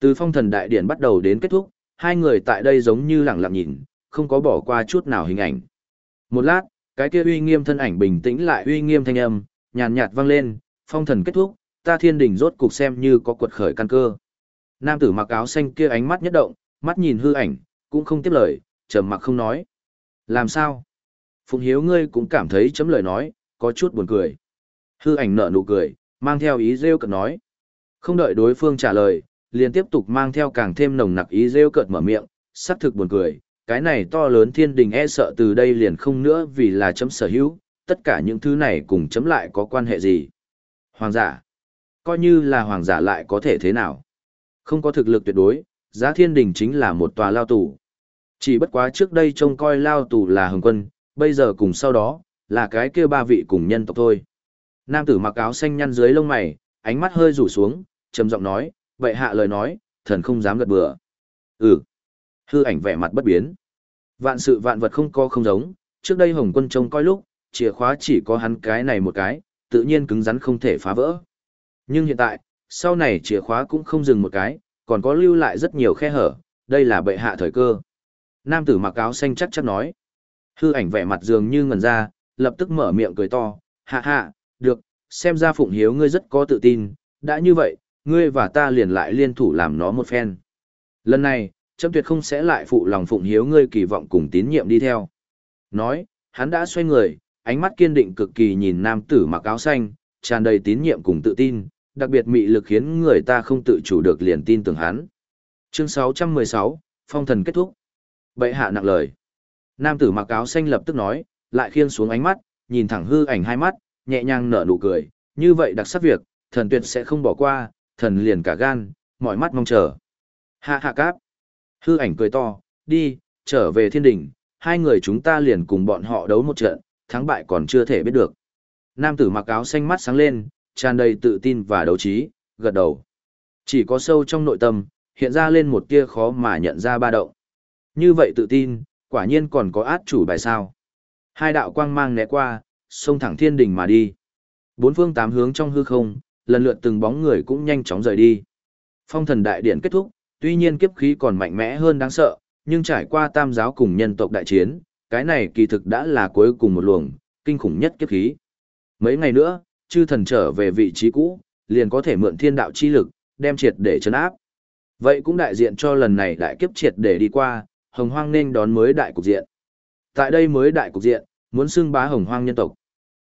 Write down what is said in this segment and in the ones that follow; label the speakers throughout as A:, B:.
A: Từ phong thần đại điển bắt đầu đến kết thúc, hai người tại đây giống như lặng lặng nhìn, không có bỏ qua chút nào hình ảnh. Một lát, cái kia uy nghiêm thân ảnh bình tĩnh lại uy nghiêm thanh âm, nhàn nhạt vang lên, phong thần kết thúc, ta thiên đình rốt cục xem như có quật khởi căn cơ. Nam tử mặc áo xanh kia ánh mắt nhất động, mắt nhìn hư ảnh, cũng không tiếp lời, trầm mặc không nói. Làm sao? Phụng Hiếu ngươi cũng cảm thấy chấm lời nói, có chút buồn cười. Hư ảnh nở nụ cười, mang theo ý rêu cợt nói. Không đợi đối phương trả lời, liền tiếp tục mang theo càng thêm nồng nặc ý rêu cợt mở miệng, sắc thực buồn cười. Cái này to lớn thiên đình e sợ từ đây liền không nữa vì là chấm sở hữu, tất cả những thứ này cùng chấm lại có quan hệ gì. Hoàng giả. Coi như là hoàng giả lại có thể thế nào. Không có thực lực tuyệt đối, giá thiên đình chính là một tòa lao tù. Chỉ bất quá trước đây trông coi lao tù là hồng quân, bây giờ cùng sau đó, là cái kia ba vị cùng nhân tộc thôi. Nam tử mặc áo xanh nhăn dưới lông mày, ánh mắt hơi rủ xuống, trầm giọng nói, vậy hạ lời nói, thần không dám gật bừa. Ừ. Hư ảnh vẻ mặt bất biến. Vạn sự vạn vật không có không giống, trước đây Hồng Quân trông coi lúc, chìa khóa chỉ có hắn cái này một cái, tự nhiên cứng rắn không thể phá vỡ. Nhưng hiện tại, sau này chìa khóa cũng không dừng một cái, còn có lưu lại rất nhiều khe hở, đây là bệ hạ thời cơ. Nam tử mặc áo xanh chắc chắc nói. Hư ảnh vẻ mặt dường như ngần ra, lập tức mở miệng cười to, hạ hạ, được, xem ra Phụng Hiếu ngươi rất có tự tin, đã như vậy, ngươi và ta liền lại liên thủ làm nó một phen. Lần này, chấm Tuyệt không sẽ lại phụ lòng Phụng Hiếu ngươi kỳ vọng cùng tín nhiệm đi theo. Nói, hắn đã xoay người, ánh mắt kiên định cực kỳ nhìn nam tử mặc áo xanh, tràn đầy tín nhiệm cùng tự tin, đặc biệt mị lực khiến người ta không tự chủ được liền tin tưởng hắn. Chương 616, Phong thần kết thúc. Bệ hạ nặng lời. Nam tử mặc áo xanh lập tức nói, lại khiêng xuống ánh mắt, nhìn thẳng hư ảnh hai mắt, nhẹ nhàng nở nụ cười, như vậy đặc sắc việc, thần tuyệt sẽ không bỏ qua, thần liền cả gan, mọi mắt mong chờ. Hạ hạ cáp. Hư ảnh cười to, đi, trở về thiên đỉnh, hai người chúng ta liền cùng bọn họ đấu một trận, thắng bại còn chưa thể biết được. Nam tử mặc áo xanh mắt sáng lên, tràn đầy tự tin và đấu trí, gật đầu. Chỉ có sâu trong nội tâm, hiện ra lên một tia khó mà nhận ra ba động. Như vậy tự tin, quả nhiên còn có át chủ bài sao. Hai đạo quang mang né qua, xông thẳng thiên đình mà đi. Bốn phương tám hướng trong hư không, lần lượt từng bóng người cũng nhanh chóng rời đi. Phong thần đại điện kết thúc, tuy nhiên kiếp khí còn mạnh mẽ hơn đáng sợ, nhưng trải qua tam giáo cùng nhân tộc đại chiến, cái này kỳ thực đã là cuối cùng một luồng, kinh khủng nhất kiếp khí. Mấy ngày nữa, chư thần trở về vị trí cũ, liền có thể mượn thiên đạo chi lực, đem triệt để chấn áp. Vậy cũng đại diện cho lần này đại kiếp triệt để đi qua, hồng hoang nên đón mới đại cục diện. Tại đây mới đại cục diện, muốn xưng bá hồng hoang nhân tộc.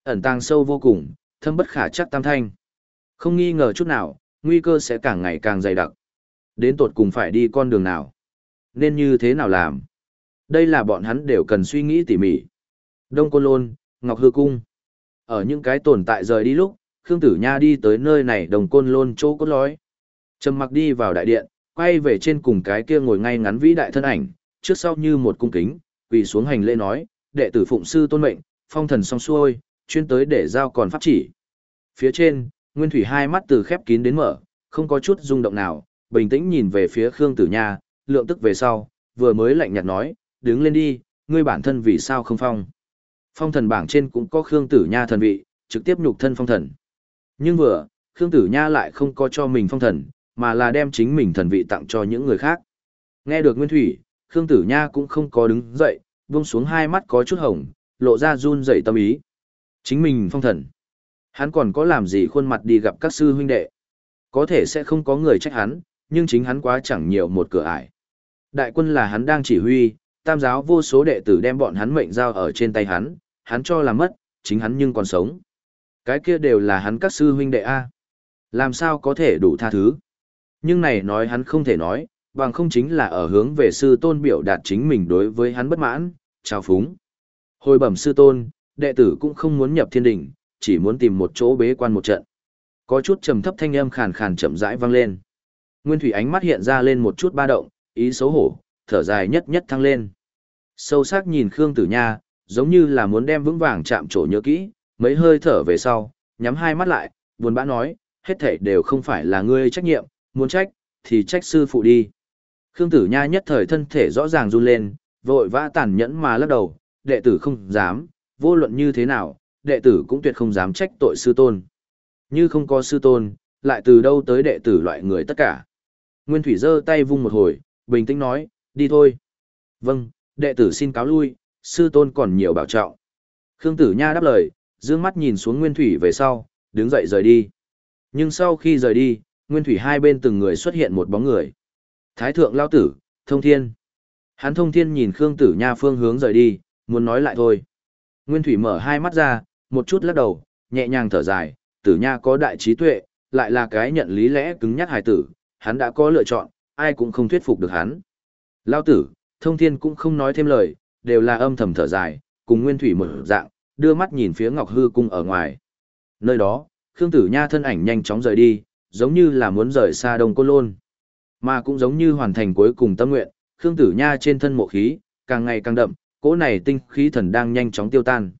A: Ẩn tàng sâu vô cùng, thâm bất khả chắc tam thanh. Không nghi ngờ chút nào, nguy cơ sẽ càng ngày càng dày đặc. Đến tột cùng phải đi con đường nào? Nên như thế nào làm? Đây là bọn hắn đều cần suy nghĩ tỉ mỉ. Đông Côn Lôn, Ngọc Hư Cung. Ở những cái tồn tại rời đi lúc, Khương Tử Nha đi tới nơi này Đồng Côn Lôn chỗ cốt lói. Trầm mặc đi vào đại điện, quay về trên cùng cái kia ngồi ngay ngắn vĩ đại thân ảnh, trước sau như một cung kính, quỳ xuống hành lễ nói, đệ tử phụng sư tôn mệnh, phong thần song xuôi, chuyên tới để giao còn pháp chỉ. Phía trên, Nguyên Thủy hai mắt từ khép kín đến mở, không có chút rung động nào, bình tĩnh nhìn về phía Khương Tử Nha, lượng tức về sau, vừa mới lạnh nhạt nói, đứng lên đi, ngươi bản thân vì sao không phong. Phong thần bảng trên cũng có Khương Tử Nha thần vị, trực tiếp nhục thân phong thần. Nhưng vừa, Khương Tử Nha lại không có cho mình phong thần, mà là đem chính mình thần vị tặng cho những người khác. Nghe được Nguyên Thủy, Khương Tử Nha cũng không có đứng dậy, buông xuống hai mắt có chút hồng, lộ ra run rẩy tâm ý. Chính mình phong thần. Hắn còn có làm gì khuôn mặt đi gặp các sư huynh đệ. Có thể sẽ không có người trách hắn, nhưng chính hắn quá chẳng nhiều một cửa ải. Đại quân là hắn đang chỉ huy, tam giáo vô số đệ tử đem bọn hắn mệnh giao ở trên tay hắn, hắn cho là mất, chính hắn nhưng còn sống. Cái kia đều là hắn các sư huynh đệ A. Làm sao có thể đủ tha thứ? Nhưng này nói hắn không thể nói, bằng không chính là ở hướng về sư tôn biểu đạt chính mình đối với hắn bất mãn, trao phúng. Hồi bẩm sư tôn, đệ tử cũng không muốn nhập thiên đình, chỉ muốn tìm một chỗ bế quan một trận. Có chút trầm thấp thanh âm khàn khàn chậm rãi vang lên. Nguyên Thủy ánh mắt hiện ra lên một chút ba động, ý xấu hổ, thở dài nhất nhất thăng lên. Sâu sắc nhìn Khương Tử Nha, giống như là muốn đem vững vàng chạm chỗ nhớ kỹ, mấy hơi thở về sau, nhắm hai mắt lại, buồn bã nói, hết thảy đều không phải là ngươi trách nhiệm, muốn trách, thì trách sư phụ đi. Khương Tử Nha nhất thời thân thể rõ ràng run lên, vội vã tàn nhẫn mà lắc đầu, đệ tử không dám, vô luận như thế nào, đệ tử cũng tuyệt không dám trách tội sư tôn. Như không có sư tôn, lại từ đâu tới đệ tử loại người tất cả. Nguyên Thủy giơ tay vung một hồi, bình tĩnh nói, đi thôi. Vâng, đệ tử xin cáo lui, sư tôn còn nhiều bảo trọng. Khương Tử Nha đáp lời, dương mắt nhìn xuống Nguyên Thủy về sau, đứng dậy rời đi. Nhưng sau khi rời đi, Nguyên Thủy hai bên từng người xuất hiện một bóng người. Thái thượng lao tử, thông thiên. Hắn thông thiên nhìn Khương Tử Nha phương hướng rời đi, muốn nói lại thôi. Nguyên Thủy mở hai mắt ra, một chút lắc đầu, nhẹ nhàng thở dài, Tử Nha có đại trí tuệ, lại là cái nhận lý lẽ cứng nhắc hài tử, hắn đã có lựa chọn, ai cũng không thuyết phục được hắn. Lao tử, thông thiên cũng không nói thêm lời, đều là âm thầm thở dài, cùng Nguyên Thủy mở dạng, đưa mắt nhìn phía Ngọc Hư cung ở ngoài. Nơi đó, Khương Tử Nha thân ảnh nhanh chóng rời đi, giống như là muốn rời xa Đông Côn Lôn. Mà cũng giống như hoàn thành cuối cùng tâm nguyện, Khương Tử Nha trên thân mộ khí, càng ngày càng đậm, cỗ này tinh khí thần đang nhanh chóng tiêu tan.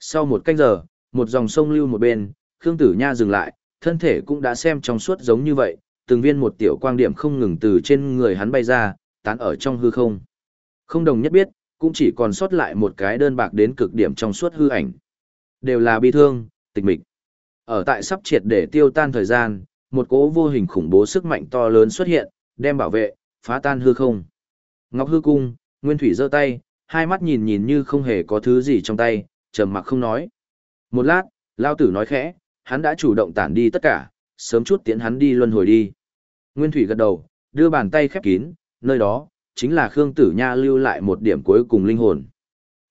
A: Sau một canh giờ, một dòng sông lưu một bên, Khương Tử Nha dừng lại, thân thể cũng đã xem trong suốt giống như vậy, từng viên một tiểu quang điểm không ngừng từ trên người hắn bay ra, tán ở trong hư không. Không đồng nhất biết, cũng chỉ còn sót lại một cái đơn bạc đến cực điểm trong suốt hư ảnh. Đều là bi thương, tịch mịch. Ở tại sắp triệt để tiêu tan thời gian, một cỗ vô hình khủng bố sức mạnh to lớn xuất hiện, đem bảo vệ, phá tan hư không. Ngọc hư cung, Nguyên Thủy giơ tay, hai mắt nhìn nhìn như không hề có thứ gì trong tay, trầm mặc không nói. Một lát, Lao Tử nói khẽ, hắn đã chủ động tản đi tất cả, sớm chút tiến hắn đi luân hồi đi. Nguyên Thủy gật đầu, đưa bàn tay khép kín, nơi đó, chính là Khương Tử Nha lưu lại một điểm cuối cùng linh hồn.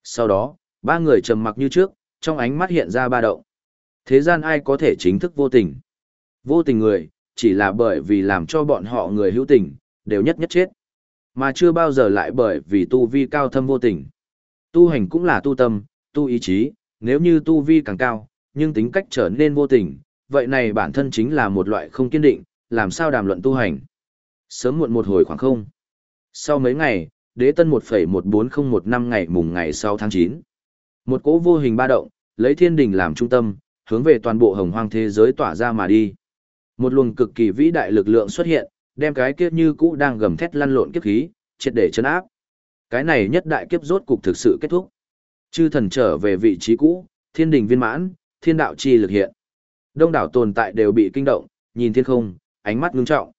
A: Sau đó, ba người trầm mặc như trước, trong ánh mắt hiện ra ba động. Thế gian ai có thể chính thức vô tình? Vô tình người, chỉ là bởi vì làm cho bọn họ người hữu tình, đều nhất nhất chết. Mà chưa bao giờ lại bởi vì tu vi cao thâm vô tình. Tu hành cũng là tu tâm, tu ý chí, nếu như tu vi càng cao, nhưng tính cách trở nên vô tình, vậy này bản thân chính là một loại không kiên định, làm sao đàm luận tu hành. Sớm muộn một hồi khoảng không. Sau mấy ngày, đế tân 1,14015 năm ngày mùng ngày sau tháng 9. Một cỗ vô hình ba động, lấy thiên đình làm trung tâm, hướng về toàn bộ hồng hoang thế giới tỏa ra mà đi. Một luồng cực kỳ vĩ đại lực lượng xuất hiện, đem cái kiếp như cũ đang gầm thét lăn lộn kiếp khí, triệt để chấn áp. Cái này nhất đại kiếp rốt cục thực sự kết thúc. Chư thần trở về vị trí cũ, thiên đình viên mãn, thiên đạo chi lực hiện. Đông đảo tồn tại đều bị kinh động, nhìn thiên không, ánh mắt ngưng trọng.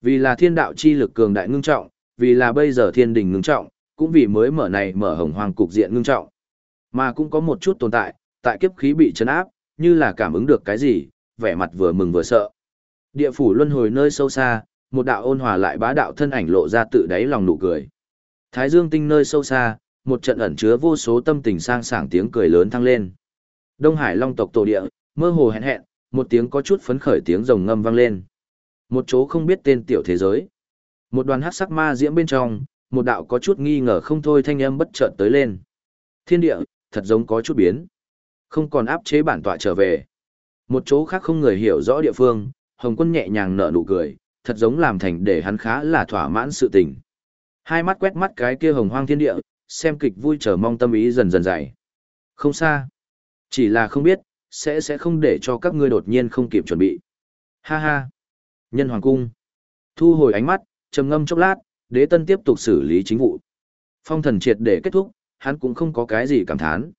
A: Vì là thiên đạo chi lực cường đại ngưng trọng, vì là bây giờ thiên đình ngưng trọng, cũng vì mới mở này mở hồng hoàng cục diện ngưng trọng. Mà cũng có một chút tồn tại, tại kiếp khí bị chấn áp, như là cảm ứng được cái gì, vẻ mặt vừa mừng vừa sợ. Địa phủ luân hồi nơi sâu xa, một đạo ôn hòa lại bá đạo thân ảnh lộ ra tự đáy lòng nụ cười. Thái Dương tinh nơi sâu xa, một trận ẩn chứa vô số tâm tình sang sảng tiếng cười lớn thăng lên. Đông Hải Long tộc tổ địa, mơ hồ hẹn hẹn, một tiếng có chút phấn khởi tiếng rồng ngâm vang lên. Một chỗ không biết tên tiểu thế giới. Một đoàn hắc sắc ma diễm bên trong, một đạo có chút nghi ngờ không thôi thanh âm bất chợt tới lên. Thiên địa, thật giống có chút biến. Không còn áp chế bản tọa trở về. Một chỗ khác không người hiểu rõ địa phương, Hồng Quân nhẹ nhàng nở nụ cười, thật giống làm thành để hắn khá là thỏa mãn sự tình. Hai mắt quét mắt cái kia hồng hoang thiên địa, xem kịch vui chờ mong tâm ý dần dần dày. Không xa. Chỉ là không biết, sẽ sẽ không để cho các ngươi đột nhiên không kịp chuẩn bị. Ha ha. Nhân hoàng cung. Thu hồi ánh mắt, trầm ngâm chốc lát, đế tân tiếp tục xử lý chính vụ. Phong thần triệt để kết thúc, hắn cũng không có cái gì cảm thán.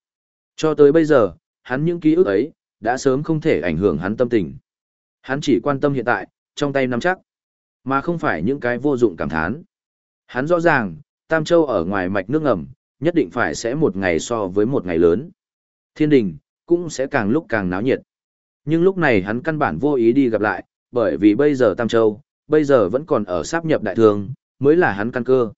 A: Cho tới bây giờ, hắn những ký ức ấy, đã sớm không thể ảnh hưởng hắn tâm tình. Hắn chỉ quan tâm hiện tại, trong tay nắm chắc, mà không phải những cái vô dụng cảm thán. Hắn rõ ràng, Tam Châu ở ngoài mạch nước ngầm, nhất định phải sẽ một ngày so với một ngày lớn. Thiên đình, cũng sẽ càng lúc càng náo nhiệt. Nhưng lúc này hắn căn bản vô ý đi gặp lại, bởi vì bây giờ Tam Châu, bây giờ vẫn còn ở sáp nhập đại thương, mới là hắn căn cơ.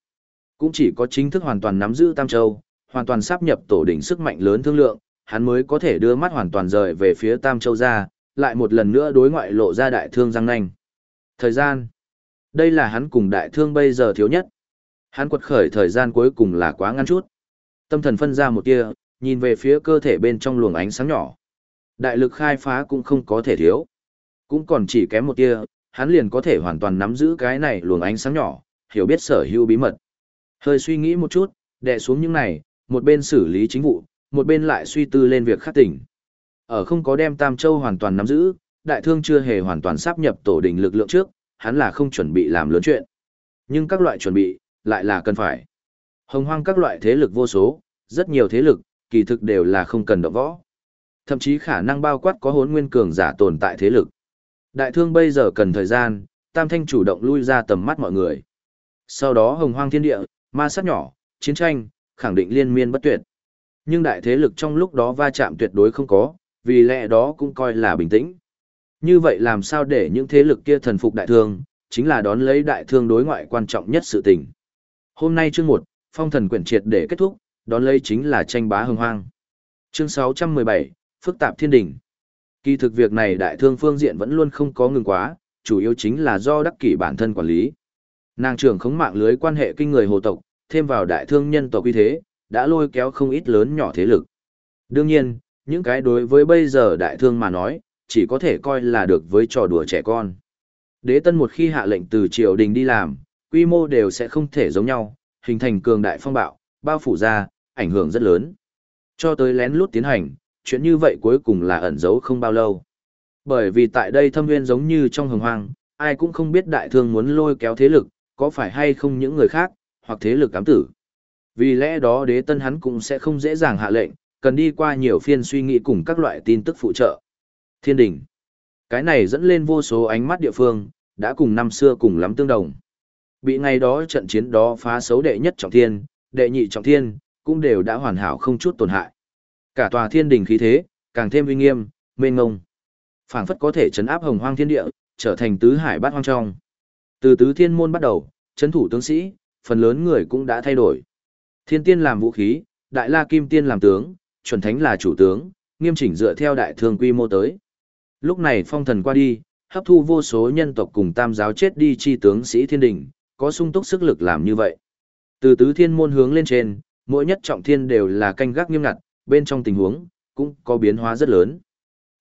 A: Cũng chỉ có chính thức hoàn toàn nắm giữ Tam Châu, hoàn toàn sáp nhập tổ đỉnh sức mạnh lớn thương lượng, hắn mới có thể đưa mắt hoàn toàn rời về phía Tam Châu ra, lại một lần nữa đối ngoại lộ ra đại thương răng nanh. Thời gian. Đây là hắn cùng đại thương bây giờ thiếu nhất. Hắn quật khởi thời gian cuối cùng là quá ngắn chút. Tâm thần phân ra một tia, nhìn về phía cơ thể bên trong luồng ánh sáng nhỏ. Đại lực khai phá cũng không có thể thiếu. Cũng còn chỉ kém một tia, hắn liền có thể hoàn toàn nắm giữ cái này luồng ánh sáng nhỏ, hiểu biết sở hữu bí mật. Hơi suy nghĩ một chút, đè xuống những này, một bên xử lý chính vụ, một bên lại suy tư lên việc khắc tỉnh. Ở không có đem Tam Châu hoàn toàn nắm giữ, đại thương chưa hề hoàn toàn sáp nhập tổ đình lực lượng trước, hắn là không chuẩn bị làm lớn chuyện. Nhưng các loại chuẩn bị, lại là cần phải. Hồng hoang các loại thế lực vô số, rất nhiều thế lực, kỳ thực đều là không cần động võ. Thậm chí khả năng bao quát có hốn nguyên cường giả tồn tại thế lực. Đại thương bây giờ cần thời gian, Tam Thanh chủ động lui ra tầm mắt mọi người. Sau đó hồng hoang thiên địa, ma sát nhỏ, chiến tranh, khẳng định liên miên bất tuyệt. Nhưng đại thế lực trong lúc đó va chạm tuyệt đối không có, vì lẽ đó cũng coi là bình tĩnh. Như vậy làm sao để những thế lực kia thần phục đại thương, chính là đón lấy đại thương đối ngoại quan trọng nhất sự tình. Hôm nay chương 1, phong thần quyển triệt để kết thúc, đón lấy chính là tranh bá hưng hoang. Chương 617, phức tạp thiên đỉnh. Kỳ thực việc này đại thương phương diện vẫn luôn không có ngừng quá, chủ yếu chính là do đắc kỷ bản thân quản lý. Nàng trưởng khống mạng lưới quan hệ kinh người hồ tộc, thêm vào đại thương nhân tộc uy thế, đã lôi kéo không ít lớn nhỏ thế lực. Đương nhiên, những cái đối với bây giờ đại thương mà nói, chỉ có thể coi là được với trò đùa trẻ con. Đế tân một khi hạ lệnh từ triều đình đi làm, quy mô đều sẽ không thể giống nhau, hình thành cường đại phong bạo, bao phủ ra, ảnh hưởng rất lớn. Cho tới lén lút tiến hành, chuyện như vậy cuối cùng là ẩn giấu không bao lâu. Bởi vì tại đây thâm nguyên giống như trong hồng hoang, ai cũng không biết đại thương muốn lôi kéo thế lực, có phải hay không những người khác, hoặc thế lực cám tử. Vì lẽ đó đế tân hắn cũng sẽ không dễ dàng hạ lệnh, cần đi qua nhiều phiên suy nghĩ cùng các loại tin tức phụ trợ. Thiên đình. Cái này dẫn lên vô số ánh mắt địa phương, đã cùng năm xưa cùng lắm tương đồng. Bị ngày đó trận chiến đó phá xấu đệ nhất trọng thiên, đệ nhị trọng thiên, cũng đều đã hoàn hảo không chút tổn hại. Cả tòa thiên đình khí thế, càng thêm uy nghiêm, mênh ngông. phảng phất có thể chấn áp hồng hoang thiên địa, trở thành tứ hải bát hoang trong. Từ tứ thiên môn bắt đầu, chấn thủ tướng sĩ, phần lớn người cũng đã thay đổi. Thiên tiên làm vũ khí, đại la kim tiên làm tướng, chuẩn thánh là chủ tướng, nghiêm chỉnh dựa theo đại thương quy mô tới. Lúc này phong thần qua đi, hấp thu vô số nhân tộc cùng tam giáo chết đi chi tướng sĩ thiên đình, có sung túc sức lực làm như vậy. Từ tứ thiên môn hướng lên trên, mỗi nhất trọng thiên đều là canh gác nghiêm ngặt, bên trong tình huống, cũng có biến hóa rất lớn.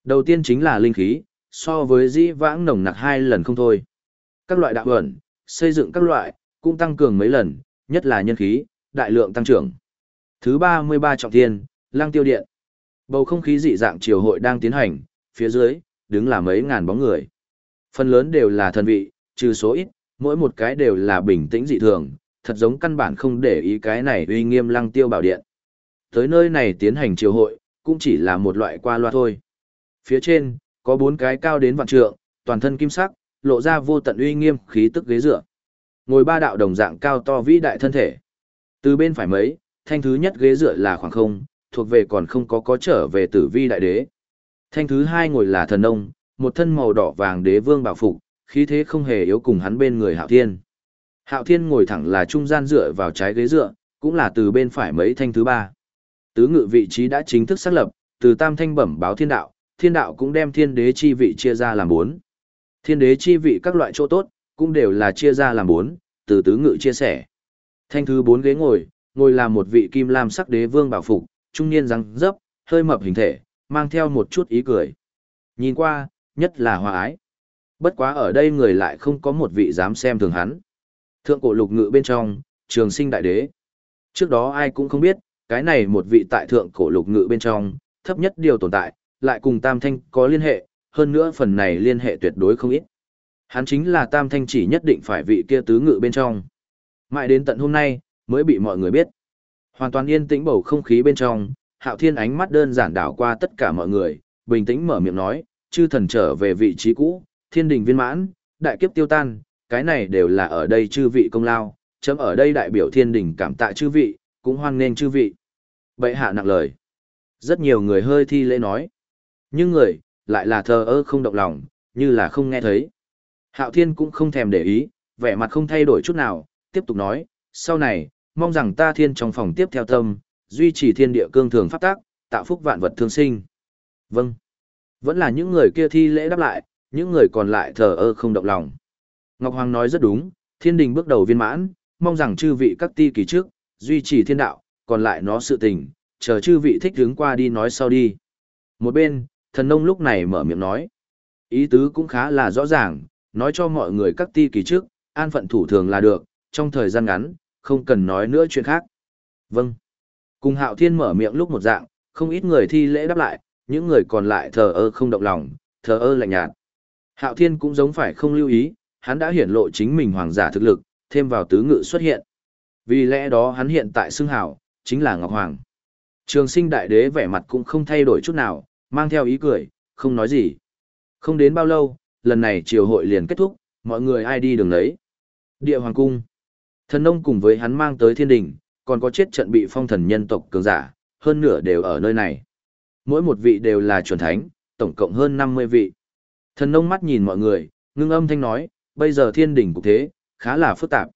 A: Đầu tiên chính là linh khí, so với dĩ vãng nồng nặc hai lần không thôi. Các loại đạo ẩn, xây dựng các loại, cũng tăng cường mấy lần, nhất là nhân khí, đại lượng tăng trưởng. Thứ 33 trọng thiên, lang tiêu điện. Bầu không khí dị dạng triều hội đang tiến hành, phía dưới, đứng là mấy ngàn bóng người. Phần lớn đều là thần vị, trừ số ít, mỗi một cái đều là bình tĩnh dị thường, thật giống căn bản không để ý cái này uy nghiêm lăng tiêu bảo điện. Tới nơi này tiến hành triều hội, cũng chỉ là một loại qua loa thôi. Phía trên, có bốn cái cao đến vạn trượng, toàn thân kim sắc, lộ ra vô tận uy nghiêm khí tức ghế dựa. Ngồi ba đạo đồng dạng cao to vĩ đại thân thể. Từ bên phải mấy, thanh thứ nhất ghế dựa là khoảng không, thuộc về còn không có có trở về tử vi đại đế. Thanh thứ hai ngồi là thần nông, một thân màu đỏ vàng đế vương bảo phục, khí thế không hề yếu cùng hắn bên người Hạo Thiên. Hạo Thiên ngồi thẳng là trung gian dựa vào trái ghế dựa, cũng là từ bên phải mấy thanh thứ ba. Tứ ngự vị trí đã chính thức xác lập, từ tam thanh bẩm báo thiên đạo, thiên đạo cũng đem thiên đế chi vị chia ra làm bốn. Thiên đế chi vị các loại chỗ tốt, cũng đều là chia ra làm bốn, từ tứ ngự chia sẻ. Thanh thứ bốn ghế ngồi, ngồi là một vị kim lam sắc đế vương bảo phục, trung niên răng dấp, hơi mập hình thể, mang theo một chút ý cười. Nhìn qua, nhất là hòa ái. Bất quá ở đây người lại không có một vị dám xem thường hắn. Thượng cổ lục ngự bên trong, trường sinh đại đế. Trước đó ai cũng không biết, cái này một vị tại thượng cổ lục ngự bên trong, thấp nhất điều tồn tại, lại cùng tam thanh có liên hệ, hơn nữa phần này liên hệ tuyệt đối không ít. Hắn chính là tam thanh chỉ nhất định phải vị kia tứ ngự bên trong. Mãi đến tận hôm nay, mới bị mọi người biết. Hoàn toàn yên tĩnh bầu không khí bên trong, hạo thiên ánh mắt đơn giản đảo qua tất cả mọi người, bình tĩnh mở miệng nói, chư thần trở về vị trí cũ, thiên đình viên mãn, đại kiếp tiêu tan, cái này đều là ở đây chư vị công lao, chấm ở đây đại biểu thiên đình cảm tạ chư vị, cũng hoan nghênh chư vị. Bệ hạ nặng lời. Rất nhiều người hơi thi lễ nói. Nhưng người, lại là thờ ơ không động lòng, như là không nghe thấy. Hạo thiên cũng không thèm để ý, vẻ mặt không thay đổi chút nào, tiếp tục nói, sau này, mong rằng ta thiên trong phòng tiếp theo tâm, duy trì thiên địa cương thường pháp tác, tạo phúc vạn vật thương sinh. Vâng. Vẫn là những người kia thi lễ đáp lại, những người còn lại thờ ơ không động lòng. Ngọc Hoàng nói rất đúng, thiên đình bước đầu viên mãn, mong rằng chư vị các ti kỳ trước, duy trì thiên đạo, còn lại nó sự tình, chờ chư vị thích hướng qua đi nói sau đi. Một bên, thần nông lúc này mở miệng nói. Ý tứ cũng khá là rõ ràng, nói cho mọi người các ti kỳ trước, an phận thủ thường là được, trong thời gian ngắn, không cần nói nữa chuyện khác. Vâng. Cùng hạo thiên mở miệng lúc một dạng, không ít người thi lễ đáp lại, những người còn lại thờ ơ không động lòng, thờ ơ lạnh nhạt. Hạo thiên cũng giống phải không lưu ý, hắn đã hiển lộ chính mình hoàng giả thực lực, thêm vào tứ ngự xuất hiện. Vì lẽ đó hắn hiện tại xưng hào, chính là Ngọc Hoàng. Trường sinh đại đế vẻ mặt cũng không thay đổi chút nào, mang theo ý cười, không nói gì. Không đến bao lâu, lần này triều hội liền kết thúc, mọi người ai đi đường đấy. Địa Hoàng Cung. Thần nông cùng với hắn mang tới thiên đình, còn có chết trận bị phong thần nhân tộc cường giả, hơn nửa đều ở nơi này. Mỗi một vị đều là chuẩn thánh, tổng cộng hơn 50 vị. Thần nông mắt nhìn mọi người, ngưng âm thanh nói, bây giờ thiên đỉnh cục thế, khá là phức tạp.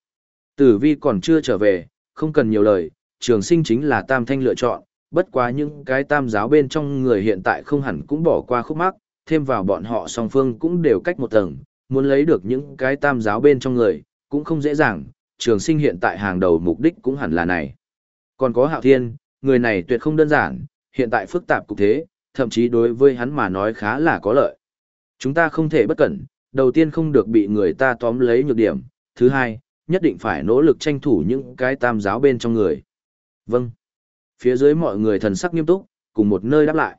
A: Tử vi còn chưa trở về, không cần nhiều lời, trường sinh chính là tam thanh lựa chọn, bất quá những cái tam giáo bên trong người hiện tại không hẳn cũng bỏ qua khúc mắc, thêm vào bọn họ song phương cũng đều cách một tầng, muốn lấy được những cái tam giáo bên trong người, cũng không dễ dàng, trường sinh hiện tại hàng đầu mục đích cũng hẳn là này. Còn có hạo thiên, người này tuyệt không đơn giản, hiện tại phức tạp cục thế, thậm chí đối với hắn mà nói khá là có lợi. Chúng ta không thể bất cẩn, đầu tiên không được bị người ta tóm lấy nhược điểm, thứ hai, nhất định phải nỗ lực tranh thủ những cái tam giáo bên trong người. Vâng. Phía dưới mọi người thần sắc nghiêm túc, cùng một nơi đáp lại.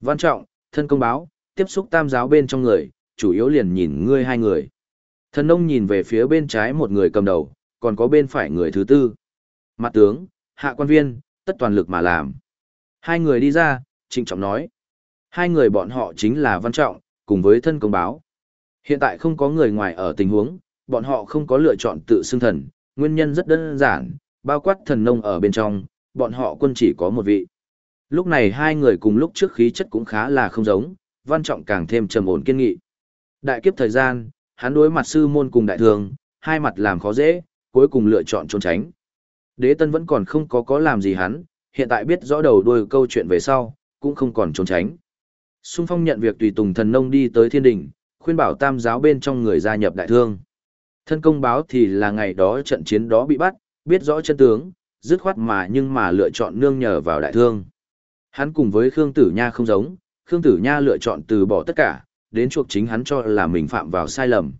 A: Văn trọng, thân công báo, tiếp xúc tam giáo bên trong người, chủ yếu liền nhìn ngươi hai người. Thần nông nhìn về phía bên trái một người cầm đầu, còn có bên phải người thứ tư. Mặt tướng, hạ quan viên, tất toàn lực mà làm. Hai người đi ra, trịnh trọng nói. Hai người bọn họ chính là Văn Trọng, cùng với thân công báo. Hiện tại không có người ngoài ở tình huống, bọn họ không có lựa chọn tự xưng thần, nguyên nhân rất đơn giản, bao quát thần nông ở bên trong, bọn họ quân chỉ có một vị. Lúc này hai người cùng lúc trước khí chất cũng khá là không giống, Văn Trọng càng thêm trầm ổn kiên nghị. Đại kiếp thời gian, hắn đối mặt sư môn cùng đại thường, hai mặt làm khó dễ, cuối cùng lựa chọn trốn tránh. Đế Tân vẫn còn không có có làm gì hắn, hiện tại biết rõ đầu đuôi câu chuyện về sau, cũng không còn trốn tránh. Xung phong nhận việc tùy tùng thần nông đi tới thiên đình, khuyên bảo tam giáo bên trong người gia nhập đại thương. Thân công báo thì là ngày đó trận chiến đó bị bắt, biết rõ chân tướng, dứt khoát mà nhưng mà lựa chọn nương nhờ vào đại thương. Hắn cùng với Khương Tử Nha không giống, Khương Tử Nha lựa chọn từ bỏ tất cả, đến chuộc chính hắn cho là mình phạm vào sai lầm.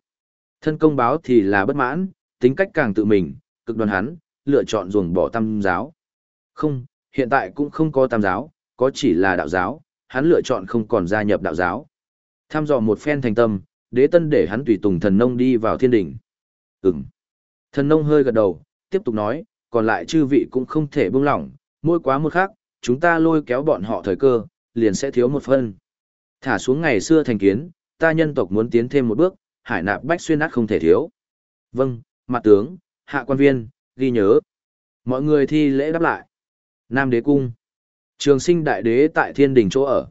A: Thân công báo thì là bất mãn, tính cách càng tự mình, cực đoan hắn, lựa chọn ruồng bỏ tam giáo. Không, hiện tại cũng không có tam giáo, có chỉ là đạo giáo, hắn lựa chọn không còn gia nhập đạo giáo. Tham dò một phen thành tâm, đế tân để hắn tùy tùng thần nông đi vào thiên đỉnh. Ừm. Thần nông hơi gật đầu, tiếp tục nói, còn lại chư vị cũng không thể buông lỏng, mỗi quá một khác, chúng ta lôi kéo bọn họ thời cơ, liền sẽ thiếu một phân. Thả xuống ngày xưa thành kiến, ta nhân tộc muốn tiến thêm một bước, hải nạp bách xuyên át không thể thiếu. Vâng, mặt tướng, hạ quan viên, ghi nhớ. Mọi người thi lễ đáp lại. Nam đế cung. Trường sinh đại đế tại thiên đình chỗ ở.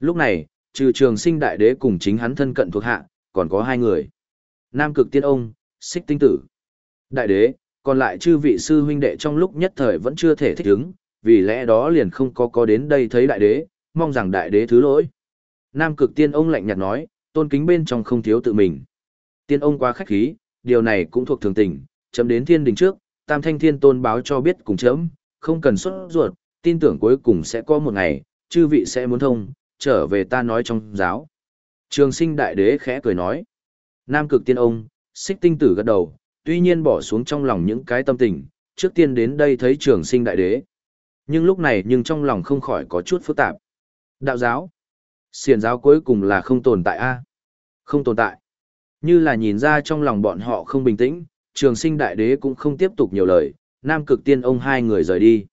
A: Lúc này, trừ trường sinh đại đế cùng chính hắn thân cận thuộc hạ, còn có hai người. Nam cực tiên ông, xích tinh tử. Đại đế, còn lại chư vị sư huynh đệ trong lúc nhất thời vẫn chưa thể thích ứng, vì lẽ đó liền không có có đến đây thấy đại đế, mong rằng đại đế thứ lỗi. Nam cực tiên ông lạnh nhạt nói, tôn kính bên trong không thiếu tự mình. Tiên ông quá khách khí, điều này cũng thuộc thường tình, chấm đến thiên đình trước, tam thanh thiên tôn báo cho biết cùng chấm, không cần xuất ruột, tin tưởng cuối cùng sẽ có một ngày, chư vị sẽ muốn thông, trở về ta nói trong giáo. Trường sinh đại đế khẽ cười nói. Nam cực tiên ông, xích tinh tử gật đầu, tuy nhiên bỏ xuống trong lòng những cái tâm tình, trước tiên đến đây thấy trường sinh đại đế. Nhưng lúc này nhưng trong lòng không khỏi có chút phức tạp. Đạo giáo. xiền giáo cuối cùng là không tồn tại a Không tồn tại. Như là nhìn ra trong lòng bọn họ không bình tĩnh, trường sinh đại đế cũng không tiếp tục nhiều lời, nam cực tiên ông hai người rời đi.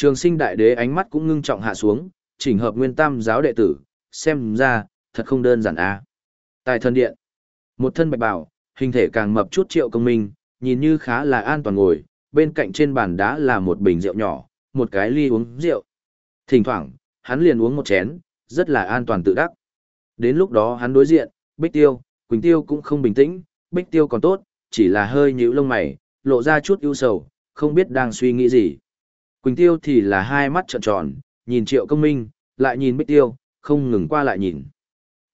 A: Trường sinh đại đế ánh mắt cũng ngưng trọng hạ xuống, chỉnh hợp nguyên tam giáo đệ tử, xem ra, thật không đơn giản a Tài thần điện. Một thân bạch bảo, hình thể càng mập chút triệu công minh, nhìn như khá là an toàn ngồi, bên cạnh trên bàn đá là một bình rượu nhỏ, một cái ly uống rượu. Thỉnh thoảng, hắn liền uống một chén, rất là an toàn tự đắc. Đến lúc đó hắn đối diện, Bích Tiêu, Quỳnh Tiêu cũng không bình tĩnh, Bích Tiêu còn tốt, chỉ là hơi nhíu lông mày, lộ ra chút ưu sầu, không biết đang suy nghĩ gì. Quỳnh Tiêu thì là hai mắt trợn tròn, nhìn Triệu Công Minh, lại nhìn Bích Tiêu, không ngừng qua lại nhìn.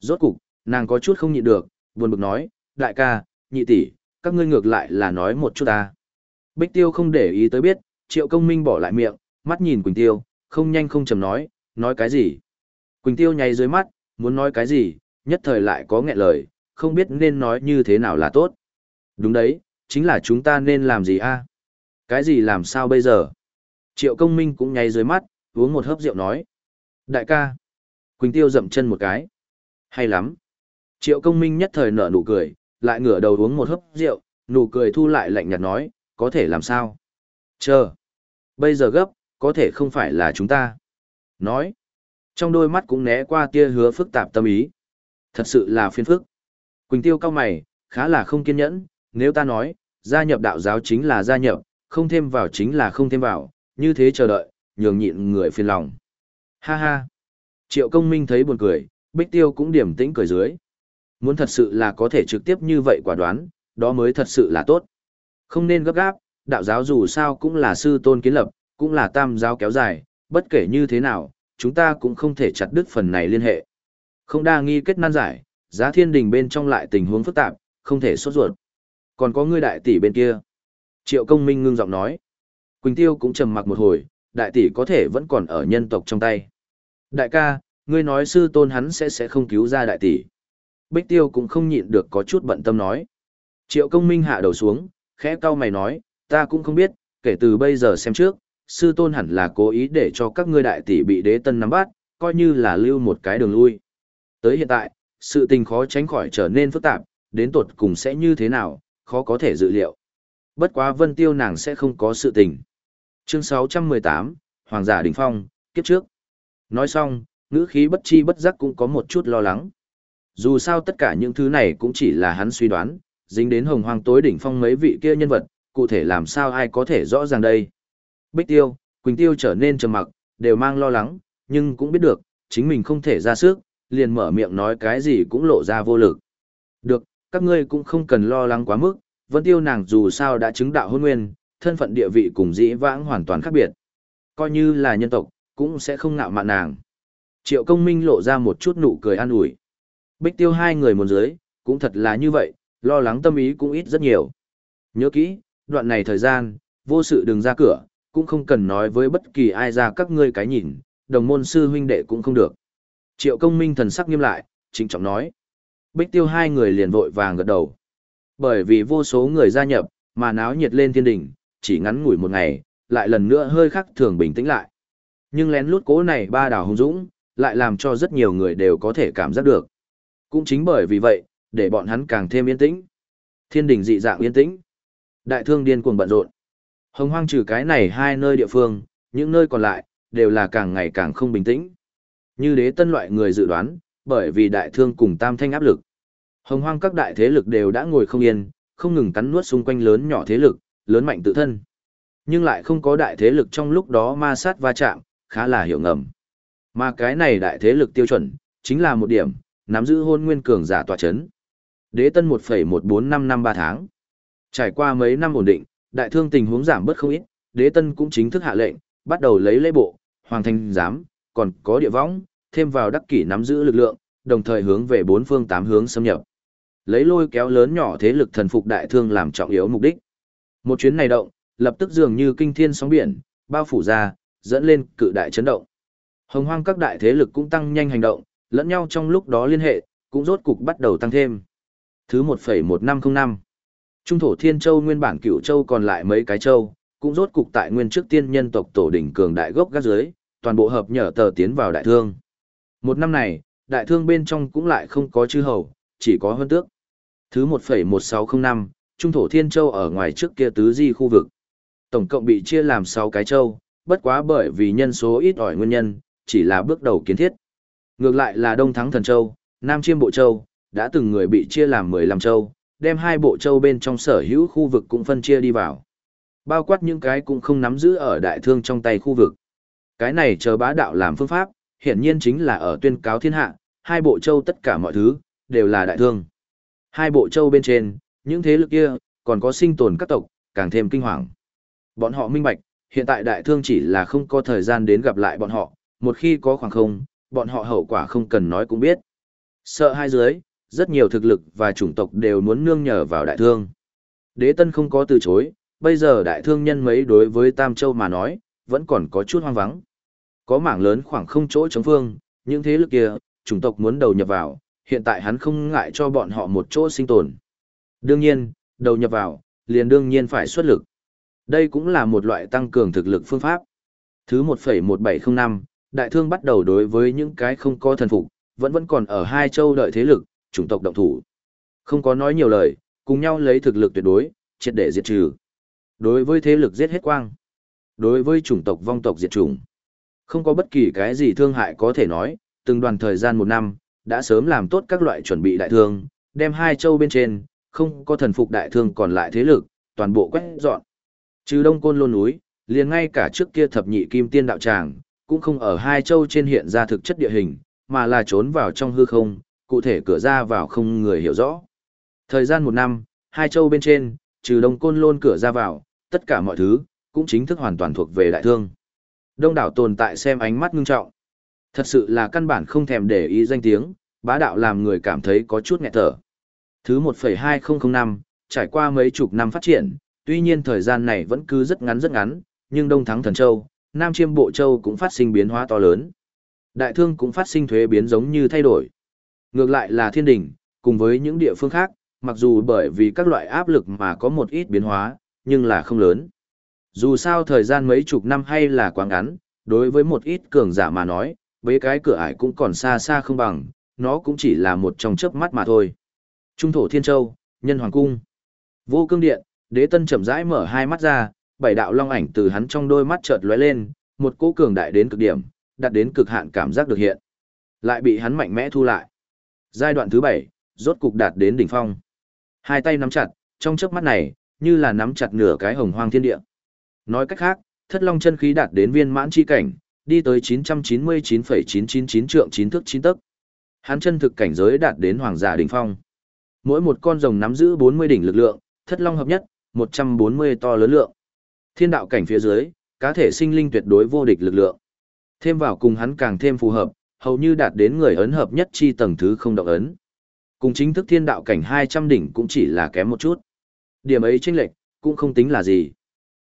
A: Rốt cục, nàng có chút không nhịn được, buồn bực nói, đại ca, nhị tỷ, các ngươi ngược lại là nói một chút ta. Bích Tiêu không để ý tới biết, Triệu Công Minh bỏ lại miệng, mắt nhìn Quỳnh Tiêu, không nhanh không chậm nói, nói cái gì. Quỳnh Tiêu nháy dưới mắt, muốn nói cái gì, nhất thời lại có nghẹn lời, không biết nên nói như thế nào là tốt. Đúng đấy, chính là chúng ta nên làm gì a? Cái gì làm sao bây giờ? Triệu công minh cũng nháy dưới mắt, uống một hớp rượu nói. Đại ca. Quỳnh Tiêu dậm chân một cái. Hay lắm. Triệu công minh nhất thời nở nụ cười, lại ngửa đầu uống một hớp rượu, nụ cười thu lại lạnh nhạt nói, có thể làm sao? Chờ. Bây giờ gấp, có thể không phải là chúng ta. Nói. Trong đôi mắt cũng né qua tia hứa phức tạp tâm ý. Thật sự là phiền phức. Quỳnh Tiêu cao mày, khá là không kiên nhẫn, nếu ta nói, gia nhập đạo giáo chính là gia nhập, không thêm vào chính là không thêm vào, như thế chờ đợi, nhường nhịn người phiền lòng. Ha ha. Triệu công minh thấy buồn cười, Bích Tiêu cũng điểm tĩnh cười dưới. Muốn thật sự là có thể trực tiếp như vậy quả đoán, đó mới thật sự là tốt. Không nên gấp gáp, đạo giáo dù sao cũng là sư tôn kiến lập, cũng là tam giáo kéo dài, bất kể như thế nào, chúng ta cũng không thể chặt đứt phần này liên hệ. Không đa nghi kết nan giải, giá thiên đình bên trong lại tình huống phức tạp, không thể sốt ruột. Còn có ngươi đại tỷ bên kia. Triệu công minh ngưng giọng nói. Quỳnh Tiêu cũng trầm mặc một hồi, đại tỷ có thể vẫn còn ở nhân tộc trong tay. Đại ca, ngươi nói sư tôn hắn sẽ sẽ không cứu ra đại tỷ. Bích Tiêu cũng không nhịn được có chút bận tâm nói. Triệu công minh hạ đầu xuống, khẽ cau mày nói, ta cũng không biết, kể từ bây giờ xem trước, sư tôn hẳn là cố ý để cho các ngươi đại tỷ bị đế tân nắm bắt, coi như là lưu một cái đường lui. Tới hiện tại, sự tình khó tránh khỏi trở nên phức tạp, đến tột cùng sẽ như thế nào, khó có thể dự liệu. Bất quá vân tiêu nàng sẽ không có sự tình. Chương 618, Hoàng giả đỉnh phong, kiếp trước. Nói xong, ngữ khí bất chi bất giác cũng có một chút lo lắng. Dù sao tất cả những thứ này cũng chỉ là hắn suy đoán, dính đến hồng hoang tối đỉnh phong mấy vị kia nhân vật, cụ thể làm sao ai có thể rõ ràng đây. Bích Tiêu, Quỳnh Tiêu trở nên trầm mặc, đều mang lo lắng, nhưng cũng biết được, chính mình không thể ra sức, liền mở miệng nói cái gì cũng lộ ra vô lực. Được, các ngươi cũng không cần lo lắng quá mức, Vân Tiêu nàng dù sao đã chứng đạo hôn nguyên, thân phận địa vị cùng dĩ vãng hoàn toàn khác biệt. Coi như là nhân tộc, cũng sẽ không ngạo mạn nàng. Triệu công minh lộ ra một chút nụ cười an ủi. Bích tiêu hai người một dưới, cũng thật là như vậy, lo lắng tâm ý cũng ít rất nhiều. Nhớ kỹ, đoạn này thời gian, vô sự đừng ra cửa, cũng không cần nói với bất kỳ ai ra các ngươi cái nhìn, đồng môn sư huynh đệ cũng không được. Triệu công minh thần sắc nghiêm lại, chính trọng nói. Bích tiêu hai người liền vội vàng gật đầu. Bởi vì vô số người gia nhập, mà náo nhiệt lên thiên đỉnh, chỉ ngắn ngủi một ngày, lại lần nữa hơi khắc thường bình tĩnh lại. Nhưng lén lút cố này ba đảo hung dũng, lại làm cho rất nhiều người đều có thể cảm giác được. Cũng chính bởi vì vậy, để bọn hắn càng thêm yên tĩnh. Thiên đình dị dạng yên tĩnh. Đại thương điên cuồng bận rộn. Hồng hoang trừ cái này hai nơi địa phương, những nơi còn lại, đều là càng ngày càng không bình tĩnh. Như đế tân loại người dự đoán, bởi vì đại thương cùng tam thanh áp lực. Hồng hoang các đại thế lực đều đã ngồi không yên, không ngừng cắn nuốt xung quanh lớn nhỏ thế lực, lớn mạnh tự thân. Nhưng lại không có đại thế lực trong lúc đó ma sát va chạm, khá là hiểu ngầm. Mà cái này đại thế lực tiêu chuẩn, chính là một điểm, nắm giữ hôn nguyên cường giả tòa chấn. Đế tân 1,1455 năm 3 tháng. Trải qua mấy năm ổn định, đại thương tình huống giảm bớt không ít, đế tân cũng chính thức hạ lệnh, bắt đầu lấy lễ bộ, hoàng thành giám, còn có địa võng, thêm vào đắc kỷ nắm giữ lực lượng, đồng thời hướng về bốn phương tám hướng xâm nhập. Lấy lôi kéo lớn nhỏ thế lực thần phục đại thương làm trọng yếu mục đích. Một chuyến này động, lập tức dường như kinh thiên sóng biển, bao phủ ra, dẫn lên cự đại chấn động. Hồng hoang các đại thế lực cũng tăng nhanh hành động, lẫn nhau trong lúc đó liên hệ, cũng rốt cục bắt đầu tăng thêm. Thứ 1.1505, Trung thổ Thiên Châu nguyên bản cựu châu còn lại mấy cái châu, cũng rốt cục tại nguyên trước tiên nhân tộc tổ đỉnh cường đại gốc gác dưới, toàn bộ hợp nhở tờ tiến vào đại thương. Một năm này, đại thương bên trong cũng lại không có chư hầu, chỉ có hơn tước. Thứ 1.1605. Trung thổ Thiên Châu ở ngoài trước kia tứ di khu vực. Tổng cộng bị chia làm 6 cái châu, bất quá bởi vì nhân số ít ỏi nguyên nhân, chỉ là bước đầu kiến thiết. Ngược lại là Đông Thắng Thần Châu, Nam Chiêm Bộ Châu, đã từng người bị chia làm 15 châu, đem hai bộ châu bên trong sở hữu khu vực cũng phân chia đi vào. Bao quát những cái cũng không nắm giữ ở đại thương trong tay khu vực. Cái này chờ bá đạo làm phương pháp, hiển nhiên chính là ở tuyên cáo thiên hạ, hai bộ châu tất cả mọi thứ, đều là đại thương. Hai bộ châu bên trên, những thế lực kia, còn có sinh tồn các tộc, càng thêm kinh hoàng. Bọn họ minh bạch, hiện tại đại thương chỉ là không có thời gian đến gặp lại bọn họ, một khi có khoảng không, bọn họ hậu quả không cần nói cũng biết. Sợ hai dưới, rất nhiều thực lực và chủng tộc đều muốn nương nhờ vào đại thương. Đế tân không có từ chối, bây giờ đại thương nhân mấy đối với Tam Châu mà nói, vẫn còn có chút hoang vắng. Có mảng lớn khoảng không chỗ chống phương, những thế lực kia, chủng tộc muốn đầu nhập vào, hiện tại hắn không ngại cho bọn họ một chỗ sinh tồn. Đương nhiên, đầu nhập vào, liền đương nhiên phải xuất lực. Đây cũng là một loại tăng cường thực lực phương pháp. Thứ 1,1705, đại thương bắt đầu đối với những cái không có thần phục, vẫn vẫn còn ở hai châu đợi thế lực, chủng tộc động thủ. Không có nói nhiều lời, cùng nhau lấy thực lực tuyệt đối, triệt để diệt trừ. Đối với thế lực giết hết quang. Đối với chủng tộc vong tộc diệt chủng. Không có bất kỳ cái gì thương hại có thể nói, từng đoàn thời gian một năm, đã sớm làm tốt các loại chuẩn bị đại thương, đem hai châu bên trên, không có thần phục đại thương còn lại thế lực, toàn bộ quét dọn. Trừ Đông Côn Lôn núi, liền ngay cả trước kia thập nhị kim tiên đạo tràng, cũng không ở hai châu trên hiện ra thực chất địa hình, mà là trốn vào trong hư không, cụ thể cửa ra vào không người hiểu rõ. Thời gian một năm, hai châu bên trên, trừ Đông Côn Lôn cửa ra vào, tất cả mọi thứ, cũng chính thức hoàn toàn thuộc về đại thương. Đông đảo tồn tại xem ánh mắt ngưng trọng. Thật sự là căn bản không thèm để ý danh tiếng, bá đạo làm người cảm thấy có chút nghẹt thở. Thứ 1.2005, trải qua mấy chục năm phát triển, tuy nhiên thời gian này vẫn cứ rất ngắn rất ngắn, nhưng Đông Thắng Thần Châu, Nam Chiêm Bộ Châu cũng phát sinh biến hóa to lớn. Đại thương cũng phát sinh thuế biến giống như thay đổi. Ngược lại là thiên đình, cùng với những địa phương khác, mặc dù bởi vì các loại áp lực mà có một ít biến hóa, nhưng là không lớn. Dù sao thời gian mấy chục năm hay là quá ngắn, đối với một ít cường giả mà nói, với cái cửa ải cũng còn xa xa không bằng, nó cũng chỉ là một trong chớp mắt mà thôi. Trung thổ Thiên Châu, Nhân Hoàng Cung. Vô cương điện, đế tân chậm rãi mở hai mắt ra, bảy đạo long ảnh từ hắn trong đôi mắt chợt lóe lên, một cỗ cường đại đến cực điểm, đạt đến cực hạn cảm giác được hiện. Lại bị hắn mạnh mẽ thu lại. Giai đoạn thứ bảy, rốt cục đạt đến đỉnh phong. Hai tay nắm chặt, trong chớp mắt này, như là nắm chặt nửa cái hồng hoang thiên địa. Nói cách khác, thất long chân khí đạt đến viên mãn chi cảnh, đi tới 999,999 trượng 9 thước 9 tấc. Hắn chân thực cảnh giới đạt đến hoàng giả đỉnh phong. Mỗi một con rồng nắm giữ 40 đỉnh lực lượng, thất long hợp nhất, 140 to lớn lượng. Thiên đạo cảnh phía dưới, cá thể sinh linh tuyệt đối vô địch lực lượng. Thêm vào cùng hắn càng thêm phù hợp, hầu như đạt đến người ấn hợp nhất chi tầng thứ không động ấn. Cùng chính thức thiên đạo cảnh 200 đỉnh cũng chỉ là kém một chút. Điểm ấy chênh lệch, cũng không tính là gì.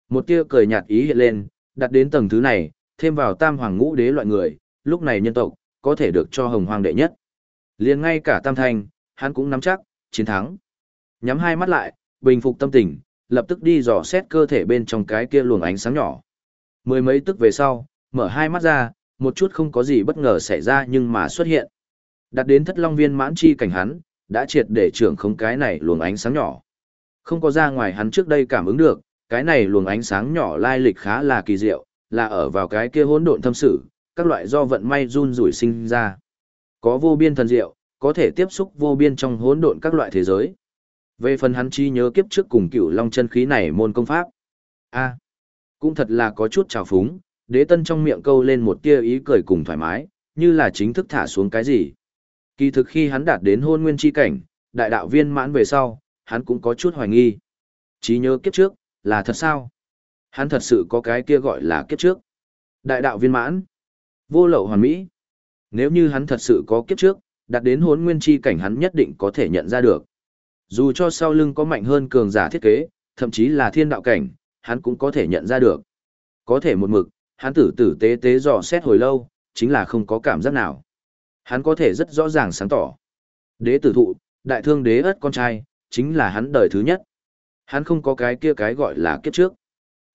A: Một tia cười nhạt ý hiện lên, đạt đến tầng thứ này, thêm vào tam hoàng ngũ đế loại người, lúc này nhân tộc, có thể được cho hồng hoàng đệ nhất. liền ngay cả tam thanh, hắn cũng nắm chắc, chiến thắng. Nhắm hai mắt lại, bình phục tâm tình, lập tức đi dò xét cơ thể bên trong cái kia luồng ánh sáng nhỏ. Mười mấy tức về sau, mở hai mắt ra, một chút không có gì bất ngờ xảy ra nhưng mà xuất hiện. Đặt đến thất long viên mãn chi cảnh hắn, đã triệt để trưởng không cái này luồng ánh sáng nhỏ. Không có ra ngoài hắn trước đây cảm ứng được, cái này luồng ánh sáng nhỏ lai lịch khá là kỳ diệu, là ở vào cái kia hỗn độn thâm sử, các loại do vận may run rủi sinh ra. Có vô biên thần diệu, có thể tiếp xúc vô biên trong hỗn độn các loại thế giới. Về phần hắn chi nhớ kiếp trước cùng cửu long chân khí này môn công pháp. a cũng thật là có chút trào phúng, đế tân trong miệng câu lên một tia ý cười cùng thoải mái, như là chính thức thả xuống cái gì. Kỳ thực khi hắn đạt đến hôn nguyên chi cảnh, đại đạo viên mãn về sau, hắn cũng có chút hoài nghi. chi nhớ kiếp trước, là thật sao? Hắn thật sự có cái kia gọi là kiếp trước. Đại đạo viên mãn, vô lậu hoàn mỹ. Nếu như hắn thật sự có kiếp trước, đạt đến hốn nguyên chi cảnh hắn nhất định có thể nhận ra được. Dù cho sau lưng có mạnh hơn cường giả thiết kế, thậm chí là thiên đạo cảnh, hắn cũng có thể nhận ra được. Có thể một mực, hắn tử tử tế tế dò xét hồi lâu, chính là không có cảm giác nào. Hắn có thể rất rõ ràng sáng tỏ. Đế tử thụ, đại thương đế ất con trai, chính là hắn đời thứ nhất. Hắn không có cái kia cái gọi là kiếp trước.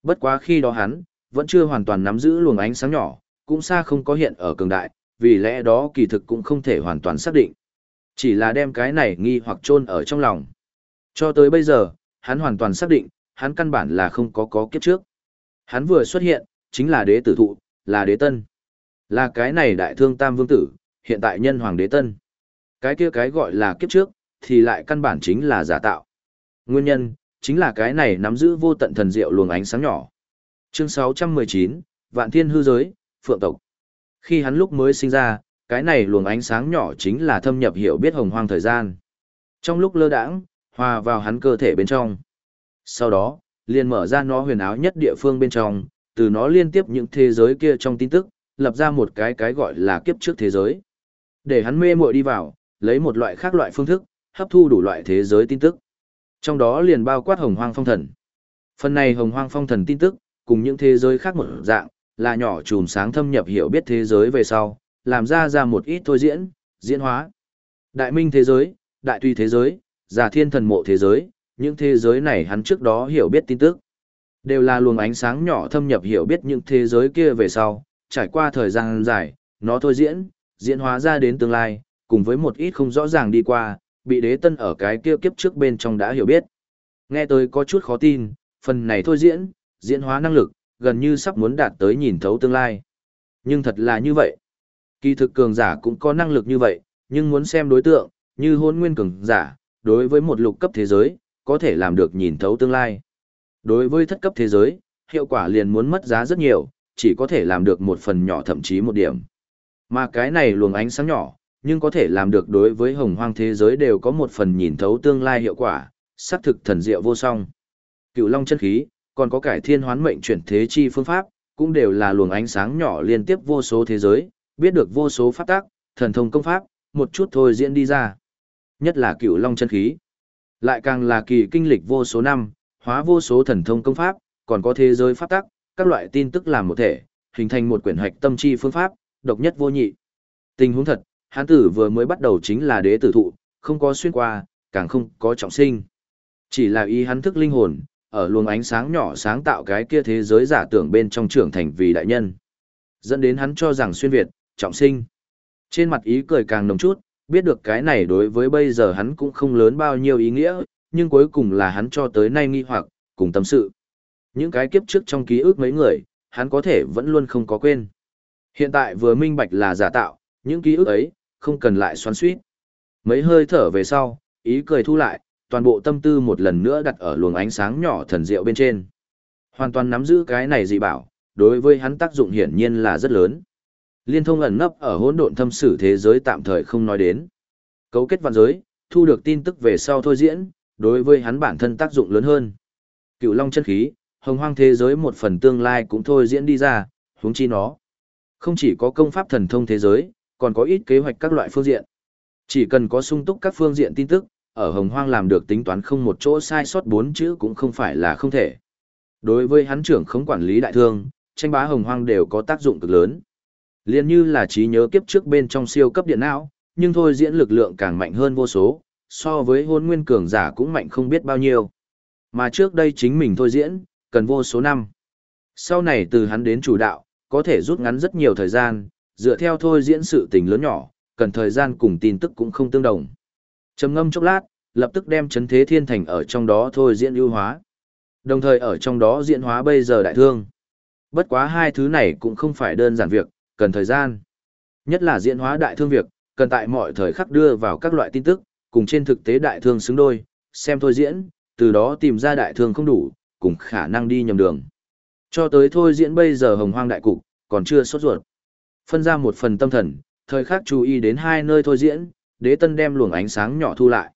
A: Bất quá khi đó hắn, vẫn chưa hoàn toàn nắm giữ luồng ánh sáng nhỏ, cũng xa không có hiện ở cường đại, vì lẽ đó kỳ thực cũng không thể hoàn toàn xác định. Chỉ là đem cái này nghi hoặc chôn ở trong lòng. Cho tới bây giờ, hắn hoàn toàn xác định, hắn căn bản là không có có kiếp trước. Hắn vừa xuất hiện, chính là đế tử thụ, là đế tân. Là cái này đại thương tam vương tử, hiện tại nhân hoàng đế tân. Cái kia cái gọi là kiếp trước, thì lại căn bản chính là giả tạo. Nguyên nhân, chính là cái này nắm giữ vô tận thần diệu luồng ánh sáng nhỏ. Chương 619, Vạn Thiên hư giới, Phượng tộc. Khi hắn lúc mới sinh ra, cái này luồng ánh sáng nhỏ chính là thâm nhập hiểu biết hồng hoang thời gian. Trong lúc lơ đãng, hòa vào hắn cơ thể bên trong. Sau đó, liền mở ra nó huyền áo nhất địa phương bên trong, từ nó liên tiếp những thế giới kia trong tin tức, lập ra một cái cái gọi là kiếp trước thế giới. Để hắn mê muội đi vào, lấy một loại khác loại phương thức, hấp thu đủ loại thế giới tin tức. Trong đó liền bao quát hồng hoang phong thần. Phần này hồng hoang phong thần tin tức, cùng những thế giới khác một dạng, là nhỏ chùm sáng thâm nhập hiểu biết thế giới về sau, làm ra ra một ít thôi diễn, diễn hóa. Đại minh thế giới, đại tùy thế giới, giả thiên thần mộ thế giới, những thế giới này hắn trước đó hiểu biết tin tức. Đều là luồng ánh sáng nhỏ thâm nhập hiểu biết những thế giới kia về sau, trải qua thời gian dài, nó thôi diễn, diễn hóa ra đến tương lai, cùng với một ít không rõ ràng đi qua, bị đế tân ở cái kia kiếp trước bên trong đã hiểu biết. Nghe tôi có chút khó tin, phần này thôi diễn, diễn hóa năng lực, gần như sắp muốn đạt tới nhìn thấu tương lai. Nhưng thật là như vậy. Kỳ thực cường giả cũng có năng lực như vậy, nhưng muốn xem đối tượng, như hôn nguyên cường giả, đối với một lục cấp thế giới, có thể làm được nhìn thấu tương lai. Đối với thất cấp thế giới, hiệu quả liền muốn mất giá rất nhiều, chỉ có thể làm được một phần nhỏ thậm chí một điểm. Mà cái này luồng ánh sáng nhỏ, nhưng có thể làm được đối với hồng hoang thế giới đều có một phần nhìn thấu tương lai hiệu quả, xác thực thần diệu vô song. Cựu Long chân khí, còn có cải thiên hoán mệnh chuyển thế chi phương pháp, cũng đều là luồng ánh sáng nhỏ liên tiếp vô số thế giới, biết được vô số pháp tác, thần thông công pháp, một chút thôi diễn đi ra. Nhất là Cựu Long chân khí. Lại càng là kỳ kinh lịch vô số năm, hóa vô số thần thông công pháp, còn có thế giới pháp tắc, các loại tin tức làm một thể, hình thành một quyển hạch tâm chi phương pháp, độc nhất vô nhị. Tình huống thật, hán tử vừa mới bắt đầu chính là đế tử thụ, không có xuyên qua, càng không có trọng sinh. Chỉ là ý hắn thức linh hồn, ở luồng ánh sáng nhỏ sáng tạo cái kia thế giới giả tưởng bên trong trưởng thành vì đại nhân. Dẫn đến hắn cho rằng xuyên Việt, trọng sinh. Trên mặt ý cười càng nồng chút, biết được cái này đối với bây giờ hắn cũng không lớn bao nhiêu ý nghĩa, nhưng cuối cùng là hắn cho tới nay nghi hoặc, cùng tâm sự. Những cái kiếp trước trong ký ức mấy người, hắn có thể vẫn luôn không có quên. Hiện tại vừa minh bạch là giả tạo, những ký ức ấy, không cần lại xoắn suýt. Mấy hơi thở về sau, ý cười thu lại, toàn bộ tâm tư một lần nữa đặt ở luồng ánh sáng nhỏ thần diệu bên trên. Hoàn toàn nắm giữ cái này dị bảo, đối với hắn tác dụng hiển nhiên là rất lớn. Liên thông ẩn nấp ở hỗn độn thâm sử thế giới tạm thời không nói đến. Cấu kết vạn giới, thu được tin tức về sau thôi diễn, đối với hắn bản thân tác dụng lớn hơn. Cựu Long chân khí, hồng hoang thế giới một phần tương lai cũng thôi diễn đi ra, huống chi nó. Không chỉ có công pháp thần thông thế giới, còn có ít kế hoạch các loại phương diện. Chỉ cần có sung túc các phương diện tin tức, ở hồng hoang làm được tính toán không một chỗ sai sót bốn chữ cũng không phải là không thể. Đối với hắn trưởng không quản lý đại thương, tranh bá hồng hoang đều có tác dụng cực lớn. Liên như là trí nhớ kiếp trước bên trong siêu cấp điện não, nhưng thôi diễn lực lượng càng mạnh hơn vô số, so với hôn nguyên cường giả cũng mạnh không biết bao nhiêu. Mà trước đây chính mình thôi diễn, cần vô số năm. Sau này từ hắn đến chủ đạo, có thể rút ngắn rất nhiều thời gian, dựa theo thôi diễn sự tình lớn nhỏ, cần thời gian cùng tin tức cũng không tương đồng. Trầm ngâm chốc lát, lập tức đem chấn thế thiên thành ở trong đó thôi diễn ưu hóa. Đồng thời ở trong đó diễn hóa bây giờ đại thương. Bất quá hai thứ này cũng không phải đơn giản việc, cần thời gian. Nhất là diễn hóa đại thương việc, cần tại mọi thời khắc đưa vào các loại tin tức, cùng trên thực tế đại thương xứng đôi, xem thôi diễn, từ đó tìm ra đại thương không đủ, cùng khả năng đi nhầm đường. Cho tới thôi diễn bây giờ hồng hoang đại cục, còn chưa sốt ruột. Phân ra một phần tâm thần, thời khắc chú ý đến hai nơi thôi diễn, đế tân đem luồng ánh sáng nhỏ thu lại.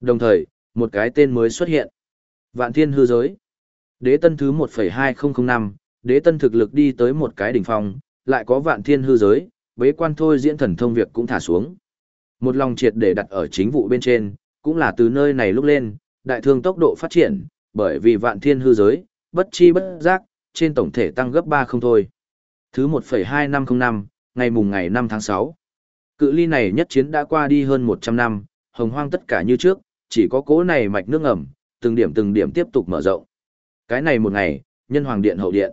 A: Đồng thời, một cái tên mới xuất hiện. Vạn thiên hư giới. Đế tân thứ 1.2005, đế tân thực lực đi tới một cái đỉnh phong, lại có vạn thiên hư giới, bế quan thôi diễn thần thông việc cũng thả xuống. Một lòng triệt để đặt ở chính vụ bên trên, cũng là từ nơi này lúc lên, đại thương tốc độ phát triển, bởi vì vạn thiên hư giới, bất chi bất giác, trên tổng thể tăng gấp 3 không thôi. Thứ 1,2505, ngày mùng ngày 5 tháng 6. Cự ly này nhất chiến đã qua đi hơn 100 năm, hồng hoang tất cả như trước, chỉ có cố này mạch nước ngầm, từng điểm từng điểm tiếp tục mở rộng. Cái này một ngày, nhân hoàng điện hậu điện.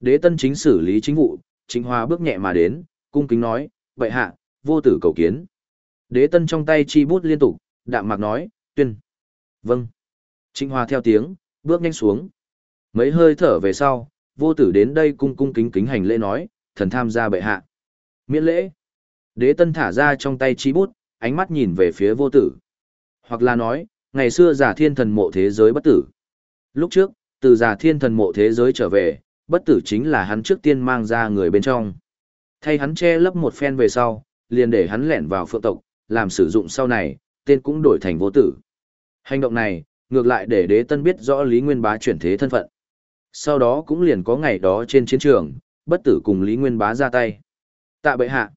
A: Đế tân chính xử lý chính vụ, chính hoa bước nhẹ mà đến, cung kính nói, vậy hạ, vô tử cầu kiến. Đế tân trong tay chi bút liên tục, đạm mạc nói, tuyên. Vâng. Trịnh Hoa theo tiếng, bước nhanh xuống. Mấy hơi thở về sau, vô tử đến đây cung cung kính kính hành lễ nói, thần tham gia bệ hạ. Miễn lễ. Đế tân thả ra trong tay chi bút, ánh mắt nhìn về phía vô tử. Hoặc là nói, ngày xưa giả thiên thần mộ thế giới bất tử. Lúc trước, từ giả thiên thần mộ thế giới trở về, bất tử chính là hắn trước tiên mang ra người bên trong. Thay hắn che lấp một phen về sau, liền để hắn lẻn vào phượng tộc, làm sử dụng sau này, tên cũng đổi thành vô tử. Hành động này, ngược lại để đế tân biết rõ Lý Nguyên Bá chuyển thế thân phận. Sau đó cũng liền có ngày đó trên chiến trường, bất tử cùng Lý Nguyên Bá ra tay. Tạ bệ hạ.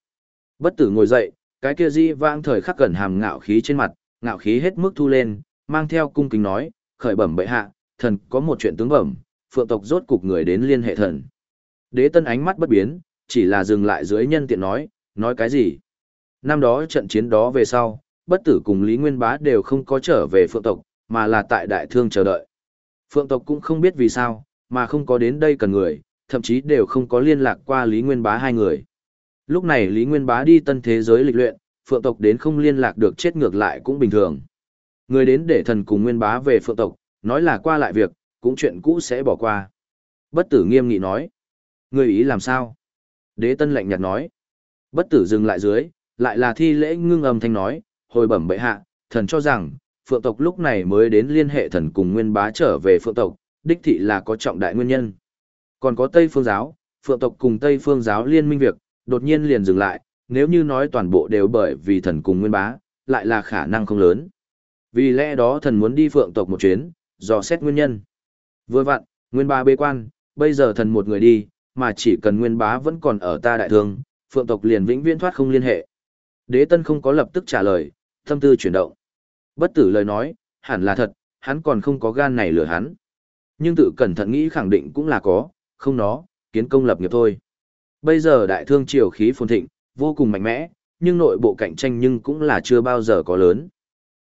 A: Bất tử ngồi dậy, cái kia di vang thời khắc gần hàm ngạo khí trên mặt, ngạo khí hết mức thu lên, mang theo cung kính nói, khởi bẩm bệ hạ, thần có một chuyện tướng bẩm, phượng tộc rốt cục người đến liên hệ thần. Đế tân ánh mắt bất biến, chỉ là dừng lại dưới nhân tiện nói, nói cái gì. Năm đó trận chiến đó về sau, bất tử cùng Lý Nguyên Bá đều không có trở về phượng tộc, mà là tại đại thương chờ đợi. Phượng tộc cũng không biết vì sao, mà không có đến đây cần người, thậm chí đều không có liên lạc qua Lý Nguyên Bá hai người. Lúc này Lý Nguyên Bá đi tân thế giới lịch luyện, Phượng tộc đến không liên lạc được chết ngược lại cũng bình thường. Người đến để thần cùng Nguyên Bá về Phượng tộc, nói là qua lại việc, cũng chuyện cũ sẽ bỏ qua. Bất tử nghiêm nghị nói. Người ý làm sao? Đế tân lạnh nhạt nói. Bất tử dừng lại dưới, lại là thi lễ ngưng âm thanh nói, hồi bẩm bệ hạ, thần cho rằng, Phượng tộc lúc này mới đến liên hệ thần cùng Nguyên Bá trở về Phượng tộc, đích thị là có trọng đại nguyên nhân. Còn có Tây Phương giáo, Phượng tộc cùng Tây Phương giáo liên minh việc, đột nhiên liền dừng lại, nếu như nói toàn bộ đều bởi vì thần cùng Nguyên Bá, lại là khả năng không lớn. Vì lẽ đó thần muốn đi Phượng tộc một chuyến, dò xét nguyên nhân. Vừa vặn, Nguyên Bá bế quan, bây giờ thần một người đi, mà chỉ cần Nguyên Bá vẫn còn ở ta đại thương, Phượng tộc liền vĩnh viễn thoát không liên hệ. Đế Tân không có lập tức trả lời, tâm tư chuyển động. Bất tử lời nói, hẳn là thật, hắn còn không có gan này lừa hắn. Nhưng tự cẩn thận nghĩ khẳng định cũng là có, không nó, kiến công lập nghiệp thôi. Bây giờ đại thương triều khí phồn thịnh, vô cùng mạnh mẽ, nhưng nội bộ cạnh tranh nhưng cũng là chưa bao giờ có lớn.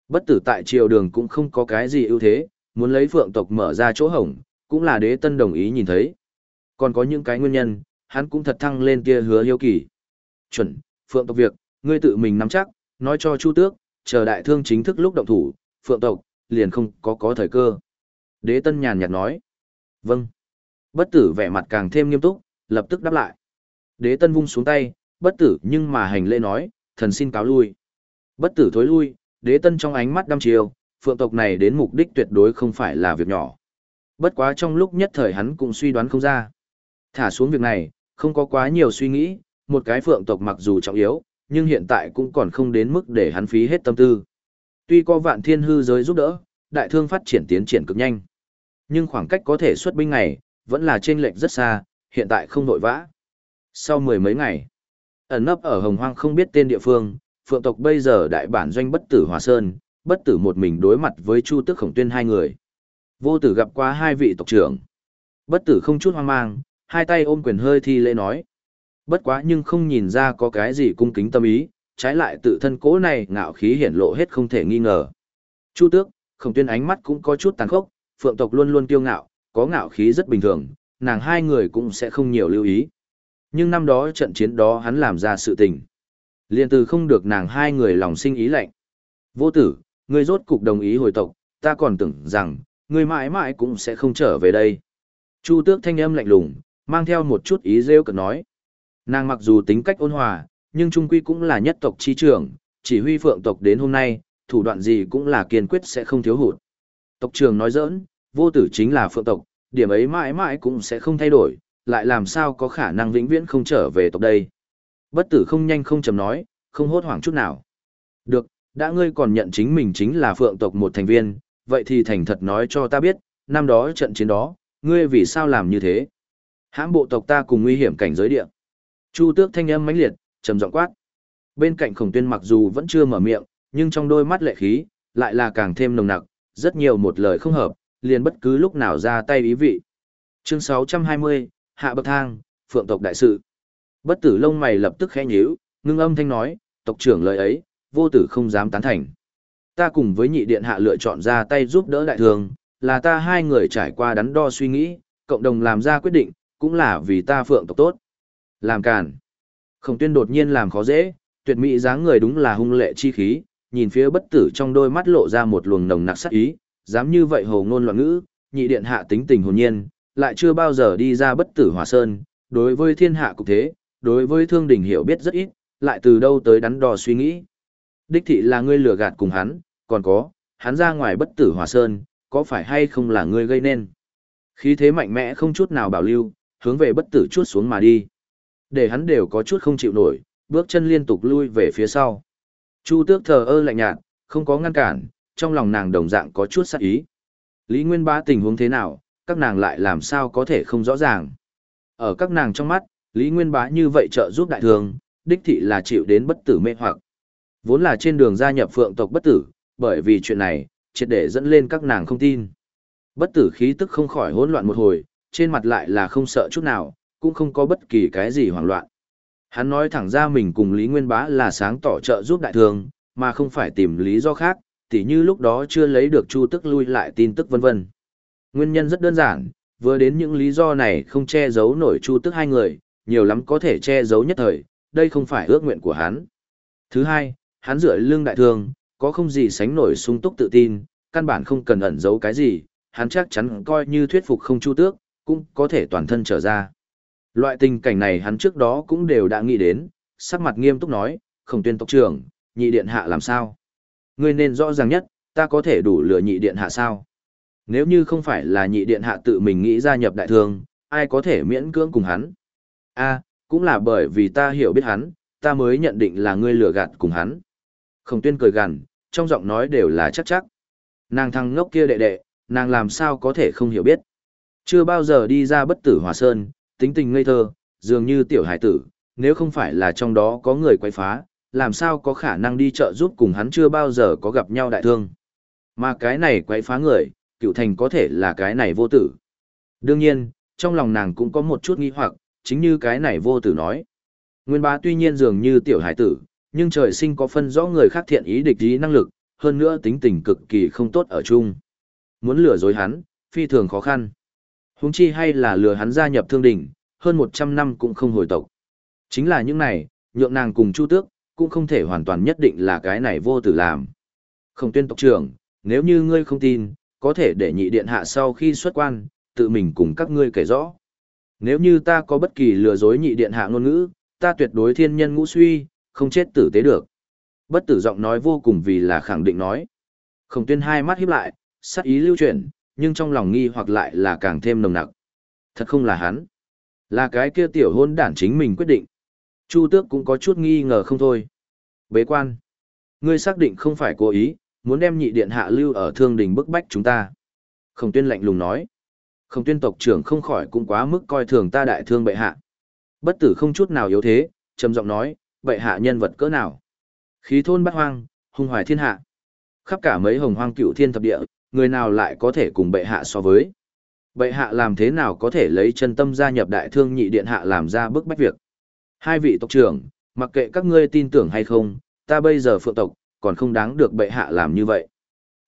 A: Bất tử tại triều đường cũng không có cái gì ưu thế, muốn lấy phượng tộc mở ra chỗ hổng, cũng là đế tân đồng ý nhìn thấy. Còn có những cái nguyên nhân, hắn cũng thật thăng lên kia hứa hiếu kỳ. Chuẩn, phượng tộc việc, ngươi tự mình nắm chắc, nói cho Chu Tước, chờ đại thương chính thức lúc động thủ, phượng tộc, liền không có có thời cơ. Đế tân nhàn nhạt nói. Vâng. Bất tử vẻ mặt càng thêm nghiêm túc, lập tức đáp lại. Đế tân vung xuống tay, bất tử nhưng mà hành lễ nói, thần xin cáo lui. Bất tử thối lui, đế tân trong ánh mắt đăm chiều, phượng tộc này đến mục đích tuyệt đối không phải là việc nhỏ. Bất quá trong lúc nhất thời hắn cũng suy đoán không ra. Thả xuống việc này, không có quá nhiều suy nghĩ, một cái phượng tộc mặc dù trọng yếu, nhưng hiện tại cũng còn không đến mức để hắn phí hết tâm tư. Tuy có vạn thiên hư giới giúp đỡ, đại thương phát triển tiến triển cực nhanh. Nhưng khoảng cách có thể xuất binh ngày, vẫn là trên lệch rất xa, hiện tại không nội vã. Sau mười mấy ngày, ẩn nấp ở hồng hoang không biết tên địa phương, phượng tộc bây giờ đại bản doanh bất tử hòa sơn, bất tử một mình đối mặt với chu tước khổng tuyên hai người. Vô tử gặp qua hai vị tộc trưởng. Bất tử không chút hoang mang, hai tay ôm quyền hơi thi lễ nói. Bất quá nhưng không nhìn ra có cái gì cung kính tâm ý, trái lại tự thân cố này ngạo khí hiển lộ hết không thể nghi ngờ. Chu tước, khổng tuyên ánh mắt cũng có chút tàn khốc, phượng tộc luôn luôn kiêu ngạo, có ngạo khí rất bình thường, nàng hai người cũng sẽ không nhiều lưu ý. Nhưng năm đó trận chiến đó hắn làm ra sự tình. Liên từ không được nàng hai người lòng sinh ý lạnh. Vô tử, ngươi rốt cục đồng ý hồi tộc, ta còn tưởng rằng, ngươi mãi mãi cũng sẽ không trở về đây. Chu tước thanh âm lạnh lùng, mang theo một chút ý rêu cực nói. Nàng mặc dù tính cách ôn hòa, nhưng trung quy cũng là nhất tộc chi trưởng, chỉ huy phượng tộc đến hôm nay, thủ đoạn gì cũng là kiên quyết sẽ không thiếu hụt. Tộc trưởng nói giỡn, vô tử chính là phượng tộc, điểm ấy mãi mãi cũng sẽ không thay đổi, lại làm sao có khả năng vĩnh viễn không trở về tộc đây. Bất tử không nhanh không chầm nói, không hốt hoảng chút nào. Được, đã ngươi còn nhận chính mình chính là phượng tộc một thành viên, vậy thì thành thật nói cho ta biết, năm đó trận chiến đó, ngươi vì sao làm như thế? Hãm bộ tộc ta cùng nguy hiểm cảnh giới địa. Chu tước thanh âm mãnh liệt, trầm giọng quát. Bên cạnh khổng tuyên mặc dù vẫn chưa mở miệng, nhưng trong đôi mắt lệ khí, lại là càng thêm nồng nặc, rất nhiều một lời không hợp, liền bất cứ lúc nào ra tay ý vị. Chương 620, Hạ Bậc Thang, Phượng tộc đại sự. Bất tử lông mày lập tức khẽ nhíu, ngưng âm thanh nói, tộc trưởng lời ấy, vô tử không dám tán thành. Ta cùng với nhị điện hạ lựa chọn ra tay giúp đỡ đại thường, là ta hai người trải qua đắn đo suy nghĩ, cộng đồng làm ra quyết định, cũng là vì ta phượng tộc tốt. Làm càn. Khổng tuyên đột nhiên làm khó dễ, tuyệt mỹ dáng người đúng là hung lệ chi khí, nhìn phía bất tử trong đôi mắt lộ ra một luồng nồng nặc sắc ý, dám như vậy hồ ngôn loạn ngữ, nhị điện hạ tính tình hồn nhiên, lại chưa bao giờ đi ra bất tử hòa sơn, đối với thiên hạ cục thế, đối với thương đình hiểu biết rất ít, lại từ đâu tới đắn đo suy nghĩ. Đích thị là ngươi lừa gạt cùng hắn, còn có, hắn ra ngoài bất tử hòa sơn, có phải hay không là ngươi gây nên. Khí thế mạnh mẽ không chút nào bảo lưu, hướng về bất tử chút xuống mà đi. Để hắn đều có chút không chịu nổi, bước chân liên tục lui về phía sau. Chu tước thờ ơ lạnh nhạt, không có ngăn cản, trong lòng nàng đồng dạng có chút sắc ý. Lý Nguyên Bá tình huống thế nào, các nàng lại làm sao có thể không rõ ràng. Ở các nàng trong mắt, Lý Nguyên Bá như vậy trợ giúp đại thường, đích thị là chịu đến bất tử mê hoặc. Vốn là trên đường gia nhập phượng tộc bất tử, bởi vì chuyện này, triệt để dẫn lên các nàng không tin. Bất tử khí tức không khỏi hỗn loạn một hồi, trên mặt lại là không sợ chút nào, cũng không có bất kỳ cái gì hoảng loạn. Hắn nói thẳng ra mình cùng Lý Nguyên Bá là sáng tỏ trợ giúp đại thường, mà không phải tìm lý do khác, tỉ như lúc đó chưa lấy được Chu Tức lui lại tin tức vân vân. Nguyên nhân rất đơn giản, vừa đến những lý do này không che giấu nổi Chu Tức hai người, nhiều lắm có thể che giấu nhất thời, đây không phải ước nguyện của hắn. Thứ hai, hắn dựa lưng đại thương, có không gì sánh nổi sung túc tự tin, căn bản không cần ẩn giấu cái gì, hắn chắc chắn coi như thuyết phục không Chu Tước, cũng có thể toàn thân trở ra. Loại tình cảnh này hắn trước đó cũng đều đã nghĩ đến, sắc mặt nghiêm túc nói, không tuyên tộc trưởng, nhị điện hạ làm sao? Ngươi nên rõ ràng nhất, ta có thể đủ lừa nhị điện hạ sao? Nếu như không phải là nhị điện hạ tự mình nghĩ gia nhập đại thương, ai có thể miễn cưỡng cùng hắn? a cũng là bởi vì ta hiểu biết hắn, ta mới nhận định là ngươi lừa gạt cùng hắn. Khổng tuyên cười gằn, trong giọng nói đều là chắc chắc. Nàng thằng ngốc kia đệ đệ, nàng làm sao có thể không hiểu biết. Chưa bao giờ đi ra bất tử hòa sơn, tính tình ngây thơ, dường như tiểu hải tử, nếu không phải là trong đó có người quay phá, làm sao có khả năng đi chợ giúp cùng hắn chưa bao giờ có gặp nhau đại thương. Mà cái này quay phá người, cựu thành có thể là cái này vô tử. Đương nhiên, trong lòng nàng cũng có một chút nghi hoặc, chính như cái này vô tử nói. Nguyên bá tuy nhiên dường như tiểu hải tử, nhưng trời sinh có phân rõ người khác thiện ý địch ý năng lực, hơn nữa tính tình cực kỳ không tốt ở chung. Muốn lừa dối hắn, phi thường khó khăn. Huống chi hay là lừa hắn gia nhập thương đỉnh, hơn 100 năm cũng không hồi tộc. Chính là những này, nhượng nàng cùng Chu Tước, cũng không thể hoàn toàn nhất định là cái này vô tử làm. Không tuyên tộc trưởng, nếu như ngươi không tin, có thể để nhị điện hạ sau khi xuất quan, tự mình cùng các ngươi kể rõ. Nếu như ta có bất kỳ lừa dối nhị điện hạ ngôn ngữ, ta tuyệt đối thiên nhân ngũ suy, không chết tử tế được. Bất tử giọng nói vô cùng vì là khẳng định nói. Khổng tuyên hai mắt híp lại, sắc ý lưu chuyển, nhưng trong lòng nghi hoặc lại là càng thêm nồng nặc. Thật không là hắn. Là cái kia tiểu hôn đản chính mình quyết định. Chu tước cũng có chút nghi ngờ không thôi. Bế quan. Ngươi xác định không phải cố ý, muốn đem nhị điện hạ lưu ở thương đình bức bách chúng ta. Khổng tuyên lạnh lùng nói. Khổng tuyên tộc trưởng không khỏi cũng quá mức coi thường ta đại thương bệ hạ. Bất tử không chút nào yếu thế, trầm giọng nói, bệ hạ nhân vật cỡ nào. Khí thôn bát hoang, hung hoài thiên hạ. Khắp cả mấy hồng hoang cựu thiên thập địa, người nào lại có thể cùng bệ hạ so với. Bệ hạ làm thế nào có thể lấy chân tâm gia nhập đại thương nhị điện hạ làm ra bức bách việc. Hai vị tộc trưởng, mặc kệ các ngươi tin tưởng hay không, ta bây giờ phượng tộc, còn không đáng được bệ hạ làm như vậy.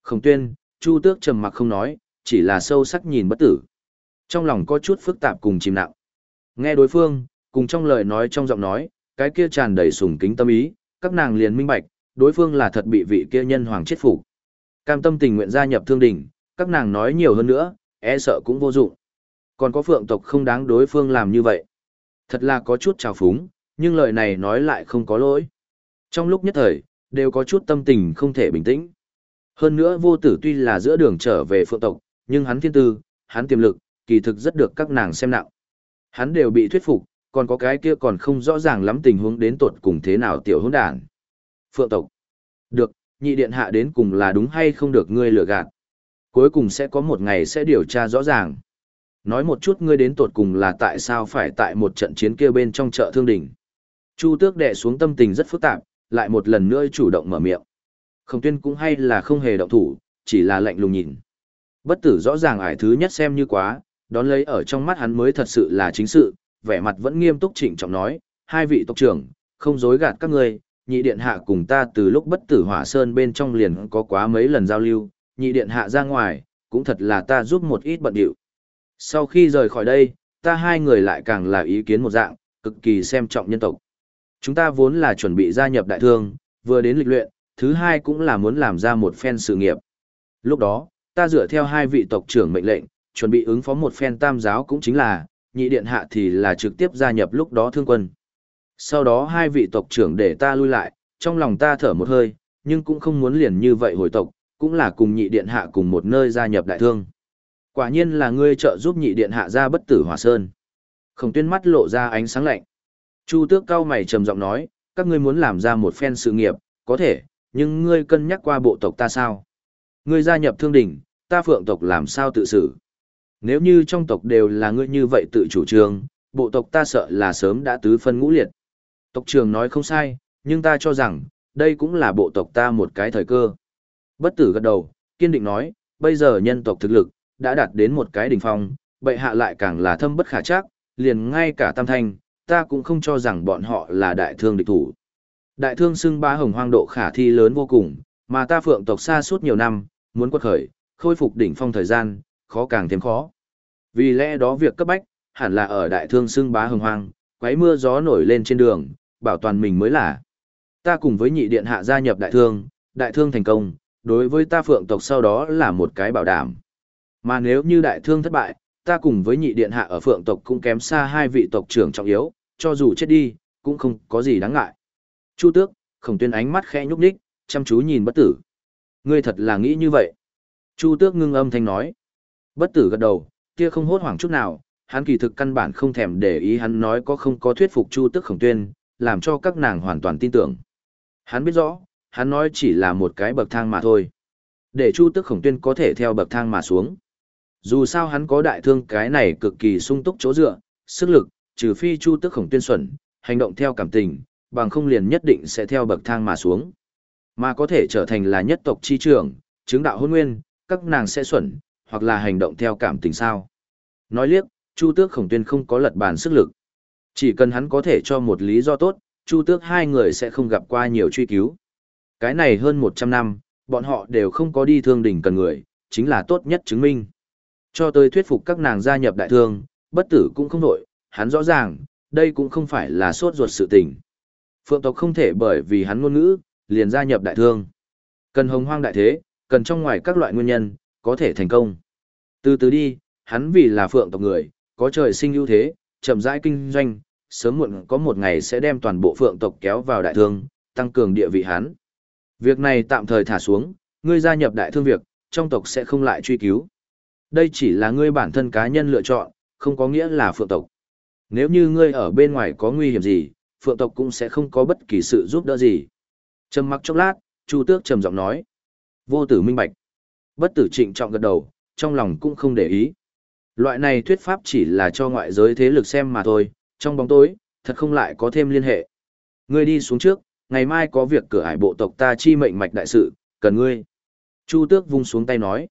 A: Khổng tuyên, chu tước trầm mặc không nói, chỉ là sâu sắc nhìn bất tử. Trong lòng có chút phức tạp cùng chìm nặng. Nghe đối phương, cùng trong lời nói trong giọng nói, cái kia tràn đầy sùng kính tâm ý, các nàng liền minh bạch, đối phương là thật bị vị kia nhân hoàng chết phục. Cam tâm tình nguyện gia nhập thương đình, các nàng nói nhiều hơn nữa, e sợ cũng vô dụng. Còn có phượng tộc không đáng đối phương làm như vậy. Thật là có chút trào phúng, nhưng lời này nói lại không có lỗi. Trong lúc nhất thời, đều có chút tâm tình không thể bình tĩnh. Hơn nữa vô tử tuy là giữa đường trở về phượng tộc, nhưng hắn thiên tư, hắn tiềm lực, kỳ thực rất được các nàng xem nặng. Hắn đều bị thuyết phục, còn có cái kia còn không rõ ràng lắm tình huống đến tột cùng thế nào tiểu hỗn đản. Phượng tộc. Được, nhị điện hạ đến cùng là đúng hay không được ngươi lừa gạt. Cuối cùng sẽ có một ngày sẽ điều tra rõ ràng. Nói một chút ngươi đến tột cùng là tại sao phải tại một trận chiến kia bên trong chợ thương đỉnh. Chu tước đệ xuống tâm tình rất phức tạp, lại một lần nữa chủ động mở miệng. Không tuyên cũng hay là không hề động thủ, chỉ là lạnh lùng nhìn. Bất tử rõ ràng ải thứ nhất xem như quá, đón lấy ở trong mắt hắn mới thật sự là chính sự, vẻ mặt vẫn nghiêm túc trịnh trọng nói, hai vị tộc trưởng, không dối gạt các ngươi, nhị điện hạ cùng ta từ lúc bất tử hỏa sơn bên trong liền có quá mấy lần giao lưu, nhị điện hạ ra ngoài, cũng thật là ta giúp một ít bận điệu. Sau khi rời khỏi đây, ta hai người lại càng là ý kiến một dạng, cực kỳ xem trọng nhân tộc. Chúng ta vốn là chuẩn bị gia nhập đại thương, vừa đến lịch luyện, thứ hai cũng là muốn làm ra một phen sự nghiệp. Lúc đó, ta dựa theo hai vị tộc trưởng mệnh lệnh, chuẩn bị ứng phó một phen tam giáo cũng chính là, nhị điện hạ thì là trực tiếp gia nhập lúc đó thương quân. Sau đó hai vị tộc trưởng để ta lui lại, trong lòng ta thở một hơi, nhưng cũng không muốn liền như vậy hồi tộc, cũng là cùng nhị điện hạ cùng một nơi gia nhập đại thương. Quả nhiên là ngươi trợ giúp nhị điện hạ ra bất tử hỏa sơn. Khổng tuyên mắt lộ ra ánh sáng lạnh. Chu tước cao mày trầm giọng nói, các ngươi muốn làm ra một phen sự nghiệp, có thể, nhưng ngươi cân nhắc qua bộ tộc ta sao? Ngươi gia nhập thương đỉnh, ta phượng tộc làm sao tự xử? Nếu như trong tộc đều là ngươi như vậy tự chủ trương, bộ tộc ta sợ là sớm đã tứ phân ngũ liệt. Tộc trưởng nói không sai, nhưng ta cho rằng, đây cũng là bộ tộc ta một cái thời cơ. Bất tử gật đầu, kiên định nói, bây giờ nhân tộc thực lực, đã đạt đến một cái đỉnh phong, bệ hạ lại càng là thâm bất khả chắc, liền ngay cả tam thanh, ta cũng không cho rằng bọn họ là đại thương địch thủ. Đại thương xưng ba hồng hoang độ khả thi lớn vô cùng, mà ta phượng tộc xa suốt nhiều năm, muốn quật khởi, khôi phục đỉnh phong thời gian, khó càng thêm khó. Vì lẽ đó việc cấp bách, hẳn là ở đại thương xưng bá hồng hoang, quấy mưa gió nổi lên trên đường, bảo toàn mình mới là. Ta cùng với nhị điện hạ gia nhập đại thương, đại thương thành công, đối với ta phượng tộc sau đó là một cái bảo đảm. Mà nếu như đại thương thất bại, ta cùng với nhị điện hạ ở phượng tộc cũng kém xa hai vị tộc trưởng trọng yếu, cho dù chết đi, cũng không có gì đáng ngại. Chu tước, khổng tuyên ánh mắt khẽ nhúc nhích, chăm chú nhìn bất tử. Ngươi thật là nghĩ như vậy. Chu tước ngưng âm thanh nói. Bất tử gật đầu, kia không hốt hoảng chút nào, hắn kỳ thực căn bản không thèm để ý hắn nói có không có thuyết phục Chu tước khổng tuyên, làm cho các nàng hoàn toàn tin tưởng. Hắn biết rõ, hắn nói chỉ là một cái bậc thang mà thôi. Để Chu tước khổng tuyên có thể theo bậc thang mà xuống. Dù sao hắn có đại thương cái này cực kỳ sung túc chỗ dựa, sức lực, trừ phi Chu tước khổng tuyên xuẩn, hành động theo cảm tình, bằng không liền nhất định sẽ theo bậc thang mà xuống. Mà có thể trở thành là nhất tộc chi trưởng, chứng đạo hôn nguyên, các nàng sẽ xuẩn, hoặc là hành động theo cảm tình sao. Nói liếc, Chu Tước Khổng Tuyên không có lật bàn sức lực. Chỉ cần hắn có thể cho một lý do tốt, Chu Tước hai người sẽ không gặp qua nhiều truy cứu. Cái này hơn 100 năm, bọn họ đều không có đi thương đỉnh cần người, chính là tốt nhất chứng minh. Cho tới thuyết phục các nàng gia nhập đại thương, bất tử cũng không nổi, hắn rõ ràng, đây cũng không phải là sốt ruột sự tình. Phượng tộc không thể bởi vì hắn ngôn ngữ, liền gia nhập đại thương. Cần hồng hoang đại thế, cần trong ngoài các loại nguyên nhân, có thể thành công. Từ từ đi, hắn vì là phượng tộc người, có trời sinh ưu thế, chậm rãi kinh doanh, sớm muộn có một ngày sẽ đem toàn bộ phượng tộc kéo vào đại thương, tăng cường địa vị hắn. Việc này tạm thời thả xuống, ngươi gia nhập đại thương việc, trong tộc sẽ không lại truy cứu. Đây chỉ là ngươi bản thân cá nhân lựa chọn, không có nghĩa là phượng tộc. Nếu như ngươi ở bên ngoài có nguy hiểm gì, phượng tộc cũng sẽ không có bất kỳ sự giúp đỡ gì. Trầm mặc chốc lát, Chu Tước trầm giọng nói. Vô tử minh bạch. Bất tử trịnh trọng gật đầu, trong lòng cũng không để ý. Loại này thuyết pháp chỉ là cho ngoại giới thế lực xem mà thôi, trong bóng tối, thật không lại có thêm liên hệ. Ngươi đi xuống trước, ngày mai có việc cửa ải bộ tộc ta chi mệnh mạch đại sự, cần ngươi. Chu Tước vung xuống tay nói.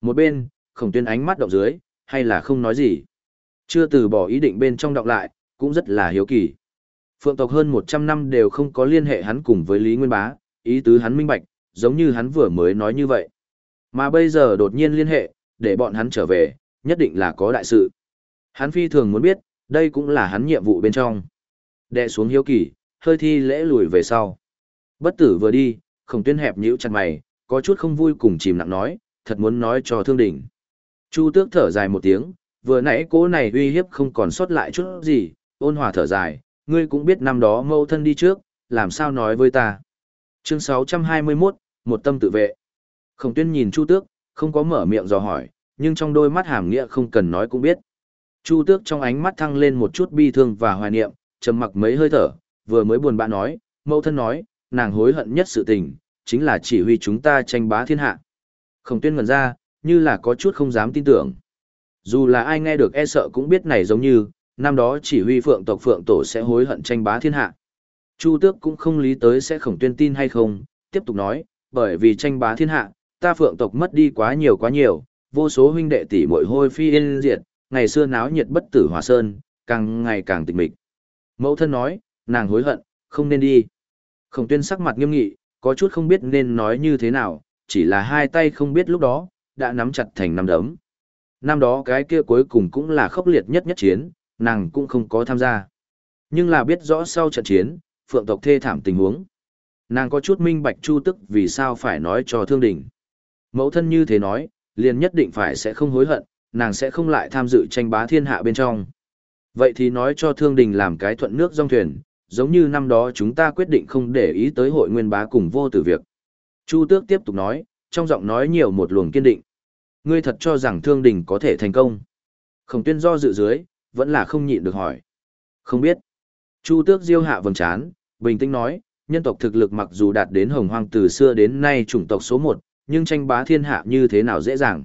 A: Một bên, khổng tuyên ánh mắt động dưới, hay là không nói gì. Chưa từ bỏ ý định bên trong đọc lại, cũng rất là hiếu kỳ. Phượng tộc hơn 100 năm đều không có liên hệ hắn cùng với Lý Nguyên Bá, ý tứ hắn minh bạch, giống như hắn vừa mới nói như vậy. Mà bây giờ đột nhiên liên hệ, để bọn hắn trở về, nhất định là có đại sự. Hắn phi thường muốn biết, đây cũng là hắn nhiệm vụ bên trong. Đệ xuống hiếu kỳ, hơi thi lễ lùi về sau. Bất tử vừa đi, khổng tuyên hẹp nhíu chặt mày, có chút không vui cùng chìm nặng nói, thật muốn nói cho thương đỉnh. Chu tước thở dài một tiếng, vừa nãy cố này uy hiếp không còn sót lại chút gì, ôn hòa thở dài, ngươi cũng biết năm đó mâu thân đi trước, làm sao nói với ta. Chương 621, một tâm tự vệ. Khổng tuyên nhìn Chu Tước, không có mở miệng dò hỏi, nhưng trong đôi mắt hàm nghĩa không cần nói cũng biết. Chu Tước trong ánh mắt thăng lên một chút bi thương và hoài niệm, trầm mặc mấy hơi thở, vừa mới buồn bã nói, mâu thân nói, nàng hối hận nhất sự tình, chính là chỉ huy chúng ta tranh bá thiên hạ. Khổng tuyên ngần ra, như là có chút không dám tin tưởng. Dù là ai nghe được e sợ cũng biết này giống như, năm đó chỉ huy phượng tộc phượng tổ sẽ hối hận tranh bá thiên hạ. Chu tước cũng không lý tới sẽ khổng tuyên tin hay không, tiếp tục nói, bởi vì tranh bá thiên hạ, ta phượng tộc mất đi quá nhiều quá nhiều, vô số huynh đệ tỷ muội hôi phi yên diệt, ngày xưa náo nhiệt bất tử hòa sơn, càng ngày càng tịch mịch. Mẫu thân nói, nàng hối hận, không nên đi. Khổng tuyên sắc mặt nghiêm nghị, có chút không biết nên nói như thế nào, chỉ là hai tay không biết lúc đó, đã nắm chặt thành năm đấm. Năm đó cái kia cuối cùng cũng là khốc liệt nhất nhất chiến, nàng cũng không có tham gia. Nhưng là biết rõ sau trận chiến, phượng tộc thê thảm tình huống. Nàng có chút minh bạch chu tức vì sao phải nói cho thương đình. Mẫu thân như thế nói, liền nhất định phải sẽ không hối hận, nàng sẽ không lại tham dự tranh bá thiên hạ bên trong. Vậy thì nói cho thương đình làm cái thuận nước dòng thuyền, giống như năm đó chúng ta quyết định không để ý tới hội nguyên bá cùng vô tử việc. Chu tước tiếp tục nói, trong giọng nói nhiều một luồng kiên định. Ngươi thật cho rằng thương đình có thể thành công. Khổng tuyên do dự dưới, vẫn là không nhịn được hỏi. Không biết. Chu tước diêu hạ vầng chán, bình tĩnh nói, nhân tộc thực lực mặc dù đạt đến hồng hoang từ xưa đến nay chủng tộc số một, nhưng tranh bá thiên hạ như thế nào dễ dàng.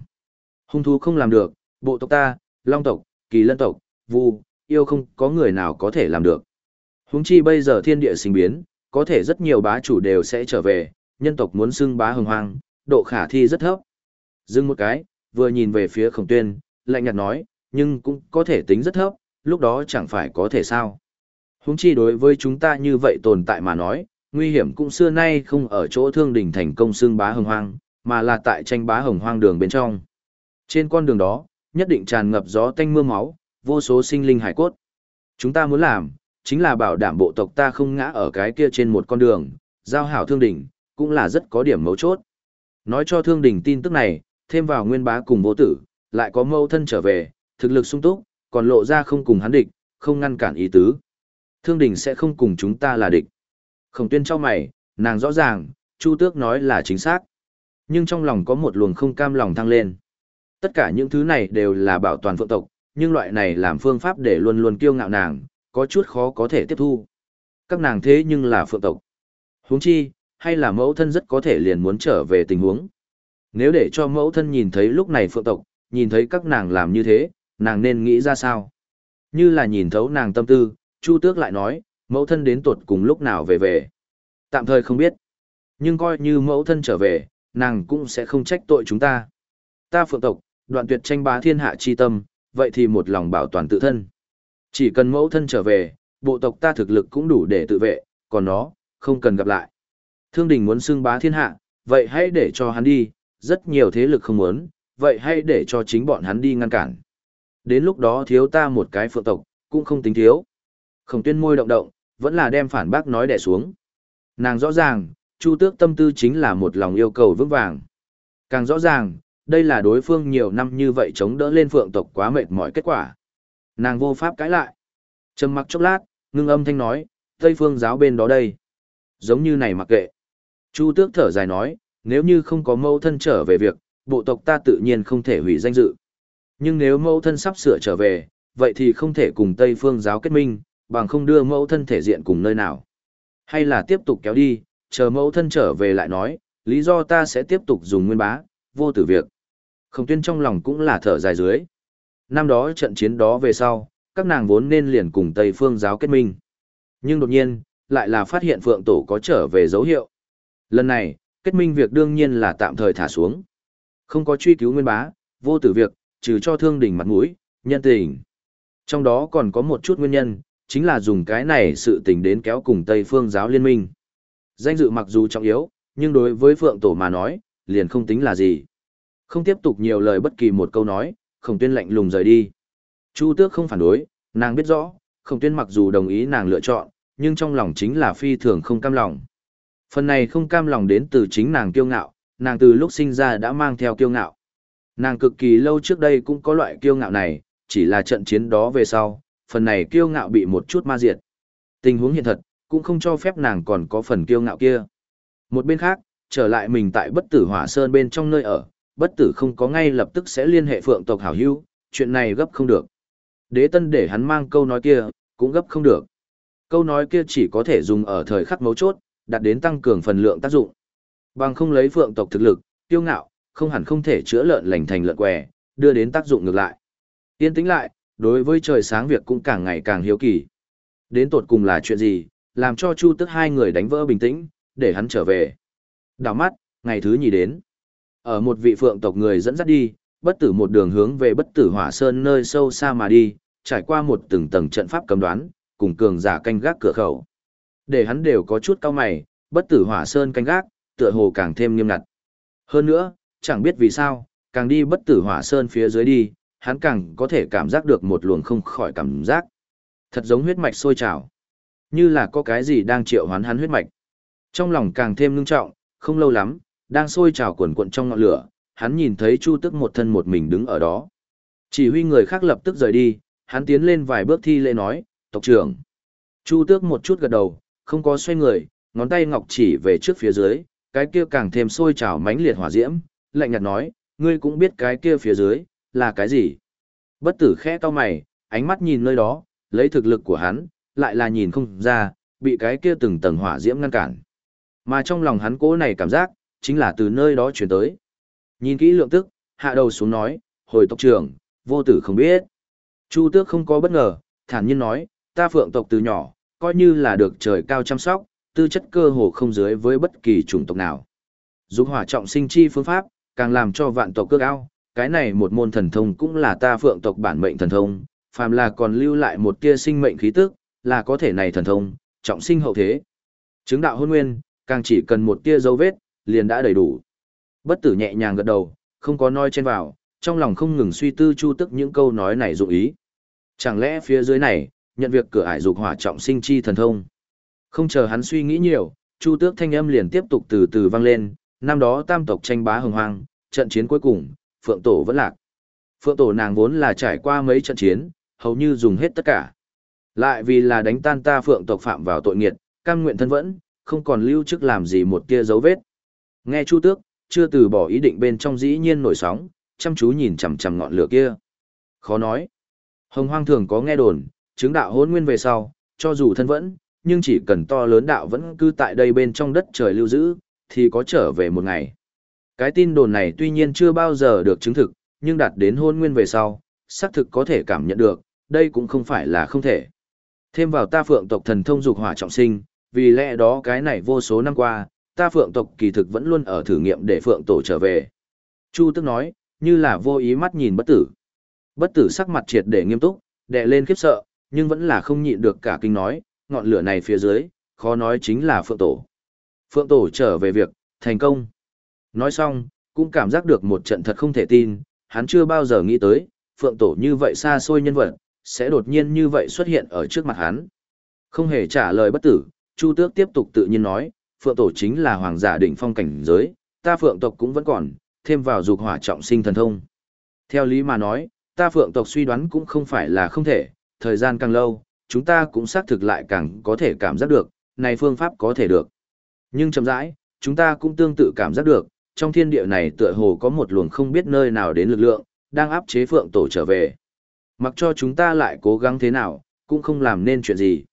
A: Hung thú không làm được, bộ tộc ta, long tộc, kỳ lân tộc, vu, yêu không có người nào có thể làm được. Húng chi bây giờ thiên địa sinh biến, có thể rất nhiều bá chủ đều sẽ trở về, nhân tộc muốn xưng bá hồng hoang, độ khả thi rất thấp. Dừng một cái, vừa nhìn về phía khổng tuyên, lạnh nhạt nói, nhưng cũng có thể tính rất thấp, lúc đó chẳng phải có thể sao. Húng chi đối với chúng ta như vậy tồn tại mà nói, nguy hiểm cũng xưa nay không ở chỗ thương đỉnh thành công xương bá hồng hoang, mà là tại tranh bá hồng hoang đường bên trong. Trên con đường đó, nhất định tràn ngập gió tanh mưa máu, vô số sinh linh hải cốt. Chúng ta muốn làm, chính là bảo đảm bộ tộc ta không ngã ở cái kia trên một con đường, giao hảo thương đỉnh, cũng là rất có điểm mấu chốt. Nói cho thương Đình tin tức này, thêm vào nguyên bá cùng vô tử, lại có mâu thân trở về, thực lực sung túc, còn lộ ra không cùng hắn địch, không ngăn cản ý tứ. Thương đình sẽ không cùng chúng ta là địch. Khổng tuyên cho mày, nàng rõ ràng, Chu Tước nói là chính xác. Nhưng trong lòng có một luồng không cam lòng thăng lên. Tất cả những thứ này đều là bảo toàn phượng tộc, nhưng loại này làm phương pháp để luôn luôn kiêu ngạo nàng, có chút khó có thể tiếp thu. Các nàng thế nhưng là phượng tộc. huống chi, hay là mẫu thân rất có thể liền muốn trở về tình huống. Nếu để cho mẫu thân nhìn thấy lúc này phượng tộc, nhìn thấy các nàng làm như thế, nàng nên nghĩ ra sao? Như là nhìn thấu nàng tâm tư, Chu Tước lại nói, mẫu thân đến tuột cùng lúc nào về về. Tạm thời không biết. Nhưng coi như mẫu thân trở về, nàng cũng sẽ không trách tội chúng ta. Ta phượng tộc, đoạn tuyệt tranh bá thiên hạ chi tâm, vậy thì một lòng bảo toàn tự thân. Chỉ cần mẫu thân trở về, bộ tộc ta thực lực cũng đủ để tự vệ, còn nó, không cần gặp lại. Thương đình muốn xưng bá thiên hạ, vậy hãy để cho hắn đi, rất nhiều thế lực không muốn, vậy hãy để cho chính bọn hắn đi ngăn cản. Đến lúc đó thiếu ta một cái phượng tộc, cũng không tính thiếu. Khổng tuyên môi động động, vẫn là đem phản bác nói đẻ xuống. Nàng rõ ràng, Chu Tước tâm tư chính là một lòng yêu cầu vững vàng. Càng rõ ràng, đây là đối phương nhiều năm như vậy chống đỡ lên phượng tộc quá mệt mỏi kết quả. Nàng vô pháp cãi lại. Trầm mặc chốc lát, ngưng âm thanh nói, Tây phương giáo bên đó đây. Giống như này mặc kệ. Chu Tước thở dài nói, nếu như không có mâu thân trở về việc, bộ tộc ta tự nhiên không thể hủy danh dự. Nhưng nếu mẫu thân sắp sửa trở về, vậy thì không thể cùng Tây phương giáo kết minh, bằng không đưa mẫu thân thể diện cùng nơi nào. Hay là tiếp tục kéo đi, chờ mẫu thân trở về lại nói, lý do ta sẽ tiếp tục dùng nguyên bá, vô tử việc. Khổng tuyên trong lòng cũng là thở dài dưới. Năm đó trận chiến đó về sau, các nàng vốn nên liền cùng Tây phương giáo kết minh. Nhưng đột nhiên, lại là phát hiện phượng tổ có trở về dấu hiệu. Lần này, kết minh việc đương nhiên là tạm thời thả xuống. Không có truy cứu nguyên bá, vô tử việc, trừ cho thương đỉnh mặt mũi, nhân tình. Trong đó còn có một chút nguyên nhân, chính là dùng cái này sự tình đến kéo cùng Tây phương giáo liên minh. Danh dự mặc dù trọng yếu, nhưng đối với Phượng Tổ mà nói, liền không tính là gì. Không tiếp tục nhiều lời bất kỳ một câu nói, khổng tuyên lạnh lùng rời đi. Chu tước không phản đối, nàng biết rõ, khổng tuyên mặc dù đồng ý nàng lựa chọn, nhưng trong lòng chính là phi thường không cam lòng. Phần này không cam lòng đến từ chính nàng kiêu ngạo, nàng từ lúc sinh ra đã mang theo kiêu ngạo. Nàng cực kỳ lâu trước đây cũng có loại kiêu ngạo này, chỉ là trận chiến đó về sau, phần này kiêu ngạo bị một chút ma diệt. Tình huống hiện thật, cũng không cho phép nàng còn có phần kiêu ngạo kia. Một bên khác, trở lại mình tại bất tử hỏa sơn bên trong nơi ở, bất tử không có ngay lập tức sẽ liên hệ phượng tộc hảo hữu, chuyện này gấp không được. Đế tân để hắn mang câu nói kia, cũng gấp không được. Câu nói kia chỉ có thể dùng ở thời khắc mấu chốt, đạt đến tăng cường phần lượng tác dụng. Bằng không lấy phượng tộc thực lực, tiêu ngạo, không hẳn không thể chữa lợn lành thành lợn què, đưa đến tác dụng ngược lại. Yên tĩnh lại, đối với trời sáng việc cũng càng ngày càng hiếu kỳ. Đến tột cùng là chuyện gì, làm cho Chu Tức hai người đánh vỡ bình tĩnh, để hắn trở về. Đào mắt, ngày thứ nhì đến. Ở một vị phượng tộc người dẫn dắt đi, bất tử một đường hướng về bất tử hỏa sơn nơi sâu xa mà đi, trải qua một từng tầng trận pháp cấm đoán, cùng cường giả canh gác cửa khẩu. Để hắn đều có chút cao mày, bất tử hỏa sơn canh gác, tựa hồ càng thêm nghiêm ngặt. Hơn nữa, chẳng biết vì sao, càng đi bất tử hỏa sơn phía dưới đi, hắn càng có thể cảm giác được một luồng không khỏi cảm giác. Thật giống huyết mạch sôi trào. Như là có cái gì đang triệu hoán hắn huyết mạch. Trong lòng càng thêm ngưng trọng, không lâu lắm, đang sôi trào cuộn cuộn trong ngọn lửa, hắn nhìn thấy Chu Tức một thân một mình đứng ở đó. Chỉ huy người khác lập tức rời đi, hắn tiến lên vài bước thi lễ nói, tộc trưởng. Chu Tước một chút gật đầu, không có xoay người, ngón tay ngọc chỉ về trước phía dưới, cái kia càng thêm sôi trào mãnh liệt hỏa diễm, lạnh nhạt nói, ngươi cũng biết cái kia phía dưới, là cái gì? Bất tử khẽ to mày, ánh mắt nhìn nơi đó, lấy thực lực của hắn, lại là nhìn không ra, bị cái kia từng tầng hỏa diễm ngăn cản. Mà trong lòng hắn cố này cảm giác, chính là từ nơi đó chuyển tới. Nhìn kỹ lượng tức, hạ đầu xuống nói, hồi tộc trưởng, vô tử không biết. Chu tước không có bất ngờ, thản nhiên nói, ta phượng tộc từ nhỏ, coi như là được trời cao chăm sóc, tư chất cơ hồ không dưới với bất kỳ chủng tộc nào. Dục hỏa trọng sinh chi phương pháp, càng làm cho vạn tộc cước ao, cái này một môn thần thông cũng là ta phượng tộc bản mệnh thần thông, phàm là còn lưu lại một tia sinh mệnh khí tức, là có thể này thần thông, trọng sinh hậu thế. Chứng đạo hôn nguyên, càng chỉ cần một tia dấu vết, liền đã đầy đủ. Bất tử nhẹ nhàng gật đầu, không có nói trên vào, trong lòng không ngừng suy tư chu tức những câu nói này dụng ý. Chẳng lẽ phía dưới này, nhận việc cửa ải dục hỏa trọng sinh chi thần thông. Không chờ hắn suy nghĩ nhiều, chu tước thanh âm liền tiếp tục từ từ vang lên, năm đó tam tộc tranh bá hồng hoang, trận chiến cuối cùng, Phượng Tổ vẫn lạc. Phượng Tổ nàng vốn là trải qua mấy trận chiến, hầu như dùng hết tất cả. Lại vì là đánh tan ta Phượng tộc phạm vào tội nghiệt, cam nguyện thân vẫn, không còn lưu chức làm gì một tia dấu vết. Nghe Chu Tước, chưa từ bỏ ý định bên trong dĩ nhiên nổi sóng, chăm chú nhìn chằm chằm ngọn lửa kia. Khó nói. Hồng Hoang thường có nghe đồn, chứng đạo hôn nguyên về sau, cho dù thân vẫn, nhưng chỉ cần to lớn đạo vẫn cư tại đây bên trong đất trời lưu giữ, thì có trở về một ngày. Cái tin đồn này tuy nhiên chưa bao giờ được chứng thực, nhưng đạt đến hôn nguyên về sau, xác thực có thể cảm nhận được, đây cũng không phải là không thể. Thêm vào ta phượng tộc thần thông dục hỏa trọng sinh, vì lẽ đó cái này vô số năm qua, ta phượng tộc kỳ thực vẫn luôn ở thử nghiệm để phượng tổ trở về. Chu tức nói, như là vô ý mắt nhìn bất tử. Bất tử sắc mặt triệt để nghiêm túc, đè lên khiếp sợ, nhưng vẫn là không nhịn được cả kinh nói, ngọn lửa này phía dưới, khó nói chính là phượng tổ. Phượng tổ trở về việc, thành công. Nói xong, cũng cảm giác được một trận thật không thể tin, hắn chưa bao giờ nghĩ tới, phượng tổ như vậy xa xôi nhân vật, sẽ đột nhiên như vậy xuất hiện ở trước mặt hắn. Không hề trả lời bất tử, Chu Tước tiếp tục tự nhiên nói, phượng tổ chính là hoàng giả đỉnh phong cảnh giới, ta phượng tộc cũng vẫn còn, thêm vào dục hỏa trọng sinh thần thông. Theo lý mà nói, ta phượng tộc suy đoán cũng không phải là không thể, thời gian càng lâu, chúng ta cũng xác thực lại càng có thể cảm giác được, này phương pháp có thể được. Nhưng chậm rãi, chúng ta cũng tương tự cảm giác được, trong thiên địa này tựa hồ có một luồng không biết nơi nào đến lực lượng, đang áp chế phượng tổ trở về. Mặc cho chúng ta lại cố gắng thế nào, cũng không làm nên chuyện gì.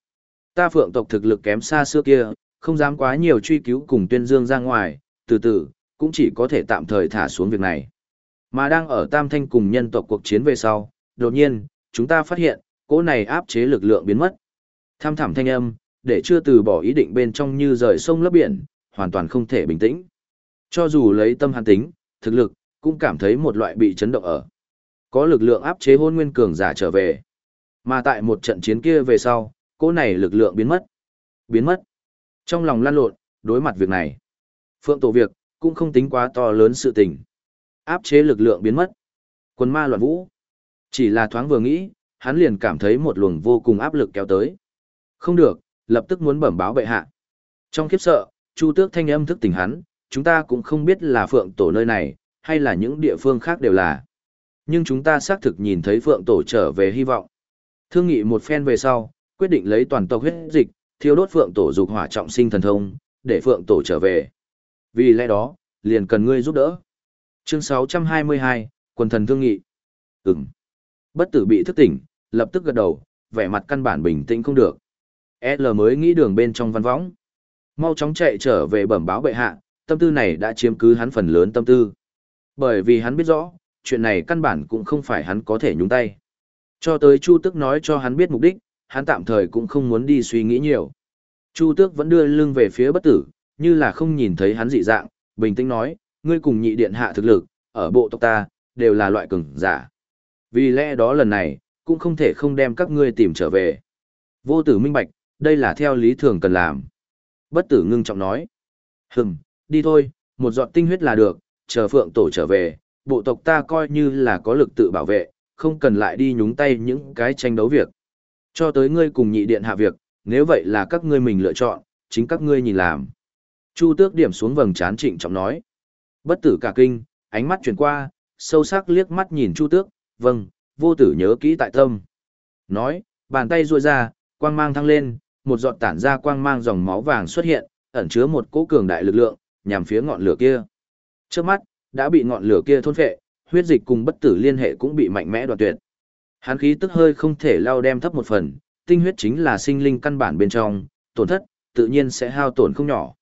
A: Ta phượng tộc thực lực kém xa xưa kia, không dám quá nhiều truy cứu cùng tuyên dương ra ngoài, từ từ, cũng chỉ có thể tạm thời thả xuống việc này. Mà đang ở Tam Thanh cùng nhân tộc cuộc chiến về sau, đột nhiên, chúng ta phát hiện, cỗ này áp chế lực lượng biến mất. Tham thảm thanh âm, để chưa từ bỏ ý định bên trong như rời sông lấp biển, hoàn toàn không thể bình tĩnh. Cho dù lấy tâm hàn tính, thực lực, cũng cảm thấy một loại bị chấn động ở. Có lực lượng áp chế hôn nguyên cường giả trở về. Mà tại một trận chiến kia về sau, cỗ này lực lượng biến mất. Biến mất. Trong lòng lan lộn, đối mặt việc này. Phượng tổ việc, cũng không tính quá to lớn sự tình. Áp chế lực lượng biến mất. Quân ma loạn vũ. Chỉ là thoáng vừa nghĩ, hắn liền cảm thấy một luồng vô cùng áp lực kéo tới. Không được, lập tức muốn bẩm báo bệ hạ. Trong khiếp sợ, Chu Tước thanh âm thức tỉnh hắn, chúng ta cũng không biết là Phượng Tổ nơi này, hay là những địa phương khác đều là. Nhưng chúng ta xác thực nhìn thấy Phượng Tổ trở về hy vọng. Thương nghị một phen về sau, quyết định lấy toàn tộc huyết dịch, thiêu đốt Phượng Tổ dục hỏa trọng sinh thần thông, để Phượng Tổ trở về. Vì lẽ đó, liền cần ngươi giúp đỡ. Chương 622, quần thần thương nghị. Ừm. Bất tử bị thức tỉnh, lập tức gật đầu, vẻ mặt căn bản bình tĩnh không được. L mới nghĩ đường bên trong văn võng. Mau chóng chạy trở về bẩm báo bệ hạ, tâm tư này đã chiếm cứ hắn phần lớn tâm tư. Bởi vì hắn biết rõ, chuyện này căn bản cũng không phải hắn có thể nhúng tay. Cho tới Chu Tước nói cho hắn biết mục đích, hắn tạm thời cũng không muốn đi suy nghĩ nhiều. Chu Tước vẫn đưa lưng về phía bất tử, như là không nhìn thấy hắn dị dạng, bình tĩnh nói, ngươi cùng nhị điện hạ thực lực, ở bộ tộc ta, đều là loại cường giả. Vì lẽ đó lần này, cũng không thể không đem các ngươi tìm trở về. Vô tử minh bạch, đây là theo lý thường cần làm. Bất tử ngưng trọng nói. Hừm, đi thôi, một giọt tinh huyết là được, chờ phượng tổ trở về, bộ tộc ta coi như là có lực tự bảo vệ, không cần lại đi nhúng tay những cái tranh đấu việc. Cho tới ngươi cùng nhị điện hạ việc, nếu vậy là các ngươi mình lựa chọn, chính các ngươi nhìn làm. Chu tước điểm xuống vầng trán trịnh trọng nói. Bất tử cả kinh, ánh mắt chuyển qua, sâu sắc liếc mắt nhìn chu tước, vâng, vô tử nhớ kỹ tại tâm. Nói, bàn tay ruôi ra, quang mang thăng lên, một giọt tản ra quang mang dòng máu vàng xuất hiện, ẩn chứa một cỗ cường đại lực lượng, nhằm phía ngọn lửa kia. Trước mắt, đã bị ngọn lửa kia thôn phệ, huyết dịch cùng bất tử liên hệ cũng bị mạnh mẽ đoạt tuyệt. Hán khí tức hơi không thể lao đem thấp một phần, tinh huyết chính là sinh linh căn bản bên trong, tổn thất, tự nhiên sẽ hao tổn không nhỏ.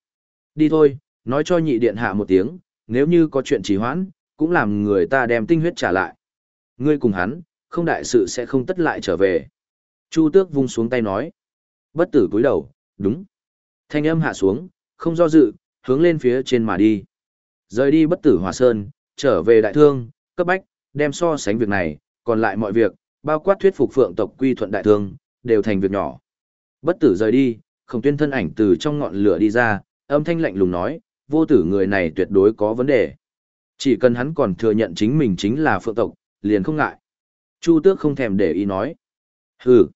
A: Đi thôi, nói cho nhị điện hạ một tiếng, nếu như có chuyện trì hoãn, cũng làm người ta đem tinh huyết trả lại. Ngươi cùng hắn, không đại sự sẽ không tất lại trở về. Chu tước vung xuống tay nói. Bất tử cúi đầu, đúng. Thanh âm hạ xuống, không do dự, hướng lên phía trên mà đi. Rời đi bất tử hòa sơn, trở về đại thương, cấp bách, đem so sánh việc này, còn lại mọi việc, bao quát thuyết phục phượng tộc quy thuận đại thương, đều thành việc nhỏ. Bất tử rời đi, không tuyên thân ảnh từ trong ngọn lửa đi ra, âm thanh lạnh lùng nói, vô tử người này tuyệt đối có vấn đề. Chỉ cần hắn còn thừa nhận chính mình chính là phượng tộc, liền không ngại. Chu tước không thèm để ý nói. Hừ.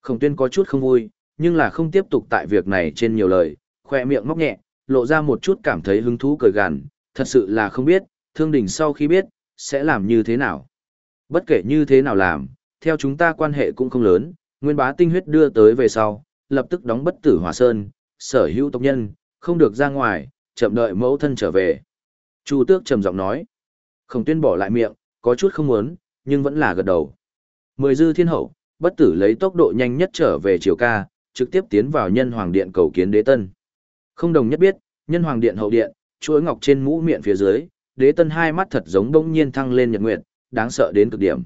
A: Khổng tuyên có chút không vui, nhưng là không tiếp tục tại việc này trên nhiều lời, khoe miệng móc nhẹ, lộ ra một chút cảm thấy hứng thú cười gằn, thật sự là không biết, thương đình sau khi biết, sẽ làm như thế nào. Bất kể như thế nào làm, theo chúng ta quan hệ cũng không lớn, nguyên bá tinh huyết đưa tới về sau, lập tức đóng bất tử hỏa sơn, sở hữu tộc nhân, không được ra ngoài, chậm đợi mẫu thân trở về. Chu tước trầm giọng nói. Khổng tuyên bỏ lại miệng, có chút không muốn, nhưng vẫn là gật đầu. Mười dư thiên hậu, bất tử lấy tốc độ nhanh nhất trở về triều ca, trực tiếp tiến vào nhân hoàng điện cầu kiến đế tân. Không đồng nhất biết, nhân hoàng điện hậu điện, chuỗi ngọc trên mũ miệng phía dưới, đế tân hai mắt thật giống bỗng nhiên thăng lên nhật nguyệt, đáng sợ đến cực điểm.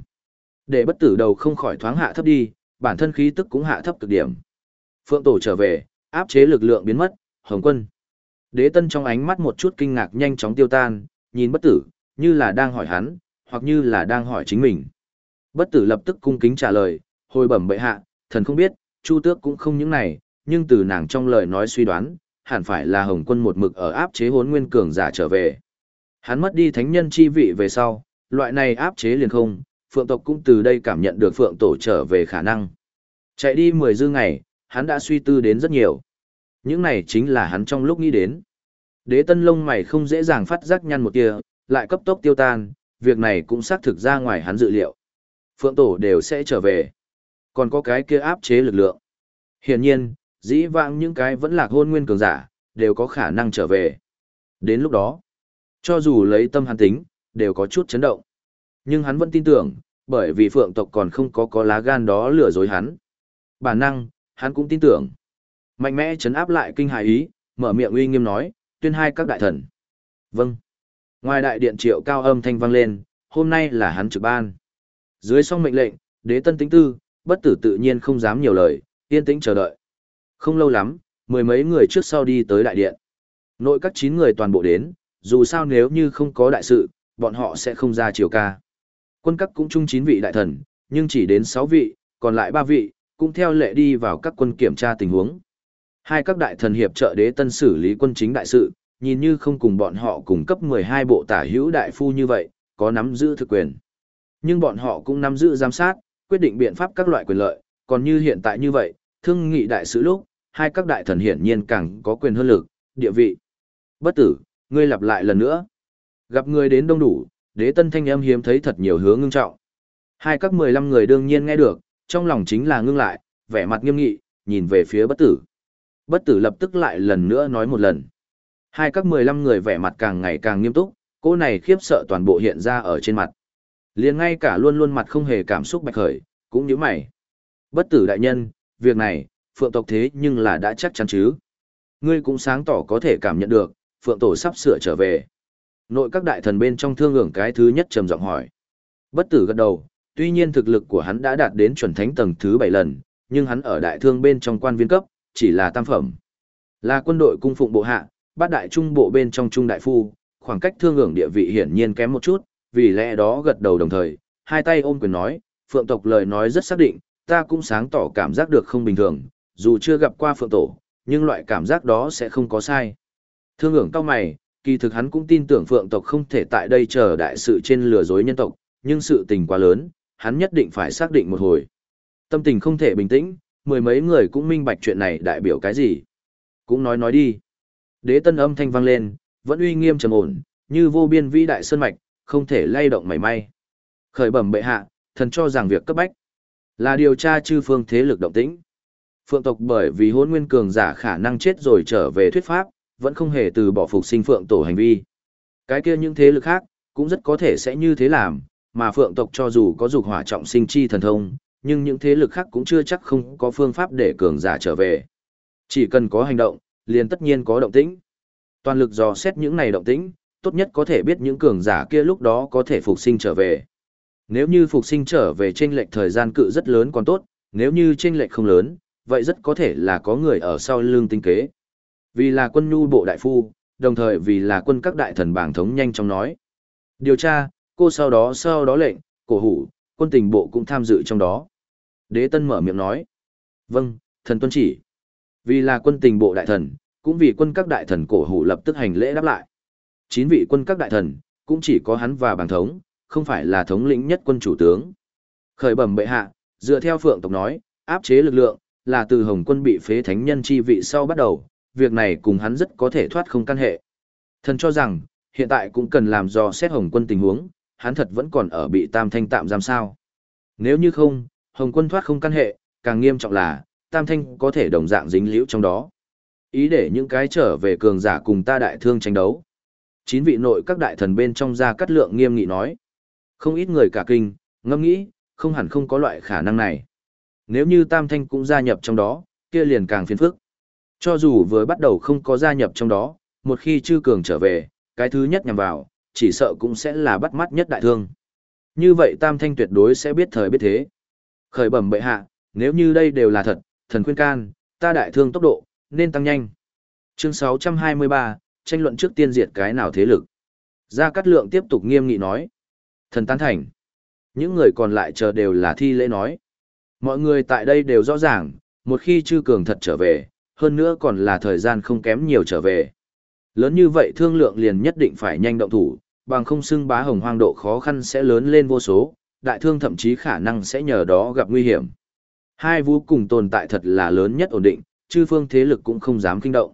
A: Để bất tử đầu không khỏi thoáng hạ thấp đi, bản thân khí tức cũng hạ thấp cực điểm. Phượng tổ trở về, áp chế lực lượng biến mất, hồng quân. Đế tân trong ánh mắt một chút kinh ngạc nhanh chóng tiêu tan, nhìn bất tử, như là đang hỏi hắn, hoặc như là đang hỏi chính mình. Bất tử lập tức cung kính trả lời, hồi bẩm bệ hạ, thần không biết, chu tước cũng không những này, nhưng từ nàng trong lời nói suy đoán, hẳn phải là hồng quân một mực ở áp chế Hỗn nguyên cường giả trở về. Hắn mất đi thánh nhân chi vị về sau, loại này áp chế liền không, phượng tộc cũng từ đây cảm nhận được phượng tổ trở về khả năng. Chạy đi 10 dư ngày, hắn đã suy tư đến rất nhiều. Những này chính là hắn trong lúc nghĩ đến. Đế tân lông mày không dễ dàng phát giác nhăn một tia, lại cấp tốc tiêu tan, việc này cũng xác thực ra ngoài hắn dự liệu. Phượng tổ đều sẽ trở về. Còn có cái kia áp chế lực lượng. Hiển nhiên, dĩ vãng những cái vẫn lạc hôn nguyên cường giả, đều có khả năng trở về. Đến lúc đó, cho dù lấy tâm hắn tính, đều có chút chấn động. Nhưng hắn vẫn tin tưởng, bởi vì phượng tộc còn không có có lá gan đó lừa dối hắn. Bản năng, hắn cũng tin tưởng. Mạnh mẽ chấn áp lại kinh hài ý, mở miệng uy nghiêm nói, tuyên hai các đại thần. Vâng. Ngoài đại điện triệu cao âm thanh vang lên, hôm nay là hắn trực ban. Dưới song mệnh lệnh, đế tân tính tư, bất tử tự nhiên không dám nhiều lời, yên tĩnh chờ đợi. Không lâu lắm, mười mấy người trước sau đi tới đại điện. Nội các chín người toàn bộ đến, dù sao nếu như không có đại sự, bọn họ sẽ không ra triều ca. Quân các cũng chung chín vị đại thần, nhưng chỉ đến sáu vị, còn lại ba vị, cũng theo lệ đi vào các quân kiểm tra tình huống. Hai các đại thần hiệp trợ đế tân xử lý quân chính đại sự, nhìn như không cùng bọn họ cùng cấp 12 bộ tả hữu đại phu như vậy, có nắm giữ thực quyền. Nhưng bọn họ cũng nắm giữ giám sát, quyết định biện pháp các loại quyền lợi, còn như hiện tại như vậy, thương nghị đại sự lúc, hai các đại thần hiển nhiên càng có quyền hơn lực, địa vị. Bất tử, ngươi lặp lại lần nữa. Gặp người đến đông đủ, đế tân thanh âm hiếm thấy thật nhiều hướng ngưng trọng. Hai các 15 người đương nhiên nghe được, trong lòng chính là ngưng lại, vẻ mặt nghiêm nghị, nhìn về phía bất tử. Bất tử lập tức lại lần nữa nói một lần. Hai các 15 người vẻ mặt càng ngày càng nghiêm túc, cô này khiếp sợ toàn bộ hiện ra ở trên mặt. liền ngay cả luôn luôn mặt không hề cảm xúc bạch khởi, cũng như mày. Bất tử đại nhân, việc này, phượng tộc thế nhưng là đã chắc chắn chứ. Ngươi cũng sáng tỏ có thể cảm nhận được, phượng tổ sắp sửa trở về. Nội các đại thần bên trong thương hưởng cái thứ nhất trầm giọng hỏi. Bất tử gật đầu, tuy nhiên thực lực của hắn đã đạt đến chuẩn thánh tầng thứ 7 lần, nhưng hắn ở đại thương bên trong quan viên cấp, chỉ là tam phẩm. Là quân đội cung phụng bộ hạ, bát đại trung bộ bên trong trung đại phu, khoảng cách thương hưởng địa vị hiển nhiên kém một chút, vì lẽ đó gật đầu đồng thời, hai tay ôm quyền nói, phượng tộc lời nói rất xác định, ta cũng sáng tỏ cảm giác được không bình thường, dù chưa gặp qua phượng tổ, nhưng loại cảm giác đó sẽ không có sai. Thương hưởng cao mày, kỳ thực hắn cũng tin tưởng phượng tộc không thể tại đây chờ đại sự trên lừa dối nhân tộc, nhưng sự tình quá lớn, hắn nhất định phải xác định một hồi. Tâm tình không thể bình tĩnh, mười mấy người cũng minh bạch chuyện này đại biểu cái gì. Cũng nói nói đi. Đế tân âm thanh vang lên, vẫn uy nghiêm trầm ổn, như vô biên vĩ đại sơn mạch, không thể lay động mảy may. Khởi bẩm bệ hạ, thần cho rằng việc cấp bách là điều tra chư phương thế lực động tĩnh. Phượng tộc bởi vì hôn nguyên cường giả khả năng chết rồi trở về thuyết pháp, vẫn không hề từ bỏ phục sinh phượng tổ hành vi. Cái kia những thế lực khác, cũng rất có thể sẽ như thế làm, mà phượng tộc cho dù có dục hỏa trọng sinh chi thần thông, nhưng những thế lực khác cũng chưa chắc không có phương pháp để cường giả trở về. Chỉ cần có hành động, liền tất nhiên có động tĩnh. Toàn lực dò xét những này động tĩnh, tốt nhất có thể biết những cường giả kia lúc đó có thể phục sinh trở về. Nếu như phục sinh trở về trên lệch thời gian cự rất lớn còn tốt, nếu như trên lệch không lớn, vậy rất có thể là có người ở sau lưng tinh kế. Vì là quân nhu bộ đại phu, đồng thời vì là quân các đại thần bảng thống nhanh chóng nói. Điều tra, cô sau đó sau đó lệnh, cổ hủ, quân tình bộ cũng tham dự trong đó. Đế tân mở miệng nói. Vâng, thần tuân chỉ. Vì là quân tình bộ đại thần, cũng vì quân các đại thần cổ hủ lập tức hành lễ đáp lại. Chín vị quân các đại thần, cũng chỉ có hắn và bảng thống, không phải là thống lĩnh nhất quân chủ tướng. Khởi bẩm bệ hạ, dựa theo phượng tộc nói, áp chế lực lượng, là từ Hồng quân bị phế thánh nhân chi vị sau bắt đầu, việc này cùng hắn rất có thể thoát không căn hệ. Thần cho rằng, hiện tại cũng cần làm do xét Hồng quân tình huống, hắn thật vẫn còn ở bị tam thanh tạm giam sao. Nếu như không, Hồng quân thoát không căn hệ, càng nghiêm trọng là, tam thanh có thể đồng dạng dính liễu trong đó. Ý để những cái trở về cường giả cùng ta đại thương tranh đấu. Chín vị nội các đại thần bên trong ra cắt lượng nghiêm nghị nói. Không ít người cả kinh, ngâm nghĩ, không hẳn không có loại khả năng này. Nếu như Tam Thanh cũng gia nhập trong đó, kia liền càng phiền phức. Cho dù vừa bắt đầu không có gia nhập trong đó, một khi chư cường trở về, cái thứ nhất nhằm vào, chỉ sợ cũng sẽ là bắt mắt nhất đại thương. Như vậy Tam Thanh tuyệt đối sẽ biết thời biết thế. Khởi bẩm bệ hạ, nếu như đây đều là thật, thần khuyên can, ta đại thương tốc độ, nên tăng nhanh. Chương 623, tranh luận trước tiên diệt cái nào thế lực. Gia Cát Lượng tiếp tục nghiêm nghị nói. Thần tán thành. Những người còn lại chờ đều là thi lễ nói. Mọi người tại đây đều rõ ràng, một khi chư cường thật trở về, hơn nữa còn là thời gian không kém nhiều trở về. Lớn như vậy thương lượng liền nhất định phải nhanh động thủ, bằng không xưng bá hồng hoang độ khó khăn sẽ lớn lên vô số, đại thương thậm chí khả năng sẽ nhờ đó gặp nguy hiểm. Hai vũ cùng tồn tại thật là lớn nhất ổn định, chư phương thế lực cũng không dám kinh động.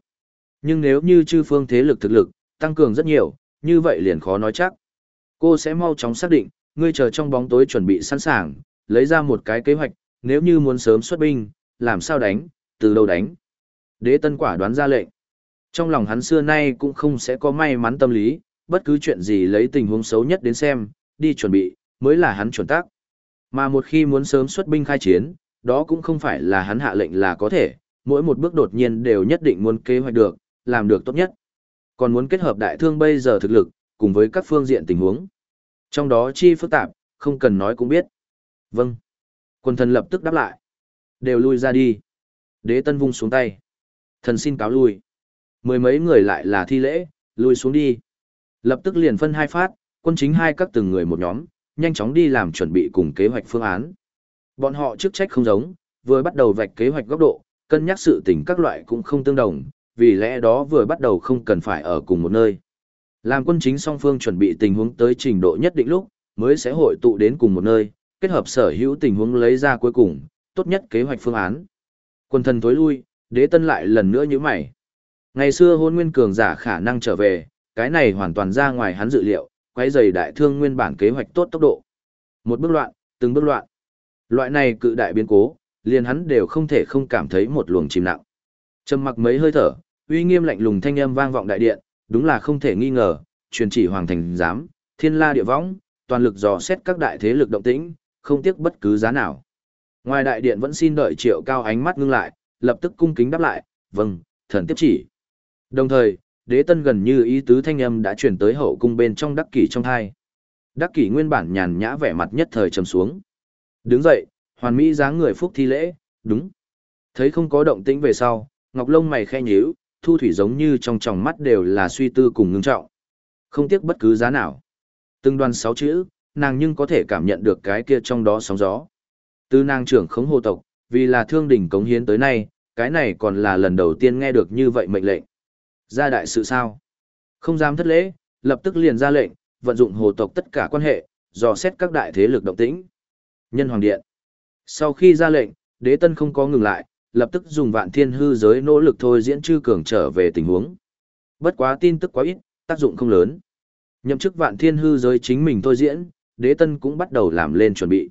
A: Nhưng nếu như chư phương thế lực thực lực, tăng cường rất nhiều, như vậy liền khó nói chắc. Cô sẽ mau chóng xác định, ngươi chờ trong bóng tối chuẩn bị sẵn sàng, lấy ra một cái kế hoạch, nếu như muốn sớm xuất binh, làm sao đánh, từ đâu đánh. Đế tân quả đoán ra lệnh. Trong lòng hắn xưa nay cũng không sẽ có may mắn tâm lý, bất cứ chuyện gì lấy tình huống xấu nhất đến xem, đi chuẩn bị, mới là hắn chuẩn tác. Mà một khi muốn sớm xuất binh khai chiến, đó cũng không phải là hắn hạ lệnh là có thể, mỗi một bước đột nhiên đều nhất định muốn kế hoạch được, làm được tốt nhất. Còn muốn kết hợp đại thương bây giờ thực lực, cùng với các phương diện tình huống. Trong đó chi phức tạp, không cần nói cũng biết. Vâng. Quân thần lập tức đáp lại. Đều lui ra đi. Đế tân vung xuống tay. Thần xin cáo lui. Mười mấy người lại là thi lễ, lui xuống đi. Lập tức liền phân hai phát, quân chính hai các từng người một nhóm, nhanh chóng đi làm chuẩn bị cùng kế hoạch phương án. Bọn họ chức trách không giống, vừa bắt đầu vạch kế hoạch góc độ, cân nhắc sự tình các loại cũng không tương đồng, vì lẽ đó vừa bắt đầu không cần phải ở cùng một nơi. Làm quân chính song phương chuẩn bị tình huống tới trình độ nhất định lúc, mới sẽ hội tụ đến cùng một nơi, kết hợp sở hữu tình huống lấy ra cuối cùng, tốt nhất kế hoạch phương án. Quân thần tối lui, đế tân lại lần nữa như mày. Ngày xưa hôn nguyên cường giả khả năng trở về, cái này hoàn toàn ra ngoài hắn dự liệu, quấy giày đại thương nguyên bản kế hoạch tốt tốc độ. Một bước loạn, từng bước loạn. Loại này cự đại biến cố, liền hắn đều không thể không cảm thấy một luồng chìm nặng. Trầm mặc mấy hơi thở, uy nghiêm lạnh lùng thanh âm vang vọng đại điện, đúng là không thể nghi ngờ, truyền chỉ hoàng thành giám, thiên la địa võng, toàn lực dò xét các đại thế lực động tĩnh, không tiếc bất cứ giá nào. Ngoài đại điện vẫn xin đợi triệu cao ánh mắt ngưng lại, lập tức cung kính đáp lại, vâng, thần tiếp chỉ. Đồng thời, đế tân gần như ý tứ thanh âm đã truyền tới hậu cung bên trong đắc kỷ trong hai. Đắc kỷ nguyên bản nhàn nhã vẻ mặt nhất thời trầm xuống. Đứng dậy, hoàn mỹ dáng người phúc thi lễ, đúng. Thấy không có động tĩnh về sau, ngọc lông mày khe nhíu, thu thủy giống như trong tròng mắt đều là suy tư cùng ngưng trọng. Không tiếc bất cứ giá nào. Từng đoàn sáu chữ, nàng nhưng có thể cảm nhận được cái kia trong đó sóng gió. Từ nàng trưởng khống hồ tộc, vì là thương đỉnh cống hiến tới nay, cái này còn là lần đầu tiên nghe được như vậy mệnh lệnh. Ra đại sự sao? Không dám thất lễ, lập tức liền ra lệnh, vận dụng hồ tộc tất cả quan hệ, dò xét các đại thế lực động tĩnh. Nhân Hoàng Điện. Sau khi ra lệnh, đế tân không có ngừng lại, lập tức dùng vạn thiên hư giới nỗ lực thôi diễn chư cường trở về tình huống. Bất quá tin tức quá ít, tác dụng không lớn. Nhậm chức vạn thiên hư giới chính mình thôi diễn, đế tân cũng bắt đầu làm lên chuẩn bị.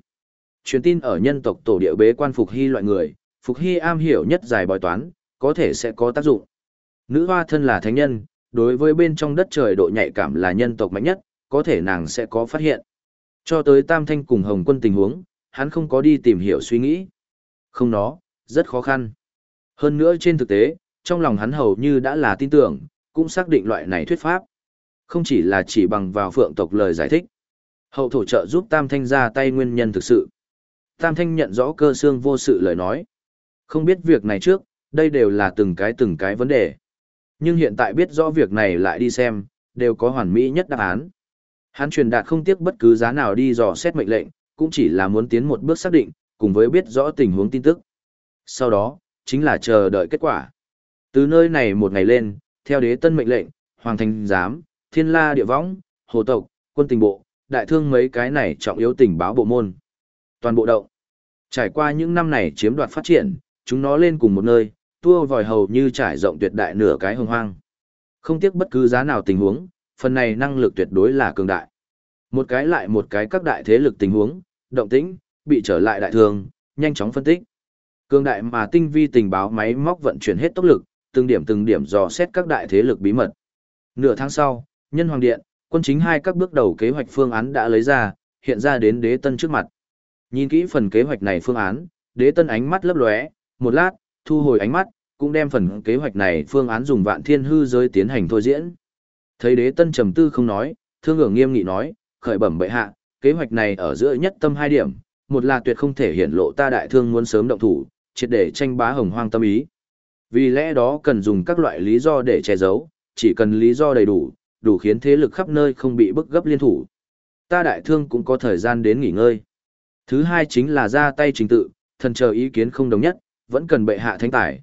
A: Truyền tin ở nhân tộc tổ địa bế quan Phục Hy loại người, Phục Hy am hiểu nhất giải bói toán, có thể sẽ có tác dụng. Nữ hoa thân là thánh nhân, đối với bên trong đất trời độ nhạy cảm là nhân tộc mạnh nhất, có thể nàng sẽ có phát hiện. Cho tới Tam Thanh cùng Hồng quân tình huống, hắn không có đi tìm hiểu suy nghĩ. Không nó, rất khó khăn. Hơn nữa trên thực tế, trong lòng hắn hầu như đã là tin tưởng, cũng xác định loại này thuyết pháp. Không chỉ là chỉ bằng vào phượng tộc lời giải thích. Hậu thổ trợ giúp Tam Thanh ra tay nguyên nhân thực sự. Tam Thanh nhận rõ cơ xương vô sự lời nói. Không biết việc này trước, đây đều là từng cái từng cái vấn đề. Nhưng hiện tại biết rõ việc này lại đi xem, đều có hoàn mỹ nhất đáp án. Hắn truyền đạt không tiếc bất cứ giá nào đi dò xét mệnh lệnh, cũng chỉ là muốn tiến một bước xác định, cùng với biết rõ tình huống tin tức. Sau đó, chính là chờ đợi kết quả. Từ nơi này một ngày lên, theo đế tân mệnh lệnh, Hoàng Thành Giám, Thiên La Địa Võng, Hồ Tộc, Quân Tình Bộ, Đại Thương mấy cái này trọng yếu tình báo bộ môn. Toàn bộ động. Trải qua những năm này chiếm đoạt phát triển, chúng nó lên cùng một nơi, tua vòi hầu như trải rộng tuyệt đại nửa cái hồng hoang. Không tiếc bất cứ giá nào tình huống, phần này năng lực tuyệt đối là cường đại. Một cái lại một cái các đại thế lực tình huống, động tĩnh, bị trở lại đại thường, nhanh chóng phân tích. Cường đại mà tinh vi tình báo máy móc vận chuyển hết tốc lực, từng điểm từng điểm dò xét các đại thế lực bí mật. Nửa tháng sau, Nhân hoàng điện, quân chính hai các bước đầu kế hoạch phương án đã lấy ra, hiện ra đến đế tân trước mặt. Nhìn kỹ phần kế hoạch này phương án, đế tân ánh mắt lấp lóe, một lát, thu hồi ánh mắt, cũng đem phần kế hoạch này phương án dùng vạn thiên hư giới tiến hành thôi diễn. Thấy đế tân trầm tư không nói, thương Ngưỡng nghiêm nghị nói, khởi bẩm bệ hạ, kế hoạch này ở giữa nhất tâm hai điểm, một là tuyệt không thể hiển lộ ta đại thương muốn sớm động thủ, triệt để tranh bá hồng hoang tâm ý. Vì lẽ đó cần dùng các loại lý do để che giấu, chỉ cần lý do đầy đủ, đủ khiến thế lực khắp nơi không bị bức gấp liên thủ. Ta đại thương cũng có thời gian đến nghỉ ngơi. Thứ hai chính là ra tay trình tự, thần chờ ý kiến không đồng nhất, vẫn cần bệ hạ thánh tải.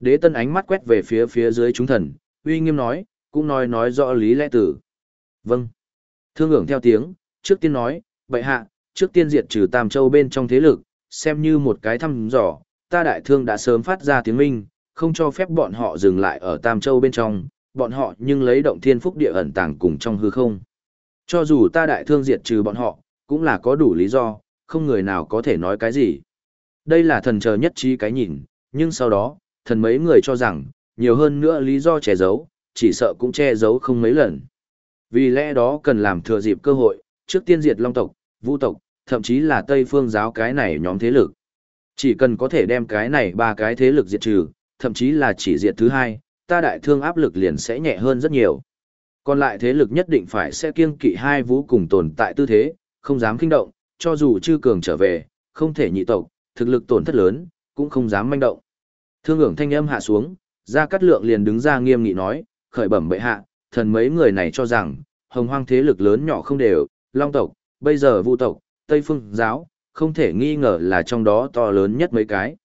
A: Đế tân ánh mắt quét về phía phía dưới chúng thần, uy nghiêm nói, cũng nói nói rõ lý lẽ tử. Vâng. Thương ưởng theo tiếng, trước tiên nói, bệ hạ, trước tiên diệt trừ Tam Châu bên trong thế lực, xem như một cái thăm dò, ta đại thương đã sớm phát ra tiếng minh, không cho phép bọn họ dừng lại ở Tam Châu bên trong, bọn họ nhưng lấy động thiên phúc địa ẩn tàng cùng trong hư không. Cho dù ta đại thương diệt trừ bọn họ, cũng là có đủ lý do, không người nào có thể nói cái gì. Đây là thần chờ nhất trí cái nhìn, nhưng sau đó, thần mấy người cho rằng, nhiều hơn nữa lý do che giấu, chỉ sợ cũng che giấu không mấy lần. Vì lẽ đó cần làm thừa dịp cơ hội, trước tiên diệt long tộc, vũ tộc, thậm chí là Tây phương giáo cái này nhóm thế lực. Chỉ cần có thể đem cái này ba cái thế lực diệt trừ, thậm chí là chỉ diệt thứ hai, ta đại thương áp lực liền sẽ nhẹ hơn rất nhiều. Còn lại thế lực nhất định phải sẽ kiêng kỵ hai vũ cùng tồn tại tư thế, không dám kinh động, cho dù chư cường trở về, không thể nhị tộc, thực lực tổn thất lớn, cũng không dám manh động. Thương ưởng thanh âm hạ xuống, ra cắt lượng liền đứng ra nghiêm nghị nói, khởi bẩm bệ hạ, thần mấy người này cho rằng, hồng hoang thế lực lớn nhỏ không đều, long tộc, bây giờ vu tộc, tây phương giáo, không thể nghi ngờ là trong đó to lớn nhất mấy cái.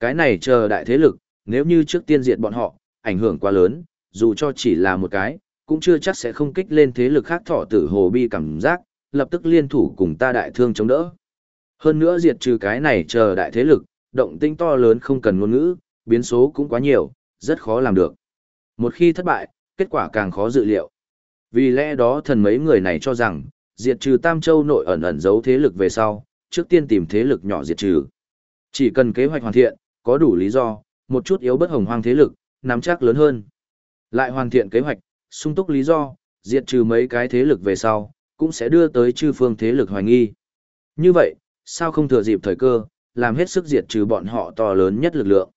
A: Cái này chờ đại thế lực, nếu như trước tiên diệt bọn họ, ảnh hưởng quá lớn, dù cho chỉ là một cái, cũng chưa chắc sẽ không kích lên thế lực khác thọ tử hồ bi cảm giác, lập tức liên thủ cùng ta đại thương chống đỡ. Hơn nữa diệt trừ cái này chờ đại thế lực, động tinh to lớn không cần ngôn ngữ, biến số cũng quá nhiều, rất khó làm được. Một khi thất bại, kết quả càng khó dự liệu. Vì lẽ đó thần mấy người này cho rằng, diệt trừ Tam Châu nội ẩn ẩn giấu thế lực về sau, trước tiên tìm thế lực nhỏ diệt trừ. Chỉ cần kế hoạch hoàn thiện, có đủ lý do, một chút yếu bất hồng hoang thế lực, nắm chắc lớn hơn. Lại hoàn thiện kế hoạch, sung túc lý do, diệt trừ mấy cái thế lực về sau, cũng sẽ đưa tới chư phương thế lực hoài nghi. Như vậy, sao không thừa dịp thời cơ, làm hết sức diệt trừ bọn họ to lớn nhất lực lượng.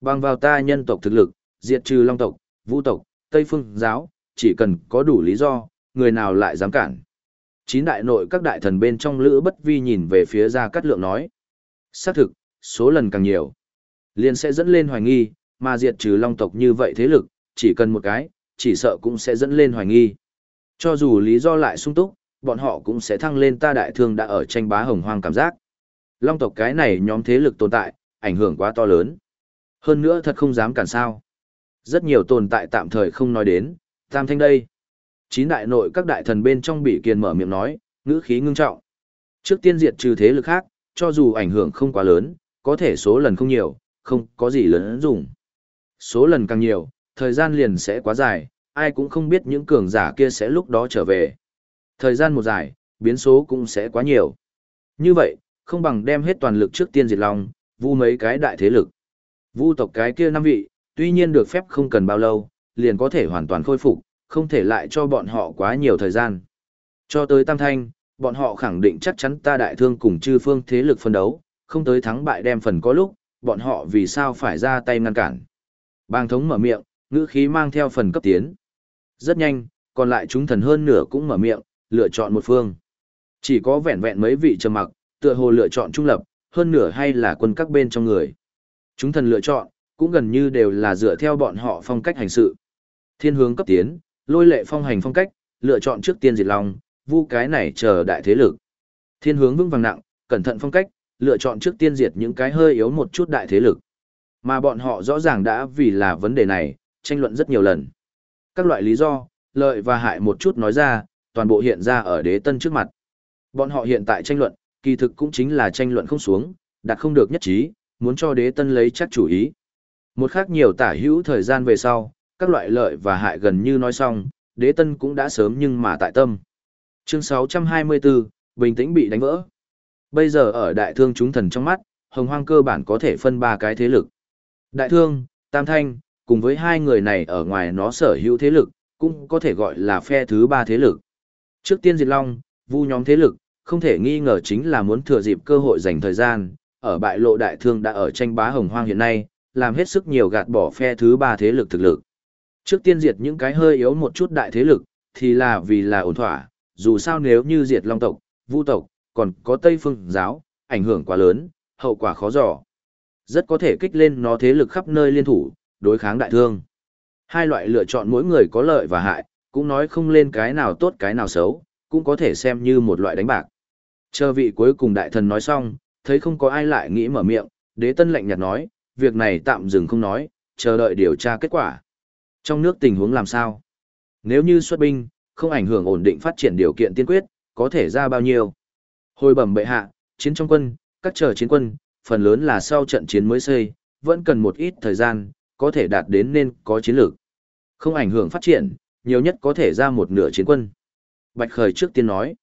A: Bằng vào ta nhân tộc thực lực, diệt trừ long tộc, vũ tộc, tây phương giáo, chỉ cần có đủ lý do, người nào lại dám cản. Chín đại nội các đại thần bên trong lữ bất vi nhìn về phía ra cắt lượng nói. Xác thực, số lần càng nhiều, liền sẽ dẫn lên hoài nghi, mà diệt trừ long tộc như vậy thế lực, chỉ cần một cái, chỉ sợ cũng sẽ dẫn lên hoài nghi. Cho dù lý do lại sung túc, bọn họ cũng sẽ thăng lên ta đại thương đã ở tranh bá hồng hoang cảm giác. Long tộc cái này nhóm thế lực tồn tại, ảnh hưởng quá to lớn. Hơn nữa thật không dám cản sao. Rất nhiều tồn tại tạm thời không nói đến, tam thanh đây. Chín đại nội các đại thần bên trong bị kiền mở miệng nói, ngữ khí ngưng trọng. Trước tiên diệt trừ thế lực khác, cho dù ảnh hưởng không quá lớn, có thể số lần không nhiều, không có gì lớn dùng. Số lần càng nhiều, thời gian liền sẽ quá dài, ai cũng không biết những cường giả kia sẽ lúc đó trở về. Thời gian một dài, biến số cũng sẽ quá nhiều. Như vậy, không bằng đem hết toàn lực trước tiên diệt lòng, vu mấy cái đại thế lực. Vu tộc cái kia năm vị, tuy nhiên được phép không cần bao lâu, liền có thể hoàn toàn khôi phục, không thể lại cho bọn họ quá nhiều thời gian. Cho tới Tam Thanh, bọn họ khẳng định chắc chắn ta đại thương cùng chư phương thế lực phân đấu, không tới thắng bại đem phần có lúc, bọn họ vì sao phải ra tay ngăn cản. Bang thống mở miệng, ngữ khí mang theo phần cấp tiến. Rất nhanh, còn lại chúng thần hơn nửa cũng mở miệng, lựa chọn một phương. Chỉ có vẹn vẹn mấy vị trầm mặc, tựa hồ lựa chọn trung lập, hơn nửa hay là quân các bên trong người. Chúng thần lựa chọn, cũng gần như đều là dựa theo bọn họ phong cách hành sự. Thiên hướng cấp tiến, lôi lệ phong hành phong cách, lựa chọn trước tiên diệt long vu cái này chờ đại thế lực. Thiên hướng vững vàng nặng, cẩn thận phong cách, lựa chọn trước tiên diệt những cái hơi yếu một chút đại thế lực. Mà bọn họ rõ ràng đã vì là vấn đề này, tranh luận rất nhiều lần. Các loại lý do, lợi và hại một chút nói ra, toàn bộ hiện ra ở đế tân trước mặt. Bọn họ hiện tại tranh luận, kỳ thực cũng chính là tranh luận không xuống, đạt không được nhất trí, muốn cho đế tân lấy chắc chủ ý. Một khác nhiều tả hữu thời gian về sau, các loại lợi và hại gần như nói xong, đế tân cũng đã sớm nhưng mà tại tâm. Chương 624, bình tĩnh bị đánh vỡ. Bây giờ ở đại thương chúng thần trong mắt, hồng hoang cơ bản có thể phân ba cái thế lực. Đại thương, tam thanh, cùng với hai người này ở ngoài nó sở hữu thế lực, cũng có thể gọi là phe thứ ba thế lực. Trước tiên diệt long, vu nhóm thế lực, không thể nghi ngờ chính là muốn thừa dịp cơ hội dành thời gian, ở bại lộ đại thương đã ở tranh bá hồng hoang hiện nay, làm hết sức nhiều gạt bỏ phe thứ ba thế lực thực lực. Trước tiên diệt những cái hơi yếu một chút đại thế lực, thì là vì là ổn thỏa, dù sao nếu như diệt long tộc, vu tộc, còn có Tây Phương giáo, ảnh hưởng quá lớn, hậu quả khó dò. Rất có thể kích lên nó thế lực khắp nơi liên thủ, đối kháng đại thương. Hai loại lựa chọn mỗi người có lợi và hại, cũng nói không lên cái nào tốt cái nào xấu, cũng có thể xem như một loại đánh bạc. Chờ vị cuối cùng đại thần nói xong, thấy không có ai lại nghĩ mở miệng, đế tân lạnh nhạt nói, việc này tạm dừng không nói, chờ đợi điều tra kết quả. Trong nước tình huống làm sao? Nếu như xuất binh, không ảnh hưởng ổn định phát triển điều kiện tiên quyết, có thể ra bao nhiêu? Hồi bẩm bệ hạ, chiến trong quân, các trở chiến quân, phần lớn là sau trận chiến mới xây, vẫn cần một ít thời gian, có thể đạt đến nên có chiến lược. Không ảnh hưởng phát triển, nhiều nhất có thể ra một nửa chiến quân. Bạch Khởi trước tiên nói,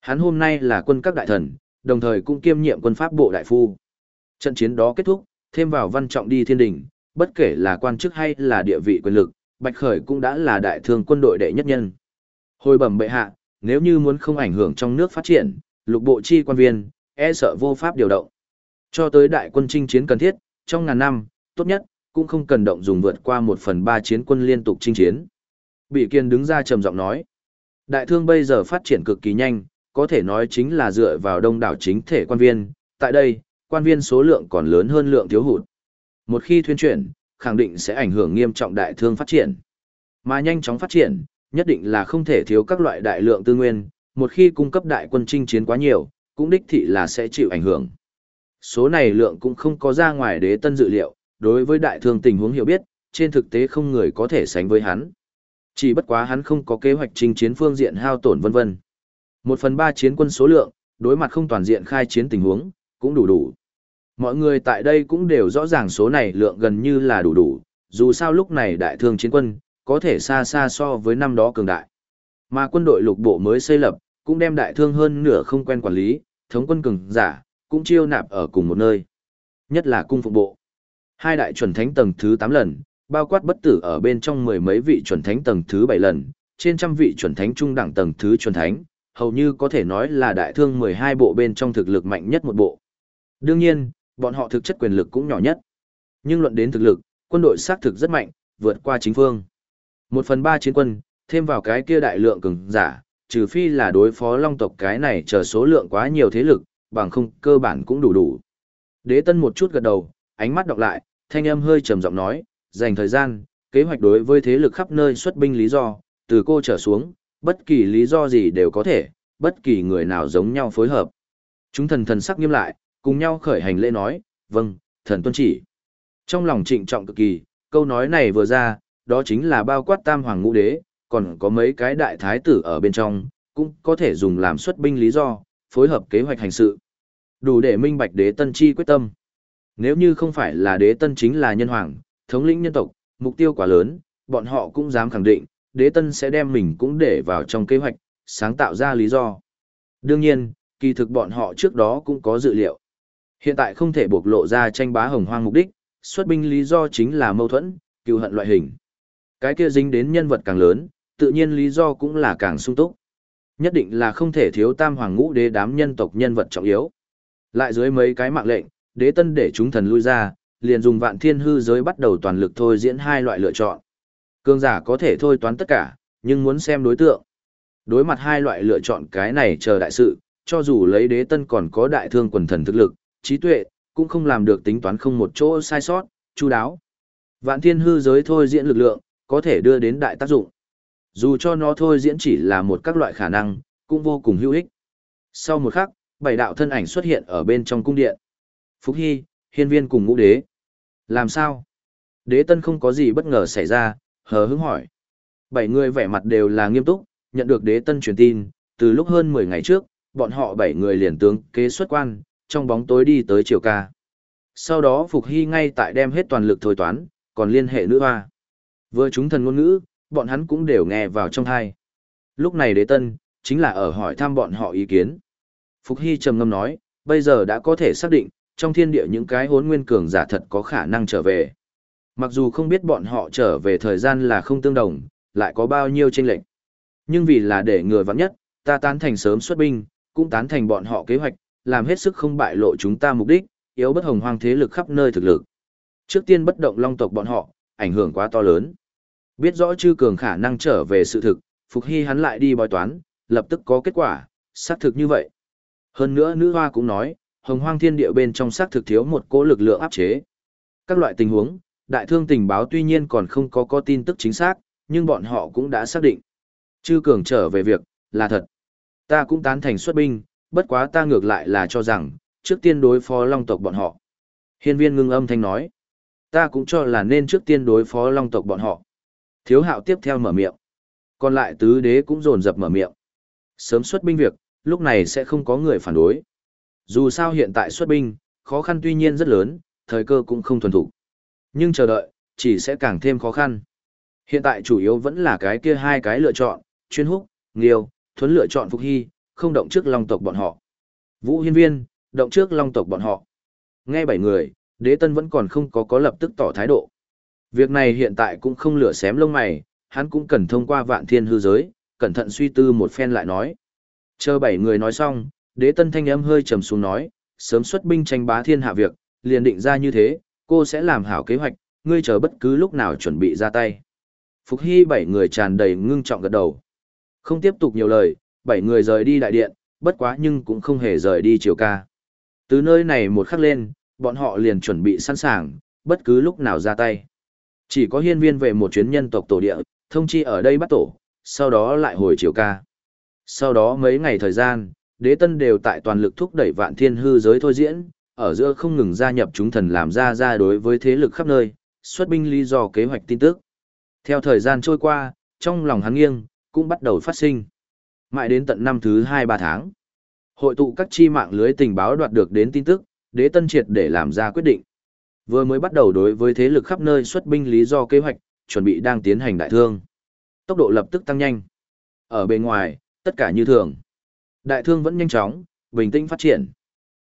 A: hắn hôm nay là quân các đại thần, đồng thời cũng kiêm nhiệm quân pháp bộ đại phu. Trận chiến đó kết thúc, thêm vào văn trọng đi thiên đình, bất kể là quan chức hay là địa vị quyền lực, Bạch Khởi cũng đã là đại thương quân đội đệ nhất nhân. Hồi bẩm bệ hạ, nếu như muốn không ảnh hưởng trong nước phát triển, lục bộ chi quan viên, e sợ vô pháp điều động. Cho tới đại quân chinh chiến cần thiết, trong ngàn năm, tốt nhất, cũng không cần động dùng vượt qua một phần ba chiến quân liên tục chinh chiến. Bị kiên đứng ra trầm giọng nói, đại thương bây giờ phát triển cực kỳ nhanh, có thể nói chính là dựa vào đông đảo chính thể quan viên, tại đây, quan viên số lượng còn lớn hơn lượng thiếu hụt. Một khi thuyên chuyển, khẳng định sẽ ảnh hưởng nghiêm trọng đại thương phát triển. Mà nhanh chóng phát triển, nhất định là không thể thiếu các loại đại lượng tư nguyên, một khi cung cấp đại quân chinh chiến quá nhiều, cũng đích thị là sẽ chịu ảnh hưởng. Số này lượng cũng không có ra ngoài đế tân dự liệu, đối với đại thương tình huống hiểu biết, trên thực tế không người có thể sánh với hắn. Chỉ bất quá hắn không có kế hoạch chinh chiến phương diện hao tổn vân vân. Một phần ba chiến quân số lượng, đối mặt không toàn diện khai chiến tình huống, cũng đủ đủ. Mọi người tại đây cũng đều rõ ràng số này lượng gần như là đủ đủ, dù sao lúc này đại thương chiến quân, có thể xa xa so với năm đó cường đại. Mà quân đội lục bộ mới xây lập, cũng đem đại thương hơn nửa không quen quản lý, thống quân cường giả, cũng chiêu nạp ở cùng một nơi. Nhất là cung phục bộ. Hai đại chuẩn thánh tầng thứ 8 lần, bao quát bất tử ở bên trong mười mấy vị chuẩn thánh tầng thứ 7 lần, trên trăm vị chuẩn thánh trung đẳng tầng thứ chuẩn thánh, hầu như có thể nói là đại thương 12 bộ bên trong thực lực mạnh nhất một bộ. Đương nhiên, bọn họ thực chất quyền lực cũng nhỏ nhất. Nhưng luận đến thực lực, quân đội xác thực rất mạnh, vượt qua chính phương. Một phần ba chiến quân, thêm vào cái kia đại lượng cường giả, trừ phi là đối phó long tộc cái này chờ số lượng quá nhiều thế lực, bằng không cơ bản cũng đủ đủ. Đế tân một chút gật đầu, ánh mắt đọc lại, thanh âm hơi trầm giọng nói, dành thời gian, kế hoạch đối với thế lực khắp nơi xuất binh lý do, từ cô trở xuống, bất kỳ lý do gì đều có thể, bất kỳ người nào giống nhau phối hợp. Chúng thần thần sắc nghiêm lại, cùng nhau khởi hành lễ nói, vâng, thần tuân chỉ. Trong lòng trịnh trọng cực kỳ, câu nói này vừa ra, đó chính là bao quát tam hoàng ngũ đế, còn có mấy cái đại thái tử ở bên trong, cũng có thể dùng làm xuất binh lý do, phối hợp kế hoạch hành sự. Đủ để minh bạch đế tân chi quyết tâm. Nếu như không phải là đế tân chính là nhân hoàng, thống lĩnh nhân tộc, mục tiêu quá lớn, bọn họ cũng dám khẳng định, đế tân sẽ đem mình cũng để vào trong kế hoạch, sáng tạo ra lý do. Đương nhiên, kỳ thực bọn họ trước đó cũng có dự liệu. Hiện tại không thể bộc lộ ra tranh bá hồng hoang mục đích, xuất binh lý do chính là mâu thuẫn, cựu hận loại hình. Cái kia dính đến nhân vật càng lớn, tự nhiên lý do cũng là càng sung túc. Nhất định là không thể thiếu tam hoàng ngũ đế đám nhân tộc nhân vật trọng yếu. Lại dưới mấy cái mạng lệnh, đế tân để chúng thần lui ra, liền dùng vạn thiên hư giới bắt đầu toàn lực thôi diễn hai loại lựa chọn. Cương giả có thể thôi toán tất cả, nhưng muốn xem đối tượng. Đối mặt hai loại lựa chọn cái này chờ đại sự, cho dù lấy đế tân còn có đại thương quần thần thực lực, trí tuệ, cũng không làm được tính toán không một chỗ sai sót, chu đáo. Vạn thiên hư giới thôi diễn lực lượng, có thể đưa đến đại tác dụng. Dù cho nó thôi diễn chỉ là một các loại khả năng, cũng vô cùng hữu ích. Sau một khắc, bảy đạo thân ảnh xuất hiện ở bên trong cung điện. Phúc Hy, hiên viên cùng ngũ đế. Làm sao? Đế tân không có gì bất ngờ xảy ra, hờ hững hỏi. Bảy người vẻ mặt đều là nghiêm túc, nhận được đế tân truyền tin, từ lúc hơn 10 ngày trước, bọn họ bảy người liền tướng kế xuất quan, trong bóng tối đi tới triều ca. Sau đó Phục Hy ngay tại đem hết toàn lực thôi toán, còn liên hệ nữ hoa. Vừa chúng thần ngôn ngữ, bọn hắn cũng đều nghe vào trong thai. Lúc này đế tân, chính là ở hỏi thăm bọn họ ý kiến. Phục Hy trầm ngâm nói, bây giờ đã có thể xác định, trong thiên địa những cái hốn nguyên cường giả thật có khả năng trở về. Mặc dù không biết bọn họ trở về thời gian là không tương đồng, lại có bao nhiêu chênh lệch. Nhưng vì là để người vắng nhất, ta tán thành sớm xuất binh, cũng tán thành bọn họ kế hoạch, làm hết sức không bại lộ chúng ta mục đích, yếu bất hồng hoang thế lực khắp nơi thực lực. Trước tiên bất động long tộc bọn họ, ảnh hưởng quá to lớn. Biết rõ chư cường khả năng trở về sự thực, Phục Hy hắn lại đi bói toán, lập tức có kết quả, xác thực như vậy. Hơn nữa nữ hoa cũng nói, hồng hoang thiên địa bên trong xác thực thiếu một cỗ lực lượng áp chế. Các loại tình huống, đại thương tình báo tuy nhiên còn không có có tin tức chính xác, nhưng bọn họ cũng đã xác định. Chư cường trở về việc, là thật. Ta cũng tán thành xuất binh, bất quá ta ngược lại là cho rằng, trước tiên đối phó long tộc bọn họ. Hiên viên ngưng âm thanh nói. Ta cũng cho là nên trước tiên đối phó long tộc bọn họ. Thiếu hạo tiếp theo mở miệng. Còn lại tứ đế cũng rồn rập mở miệng. Sớm xuất binh việc, lúc này sẽ không có người phản đối. Dù sao hiện tại xuất binh, khó khăn tuy nhiên rất lớn, thời cơ cũng không thuần thủ. Nhưng chờ đợi, chỉ sẽ càng thêm khó khăn. Hiện tại chủ yếu vẫn là cái kia hai cái lựa chọn, chuyên húc, nghiêu, thuấn lựa chọn phục hy, không động trước long tộc bọn họ. Vũ hiên viên, động trước long tộc bọn họ. Nghe bảy người, đế tân vẫn còn không có có lập tức tỏ thái độ. Việc này hiện tại cũng không lửa xém lông mày, hắn cũng cần thông qua vạn thiên hư giới, cẩn thận suy tư một phen lại nói. Chờ bảy người nói xong, đế tân thanh âm hơi trầm xuống nói, sớm xuất binh tranh bá thiên hạ việc, liền định ra như thế, cô sẽ làm hảo kế hoạch, ngươi chờ bất cứ lúc nào chuẩn bị ra tay. Phục Hy bảy người tràn đầy ngưng trọng gật đầu. Không tiếp tục nhiều lời, bảy người rời đi đại điện, bất quá nhưng cũng không hề rời đi chiều ca. Từ nơi này một khắc lên, bọn họ liền chuẩn bị sẵn sàng, bất cứ lúc nào ra tay. Chỉ có hiên viên về một chuyến nhân tộc tổ địa, thông chi ở đây bắt tổ, sau đó lại hồi chiều ca. Sau đó mấy ngày thời gian, đế tân đều tại toàn lực thúc đẩy vạn thiên hư giới thôi diễn, ở giữa không ngừng gia nhập chúng thần làm ra ra đối với thế lực khắp nơi, xuất binh lý do kế hoạch tin tức. Theo thời gian trôi qua, trong lòng hắn nghiêng, cũng bắt đầu phát sinh. Mãi đến tận năm thứ 2-3 tháng, hội tụ các chi mạng lưới tình báo đoạt được đến tin tức, đế tân triệt để làm ra quyết định. Vừa mới bắt đầu đối với thế lực khắp nơi xuất binh lý do kế hoạch, chuẩn bị đang tiến hành đại thương. Tốc độ lập tức tăng nhanh. Ở bên ngoài, tất cả như thường. Đại thương vẫn nhanh chóng, bình tĩnh phát triển.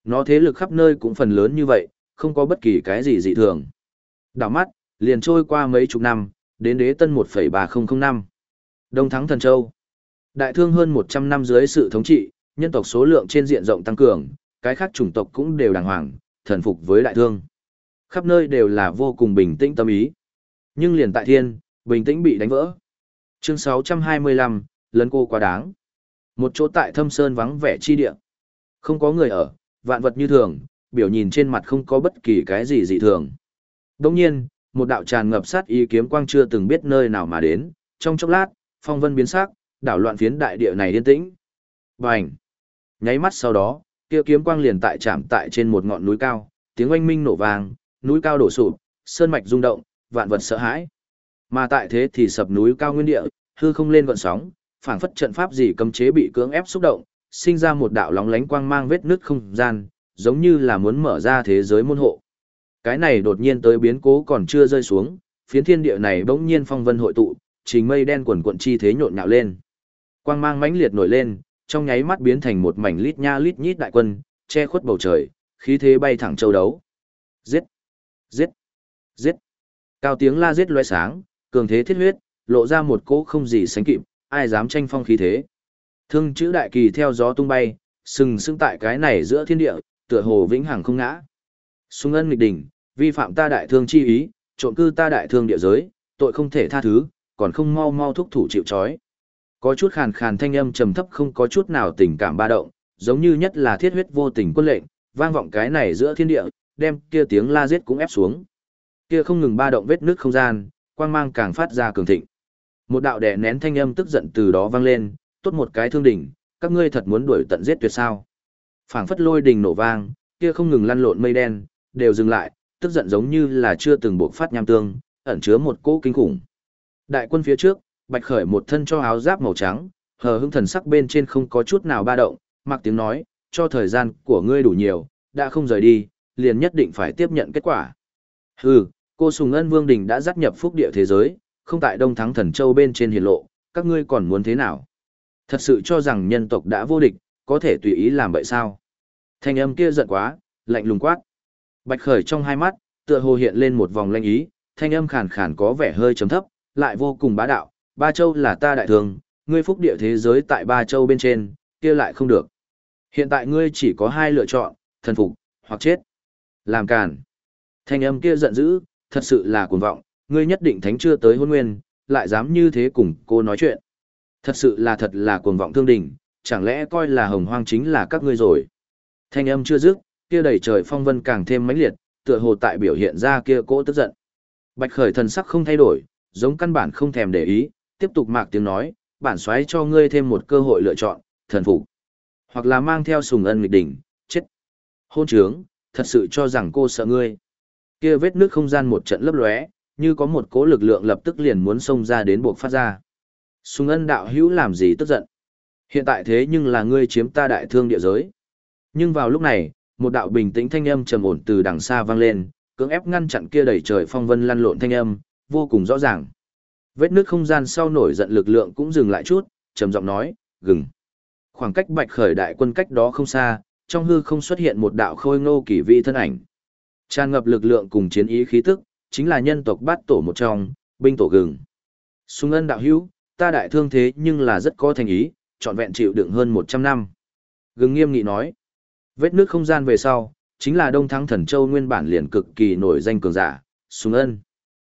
A: Nó thế lực khắp nơi cũng phần lớn như vậy, không có bất kỳ cái gì dị thường. Đảo mắt, liền trôi qua mấy chục năm, đến đế tân 1,3005. Đông thắng thần châu. Đại thương hơn 100 năm dưới sự thống trị, nhân tộc số lượng trên diện rộng tăng cường, cái khác chủng tộc cũng đều đàng hoàng, thần phục với đại thương. Khắp nơi đều là vô cùng bình tĩnh tâm ý. Nhưng liền tại thiên, bình tĩnh bị đánh vỡ. Chương 625, lấn cô quá đáng. Một chỗ tại thâm sơn vắng vẻ chi địa. Không có người ở, vạn vật như thường, biểu nhìn trên mặt không có bất kỳ cái gì dị thường. Đồng nhiên, một đạo tràn ngập sát ý kiếm quang chưa từng biết nơi nào mà đến, trong chốc lát, phong vân biến sắc, đảo loạn phiến đại địa này yên tĩnh. Bành! Nháy mắt sau đó, kia kiếm quang liền tại chạm tại trên một ngọn núi cao, tiếng oanh minh nổ vang, núi cao đổ sụp, sơn mạch rung động, vạn vật sợ hãi. Mà tại thế thì sập núi cao nguyên địa, hư không lên gợn sóng, phảng phất trận pháp gì cấm chế bị cưỡng ép xúc động, sinh ra một đạo lóng lánh quang mang vết nứt không gian, giống như là muốn mở ra thế giới môn hộ. Cái này đột nhiên tới biến cố còn chưa rơi xuống, phiến thiên địa này bỗng nhiên phong vân hội tụ, trình mây đen quần quận chi thế nhộn nhạo lên. Quang mang mãnh liệt nổi lên, trong nháy mắt biến thành một mảnh lít nha lít nhít đại quân, che khuất bầu trời, khí thế bay thẳng châu đấu. Giết! Giết! Giết! Cao tiếng la giết loe sáng, cường thế thiết huyết, lộ ra một cỗ không gì sánh kịp, ai dám tranh phong khí thế. Thương chữ đại kỳ theo gió tung bay, sừng sững tại cái này giữa thiên địa, tựa hồ vĩnh hằng không ngã. Xung ân nghịch đỉnh, vi phạm ta đại thương chi ý, trộn cư ta đại thương địa giới, tội không thể tha thứ, còn không mau mau thúc thủ chịu trói. Có chút khàn khàn thanh âm trầm thấp không có chút nào tình cảm ba động, giống như nhất là thiết huyết vô tình quân lệnh, vang vọng cái này giữa thiên địa, đem kia tiếng la giết cũng ép xuống. Kia không ngừng ba động vết nước không gian, quang mang càng phát ra cường thịnh. Một đạo đè nén thanh âm tức giận từ đó vang lên, tốt một cái thương đỉnh, các ngươi thật muốn đuổi tận giết tuyệt sao? Phảng phất lôi đình nổ vang, kia không ngừng lăn lộn mây đen, đều dừng lại, tức giận giống như là chưa từng buộc phát nham tương, ẩn chứa một cỗ kinh khủng. Đại quân phía trước, Bạch Khởi một thân cho áo giáp màu trắng, hờ hững thần sắc bên trên không có chút nào ba động, mặc tiếng nói, cho thời gian của ngươi đủ nhiều, đã không rời đi, liền nhất định phải tiếp nhận kết quả. Hừ, cô Sùng Ân Vương Đình đã dắt nhập phúc địa thế giới, không tại Đông Thắng Thần Châu bên trên hiển lộ, các ngươi còn muốn thế nào? Thật sự cho rằng nhân tộc đã vô địch, có thể tùy ý làm vậy sao? Thanh âm kia giận quá, lạnh lùng quát. Bạch Khởi trong hai mắt, tựa hồ hiện lên một vòng lanh ý, thanh âm khàn khàn có vẻ hơi trầm thấp, lại vô cùng bá đạo, ba châu là ta đại thương, ngươi phúc địa thế giới tại ba châu bên trên, kia lại không được. Hiện tại ngươi chỉ có hai lựa chọn, thần phục, hoặc chết. Làm càn. Thanh âm kia giận dữ, thật sự là cuồng vọng, ngươi nhất định thánh chưa tới hôn nguyên, lại dám như thế cùng cô nói chuyện. Thật sự là thật là cuồng vọng thương đỉnh, chẳng lẽ coi là hồng hoang chính là các ngươi rồi. Thanh âm chưa dứt, kia đầy trời phong vân càng thêm mãnh liệt, tựa hồ tại biểu hiện ra kia cỗ tức giận. Bạch khởi thần sắc không thay đổi, giống căn bản không thèm để ý, tiếp tục mạc tiếng nói, bản xoáy cho ngươi thêm một cơ hội lựa chọn, thần phục. Hoặc là mang theo sùng ân nghịch đỉnh, chết. Hôn trướng, thật sự cho rằng cô sợ ngươi. Kia vết nước không gian một trận lấp lóe, như có một cỗ lực lượng lập tức liền muốn xông ra đến buộc phát ra. Sùng ân đạo hữu làm gì tức giận. Hiện tại thế nhưng là ngươi chiếm ta đại thương địa giới. Nhưng vào lúc này, một đạo bình tĩnh thanh âm trầm ổn từ đằng xa vang lên, cưỡng ép ngăn chặn kia đẩy trời phong vân lăn lộn thanh âm, vô cùng rõ ràng. Vết nước không gian sau nổi giận lực lượng cũng dừng lại chút, trầm giọng nói, "Gừng." Khoảng cách Bạch Khởi đại quân cách đó không xa, trong hư không xuất hiện một đạo khôi ngô kỳ vị thân ảnh. Tràn ngập lực lượng cùng chiến ý khí tức, chính là nhân tộc bát tổ một trong, binh tổ gừng. Sung ân đạo hữu, ta đại thương thế nhưng là rất có thành ý, trọn vẹn chịu đựng hơn 100 năm. Gừng nghiêm nghị nói, vết nước không gian về sau, chính là Đông Thắng Thần Châu nguyên bản liền cực kỳ nổi danh cường giả, Sùng Ân.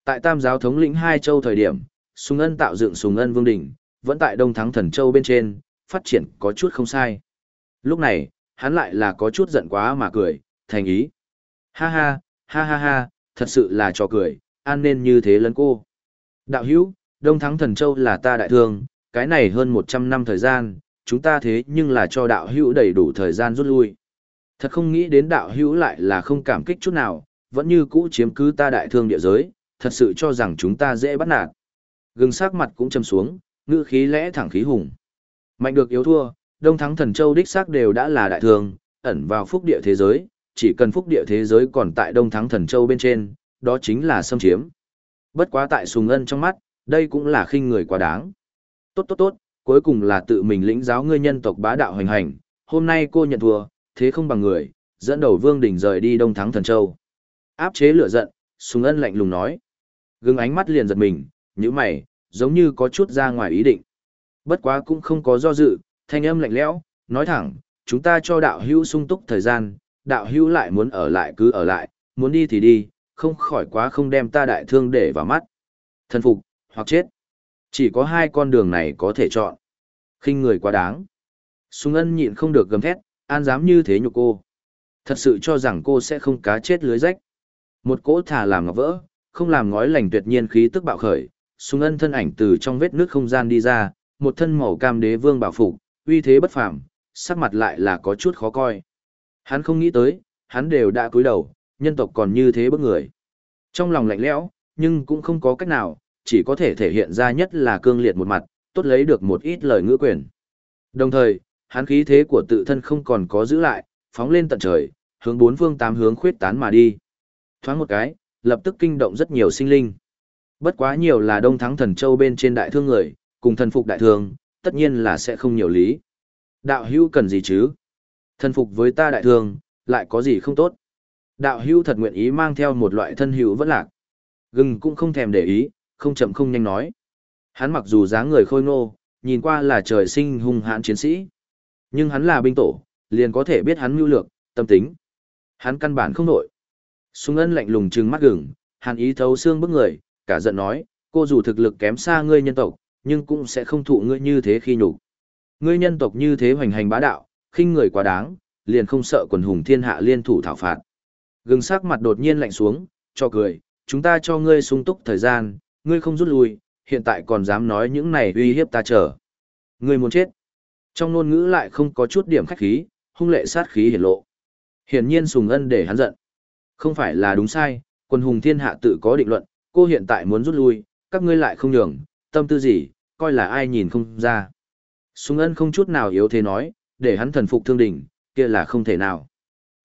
A: Tại Tam giáo thống lĩnh hai châu thời điểm, Sùng Ân tạo dựng Sùng Ân Vương đỉnh, vẫn tại Đông Thắng Thần Châu bên trên, phát triển có chút không sai. Lúc này, hắn lại là có chút giận quá mà cười, thành ý. Ha ha, ha ha ha, thật sự là cho cười, an nên như thế lấn cô. Đạo hữu, Đông Thắng Thần Châu là ta đại thương, cái này hơn 100 năm thời gian, chúng ta thế nhưng là cho đạo hữu đầy đủ thời gian rút lui. Thật không nghĩ đến đạo hữu lại là không cảm kích chút nào, vẫn như cũ chiếm cứ ta đại thương địa giới, thật sự cho rằng chúng ta dễ bắt nạt. Gừng sắc mặt cũng châm xuống, ngữ khí lẽ thẳng khí hùng. Mạnh được yếu thua, Đông Thắng Thần Châu đích xác đều đã là đại thường, ẩn vào phúc địa thế giới, chỉ cần phúc địa thế giới còn tại Đông Thắng Thần Châu bên trên, đó chính là xâm chiếm. Bất quá tại Sùng Ân trong mắt, đây cũng là khinh người quá đáng. Tốt tốt tốt, cuối cùng là tự mình lĩnh giáo ngươi nhân tộc bá đạo hành hành, hôm nay cô nhận thua, thế không bằng người, dẫn đầu Vương Đình rời đi Đông Thắng Thần Châu. Áp chế lửa giận, Sùng Ân lạnh lùng nói. Gương ánh mắt liền giật mình, như mày, giống như có chút ra ngoài ý định. Bất quá cũng không có do dự, thanh âm lạnh lẽo, nói thẳng, chúng ta cho đạo hữu sung túc thời gian, đạo hữu lại muốn ở lại cứ ở lại, muốn đi thì đi, không khỏi quá không đem ta đại thương để vào mắt. Thần phục, hoặc chết. Chỉ có hai con đường này có thể chọn. khinh người quá đáng. Sung ân nhịn không được gầm thét, an dám như thế nhục cô. Thật sự cho rằng cô sẽ không cá chết lưới rách. Một cỗ thả làm ngọc vỡ, không làm ngói lành tuyệt nhiên khí tức bạo khởi. xung ân thân ảnh từ trong vết nước không gian đi ra, một thân màu cam đế vương bảo phục, uy thế bất phàm, sắc mặt lại là có chút khó coi. Hắn không nghĩ tới, hắn đều đã cúi đầu, nhân tộc còn như thế bức người. Trong lòng lạnh lẽo, nhưng cũng không có cách nào, chỉ có thể thể hiện ra nhất là cương liệt một mặt, tốt lấy được một ít lời ngữ quyền. Đồng thời, hắn khí thế của tự thân không còn có giữ lại, phóng lên tận trời, hướng bốn phương tám hướng khuyết tán mà đi. Thoáng một cái, lập tức kinh động rất nhiều sinh linh. Bất quá nhiều là đông thắng thần châu bên trên đại thương người, cùng thần phục đại thương, tất nhiên là sẽ không nhiều lý. Đạo hữu cần gì chứ? Thần phục với ta đại thương, lại có gì không tốt? Đạo hữu thật nguyện ý mang theo một loại thân hữu vẫn lạc. Gừng cũng không thèm để ý, không chậm không nhanh nói. Hắn mặc dù dáng người khôi ngô, nhìn qua là trời sinh hung hãn chiến sĩ. Nhưng hắn là binh tổ, liền có thể biết hắn mưu lược, tâm tính. Hắn căn bản không nổi. Sung ân lạnh lùng trừng mắt gừng, hàn ý thấu xương bức người, cả giận nói, cô dù thực lực kém xa ngươi nhân tộc, nhưng cũng sẽ không thụ ngươi như thế khi nhục. Ngươi nhân tộc như thế hoành hành bá đạo, khinh người quá đáng, liền không sợ quần hùng thiên hạ liên thủ thảo phạt. Gừng sắc mặt đột nhiên lạnh xuống, cho cười, chúng ta cho ngươi sung túc thời gian, ngươi không rút lui, hiện tại còn dám nói những này uy hiếp ta chờ. Ngươi muốn chết. Trong ngôn ngữ lại không có chút điểm khách khí, hung lệ sát khí hiển lộ. Hiển nhiên Sùng Ân để hắn giận. Không phải là đúng sai, quân hùng thiên hạ tự có định luận, cô hiện tại muốn rút lui, các ngươi lại không nhường, tâm tư gì, coi là ai nhìn không ra. Sùng Ân không chút nào yếu thế nói, để hắn thần phục thương đỉnh, kia là không thể nào.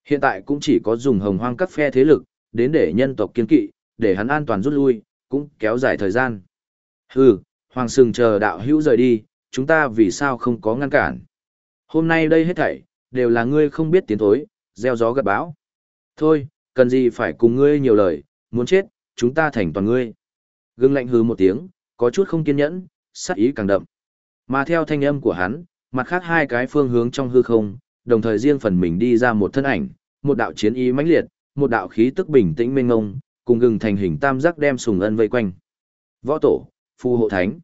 A: Hiện tại cũng chỉ có dùng hồng hoang các phe thế lực, đến để nhân tộc kiên kỵ, để hắn an toàn rút lui, cũng kéo dài thời gian. Hừ, Hoàng Sừng chờ đạo hữu rời đi, chúng ta vì sao không có ngăn cản. Hôm nay đây hết thảy, đều là ngươi không biết tiến thối, gieo gió gặt bão. Thôi, cần gì phải cùng ngươi nhiều lời, muốn chết, chúng ta thành toàn ngươi. Gương lạnh hừ một tiếng, có chút không kiên nhẫn, sắc ý càng đậm. Mà theo thanh âm của hắn, mặt khác hai cái phương hướng trong hư không, đồng thời riêng phần mình đi ra một thân ảnh, một đạo chiến ý mãnh liệt, một đạo khí tức bình tĩnh mênh ngông, cùng gừng thành hình tam giác đem Sùng Ân vây quanh. Võ tổ, phù hộ thánh.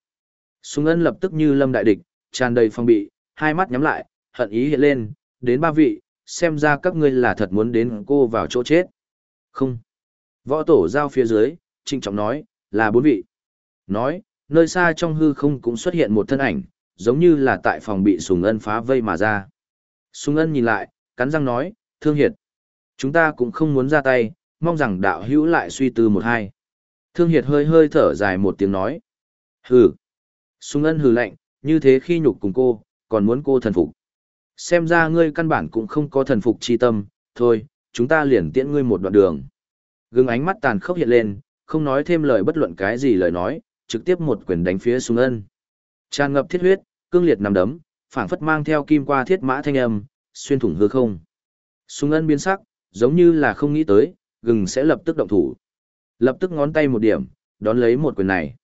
A: Sùng Ân lập tức như lâm đại địch, tràn đầy phong bị, hai mắt nhắm lại, hận ý hiện lên, đến ba vị, xem ra các ngươi là thật muốn đến cô vào chỗ chết. Không. Võ tổ giao phía dưới, trinh trọng nói, là bốn vị. Nói, nơi xa trong hư không cũng xuất hiện một thân ảnh, giống như là tại phòng bị Sùng Ân phá vây mà ra. Sùng Ân nhìn lại, cắn răng nói, thương hiệt. Chúng ta cũng không muốn ra tay, mong rằng đạo hữu lại suy tư một hai. Thương hiệt hơi hơi thở dài một tiếng nói. Hừ. Sùng Ân hừ lạnh, như thế khi nhục cùng cô, còn muốn cô thần phục. Xem ra ngươi căn bản cũng không có thần phục chi tâm, thôi, chúng ta liền tiễn ngươi một đoạn đường. Gương ánh mắt tàn khốc hiện lên, không nói thêm lời bất luận cái gì lời nói, trực tiếp một quyền đánh phía xuống Ân. Tràn ngập thiết huyết, cương liệt nằm đấm, phảng phất mang theo kim qua thiết mã thanh âm, xuyên thủng hư không. Sùng Ân biến sắc, giống như là không nghĩ tới, gừng sẽ lập tức động thủ. Lập tức ngón tay một điểm, đón lấy một quyền này.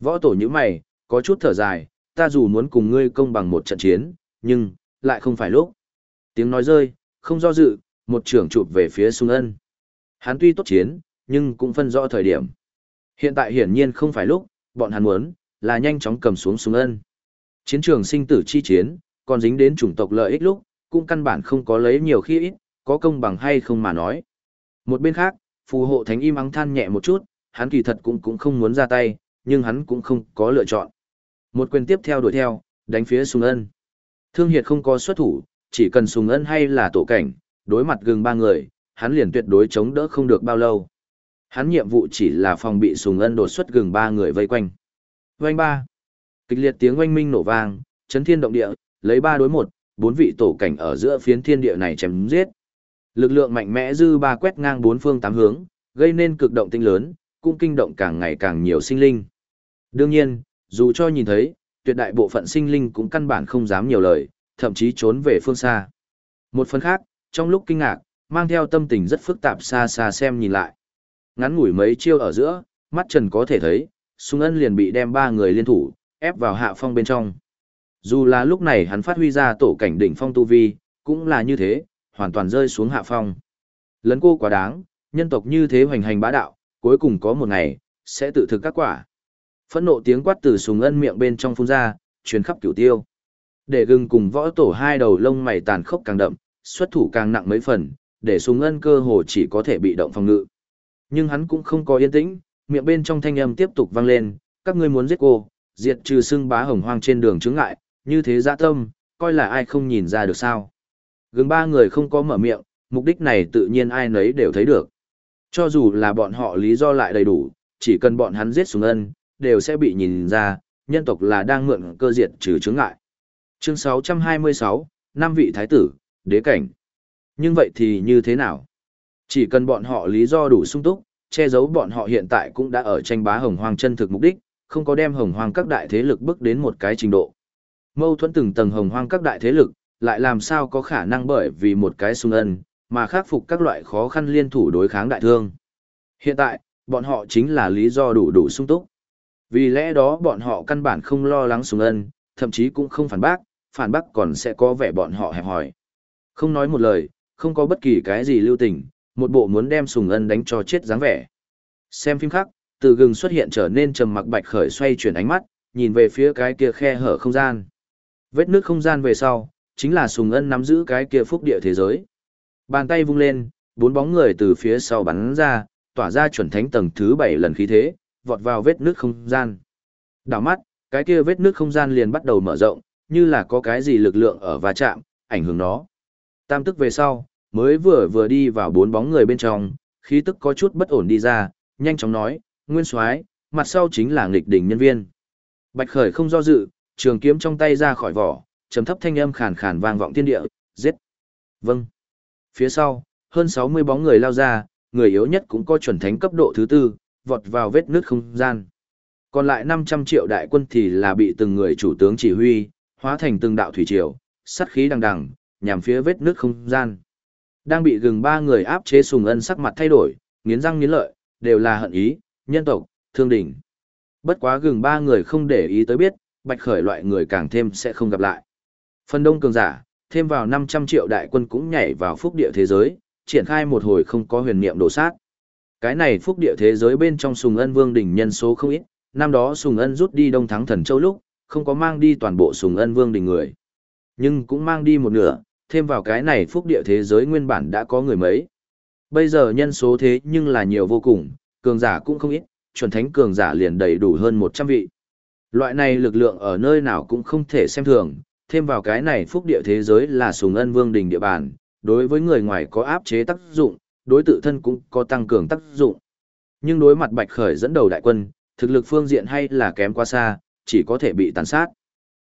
A: Võ tổ như mày, có chút thở dài, ta dù muốn cùng ngươi công bằng một trận chiến, nhưng, lại không phải lúc. Tiếng nói rơi, không do dự, một trưởng chụp về phía Sùng Ân. Hắn tuy tốt chiến, nhưng cũng phân rõ thời điểm. Hiện tại hiển nhiên không phải lúc, bọn hắn muốn, là nhanh chóng cầm xuống Sùng Ân. Chiến trường sinh tử chi chiến, còn dính đến chủng tộc lợi ích lúc, cũng căn bản không có lấy nhiều khi ít, có công bằng hay không mà nói. Một bên khác, phù hộ thánh im ắng than nhẹ một chút, hắn kỳ thật cũng cũng không muốn ra tay, nhưng hắn cũng không có lựa chọn. Một quyền tiếp theo đuổi theo, đánh phía Sùng Ân. Thương Hiệt không có xuất thủ, chỉ cần Sùng Ân hay là tổ cảnh, đối mặt gừng ba người, hắn liền tuyệt đối chống đỡ không được bao lâu. Hắn nhiệm vụ chỉ là phòng bị Sùng Ân đột xuất gừng ba người vây quanh. Oanh ba. Kịch liệt tiếng oanh minh nổ vang, chấn thiên động địa, lấy ba đối một, bốn vị tổ cảnh ở giữa phiến thiên địa này chém giết. Lực lượng mạnh mẽ dư ba quét ngang bốn phương tám hướng, gây nên cực động tinh lớn, cũng kinh động càng ngày càng nhiều sinh linh. Đương nhiên, dù cho nhìn thấy, tuyệt đại bộ phận sinh linh cũng căn bản không dám nhiều lời, thậm chí trốn về phương xa. Một phần khác, trong lúc kinh ngạc, mang theo tâm tình rất phức tạp xa xa xem nhìn lại. Ngắn ngủi mấy chiêu ở giữa, mắt trần có thể thấy, Sung Ân liền bị đem ba người liên thủ, ép vào hạ phong bên trong. Dù là lúc này hắn phát huy ra tổ cảnh đỉnh phong tu vi, cũng là như thế, hoàn toàn rơi xuống hạ phong. Lấn cô quá đáng, nhân tộc như thế hoành hành bá đạo, cuối cùng có một ngày, sẽ tự thực các quả. Phẫn nộ tiếng quát từ sùng ân miệng bên trong phun ra, truyền khắp cửu tiêu. Để gừng cùng võ tổ hai đầu lông mày tàn khốc càng đậm, xuất thủ càng nặng mấy phần, để sùng ân cơ hồ chỉ có thể bị động phòng ngự. Nhưng hắn cũng không có yên tĩnh, miệng bên trong thanh âm tiếp tục vang lên, các ngươi muốn giết cô, diệt trừ xưng bá hồng hoang trên đường chứng ngại, như thế dã tâm, coi là ai không nhìn ra được sao. Gừng ba người không có mở miệng, mục đích này tự nhiên ai nấy đều thấy được. Cho dù là bọn họ lý do lại đầy đủ, chỉ cần bọn hắn giết sùng ân, đều sẽ bị nhìn ra, nhân tộc là đang mượn cơ diệt trừ chứng ngại. Chương 626, năm vị thái tử, đế cảnh. Nhưng vậy thì như thế nào? Chỉ cần bọn họ lý do đủ sung túc, che giấu bọn họ hiện tại cũng đã ở tranh bá hồng hoang chân thực mục đích, không có đem hồng hoang các đại thế lực bước đến một cái trình độ. Mâu thuẫn từng tầng hồng hoang các đại thế lực, lại làm sao có khả năng bởi vì một cái sung ân, mà khắc phục các loại khó khăn liên thủ đối kháng đại thương. Hiện tại, bọn họ chính là lý do đủ đủ sung túc. Vì lẽ đó bọn họ căn bản không lo lắng sung ân, thậm chí cũng không phản bác, phản bác còn sẽ có vẻ bọn họ hẹp hòi. Không nói một lời, không có bất kỳ cái gì lưu tình, một bộ muốn đem sùng ân đánh cho chết dáng vẻ. Xem phim khác, từ gừng xuất hiện trở nên trầm mặc bạch khởi xoay chuyển ánh mắt, nhìn về phía cái kia khe hở không gian. Vết nước không gian về sau, chính là Sùng Ân nắm giữ cái kia phúc địa thế giới. Bàn tay vung lên, bốn bóng người từ phía sau bắn ra, tỏa ra chuẩn thánh tầng thứ bảy lần khí thế, vọt vào vết nước không gian. Đảo mắt, cái kia vết nước không gian liền bắt đầu mở rộng, như là có cái gì lực lượng ở va chạm, ảnh hưởng nó. Tam tức về sau, mới vừa vừa đi vào bốn bóng người bên trong, khí tức có chút bất ổn đi ra, nhanh chóng nói, Nguyên Soái, mặt sau chính là nghịch đỉnh nhân viên. Bạch Khởi không do dự, trường kiếm trong tay ra khỏi vỏ, trầm thấp thanh âm khàn khàn vang vọng thiên địa, giết. Vâng. Phía sau, hơn 60 bóng người lao ra, người yếu nhất cũng có chuẩn thánh cấp độ thứ tư, vọt vào vết nước không gian. Còn lại 500 triệu đại quân thì là bị từng người chủ tướng chỉ huy, hóa thành từng đạo thủy triều, sắt khí đằng đằng, nhằm phía vết nước không gian. Đang bị gừng ba người áp chế sùng ân sắc mặt thay đổi, nghiến răng nghiến lợi, đều là hận ý, nhân tộc, thương đỉnh. Bất quá gừng ba người không để ý tới biết, bạch khởi loại người càng thêm sẽ không gặp lại. Phần đông cường giả, thêm vào 500 triệu đại quân cũng nhảy vào phúc địa thế giới, triển khai một hồi không có huyền niệm đổ sát. Cái này phúc địa thế giới bên trong Sùng Ân Vương đỉnh nhân số không ít, năm đó Sùng Ân rút đi Đông Thắng Thần Châu lúc, không có mang đi toàn bộ Sùng Ân Vương đỉnh người, nhưng cũng mang đi một nửa, thêm vào cái này phúc địa thế giới nguyên bản đã có người mấy. Bây giờ nhân số thế nhưng là nhiều vô cùng, cường giả cũng không ít, chuẩn thánh cường giả liền đầy đủ hơn 100 vị. Loại này lực lượng ở nơi nào cũng không thể xem thường, thêm vào cái này phúc địa thế giới là sùng ân vương đình địa bàn, đối với người ngoài có áp chế tác dụng, đối tự thân cũng có tăng cường tác dụng. Nhưng đối mặt Bạch Khởi dẫn đầu đại quân, thực lực phương diện hay là kém quá xa, chỉ có thể bị tàn sát.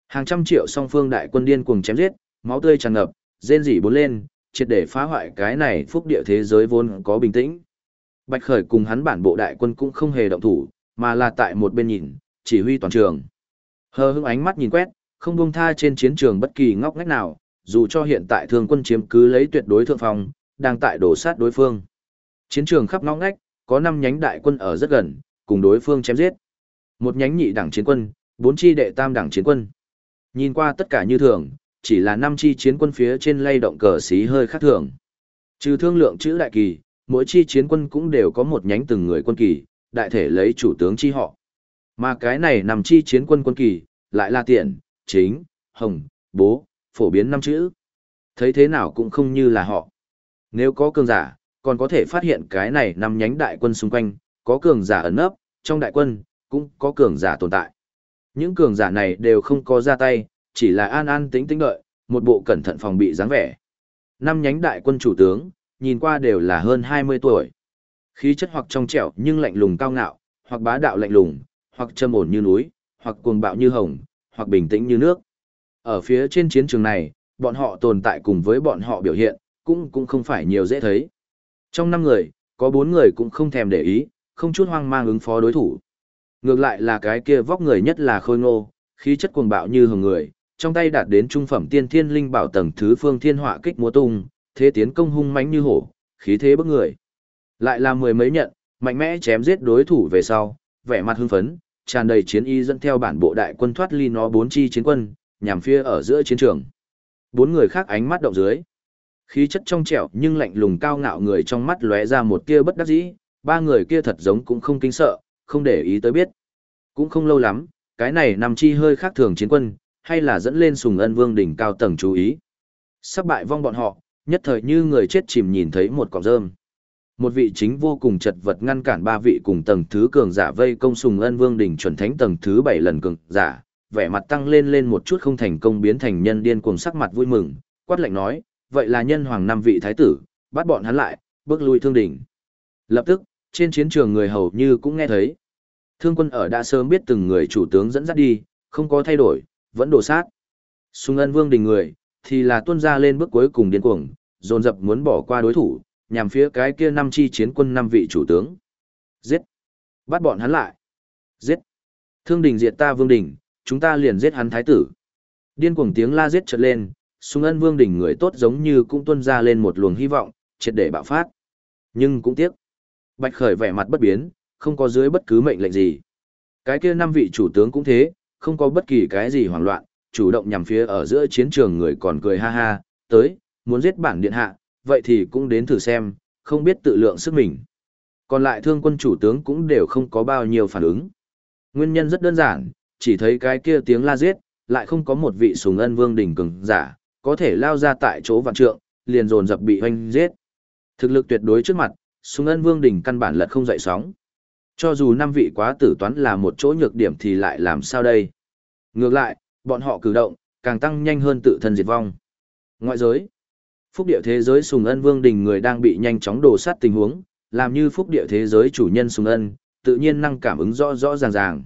A: Hàng trăm triệu song phương đại quân điên cuồng chém giết, máu tươi tràn ngập, rên rỉ bốn lên, triệt để phá hoại cái này phúc địa thế giới vốn có bình tĩnh. Bạch Khởi cùng hắn bản bộ đại quân cũng không hề động thủ, mà là tại một bên nhìn, chỉ huy toàn trường. Hờ hững ánh mắt nhìn quét, không buông tha trên chiến trường bất kỳ ngóc ngách nào, dù cho hiện tại thường quân chiếm cứ lấy tuyệt đối thượng phong, đang tại đổ sát đối phương. Chiến trường khắp ngóc ngách, có 5 nhánh đại quân ở rất gần, cùng đối phương chém giết. Một nhánh nhị đảng chiến quân, bốn chi đệ tam đảng chiến quân. Nhìn qua tất cả như thường, chỉ là năm chi chiến quân phía trên lay động cờ xí hơi khác thường. Trừ thương lượng chữ đại kỳ, mỗi chi chiến quân cũng đều có một nhánh từng người quân kỳ, đại thể lấy chủ tướng chi họ. Mà cái này nằm chi chiến quân quân kỳ, lại là tiện, chính, hồng, bố, phổ biến năm chữ. Thấy thế nào cũng không như là họ. Nếu có cường giả, còn có thể phát hiện cái này nằm nhánh đại quân xung quanh, có cường giả ẩn nấp, trong đại quân, cũng có cường giả tồn tại. Những cường giả này đều không có ra tay, chỉ là an an tính tính đợi, một bộ cẩn thận phòng bị dáng vẻ. Năm nhánh đại quân chủ tướng, nhìn qua đều là hơn 20 tuổi. Khí chất hoặc trong trẻo nhưng lạnh lùng cao ngạo, hoặc bá đạo lạnh lùng, hoặc trầm ổn như núi, hoặc cuồng bạo như hồng, hoặc bình tĩnh như nước. Ở phía trên chiến trường này, bọn họ tồn tại cùng với bọn họ biểu hiện, cũng cũng không phải nhiều dễ thấy. Trong năm người, có bốn người cũng không thèm để ý, không chút hoang mang ứng phó đối thủ. Ngược lại là cái kia vóc người nhất là khôi ngô, khí chất cuồng bạo như hồng người, trong tay đạt đến trung phẩm tiên thiên linh bảo tầng thứ phương thiên họa kích múa tung, thế tiến công hung mãnh như hổ, khí thế bức người. Lại là mười mấy nhận, mạnh mẽ chém giết đối thủ về sau, vẻ mặt hưng phấn, tràn đầy chiến y dẫn theo bản bộ đại quân thoát ly nó bốn chi chiến quân, nhằm phía ở giữa chiến trường. Bốn người khác ánh mắt động dưới. Khí chất trong trẻo nhưng lạnh lùng cao ngạo người trong mắt lóe ra một tia bất đắc dĩ, ba người kia thật giống cũng không kinh sợ, không để ý tới biết. Cũng không lâu lắm, cái này nằm chi hơi khác thường chiến quân, hay là dẫn lên sùng ân vương đỉnh cao tầng chú ý. Sắp bại vong bọn họ, nhất thời như người chết chìm nhìn thấy một cọng rơm. Một vị chính vô cùng chật vật ngăn cản ba vị cùng tầng thứ cường giả vây công sùng ân vương đỉnh chuẩn thánh tầng thứ bảy lần cường giả, vẻ mặt tăng lên lên một chút không thành công biến thành nhân điên cuồng sắc mặt vui mừng, quát lạnh nói, vậy là nhân hoàng năm vị thái tử, bắt bọn hắn lại, bước lui thương đỉnh. Lập tức, trên chiến trường người hầu như cũng nghe thấy. Thương quân ở đã sớm biết từng người chủ tướng dẫn dắt đi, không có thay đổi, vẫn đổ sát. Sùng ân vương đình người, thì là tuân ra lên bước cuối cùng điên cuồng, dồn dập muốn bỏ qua đối thủ, nhằm phía cái kia năm chi chiến quân năm vị chủ tướng. Giết! Bắt bọn hắn lại! Giết! Thương đình diệt ta vương đình, chúng ta liền giết hắn thái tử. Điên cuồng tiếng la giết chợt lên, sung Ân Vương đỉnh người tốt giống như cũng tuôn ra lên một luồng hy vọng, triệt để bạo phát. Nhưng cũng tiếc. Bạch Khởi vẻ mặt bất biến, không có dưới bất cứ mệnh lệnh gì. Cái kia năm vị chủ tướng cũng thế, không có bất kỳ cái gì hoảng loạn, chủ động nhằm phía ở giữa chiến trường người còn cười ha ha, tới, muốn giết bản điện hạ, vậy thì cũng đến thử xem, không biết tự lượng sức mình. Còn lại thương quân chủ tướng cũng đều không có bao nhiêu phản ứng. Nguyên nhân rất đơn giản, chỉ thấy cái kia tiếng la giết, lại không có một vị sùng ân vương đỉnh cường giả, có thể lao ra tại chỗ vạn trượng, liền dồn dập bị hoanh giết. Thực lực tuyệt đối trước mặt, sùng ân vương đỉnh căn bản lật không dậy sóng. Cho dù năm vị quá tử toán là một chỗ nhược điểm thì lại làm sao đây? Ngược lại, bọn họ cử động, càng tăng nhanh hơn tự thân diệt vong. Ngoại giới Phúc địa thế giới Sùng Ân Vương Đình người đang bị nhanh chóng đổ sát tình huống, làm như phúc địa thế giới chủ nhân Sùng Ân, tự nhiên năng cảm ứng rõ rõ ràng ràng.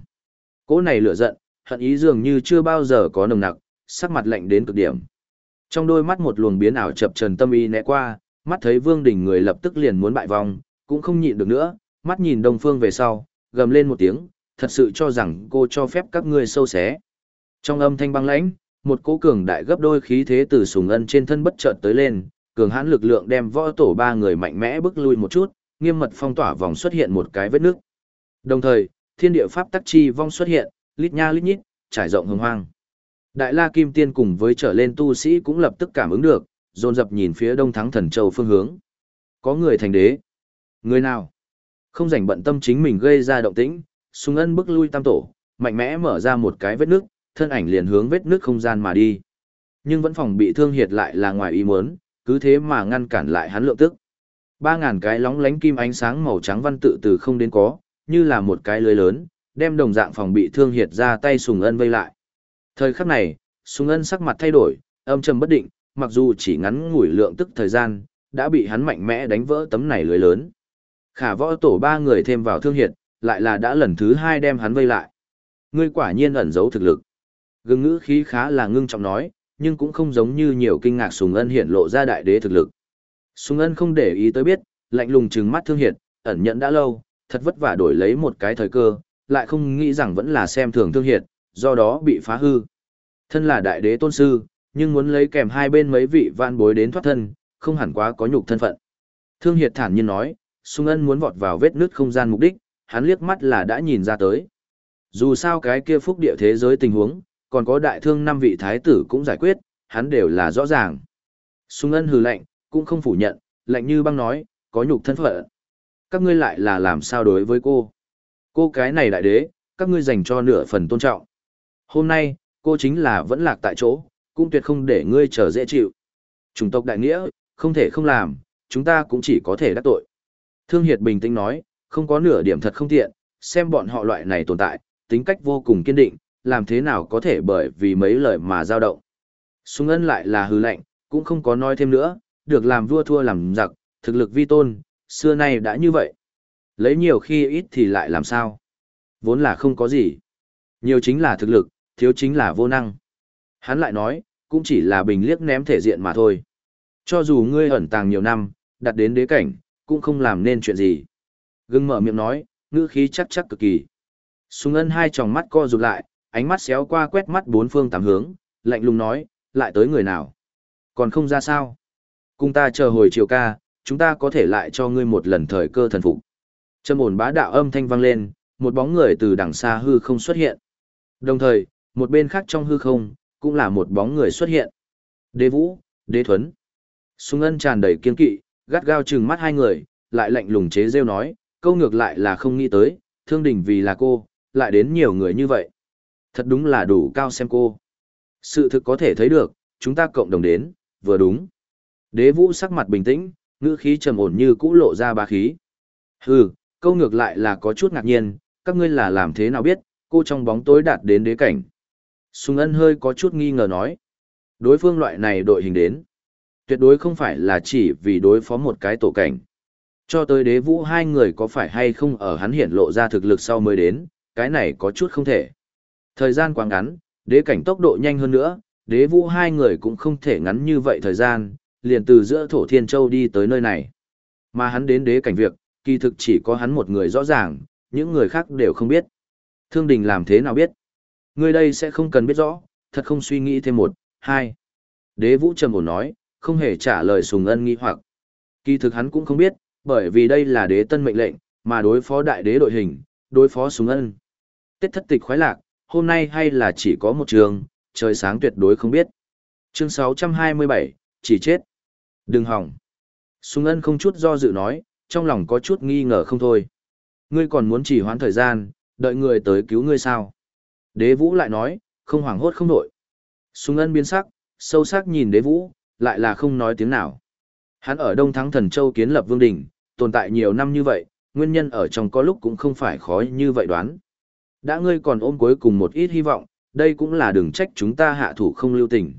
A: Cỗ này lửa giận, hận ý dường như chưa bao giờ có nồng nặc, sắc mặt lạnh đến cực điểm. Trong đôi mắt một luồng biến ảo chập trần tâm ý né qua, mắt thấy Vương Đình người lập tức liền muốn bại vong, cũng không nhịn được nữa, mắt nhìn Đông Phương về sau, gầm lên một tiếng, thật sự cho rằng cô cho phép các ngươi sâu xé. Trong âm thanh băng lãnh, một cỗ cường đại gấp đôi khí thế từ sùng ân trên thân bất chợt tới lên, cường hãn lực lượng đem võ tổ ba người mạnh mẽ bước lui một chút, nghiêm mật phong tỏa vòng xuất hiện một cái vết nước. Đồng thời, thiên địa pháp tắc chi vong xuất hiện, lít nha lít nhít, trải rộng hồng hoang. Đại La Kim Tiên cùng với trở lên tu sĩ cũng lập tức cảm ứng được, dồn dập nhìn phía Đông Thắng Thần Châu phương hướng. Có người thành đế. Người nào? Không rảnh bận tâm chính mình gây ra động tĩnh, Sùng Ân bước lui tam tổ, mạnh mẽ mở ra một cái vết nước, thân ảnh liền hướng vết nước không gian mà đi. Nhưng vẫn phòng bị thương hiệt lại là ngoài ý muốn, cứ thế mà ngăn cản lại hắn lượng tức. Ba ngàn cái lóng lánh kim ánh sáng màu trắng văn tự từ không đến có, như là một cái lưới lớn, đem đồng dạng phòng bị thương hiệt ra tay Sùng Ân vây lại. Thời khắc này, Sùng Ân sắc mặt thay đổi, âm trầm bất định, mặc dù chỉ ngắn ngủi lượng tức thời gian, đã bị hắn mạnh mẽ đánh vỡ tấm này lưới lớn. Khả võ tổ ba người thêm vào thương hiệt, lại là đã lần thứ hai đem hắn vây lại. Ngươi quả nhiên ẩn giấu thực lực. Gừng ngữ khí khá là ngưng trọng nói, nhưng cũng không giống như nhiều kinh ngạc Sùng Ân hiện lộ ra đại đế thực lực. Sùng Ân không để ý tới biết, lạnh lùng trừng mắt thương hiệt, ẩn nhận đã lâu, thật vất vả đổi lấy một cái thời cơ, lại không nghĩ rằng vẫn là xem thường thương hiệt, do đó bị phá hư. Thân là đại đế tôn sư, nhưng muốn lấy kèm hai bên mấy vị vạn bối đến thoát thân, không hẳn quá có nhục thân phận. Thương hiệt thản nhiên nói, Sung Ân muốn vọt vào vết nứt không gian mục đích, hắn liếc mắt là đã nhìn ra tới. Dù sao cái kia phúc địa thế giới tình huống, còn có đại thương năm vị thái tử cũng giải quyết, hắn đều là rõ ràng. Sung Ân hừ lạnh, cũng không phủ nhận, lạnh như băng nói, có nhục thân phận. Các ngươi lại là làm sao đối với cô? Cô cái này đại đế, các ngươi dành cho nửa phần tôn trọng. Hôm nay, cô chính là vẫn lạc tại chỗ, cũng tuyệt không để ngươi trở dễ chịu. Chủng tộc đại nghĩa, không thể không làm, chúng ta cũng chỉ có thể đắc tội. Thương Hiệt bình tĩnh nói, không có nửa điểm thật không tiện, xem bọn họ loại này tồn tại, tính cách vô cùng kiên định, làm thế nào có thể bởi vì mấy lời mà dao động. Sung ân lại là hư lệnh, cũng không có nói thêm nữa, được làm vua thua làm giặc, thực lực vi tôn, xưa nay đã như vậy. Lấy nhiều khi ít thì lại làm sao? Vốn là không có gì. Nhiều chính là thực lực, thiếu chính là vô năng. Hắn lại nói, cũng chỉ là bình liếc ném thể diện mà thôi. Cho dù ngươi ẩn tàng nhiều năm, đặt đến đế cảnh, cũng không làm nên chuyện gì. Gưng mở miệng nói, ngữ khí chắc chắc cực kỳ. Sùng ân hai tròng mắt co rụt lại, ánh mắt xéo qua quét mắt bốn phương tám hướng, lạnh lùng nói, lại tới người nào. Còn không ra sao. Cùng ta chờ hồi chiều ca, chúng ta có thể lại cho ngươi một lần thời cơ thần phục. Trầm ổn bá đạo âm thanh vang lên, một bóng người từ đằng xa hư không xuất hiện. Đồng thời, một bên khác trong hư không, cũng là một bóng người xuất hiện. Đế Vũ, Đế Thuấn. Sung ân tràn đầy kiên kỵ, gắt gao trừng mắt hai người, lại lạnh lùng chế rêu nói, câu ngược lại là không nghĩ tới, thương đình vì là cô, lại đến nhiều người như vậy. Thật đúng là đủ cao xem cô. Sự thực có thể thấy được, chúng ta cộng đồng đến, vừa đúng. Đế vũ sắc mặt bình tĩnh, ngữ khí trầm ổn như cũ lộ ra ba khí. Hừ, câu ngược lại là có chút ngạc nhiên, các ngươi là làm thế nào biết, cô trong bóng tối đạt đến đế cảnh. Sùng ân hơi có chút nghi ngờ nói. Đối phương loại này đội hình đến. Tuyệt đối không phải là chỉ vì đối phó một cái tổ cảnh. Cho tới đế vũ hai người có phải hay không ở hắn hiện lộ ra thực lực sau mới đến, cái này có chút không thể. Thời gian quá ngắn, đế cảnh tốc độ nhanh hơn nữa, đế vũ hai người cũng không thể ngắn như vậy thời gian, liền từ giữa thổ thiên châu đi tới nơi này. Mà hắn đến đế cảnh việc, kỳ thực chỉ có hắn một người rõ ràng, những người khác đều không biết. Thương đình làm thế nào biết? Người đây sẽ không cần biết rõ, thật không suy nghĩ thêm một, hai. Đế vũ trầm ổn nói, không hề trả lời sùng ân nghi hoặc. Kỳ thực hắn cũng không biết, bởi vì đây là đế tân mệnh lệnh, mà đối phó đại đế đội hình, đối phó sùng ân. Tết thất tịch khoái lạc, hôm nay hay là chỉ có một trường, trời sáng tuyệt đối không biết. Chương 627, chỉ chết. Đừng hỏng. Sùng ân không chút do dự nói, trong lòng có chút nghi ngờ không thôi. Ngươi còn muốn chỉ hoãn thời gian, đợi người tới cứu ngươi sao? Đế vũ lại nói, không hoảng hốt không đội. Sùng ân biến sắc, sâu sắc nhìn đế vũ, lại là không nói tiếng nào. Hắn ở Đông Thắng Thần Châu kiến lập vương đình, tồn tại nhiều năm như vậy, nguyên nhân ở trong có lúc cũng không phải khó như vậy đoán. Đã ngươi còn ôm cuối cùng một ít hy vọng, đây cũng là đừng trách chúng ta hạ thủ không lưu tình.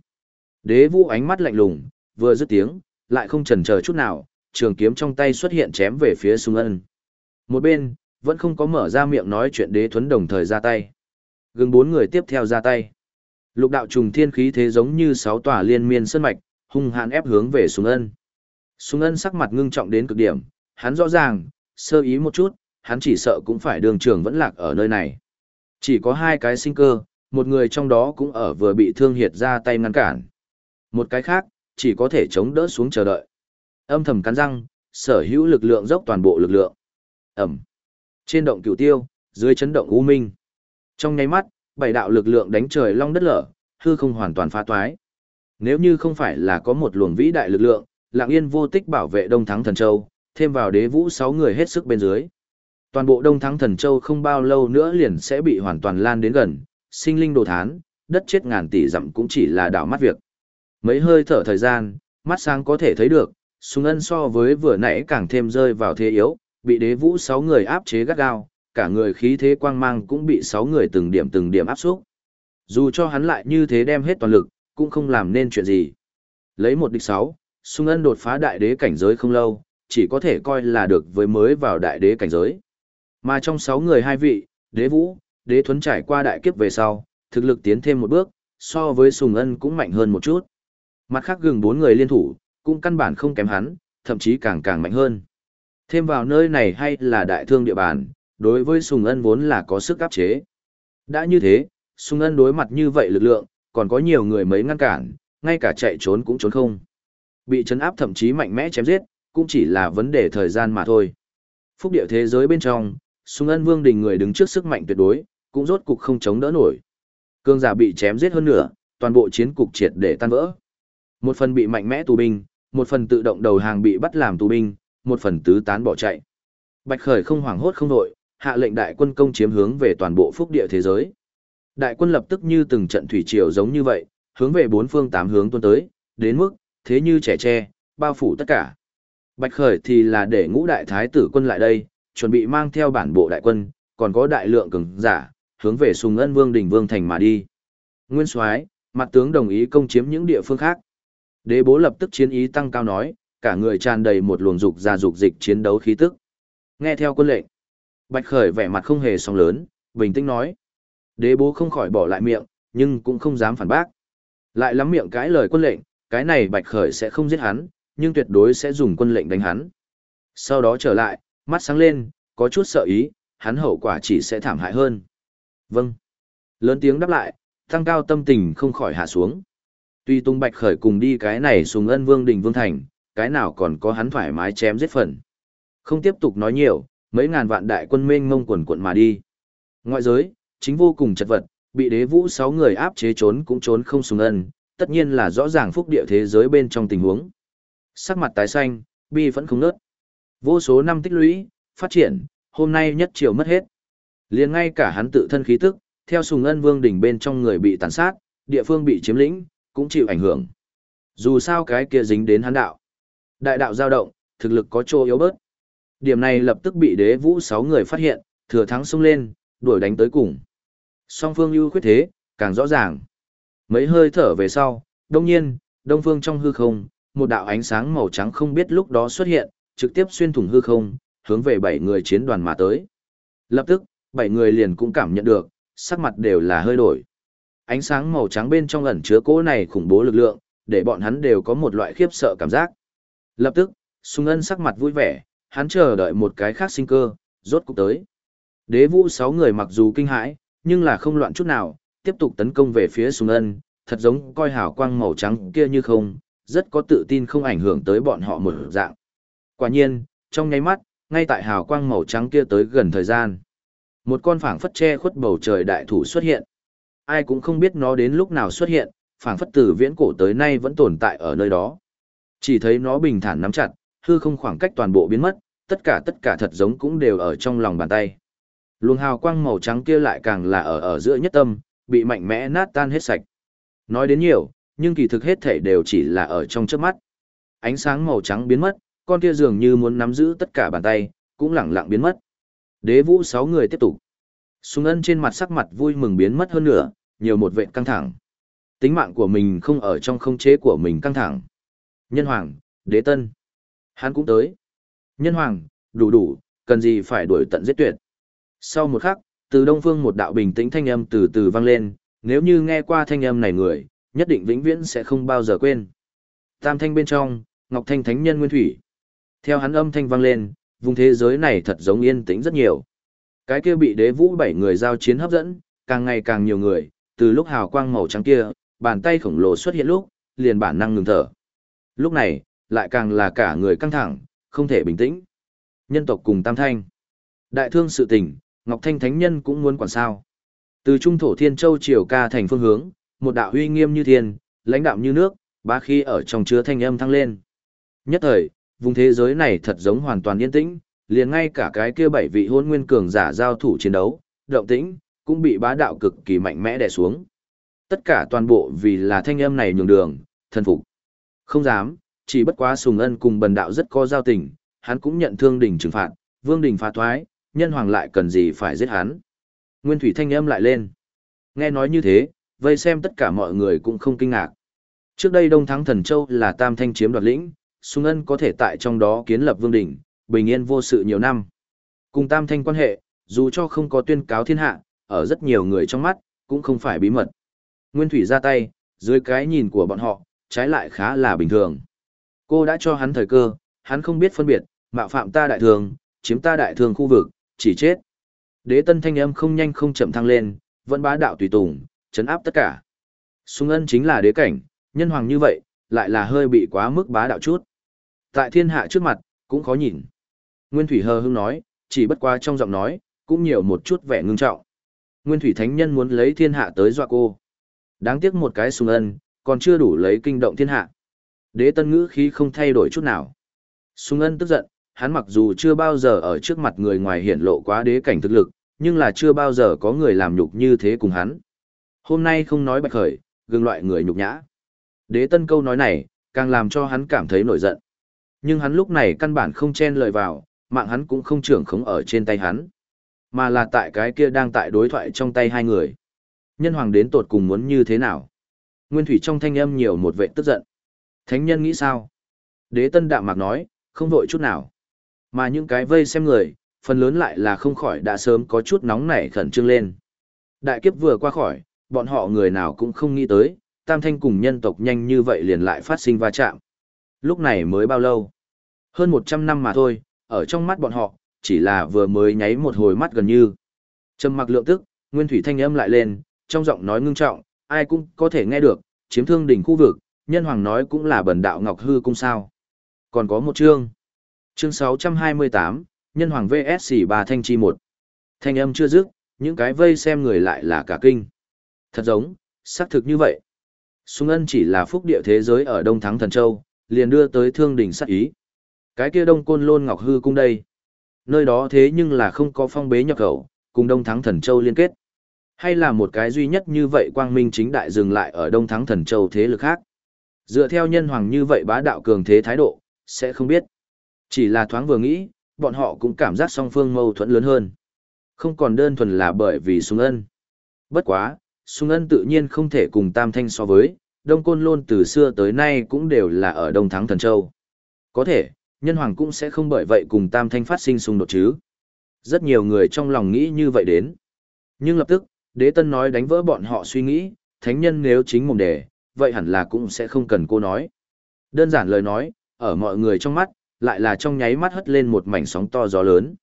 A: Đế vũ ánh mắt lạnh lùng, vừa dứt tiếng, lại không chần chờ chút nào, trường kiếm trong tay xuất hiện chém về phía Sung Ân. Một bên, vẫn không có mở ra miệng nói chuyện đế thuấn đồng thời ra tay. Gừng bốn người tiếp theo ra tay. Lục đạo trùng thiên khí thế giống như sáu tòa liên miên sơn mạch, hung hãn ép hướng về Sùng Ân. Sùng Ân sắc mặt ngưng trọng đến cực điểm, hắn rõ ràng, sơ ý một chút, hắn chỉ sợ cũng phải đường trường vẫn lạc ở nơi này. Chỉ có hai cái sinh cơ, một người trong đó cũng ở vừa bị thương hiệt ra tay ngăn cản. Một cái khác, chỉ có thể chống đỡ xuống chờ đợi. Âm thầm cắn răng, sở hữu lực lượng dốc toàn bộ lực lượng. Ẩm. Trên động cửu tiêu, dưới chấn động u minh. Trong nháy mắt, bảy đạo lực lượng đánh trời long đất lở, hư không hoàn toàn phá toái. Nếu như không phải là có một luồng vĩ đại lực lượng, lạng yên vô tích bảo vệ Đông Thắng Thần Châu, thêm vào đế vũ sáu người hết sức bên dưới. Toàn bộ Đông Thắng Thần Châu không bao lâu nữa liền sẽ bị hoàn toàn lan đến gần, sinh linh đồ thán, đất chết ngàn tỷ dặm cũng chỉ là đảo mắt việc. Mấy hơi thở thời gian, mắt sáng có thể thấy được, Sùng Ân so với vừa nãy càng thêm rơi vào thế yếu, bị đế vũ sáu người áp chế gắt gao, cả người khí thế quang mang cũng bị sáu người từng điểm từng điểm áp xúc. Dù cho hắn lại như thế đem hết toàn lực, cũng không làm nên chuyện gì. Lấy một địch sáu, súng Ân đột phá đại đế cảnh giới không lâu, chỉ có thể coi là được với mới vào đại đế cảnh giới. Mà trong sáu người hai vị, đế vũ, đế thuấn trải qua đại kiếp về sau, thực lực tiến thêm một bước, so với Sùng Ân cũng mạnh hơn một chút. Mặt khác gừng bốn người liên thủ, cũng căn bản không kém hắn, thậm chí càng càng mạnh hơn. Thêm vào nơi này hay là đại thương địa bàn, đối với Sùng Ân vốn là có sức áp chế. Đã như thế, Sùng Ân đối mặt như vậy lực lượng, còn có nhiều người mấy ngăn cản, ngay cả chạy trốn cũng trốn không. Bị chấn áp thậm chí mạnh mẽ chém giết, cũng chỉ là vấn đề thời gian mà thôi. Phúc địa thế giới bên trong, Sùng Ân Vương Đình người đứng trước sức mạnh tuyệt đối, cũng rốt cục không chống đỡ nổi. Cương giả bị chém giết hơn nữa, toàn bộ chiến cục triệt để tan vỡ. Một phần bị mạnh mẽ tù binh, một phần tự động đầu hàng bị bắt làm tù binh, một phần tứ tán bỏ chạy. Bạch Khởi không hoảng hốt không đội, hạ lệnh đại quân công chiếm hướng về toàn bộ phúc địa thế giới. Đại quân lập tức như từng trận thủy triều giống như vậy, hướng về bốn phương tám hướng tuôn tới, đến mức, thế như trẻ tre, bao phủ tất cả. Bạch Khởi thì là để ngũ đại thái tử quân lại đây, chuẩn bị mang theo bản bộ đại quân, còn có đại lượng cường giả, hướng về Sùng Ân Vương đỉnh Vương thành mà đi. Nguyên Soái, mặt tướng đồng ý công chiếm những địa phương khác. Đế bố lập tức chiến ý tăng cao nói, cả người tràn đầy một luồng dục ra dục dịch chiến đấu khí tức. Nghe theo quân lệnh, Bạch Khởi vẻ mặt không hề sóng lớn, bình tĩnh nói. Đế bố không khỏi bỏ lại miệng, nhưng cũng không dám phản bác. Lại lắm miệng cãi lời quân lệnh, cái này Bạch Khởi sẽ không giết hắn, nhưng tuyệt đối sẽ dùng quân lệnh đánh hắn. Sau đó trở lại, mắt sáng lên, có chút sợ ý, hắn hậu quả chỉ sẽ thảm hại hơn. Vâng. Lớn tiếng đáp lại, tăng cao tâm tình không khỏi hạ xuống. Tuy tung Bạch Khởi cùng đi cái này sùng ân vương đình vương thành, cái nào còn có hắn thoải mái chém giết phần. Không tiếp tục nói nhiều, mấy ngàn vạn đại quân mênh mông quần quận mà đi. Ngoại giới, chính vô cùng chật vật, bị đế vũ sáu người áp chế trốn cũng trốn không sùng ân, tất nhiên là rõ ràng phúc địa thế giới bên trong tình huống. Sắc mặt tái xanh, bi vẫn không nớt. Vô số năm tích lũy, phát triển, hôm nay nhất chiều mất hết. liền ngay cả hắn tự thân khí tức, theo sùng ân vương đỉnh bên trong người bị tàn sát, địa phương bị chiếm lĩnh, cũng chịu ảnh hưởng. Dù sao cái kia dính đến hắn đạo. Đại đạo dao động, thực lực có chỗ yếu bớt. Điểm này lập tức bị đế vũ sáu người phát hiện, thừa thắng xông lên, đuổi đánh tới cùng. Song phương ưu khuyết thế, càng rõ ràng. Mấy hơi thở về sau, đông nhiên, đông phương trong hư không, một đạo ánh sáng màu trắng không biết lúc đó xuất hiện, trực tiếp xuyên thủng hư không, hướng về bảy người chiến đoàn mà tới. Lập tức, bảy người liền cũng cảm nhận được, sắc mặt đều là hơi đổi. Ánh sáng màu trắng bên trong ẩn chứa cỗ này khủng bố lực lượng, để bọn hắn đều có một loại khiếp sợ cảm giác. Lập tức, Sung Ân sắc mặt vui vẻ, hắn chờ đợi một cái khác sinh cơ, rốt cục tới. Đế vũ sáu người mặc dù kinh hãi, nhưng là không loạn chút nào, tiếp tục tấn công về phía sung Ân, thật giống coi hào quang màu trắng kia như không, rất có tự tin không ảnh hưởng tới bọn họ một dạng. Quả nhiên, trong nháy mắt, ngay tại hào quang màu trắng kia tới gần thời gian. Một con phảng phất che khuất bầu trời đại thủ xuất hiện. Ai cũng không biết nó đến lúc nào xuất hiện, phảng phất từ viễn cổ tới nay vẫn tồn tại ở nơi đó. Chỉ thấy nó bình thản nắm chặt, hư không khoảng cách toàn bộ biến mất, tất cả tất cả thật giống cũng đều ở trong lòng bàn tay. Luồng hào quang màu trắng kia lại càng là ở ở giữa nhất tâm, bị mạnh mẽ nát tan hết sạch. Nói đến nhiều, nhưng kỳ thực hết thể đều chỉ là ở trong chớp mắt. Ánh sáng màu trắng biến mất, con kia dường như muốn nắm giữ tất cả bàn tay, cũng lẳng lặng biến mất. Đế vũ sáu người tiếp tục. Sùng ân trên mặt sắc mặt vui mừng biến mất hơn nữa, nhiều một vệ căng thẳng. Tính mạng của mình không ở trong không chế của mình căng thẳng. Nhân hoàng, đế tân. Hắn cũng tới. Nhân hoàng, đủ đủ, cần gì phải đuổi tận giết tuyệt. Sau một khắc, từ đông phương một đạo bình tĩnh thanh âm từ từ vang lên, nếu như nghe qua thanh âm này người, nhất định vĩnh viễn sẽ không bao giờ quên. Tam thanh bên trong, Ngọc Thanh Thánh Nhân Nguyên Thủy. Theo hắn âm thanh vang lên, vùng thế giới này thật giống yên tĩnh rất nhiều. Cái kia bị đế vũ bảy người giao chiến hấp dẫn, càng ngày càng nhiều người, từ lúc hào quang màu trắng kia, bàn tay khổng lồ xuất hiện lúc, liền bản năng ngừng thở. Lúc này, lại càng là cả người căng thẳng, không thể bình tĩnh. Nhân tộc cùng tam thanh. Đại thương sự tình, Ngọc Thanh Thánh Nhân cũng muốn quản sao. Từ trung thổ thiên châu triều ca thành phương hướng, một đạo uy nghiêm như thiên, lãnh đạm như nước, ba khi ở trong chứa thanh âm thăng lên. Nhất thời, vùng thế giới này thật giống hoàn toàn yên tĩnh, liền ngay cả cái kia bảy vị hôn nguyên cường giả giao thủ chiến đấu, động tĩnh, cũng bị bá đạo cực kỳ mạnh mẽ đè xuống. Tất cả toàn bộ vì là thanh âm này nhường đường, thân phục. Không dám, chỉ bất quá sùng ân cùng bần đạo rất có giao tình, hắn cũng nhận thương đỉnh trừng phạt, vương đỉnh phá thoái, nhân hoàng lại cần gì phải giết hắn. Nguyên thủy thanh âm lại lên. Nghe nói như thế, vây xem tất cả mọi người cũng không kinh ngạc. Trước đây Đông Thắng Thần Châu là Tam Thanh chiếm đoạt lĩnh, Sung Ân có thể tại trong đó kiến lập vương đỉnh, bình yên vô sự nhiều năm. Cùng Tam Thanh quan hệ, dù cho không có tuyên cáo thiên hạ, ở rất nhiều người trong mắt, cũng không phải bí mật. Nguyên Thủy ra tay, dưới cái nhìn của bọn họ, trái lại khá là bình thường. Cô đã cho hắn thời cơ, hắn không biết phân biệt, mạo phạm ta đại thường, chiếm ta đại thường khu vực, chỉ chết. Đế tân thanh âm không nhanh không chậm thăng lên, vẫn bá đạo tùy tùng, chấn áp tất cả. Sung ân chính là đế cảnh, nhân hoàng như vậy, lại là hơi bị quá mức bá đạo chút. Tại thiên hạ trước mặt, cũng khó nhìn. Nguyên Thủy hờ hưng nói, chỉ bất qua trong giọng nói, cũng nhiều một chút vẻ ngưng trọng. Nguyên Thủy Thánh Nhân muốn lấy thiên hạ tới dọa cô. Đáng tiếc một cái sùng ân, còn chưa đủ lấy kinh động thiên hạ. Đế tân ngữ khí không thay đổi chút nào. Sùng ân tức giận, hắn mặc dù chưa bao giờ ở trước mặt người ngoài hiển lộ quá đế cảnh thực lực, nhưng là chưa bao giờ có người làm nhục như thế cùng hắn. Hôm nay không nói bạch khởi, gương loại người nhục nhã. Đế tân câu nói này, càng làm cho hắn cảm thấy nổi giận. Nhưng hắn lúc này căn bản không chen lời vào, mạng hắn cũng không trưởng khống ở trên tay hắn. Mà là tại cái kia đang tại đối thoại trong tay hai người. Nhân hoàng đến tột cùng muốn như thế nào? Nguyên thủy trong thanh âm nhiều một vệ tức giận. Thánh nhân nghĩ sao? Đế tân đạm mạc nói, không vội chút nào. Mà những cái vây xem người, phần lớn lại là không khỏi đã sớm có chút nóng nảy khẩn trương lên. Đại kiếp vừa qua khỏi, bọn họ người nào cũng không nghĩ tới, tam thanh cùng nhân tộc nhanh như vậy liền lại phát sinh va chạm. Lúc này mới bao lâu? Hơn 100 năm mà thôi, ở trong mắt bọn họ, chỉ là vừa mới nháy một hồi mắt gần như. Trầm mặc lượng tức, nguyên thủy thanh âm lại lên, trong giọng nói ngưng trọng, ai cũng có thể nghe được, chiếm thương đỉnh khu vực, nhân hoàng nói cũng là bần đạo ngọc hư cung sao. Còn có một chương. Chương 628, nhân hoàng VS bà thanh chi một. Thanh âm chưa dứt, những cái vây xem người lại là cả kinh. Thật giống, xác thực như vậy. Sung ân chỉ là phúc địa thế giới ở Đông Thắng Thần Châu, liền đưa tới thương đỉnh sát ý. Cái kia đông côn lôn ngọc hư cung đây. Nơi đó thế nhưng là không có phong bế nhập khẩu, cùng Đông Thắng Thần Châu liên kết. Hay là một cái duy nhất như vậy quang minh chính đại dừng lại ở Đông Thắng Thần Châu thế lực khác. Dựa theo nhân hoàng như vậy bá đạo cường thế thái độ, sẽ không biết. Chỉ là thoáng vừa nghĩ, bọn họ cũng cảm giác song phương mâu thuẫn lớn hơn. Không còn đơn thuần là bởi vì sung ân. Bất quá, sung ân tự nhiên không thể cùng tam thanh so với, Đông Côn Lôn từ xưa tới nay cũng đều là ở Đông Thắng Thần Châu. Có thể, nhân hoàng cũng sẽ không bởi vậy cùng tam thanh phát sinh xung đột chứ. Rất nhiều người trong lòng nghĩ như vậy đến. Nhưng lập tức, đế tân nói đánh vỡ bọn họ suy nghĩ, thánh nhân nếu chính mồm đề, vậy hẳn là cũng sẽ không cần cô nói. Đơn giản lời nói, ở mọi người trong mắt, lại là trong nháy mắt hất lên một mảnh sóng to gió lớn.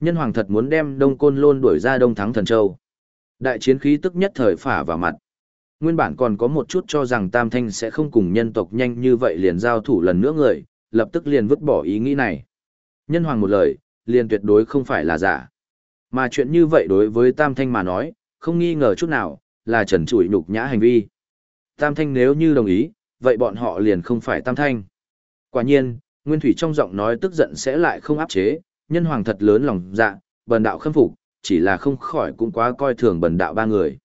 A: Nhân hoàng thật muốn đem Đông Côn Lôn đuổi ra Đông Thắng Thần Châu. Đại chiến khí tức nhất thời phả vào mặt. Nguyên bản còn có một chút cho rằng Tam Thanh sẽ không cùng nhân tộc nhanh như vậy liền giao thủ lần nữa người, lập tức liền vứt bỏ ý nghĩ này. Nhân hoàng một lời, liền tuyệt đối không phải là giả. Mà chuyện như vậy đối với Tam Thanh mà nói, không nghi ngờ chút nào, là trần trụi nhục nhã hành vi. Tam Thanh nếu như đồng ý, vậy bọn họ liền không phải Tam Thanh. Quả nhiên, Nguyên Thủy trong giọng nói tức giận sẽ lại không áp chế, nhân hoàng thật lớn lòng dạ, bần đạo khâm phục, chỉ là không khỏi cũng quá coi thường bần đạo ba người.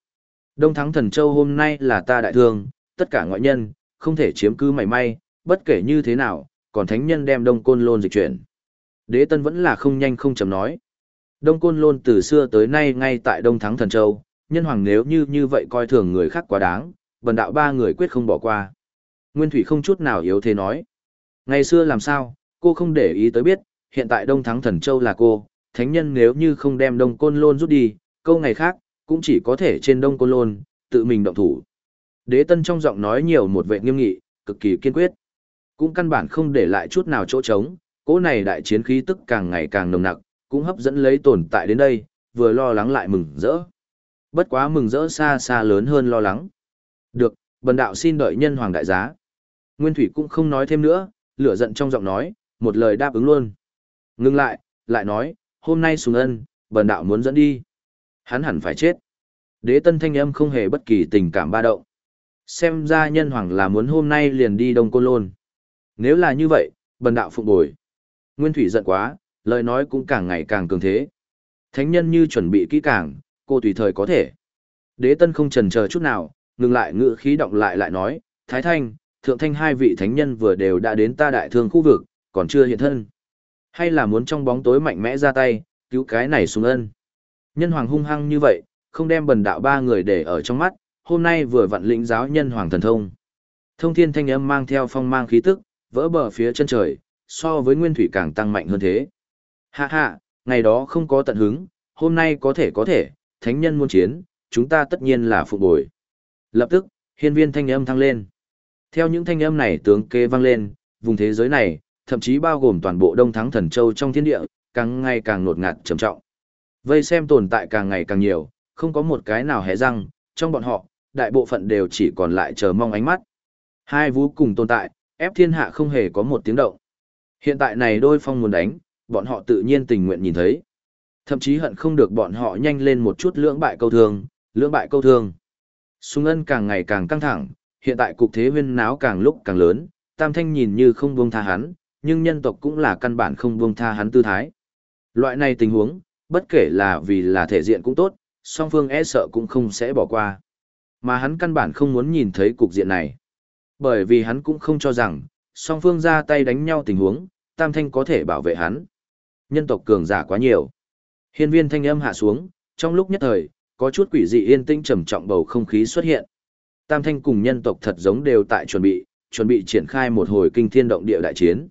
A: Đông Thắng Thần Châu hôm nay là ta đại thương, tất cả ngoại nhân, không thể chiếm cứ mảy may, bất kể như thế nào, còn thánh nhân đem Đông Côn Lôn dịch chuyển. Đế Tân vẫn là không nhanh không chậm nói. Đông Côn Lôn từ xưa tới nay ngay tại Đông Thắng Thần Châu, nhân hoàng nếu như như vậy coi thường người khác quá đáng, bần đạo ba người quyết không bỏ qua. Nguyên Thủy không chút nào yếu thế nói. Ngày xưa làm sao, cô không để ý tới biết, hiện tại Đông Thắng Thần Châu là cô, thánh nhân nếu như không đem Đông Côn Lôn rút đi, câu ngày khác, cũng chỉ có thể trên Đông Côn Lôn, tự mình động thủ. Đế Tân trong giọng nói nhiều một vệ nghiêm nghị, cực kỳ kiên quyết. Cũng căn bản không để lại chút nào chỗ trống, cỗ này đại chiến khí tức càng ngày càng nồng nặc, cũng hấp dẫn lấy tồn tại đến đây, vừa lo lắng lại mừng rỡ. Bất quá mừng rỡ xa xa lớn hơn lo lắng. Được, bần đạo xin đợi nhân hoàng đại giá. Nguyên Thủy cũng không nói thêm nữa, lửa giận trong giọng nói, một lời đáp ứng luôn. Ngưng lại, lại nói, hôm nay sùng ân, bần đạo muốn dẫn đi. Hắn hẳn phải chết. Đế tân thanh âm không hề bất kỳ tình cảm ba động. Xem ra nhân hoàng là muốn hôm nay liền đi Đông Côn Lôn. Nếu là như vậy, bần đạo phụng bồi. Nguyên Thủy giận quá, lời nói cũng càng ngày càng cường thế. Thánh nhân như chuẩn bị kỹ càng, cô tùy thời có thể. Đế tân không trần chờ chút nào, ngừng lại ngự khí động lại lại nói, Thái Thanh, Thượng Thanh hai vị thánh nhân vừa đều đã đến ta đại thương khu vực, còn chưa hiện thân. Hay là muốn trong bóng tối mạnh mẽ ra tay, cứu cái này xuống ân. Nhân hoàng hung hăng như vậy, không đem bần đạo ba người để ở trong mắt, hôm nay vừa vặn lĩnh giáo nhân hoàng thần thông. Thông thiên thanh âm mang theo phong mang khí tức, vỡ bờ phía chân trời, so với nguyên thủy càng tăng mạnh hơn thế. Hạ hạ, ngày đó không có tận hứng, hôm nay có thể có thể, thánh nhân muốn chiến, chúng ta tất nhiên là phục bồi. Lập tức, hiên viên thanh âm thăng lên. Theo những thanh âm này tướng kê vang lên, vùng thế giới này, thậm chí bao gồm toàn bộ Đông Thắng Thần Châu trong thiên địa, càng ngày càng nột ngạt trầm trọng. Vây xem tồn tại càng ngày càng nhiều, không có một cái nào hé răng, trong bọn họ, đại bộ phận đều chỉ còn lại chờ mong ánh mắt. Hai vũ cùng tồn tại, ép thiên hạ không hề có một tiếng động. Hiện tại này đôi phong muốn đánh, bọn họ tự nhiên tình nguyện nhìn thấy. Thậm chí hận không được bọn họ nhanh lên một chút lưỡng bại câu thương, lưỡng bại câu thương. Sung ân càng ngày càng căng thẳng, hiện tại cục thế huyên náo càng lúc càng lớn, tam thanh nhìn như không buông tha hắn, nhưng nhân tộc cũng là căn bản không buông tha hắn tư thái. Loại này tình huống, bất kể là vì là thể diện cũng tốt, song phương e sợ cũng không sẽ bỏ qua. Mà hắn căn bản không muốn nhìn thấy cục diện này. Bởi vì hắn cũng không cho rằng, song phương ra tay đánh nhau tình huống, tam thanh có thể bảo vệ hắn. Nhân tộc cường giả quá nhiều. Hiên viên thanh âm hạ xuống, trong lúc nhất thời, có chút quỷ dị yên tĩnh trầm trọng bầu không khí xuất hiện. Tam thanh cùng nhân tộc thật giống đều tại chuẩn bị, chuẩn bị triển khai một hồi kinh thiên động địa đại chiến.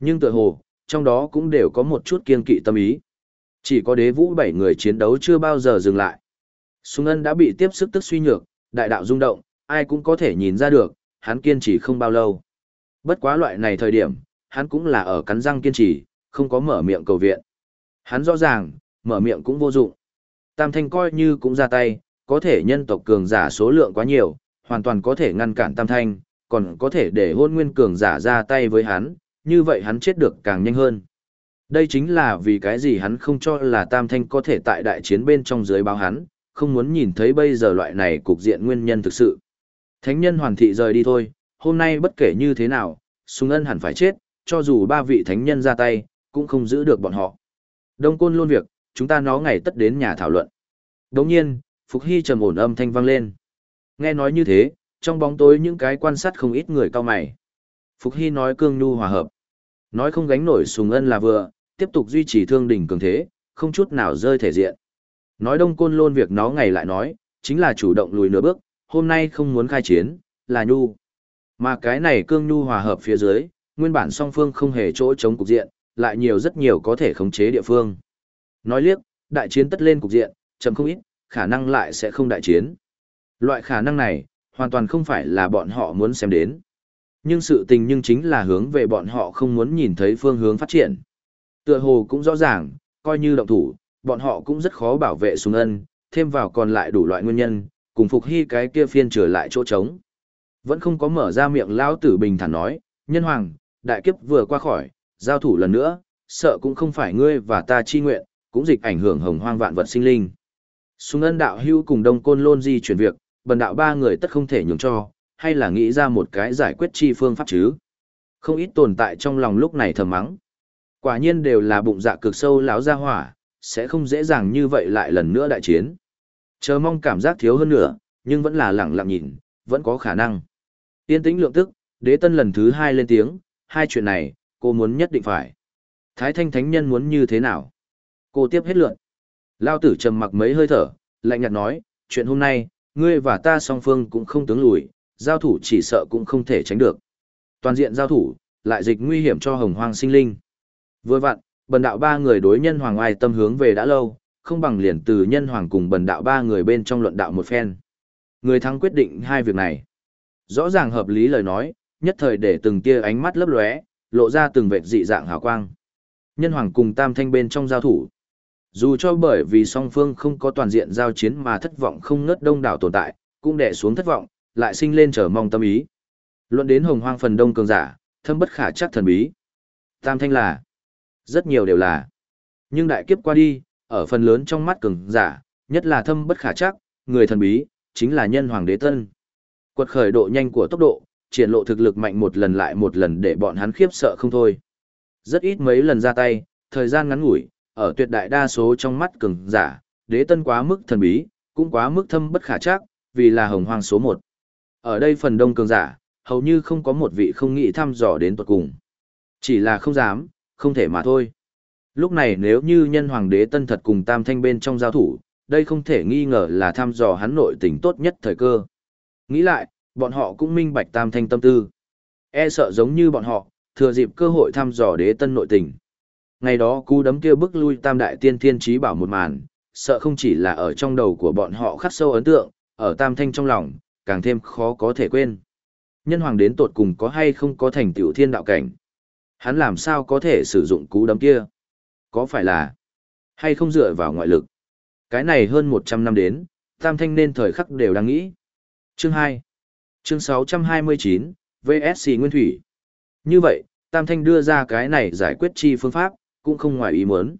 A: Nhưng tự hồ, trong đó cũng đều có một chút kiên kỵ tâm ý. Chỉ có đế vũ bảy người chiến đấu chưa bao giờ dừng lại. Sung ân đã bị tiếp sức tức suy nhược, đại đạo rung động, ai cũng có thể nhìn ra được, hắn kiên trì không bao lâu. Bất quá loại này thời điểm, hắn cũng là ở cắn răng kiên trì, không có mở miệng cầu viện. Hắn rõ ràng, mở miệng cũng vô dụng. Tam thanh coi như cũng ra tay, có thể nhân tộc cường giả số lượng quá nhiều, hoàn toàn có thể ngăn cản tam thanh, còn có thể để hôn nguyên cường giả ra tay với hắn, như vậy hắn chết được càng nhanh hơn. Đây chính là vì cái gì hắn không cho là tam thanh có thể tại đại chiến bên trong dưới báo hắn, không muốn nhìn thấy bây giờ loại này cục diện nguyên nhân thực sự. Thánh nhân hoàn thị rời đi thôi, hôm nay bất kể như thế nào, Sùng ân hẳn phải chết, cho dù ba vị thánh nhân ra tay, cũng không giữ được bọn họ. Đông côn luôn việc, chúng ta nó ngày tất đến nhà thảo luận. Đồng nhiên, Phục Hy trầm ổn âm thanh vang lên. Nghe nói như thế, trong bóng tối những cái quan sát không ít người cao mày. Phục Hy nói cương nhu hòa hợp. Nói không gánh nổi sùng ân là vừa, tiếp tục duy trì thương đỉnh cường thế, không chút nào rơi thể diện. Nói đông côn lôn việc nó ngày lại nói, chính là chủ động lùi nửa bước, hôm nay không muốn khai chiến, là nhu. Mà cái này cương nhu hòa hợp phía dưới, nguyên bản song phương không hề chỗ chống cục diện, lại nhiều rất nhiều có thể khống chế địa phương. Nói liếc, đại chiến tất lên cục diện, chậm không ít, khả năng lại sẽ không đại chiến. Loại khả năng này, hoàn toàn không phải là bọn họ muốn xem đến. Nhưng sự tình nhưng chính là hướng về bọn họ không muốn nhìn thấy phương hướng phát triển. Tựa hồ cũng rõ ràng, coi như động thủ, bọn họ cũng rất khó bảo vệ súng ân, thêm vào còn lại đủ loại nguyên nhân, cùng phục hy cái kia phiên trở lại chỗ trống. Vẫn không có mở ra miệng lão tử bình thản nói, nhân hoàng, đại kiếp vừa qua khỏi, giao thủ lần nữa, sợ cũng không phải ngươi và ta chi nguyện, cũng dịch ảnh hưởng hồng hoang vạn vật sinh linh. Súng ân đạo hưu cùng đông côn lôn di chuyển việc, bần đạo ba người tất không thể nhường cho, hay là nghĩ ra một cái giải quyết chi phương pháp chứ. Không ít tồn tại trong lòng lúc này thầm mắng. Quả nhiên đều là bụng dạ cực sâu láo ra hỏa, sẽ không dễ dàng như vậy lại lần nữa đại chiến. Chờ mong cảm giác thiếu hơn nữa, nhưng vẫn là lẳng lặng nhìn, vẫn có khả năng. Tiên tĩnh lượng tức, đế tân lần thứ hai lên tiếng, hai chuyện này, cô muốn nhất định phải. Thái thanh thánh nhân muốn như thế nào? Cô tiếp hết lượn. Lao tử trầm mặc mấy hơi thở, lạnh nhạt nói, chuyện hôm nay, ngươi và ta song phương cũng không tướng lùi, giao thủ chỉ sợ cũng không thể tránh được. Toàn diện giao thủ, lại dịch nguy hiểm cho hồng hoang sinh linh. Vừa vặn, bần đạo ba người đối nhân hoàng ai tâm hướng về đã lâu, không bằng liền từ nhân hoàng cùng bần đạo ba người bên trong luận đạo một phen. Người thắng quyết định hai việc này. Rõ ràng hợp lý lời nói, nhất thời để từng tia ánh mắt lấp lóe, lộ ra từng vệt dị dạng hào quang. Nhân hoàng cùng tam thanh bên trong giao thủ. Dù cho bởi vì song phương không có toàn diện giao chiến mà thất vọng không ngớt đông đảo tồn tại, cũng đè xuống thất vọng, lại sinh lên trở mong tâm ý. Luận đến hồng hoang phần đông cường giả, thâm bất khả chắc thần bí. Tam thanh là, rất nhiều đều là. Nhưng đại kiếp qua đi, ở phần lớn trong mắt cường giả, nhất là thâm bất khả chắc, người thần bí, chính là nhân hoàng đế tân. Quật khởi độ nhanh của tốc độ, triển lộ thực lực mạnh một lần lại một lần để bọn hắn khiếp sợ không thôi. Rất ít mấy lần ra tay, thời gian ngắn ngủi, ở tuyệt đại đa số trong mắt cường giả, đế tân quá mức thần bí, cũng quá mức thâm bất khả chắc, vì là hồng hoang số một. Ở đây phần đông cường giả, hầu như không có một vị không nghĩ thăm dò đến tuật cùng. Chỉ là không dám, không thể mà thôi. Lúc này nếu như nhân hoàng đế tân thật cùng tam thanh bên trong giao thủ, đây không thể nghi ngờ là thăm dò hắn nội tình tốt nhất thời cơ. Nghĩ lại, bọn họ cũng minh bạch tam thanh tâm tư. E sợ giống như bọn họ, thừa dịp cơ hội thăm dò đế tân nội tình. Ngày đó cú đấm kia bức lui tam đại tiên thiên trí bảo một màn, sợ không chỉ là ở trong đầu của bọn họ khắc sâu ấn tượng, ở tam thanh trong lòng, càng thêm khó có thể quên. Nhân hoàng đến tột cùng có hay không có thành tiểu thiên đạo cảnh. Hắn làm sao có thể sử dụng cú đấm kia? Có phải là hay không dựa vào ngoại lực? Cái này hơn 100 năm đến, tam thanh nên thời khắc đều đang nghĩ. Chương 2 Chương 629, VSC Nguyên Thủy. Như vậy, tam thanh đưa ra cái này giải quyết chi phương pháp, cũng không ngoài ý muốn.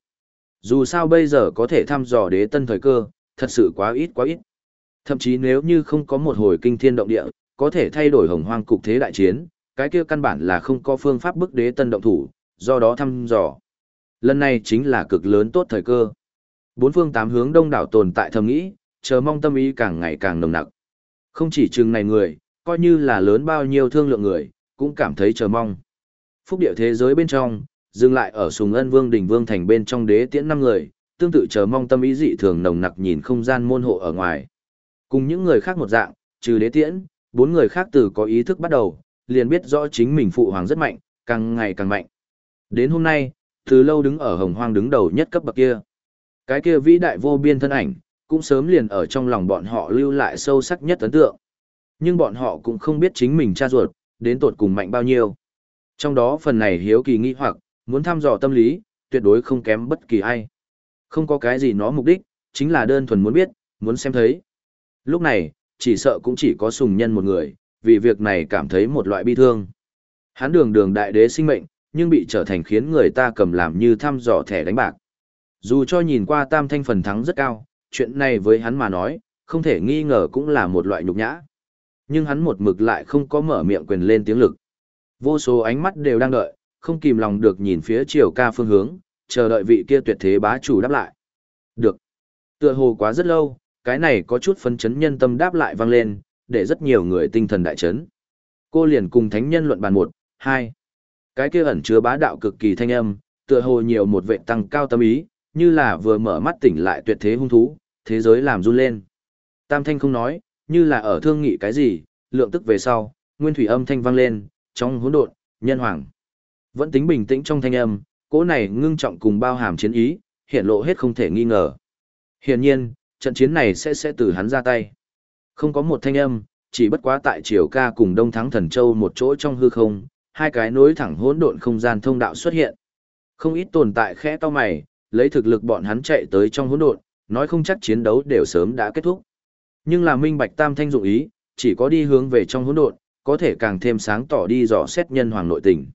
A: Dù sao bây giờ có thể thăm dò đế tân thời cơ, thật sự quá ít quá ít. Thậm chí nếu như không có một hồi kinh thiên động địa, có thể thay đổi hồng hoang cục thế đại chiến, cái kia căn bản là không có phương pháp bức đế tân động thủ, do đó thăm dò. Lần này chính là cực lớn tốt thời cơ. Bốn phương tám hướng đông đảo tồn tại thầm nghĩ, chờ mong tâm ý càng ngày càng nồng nặc. Không chỉ chừng này người, coi như là lớn bao nhiêu thương lượng người, cũng cảm thấy chờ mong. Phúc địa thế giới bên trong, dừng lại ở sùng ân vương đỉnh vương thành bên trong đế tiễn năm người, tương tự chờ mong tâm ý dị thường nồng nặc nhìn không gian môn hộ ở ngoài. Cùng những người khác một dạng, trừ đế tiễn, bốn người khác từ có ý thức bắt đầu, liền biết rõ chính mình phụ hoàng rất mạnh, càng ngày càng mạnh. Đến hôm nay, từ lâu đứng ở hồng hoang đứng đầu nhất cấp bậc kia. Cái kia vĩ đại vô biên thân ảnh, cũng sớm liền ở trong lòng bọn họ lưu lại sâu sắc nhất ấn tượng. Nhưng bọn họ cũng không biết chính mình cha ruột, đến tột cùng mạnh bao nhiêu. Trong đó phần này hiếu kỳ nghi hoặc, muốn thăm dò tâm lý, tuyệt đối không kém bất kỳ ai. Không có cái gì nó mục đích, chính là đơn thuần muốn biết, muốn xem thấy. Lúc này, chỉ sợ cũng chỉ có sùng nhân một người, vì việc này cảm thấy một loại bi thương. Hắn đường đường đại đế sinh mệnh, nhưng bị trở thành khiến người ta cầm làm như thăm dò thẻ đánh bạc. Dù cho nhìn qua tam thanh phần thắng rất cao, chuyện này với hắn mà nói, không thể nghi ngờ cũng là một loại nhục nhã. Nhưng hắn một mực lại không có mở miệng quyền lên tiếng lực. Vô số ánh mắt đều đang đợi, không kìm lòng được nhìn phía chiều ca phương hướng, chờ đợi vị kia tuyệt thế bá chủ đáp lại. Được. Tựa hồ quá rất lâu, cái này có chút phấn chấn nhân tâm đáp lại vang lên, để rất nhiều người tinh thần đại chấn. Cô liền cùng thánh nhân luận bàn một, hai. Cái kia ẩn chứa bá đạo cực kỳ thanh âm, tựa hồ nhiều một vệ tăng cao tâm ý, như là vừa mở mắt tỉnh lại tuyệt thế hung thú, thế giới làm run lên. Tam thanh không nói, như là ở thương nghị cái gì, lượng tức về sau, nguyên thủy âm thanh vang lên, trong hỗn độn, nhân hoàng. Vẫn tính bình tĩnh trong thanh âm, cỗ này ngưng trọng cùng bao hàm chiến ý, hiện lộ hết không thể nghi ngờ. Hiển nhiên, trận chiến này sẽ sẽ từ hắn ra tay. Không có một thanh âm, chỉ bất quá tại triều ca cùng Đông Thắng Thần Châu một chỗ trong hư không, hai cái nối thẳng hỗn độn không gian thông đạo xuất hiện. Không ít tồn tại khẽ to mày, lấy thực lực bọn hắn chạy tới trong hỗn độn, nói không chắc chiến đấu đều sớm đã kết thúc. Nhưng là minh bạch tam thanh dụng ý, chỉ có đi hướng về trong hỗn độn, có thể càng thêm sáng tỏ đi dò xét nhân hoàng nội tình.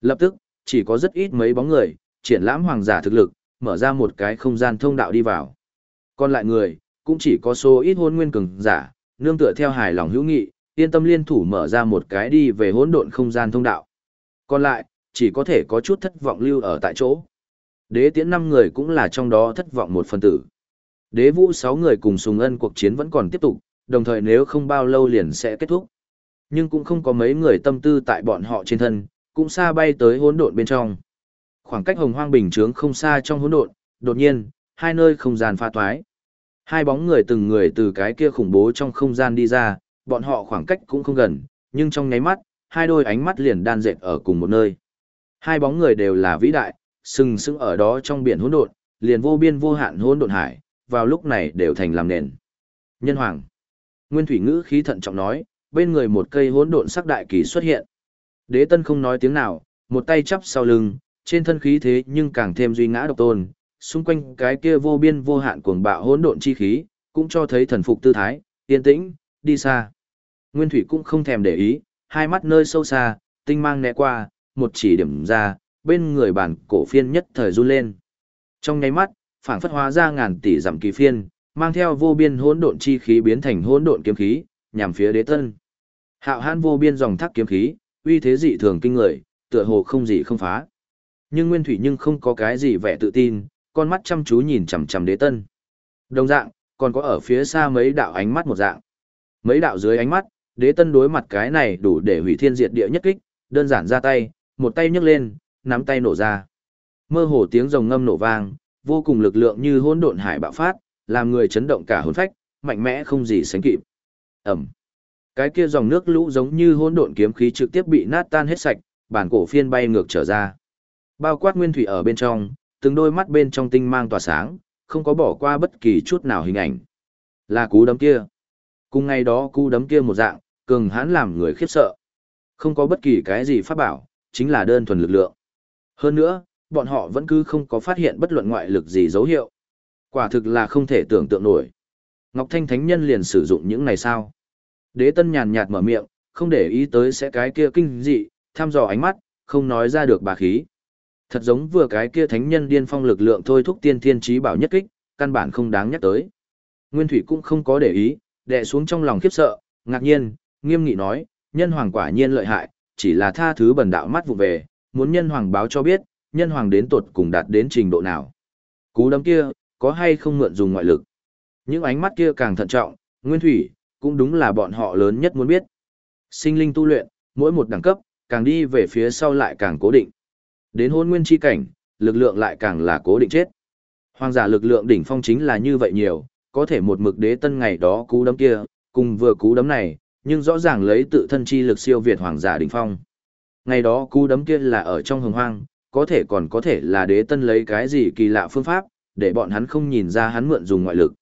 A: Lập tức, chỉ có rất ít mấy bóng người, triển lãm hoàng giả thực lực, mở ra một cái không gian thông đạo đi vào. Còn lại người, cũng chỉ có số ít hôn nguyên cường giả, nương tựa theo hài lòng hữu nghị, yên tâm liên thủ mở ra một cái đi về hỗn độn không gian thông đạo. Còn lại, chỉ có thể có chút thất vọng lưu ở tại chỗ. Đế tiễn năm người cũng là trong đó thất vọng một phần tử. Đế vũ sáu người cùng sùng ân cuộc chiến vẫn còn tiếp tục, đồng thời nếu không bao lâu liền sẽ kết thúc. Nhưng cũng không có mấy người tâm tư tại bọn họ trên thân, cũng xa bay tới hỗn độn bên trong. Khoảng cách hồng hoang bình chướng không xa trong hỗn độn, đột nhiên, hai nơi không gian pha toái. Hai bóng người từng người từ cái kia khủng bố trong không gian đi ra, bọn họ khoảng cách cũng không gần, nhưng trong nháy mắt, hai đôi ánh mắt liền đan dệt ở cùng một nơi. Hai bóng người đều là vĩ đại, sừng sững ở đó trong biển hỗn độn, liền vô biên vô hạn hỗn độn hải, vào lúc này đều thành làm nền. Nhân hoàng. Nguyên thủy ngữ khí thận trọng nói, bên người một cây hỗn độn sắc đại kỳ xuất hiện. Đế tân không nói tiếng nào, một tay chắp sau lưng, trên thân khí thế nhưng càng thêm duy ngã độc tôn, xung quanh cái kia vô biên vô hạn cuồng bạo hỗn độn chi khí, cũng cho thấy thần phục tư thái, yên tĩnh, đi xa. Nguyên Thủy cũng không thèm để ý, hai mắt nơi sâu xa, tinh mang né qua, một chỉ điểm ra, bên người bản cổ phiên nhất thời run lên. Trong nháy mắt, phảng phất hóa ra ngàn tỷ giảm kỳ phiên, mang theo vô biên hỗn độn chi khí biến thành hỗn độn kiếm khí, nhằm phía đế tân. Hạo hãn vô biên dòng thác kiếm khí, uy thế dị thường kinh người, tựa hồ không gì không phá. Nhưng Nguyên Thủy nhưng không có cái gì vẻ tự tin, con mắt chăm chú nhìn chằm chằm đế tân. Đồng dạng, còn có ở phía xa mấy đạo ánh mắt một dạng. Mấy đạo dưới ánh mắt, đế tân đối mặt cái này đủ để hủy thiên diệt địa nhất kích, đơn giản ra tay, một tay nhấc lên, nắm tay nổ ra. Mơ hồ tiếng rồng ngâm nổ vang, vô cùng lực lượng như hỗn độn hải bạo phát, làm người chấn động cả hồn phách, mạnh mẽ không gì sánh kịp. Ẩm. Cái kia dòng nước lũ giống như hỗn độn kiếm khí trực tiếp bị nát tan hết sạch, bản cổ phiên bay ngược trở ra. Bao quát nguyên thủy ở bên trong, từng đôi mắt bên trong tinh mang tỏa sáng, không có bỏ qua bất kỳ chút nào hình ảnh. Là cú đấm kia. Cùng ngày đó cú đấm kia một dạng, cường hãn làm người khiếp sợ. Không có bất kỳ cái gì pháp bảo, chính là đơn thuần lực lượng. Hơn nữa, bọn họ vẫn cứ không có phát hiện bất luận ngoại lực gì dấu hiệu. Quả thực là không thể tưởng tượng nổi. Ngọc Thanh Thánh Nhân liền sử dụng những này sao? Đế Tân nhàn nhạt mở miệng, không để ý tới sẽ cái kia kinh dị, thăm dò ánh mắt, không nói ra được bà khí. Thật giống vừa cái kia thánh nhân điên phong lực lượng thôi thúc tiên thiên trí bảo nhất kích, căn bản không đáng nhắc tới. Nguyên Thủy cũng không có để ý, đè xuống trong lòng khiếp sợ, ngạc nhiên, nghiêm nghị nói, nhân hoàng quả nhiên lợi hại, chỉ là tha thứ bần đạo mắt vụ về, muốn nhân hoàng báo cho biết, nhân hoàng đến tột cùng đạt đến trình độ nào. Cú đấm kia, có hay không mượn dùng ngoại lực. Những ánh mắt kia càng thận trọng, nguyên thủy, cũng đúng là bọn họ lớn nhất muốn biết. Sinh linh tu luyện, mỗi một đẳng cấp, càng đi về phía sau lại càng cố định. Đến hôn nguyên chi cảnh, lực lượng lại càng là cố định chết. Hoàng giả lực lượng đỉnh phong chính là như vậy nhiều, có thể một mực đế tân ngày đó cú đấm kia, cùng vừa cú đấm này, nhưng rõ ràng lấy tự thân chi lực siêu việt hoàng giả đỉnh phong. Ngày đó cú đấm kia là ở trong hồng hoang, có thể còn có thể là đế tân lấy cái gì kỳ lạ phương pháp, để bọn hắn không nhìn ra hắn mượn dùng ngoại lực.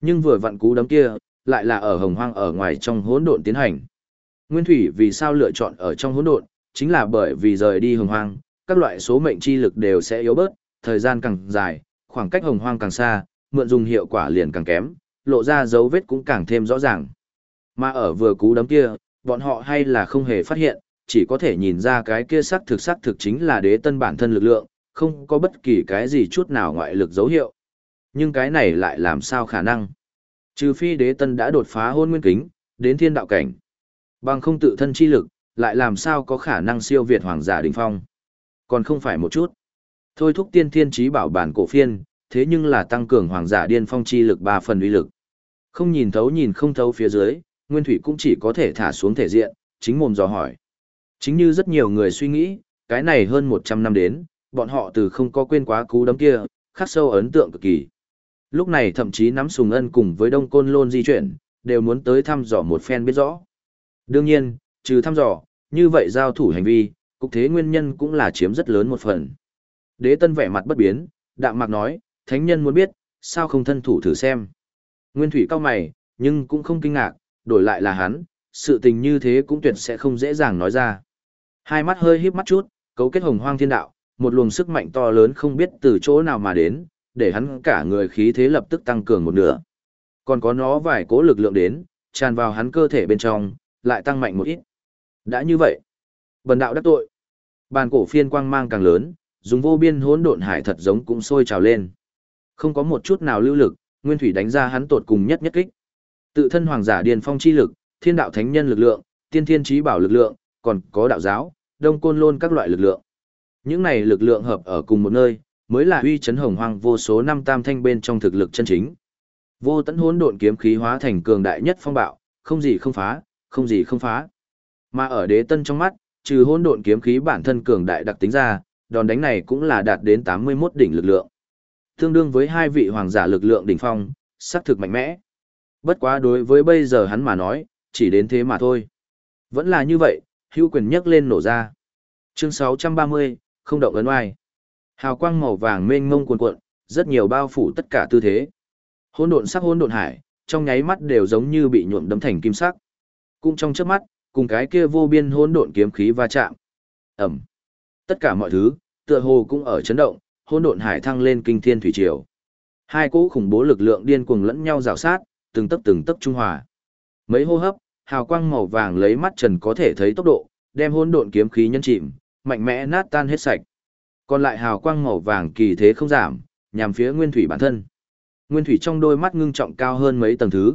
A: Nhưng vừa vặn cú đấm kia, lại là ở hồng hoang ở ngoài trong hỗn độn tiến hành. Nguyên thủy vì sao lựa chọn ở trong hỗn độn, chính là bởi vì rời đi hồng hoang, các loại số mệnh chi lực đều sẽ yếu bớt, thời gian càng dài, khoảng cách hồng hoang càng xa, mượn dùng hiệu quả liền càng kém, lộ ra dấu vết cũng càng thêm rõ ràng. Mà ở vừa cú đấm kia, bọn họ hay là không hề phát hiện, chỉ có thể nhìn ra cái kia sắc thực sắc thực chính là đế tân bản thân lực lượng, không có bất kỳ cái gì chút nào ngoại lực dấu hiệu. Nhưng cái này lại làm sao khả năng? Trừ phi đế tân đã đột phá hôn nguyên kính, đến thiên đạo cảnh. Bằng không tự thân chi lực, lại làm sao có khả năng siêu việt hoàng giả đỉnh phong. Còn không phải một chút. Thôi thúc tiên thiên trí bảo bản cổ phiên, thế nhưng là tăng cường hoàng giả điên phong chi lực ba phần uy lực. Không nhìn thấu nhìn không thấu phía dưới, Nguyên Thủy cũng chỉ có thể thả xuống thể diện, chính mồm dò hỏi. Chính như rất nhiều người suy nghĩ, cái này hơn 100 năm đến, bọn họ từ không có quên quá cú đấm kia, khắc sâu ấn tượng cực kỳ. Lúc này thậm chí nắm sùng ân cùng với đông côn lôn di chuyển, đều muốn tới thăm dò một phen biết rõ. Đương nhiên, trừ thăm dò, như vậy giao thủ hành vi, cục thế nguyên nhân cũng là chiếm rất lớn một phần. Đế tân vẻ mặt bất biến, đạm mạc nói, thánh nhân muốn biết, sao không thân thủ thử xem. Nguyên thủy cao mày, nhưng cũng không kinh ngạc, đổi lại là hắn, sự tình như thế cũng tuyệt sẽ không dễ dàng nói ra. Hai mắt hơi híp mắt chút, cấu kết hồng hoang thiên đạo, một luồng sức mạnh to lớn không biết từ chỗ nào mà đến, để hắn cả người khí thế lập tức tăng cường một nửa. Còn có nó vài cố lực lượng đến, tràn vào hắn cơ thể bên trong, lại tăng mạnh một ít. Đã như vậy, bần đạo đắc tội. Bàn cổ phiên quang mang càng lớn, dùng vô biên hỗn độn hải thật giống cũng sôi trào lên. Không có một chút nào lưu lực, Nguyên Thủy đánh ra hắn tột cùng nhất nhất kích. Tự thân hoàng giả điền phong chi lực, thiên đạo thánh nhân lực lượng, tiên thiên trí bảo lực lượng, còn có đạo giáo, đông côn lôn các loại lực lượng. Những này lực lượng hợp ở cùng một nơi, mới là uy chấn hồng hoang vô số năm tam thanh bên trong thực lực chân chính. Vô tận hỗn độn kiếm khí hóa thành cường đại nhất phong bạo, không gì không phá, không gì không phá. Mà ở đế tân trong mắt, trừ hỗn độn kiếm khí bản thân cường đại đặc tính ra, đòn đánh này cũng là đạt đến 81 đỉnh lực lượng. Tương đương với hai vị hoàng giả lực lượng đỉnh phong, sắc thực mạnh mẽ. Bất quá đối với bây giờ hắn mà nói, chỉ đến thế mà thôi. Vẫn là như vậy, hữu quyền nhấc lên nổ ra. Chương 630, không động ấn oai. Hào quang màu vàng mênh mông cuồn cuộn, rất nhiều bao phủ tất cả tư thế. Hỗn độn sắc hỗn độn hải, trong nháy mắt đều giống như bị nhuộm đấm thành kim sắc. Cũng trong chớp mắt, cùng cái kia vô biên hỗn độn kiếm khí va chạm. Ầm. Tất cả mọi thứ, tựa hồ cũng ở chấn động, hỗn độn hải thăng lên kinh thiên thủy triều. Hai cỗ khủng bố lực lượng điên cuồng lẫn nhau rào sát, từng tấc từng tấc trung hòa. Mấy hô hấp, hào quang màu vàng lấy mắt trần có thể thấy tốc độ, đem hỗn độn kiếm khí nhân chìm, mạnh mẽ nát tan hết sạch. Còn lại hào quang màu vàng kỳ thế không giảm, nhằm phía nguyên thủy bản thân. Nguyên thủy trong đôi mắt ngưng trọng cao hơn mấy tầng thứ.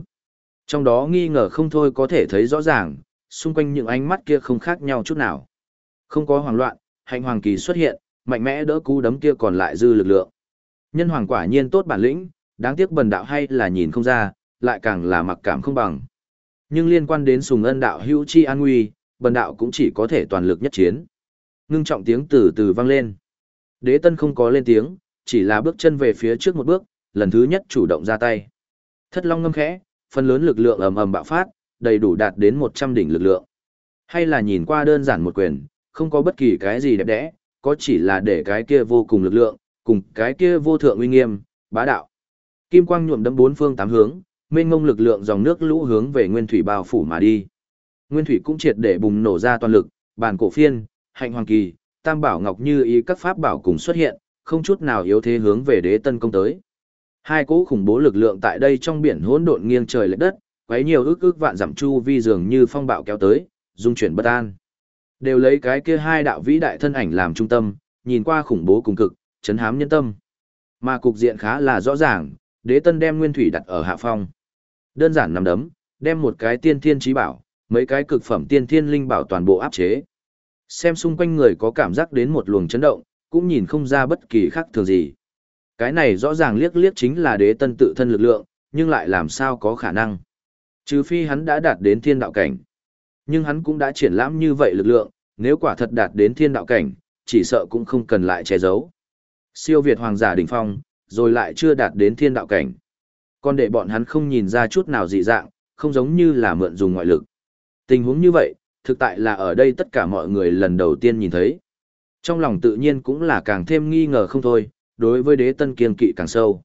A: Trong đó nghi ngờ không thôi có thể thấy rõ ràng, xung quanh những ánh mắt kia không khác nhau chút nào. Không có hoảng loạn, hạnh hoàng kỳ xuất hiện, mạnh mẽ đỡ cú đấm kia còn lại dư lực lượng. Nhân hoàng quả nhiên tốt bản lĩnh, đáng tiếc bần đạo hay là nhìn không ra, lại càng là mặc cảm không bằng. Nhưng liên quan đến sùng ân đạo hữu chi an nguy, bần đạo cũng chỉ có thể toàn lực nhất chiến. Ngưng trọng tiếng từ từ vang lên. Đế tân không có lên tiếng, chỉ là bước chân về phía trước một bước, lần thứ nhất chủ động ra tay. Thất long ngâm khẽ, phần lớn lực lượng ầm ầm bạo phát, đầy đủ đạt đến 100 đỉnh lực lượng. Hay là nhìn qua đơn giản một quyền, không có bất kỳ cái gì đẹp đẽ, có chỉ là để cái kia vô cùng lực lượng, cùng cái kia vô thượng uy nghiêm, bá đạo. Kim quang nhuộm đẫm bốn phương tám hướng, mênh ngông lực lượng dòng nước lũ hướng về nguyên thủy bao phủ mà đi. Nguyên thủy cũng triệt để bùng nổ ra toàn lực, bản cổ phiên, hạnh hoàng kỳ, tam bảo ngọc như ý các pháp bảo cùng xuất hiện, không chút nào yếu thế hướng về đế tân công tới. Hai cỗ khủng bố lực lượng tại đây trong biển hỗn độn nghiêng trời lệch đất, quấy nhiều ước ước vạn giảm chu vi dường như phong bạo kéo tới, dung chuyển bất an. Đều lấy cái kia hai đạo vĩ đại thân ảnh làm trung tâm, nhìn qua khủng bố cùng cực, chấn hám nhân tâm. Mà cục diện khá là rõ ràng, đế tân đem nguyên thủy đặt ở hạ phong. Đơn giản nằm đấm, đem một cái tiên thiên trí bảo, mấy cái cực phẩm tiên thiên linh bảo toàn bộ áp chế. Xem xung quanh người có cảm giác đến một luồng chấn động, cũng nhìn không ra bất kỳ khác thường gì. Cái này rõ ràng liếc liếc chính là đế tân tự thân lực lượng, nhưng lại làm sao có khả năng. Trừ phi hắn đã đạt đến thiên đạo cảnh. Nhưng hắn cũng đã triển lãm như vậy lực lượng, nếu quả thật đạt đến thiên đạo cảnh, chỉ sợ cũng không cần lại che giấu. Siêu Việt hoàng giả đỉnh phong, rồi lại chưa đạt đến thiên đạo cảnh. Còn để bọn hắn không nhìn ra chút nào dị dạng, không giống như là mượn dùng ngoại lực. Tình huống như vậy, thực tại là ở đây tất cả mọi người lần đầu tiên nhìn thấy. Trong lòng tự nhiên cũng là càng thêm nghi ngờ không thôi, đối với đế tân kiên kỵ càng sâu.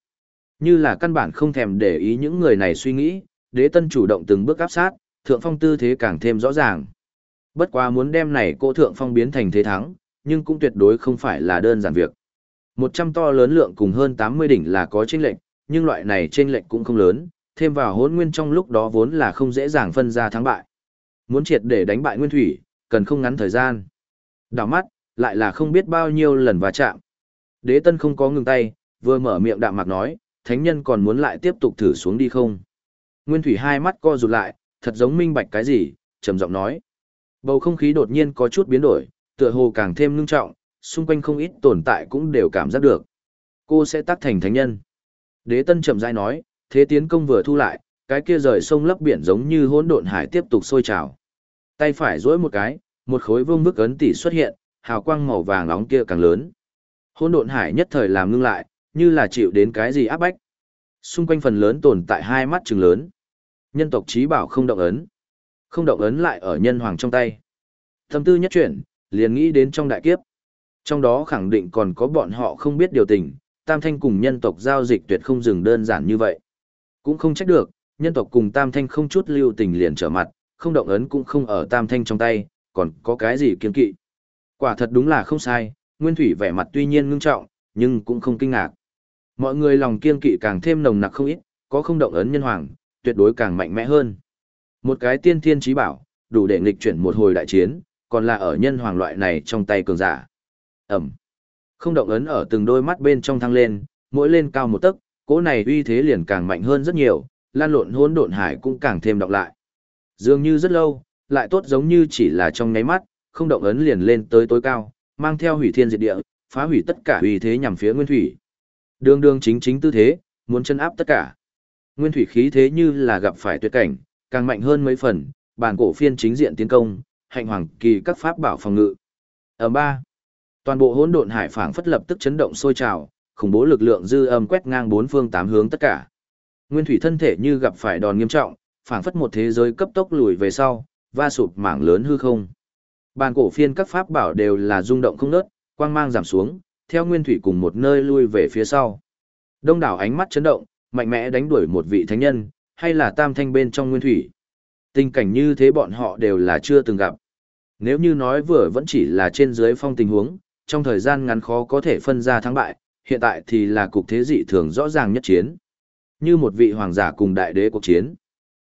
A: Như là căn bản không thèm để ý những người này suy nghĩ, đế tân chủ động từng bước áp sát, thượng phong tư thế càng thêm rõ ràng. Bất quá muốn đem này cô thượng phong biến thành thế thắng, nhưng cũng tuyệt đối không phải là đơn giản việc. 100 to lớn lượng cùng hơn 80 đỉnh là có chênh lệnh, nhưng loại này chênh lệnh cũng không lớn, thêm vào hỗn nguyên trong lúc đó vốn là không dễ dàng phân ra thắng bại. Muốn triệt để đánh bại nguyên thủy, cần không ngắn thời gian. Đảo mắt, lại là không biết bao nhiêu lần va chạm. Đế tân không có ngừng tay, vừa mở miệng đạm mạc nói, thánh nhân còn muốn lại tiếp tục thử xuống đi không? Nguyên thủy hai mắt co rụt lại, thật giống minh bạch cái gì, trầm giọng nói. Bầu không khí đột nhiên có chút biến đổi, tựa hồ càng thêm ngưng trọng, xung quanh không ít tồn tại cũng đều cảm giác được. Cô sẽ tác thành thánh nhân. Đế tân chậm rãi nói, thế tiến công vừa thu lại, cái kia rời sông lấp biển giống như hỗn độn hải tiếp tục sôi trào. Tay phải duỗi một cái, một khối vương bức ấn tỷ xuất hiện, hào quang màu vàng nóng kia càng lớn. Hỗn độn hải nhất thời làm ngưng lại, như là chịu đến cái gì áp bách. Xung quanh phần lớn tồn tại hai mắt trừng lớn. Nhân tộc trí bảo không động ấn. Không động ấn lại ở nhân hoàng trong tay. Tâm tư nhất chuyển, liền nghĩ đến trong đại kiếp. Trong đó khẳng định còn có bọn họ không biết điều tình, Tam Thanh cùng nhân tộc giao dịch tuyệt không dừng đơn giản như vậy. Cũng không trách được, nhân tộc cùng Tam Thanh không chút lưu tình liền trở mặt, không động ấn cũng không ở Tam Thanh trong tay, còn có cái gì kiên kỵ. Quả thật đúng là không sai, Nguyên Thủy vẻ mặt tuy nhiên ngưng trọng, nhưng cũng không kinh ngạc. Mọi người lòng kiên kỵ càng thêm nồng nặc không ít, có không động ấn nhân hoàng, tuyệt đối càng mạnh mẽ hơn. Một cái tiên thiên trí bảo, đủ để nghịch chuyển một hồi đại chiến, còn là ở nhân hoàng loại này trong tay cường giả. Ẩm. Không động ấn ở từng đôi mắt bên trong thăng lên, mỗi lên cao một tấc, cỗ này uy thế liền càng mạnh hơn rất nhiều, lan lộn hỗn độn hải cũng càng thêm đọc lại. Dường như rất lâu, lại tốt giống như chỉ là trong nháy mắt, không động ấn liền lên tới tối cao, mang theo hủy thiên diệt địa, phá hủy tất cả uy thế nhằm phía Nguyên Thủy. Đường đường chính chính tư thế, muốn chân áp tất cả. Nguyên Thủy khí thế như là gặp phải tuyệt cảnh, càng mạnh hơn mấy phần, bản cổ phiên chính diện tiến công, hạnh hoàng kỳ các pháp bảo phòng ngự. Ở ba, toàn bộ hỗn độn hải phảng phất lập tức chấn động sôi trào, khủng bố lực lượng dư âm quét ngang bốn phương tám hướng tất cả. Nguyên thủy thân thể như gặp phải đòn nghiêm trọng, phảng phất một thế giới cấp tốc lùi về sau, va sụp mảng lớn hư không. Bàn cổ phiên các pháp bảo đều là rung động không nớt, quang mang giảm xuống, theo nguyên thủy cùng một nơi lui về phía sau. Đông đảo ánh mắt chấn động, mạnh mẽ đánh đuổi một vị thánh nhân, hay là tam thanh bên trong nguyên thủy. Tình cảnh như thế bọn họ đều là chưa từng gặp. Nếu như nói vừa vẫn chỉ là trên dưới phong tình huống, trong thời gian ngắn khó có thể phân ra thắng bại, hiện tại thì là cục thế dị thường rõ ràng nhất chiến. Như một vị hoàng giả cùng đại đế cuộc chiến.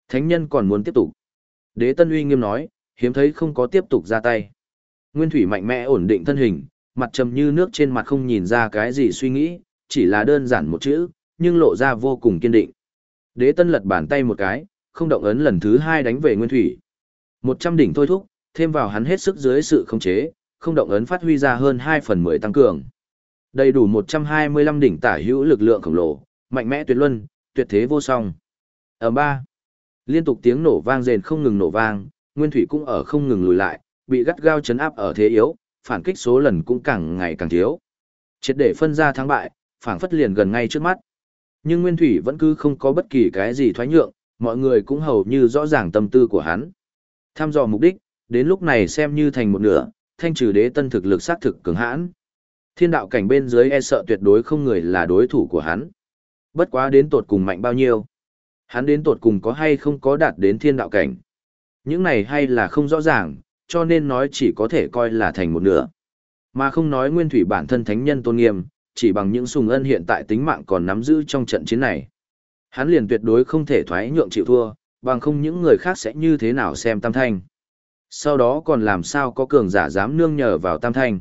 A: Thánh nhân còn muốn tiếp tục. Đế Tân Uy nghiêm nói, hiếm thấy không có tiếp tục ra tay. Nguyên thủy mạnh mẽ ổn định thân hình, mặt trầm như nước trên mặt không nhìn ra cái gì suy nghĩ, chỉ là đơn giản một chữ, nhưng lộ ra vô cùng kiên định. Đế tân lật bàn tay một cái, không động ấn lần thứ hai đánh về nguyên thủy. Một trăm đỉnh thôi thúc, thêm vào hắn hết sức dưới sự khống chế, không động ấn phát huy ra hơn 2 phần 10 tăng cường. Đầy đủ 125 đỉnh tả hữu lực lượng khổng lồ, mạnh mẽ tuyệt luân, tuyệt thế vô song. Ở ba, liên tục tiếng nổ vang rền không ngừng nổ vang, Nguyên Thủy cũng ở không ngừng lùi lại, bị gắt gao chấn áp ở thế yếu, phản kích số lần cũng càng ngày càng thiếu. Triệt để phân ra thắng bại, phản phất liền gần ngay trước mắt. Nhưng Nguyên Thủy vẫn cứ không có bất kỳ cái gì thoái nhượng, mọi người cũng hầu như rõ ràng tâm tư của hắn. Tham dò mục đích, đến lúc này xem như thành một nửa, thanh trừ đế tân thực lực sát thực cường hãn. Thiên đạo cảnh bên dưới e sợ tuyệt đối không người là đối thủ của hắn. Bất quá đến tột cùng mạnh bao nhiêu. Hắn đến tột cùng có hay không có đạt đến thiên đạo cảnh. Những này hay là không rõ ràng, cho nên nói chỉ có thể coi là thành một nửa. Mà không nói nguyên thủy bản thân thánh nhân tôn nghiêm, chỉ bằng những sùng ân hiện tại tính mạng còn nắm giữ trong trận chiến này. Hắn liền tuyệt đối không thể thoái nhượng chịu thua, bằng không những người khác sẽ như thế nào xem tam thanh. Sau đó còn làm sao có cường giả dám nương nhờ vào tam thanh.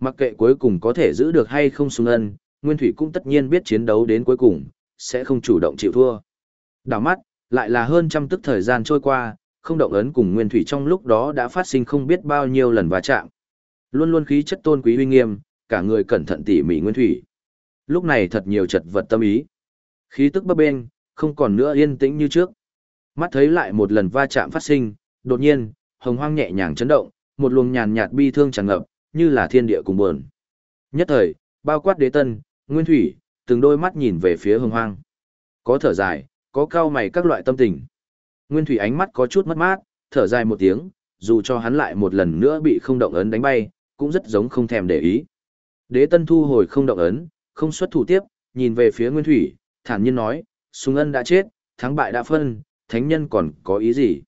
A: Mặc kệ cuối cùng có thể giữ được hay không sùng ân, Nguyên Thủy cũng tất nhiên biết chiến đấu đến cuối cùng, sẽ không chủ động chịu thua. Đảo mắt, lại là hơn trăm tức thời gian trôi qua, không động ấn cùng Nguyên Thủy trong lúc đó đã phát sinh không biết bao nhiêu lần va chạm. Luôn luôn khí chất tôn quý uy nghiêm, cả người cẩn thận tỉ mỉ Nguyên Thủy. Lúc này thật nhiều chật vật tâm ý. Khí tức bấp bênh, không còn nữa yên tĩnh như trước. Mắt thấy lại một lần va chạm phát sinh, đột nhiên, hồng hoang nhẹ nhàng chấn động, một luồng nhàn nhạt bi thương tràn ngập, như là thiên địa cùng buồn. Nhất thời, bao quát đế tân, nguyên thủy, từng đôi mắt nhìn về phía hồng hoang. Có thở dài, có cao mày các loại tâm tình. Nguyên thủy ánh mắt có chút mất mát, thở dài một tiếng, dù cho hắn lại một lần nữa bị không động ấn đánh bay, cũng rất giống không thèm để ý. Đế tân thu hồi không động ấn, không xuất thủ tiếp, nhìn về phía nguyên thủy, thản nhiên nói, Sùng ân đã chết, thắng bại đã phân, thánh nhân còn có ý gì?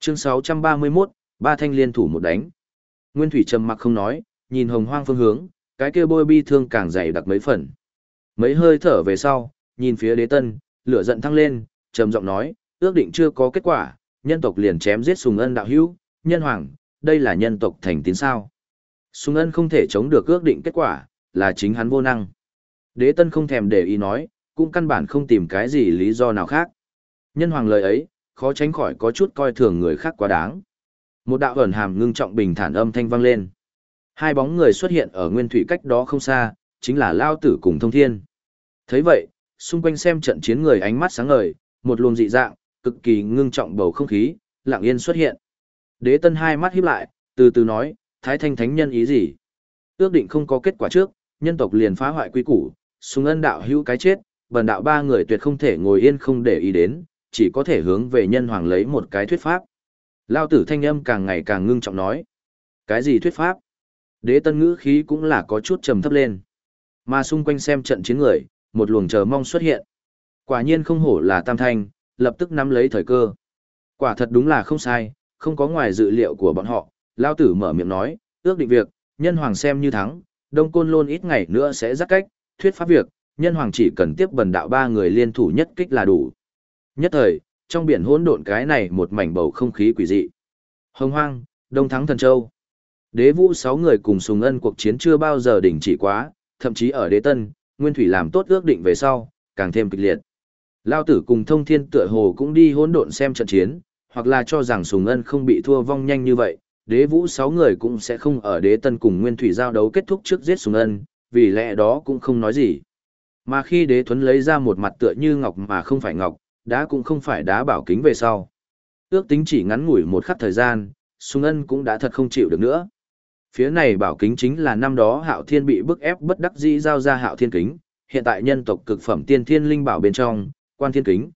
A: Chương 631, ba thanh liên thủ một đánh. Nguyên Thủy trầm mặc không nói, nhìn hồng hoang phương hướng, cái kia bôi bi thương càng dày đặc mấy phần. Mấy hơi thở về sau, nhìn phía đế tân, lửa giận thăng lên, trầm giọng nói, ước định chưa có kết quả, nhân tộc liền chém giết Sùng Ân đạo hữu, nhân hoàng, đây là nhân tộc thành tín sao. Sùng Ân không thể chống được ước định kết quả, là chính hắn vô năng. Đế tân không thèm để ý nói, cũng căn bản không tìm cái gì lý do nào khác. Nhân hoàng lời ấy, khó tránh khỏi có chút coi thường người khác quá đáng. Một đạo ẩn hàm ngưng trọng bình thản âm thanh vang lên. Hai bóng người xuất hiện ở nguyên thủy cách đó không xa, chính là Lao Tử cùng Thông Thiên. thấy vậy, xung quanh xem trận chiến người ánh mắt sáng ngời, một luồng dị dạng, cực kỳ ngưng trọng bầu không khí, lặng yên xuất hiện. Đế Tân hai mắt híp lại, từ từ nói, Thái Thanh Thánh Nhân ý gì? Ước định không có kết quả trước, nhân tộc liền phá hoại quy củ, sung ân đạo hữu cái chết, bần đạo ba người tuyệt không thể ngồi yên không để ý đến, chỉ có thể hướng về nhân hoàng lấy một cái thuyết pháp. Lao tử thanh âm càng ngày càng ngưng trọng nói. Cái gì thuyết pháp? Đế tân ngữ khí cũng là có chút trầm thấp lên. Mà xung quanh xem trận chiến người, một luồng chờ mong xuất hiện. Quả nhiên không hổ là tam thanh, lập tức nắm lấy thời cơ. Quả thật đúng là không sai, không có ngoài dự liệu của bọn họ. Lao tử mở miệng nói, ước định việc, nhân hoàng xem như thắng, đông côn lôn ít ngày nữa sẽ dắt cách, thuyết pháp việc, nhân hoàng chỉ cần tiếp bần đạo ba người liên thủ nhất kích là đủ. Nhất thời, trong biển hỗn độn cái này một mảnh bầu không khí quỷ dị. Hồng hoang, Đông Thắng Thần Châu. Đế vũ sáu người cùng sùng ân cuộc chiến chưa bao giờ đỉnh chỉ quá, thậm chí ở đế tân, Nguyên Thủy làm tốt ước định về sau, càng thêm kịch liệt. Lao tử cùng thông thiên tựa hồ cũng đi hỗn độn xem trận chiến, hoặc là cho rằng sùng ân không bị thua vong nhanh như vậy, đế vũ sáu người cũng sẽ không ở đế tân cùng Nguyên Thủy giao đấu kết thúc trước giết sùng ân, vì lẽ đó cũng không nói gì. Mà khi đế thuấn lấy ra một mặt tựa như ngọc mà không phải ngọc, đá cũng không phải đá bảo kính về sau. Ước tính chỉ ngắn ngủi một khắc thời gian, Sùng Ân cũng đã thật không chịu được nữa. Phía này bảo kính chính là năm đó Hạo Thiên bị bức ép bất đắc dĩ giao ra Hạo Thiên kính, hiện tại nhân tộc cực phẩm tiên thiên linh bảo bên trong, Quan Thiên kính.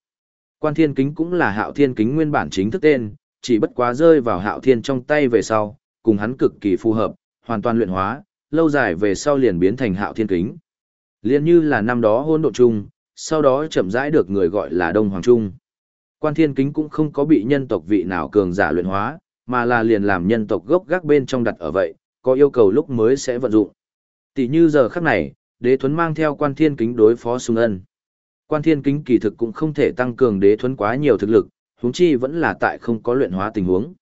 A: Quan Thiên kính cũng là Hạo Thiên kính nguyên bản chính thức tên, chỉ bất quá rơi vào Hạo Thiên trong tay về sau, cùng hắn cực kỳ phù hợp, hoàn toàn luyện hóa, lâu dài về sau liền biến thành Hạo Thiên kính. Liên như là năm đó hôn độ chung, sau đó chậm rãi được người gọi là Đông Hoàng Trung. Quan thiên kính cũng không có bị nhân tộc vị nào cường giả luyện hóa, mà là liền làm nhân tộc gốc gác bên trong đặt ở vậy, có yêu cầu lúc mới sẽ vận dụng. Tỷ như giờ khắc này, đế thuấn mang theo quan thiên kính đối phó sung ân. Quan thiên kính kỳ thực cũng không thể tăng cường đế thuấn quá nhiều thực lực, huống chi vẫn là tại không có luyện hóa tình huống.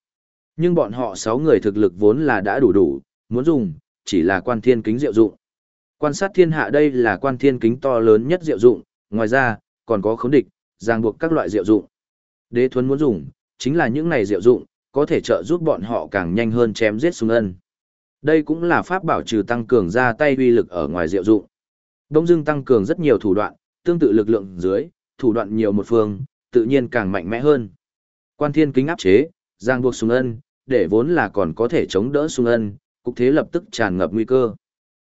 A: Nhưng bọn họ sáu người thực lực vốn là đã đủ đủ, muốn dùng, chỉ là quan thiên kính diệu dụng. Quan sát thiên hạ đây là quan thiên kính to lớn nhất diệu dụng, ngoài ra, còn có khống địch, ràng buộc các loại diệu dụng. Đế thuấn muốn dùng, chính là những này diệu dụng, có thể trợ giúp bọn họ càng nhanh hơn chém giết xuống Ân. Đây cũng là pháp bảo trừ tăng cường ra tay uy lực ở ngoài diệu dụng. Đông Dương tăng cường rất nhiều thủ đoạn, tương tự lực lượng dưới, thủ đoạn nhiều một phương, tự nhiên càng mạnh mẽ hơn. Quan thiên kính áp chế, giang buộc sung Ân, để vốn là còn có thể chống đỡ sung Ân, cục thế lập tức tràn ngập nguy cơ.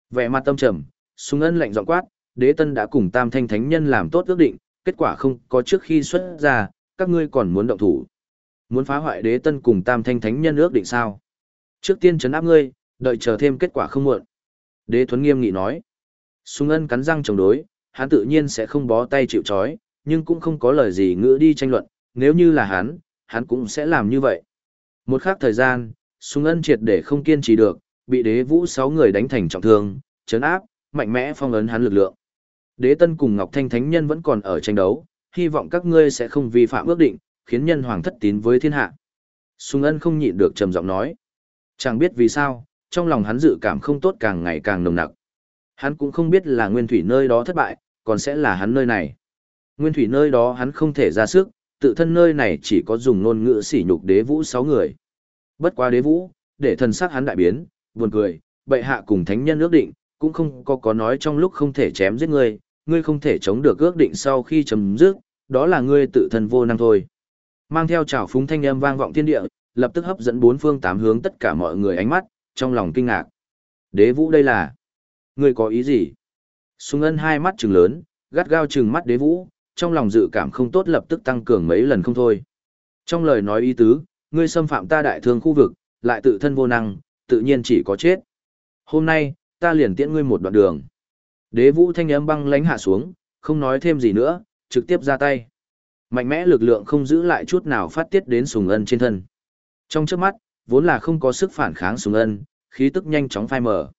A: Vẻ mặt tâm trầm, sung Ân lạnh giọng quát, đế tân đã cùng tam thanh thánh nhân làm tốt ước định, kết quả không có trước khi xuất ra, các ngươi còn muốn động thủ. Muốn phá hoại đế tân cùng tam thanh thánh nhân ước định sao? Trước tiên chấn áp ngươi, đợi chờ thêm kết quả không muộn. Đế Thuấn nghiêm nghị nói. sung Ân cắn răng chống đối, hắn tự nhiên sẽ không bó tay chịu chói nhưng cũng không có lời gì ngữ đi tranh luận, nếu như là hắn, hắn cũng sẽ làm như vậy. Một khắc thời gian, Sùng Ân triệt để không kiên trì được, bị đế vũ sáu người đánh thành trọng thương, chấn áp, mạnh mẽ phong ấn hắn lực lượng. Đế Tân cùng Ngọc Thanh Thánh Nhân vẫn còn ở tranh đấu, hy vọng các ngươi sẽ không vi phạm ước định, khiến nhân hoàng thất tín với thiên hạ. Sùng Ân không nhịn được trầm giọng nói. Chẳng biết vì sao, trong lòng hắn dự cảm không tốt càng ngày càng nồng nặc. Hắn cũng không biết là nguyên thủy nơi đó thất bại, còn sẽ là hắn nơi này. Nguyên thủy nơi đó hắn không thể ra sức, tự thân nơi này chỉ có dùng ngôn ngữ sỉ nhục đế vũ sáu người. Bất quá đế vũ, để thần sắc hắn đại biến, buồn cười, bệ hạ cùng thánh nhân ước định, cũng không có có nói trong lúc không thể chém giết ngươi, ngươi không thể chống được ước định sau khi chấm dứt, đó là ngươi tự thân vô năng thôi. Mang theo trào phúng thanh âm vang vọng thiên địa, lập tức hấp dẫn bốn phương tám hướng tất cả mọi người ánh mắt, trong lòng kinh ngạc. Đế vũ đây là... Ngươi có ý gì? Sùng ân hai mắt trừng lớn, gắt gao trừng mắt đế vũ, trong lòng dự cảm không tốt lập tức tăng cường mấy lần không thôi. Trong lời nói ý tứ, ngươi xâm phạm ta đại thương khu vực, lại tự thân vô năng, tự nhiên chỉ có chết. Hôm nay, ta liền tiễn ngươi một đoạn đường. Đế vũ thanh âm băng lánh hạ xuống, không nói thêm gì nữa, trực tiếp ra tay. Mạnh mẽ lực lượng không giữ lại chút nào phát tiết đến sùng ân trên thân. Trong trước mắt, vốn là không có sức phản kháng sùng ân, khí tức nhanh chóng phai mở.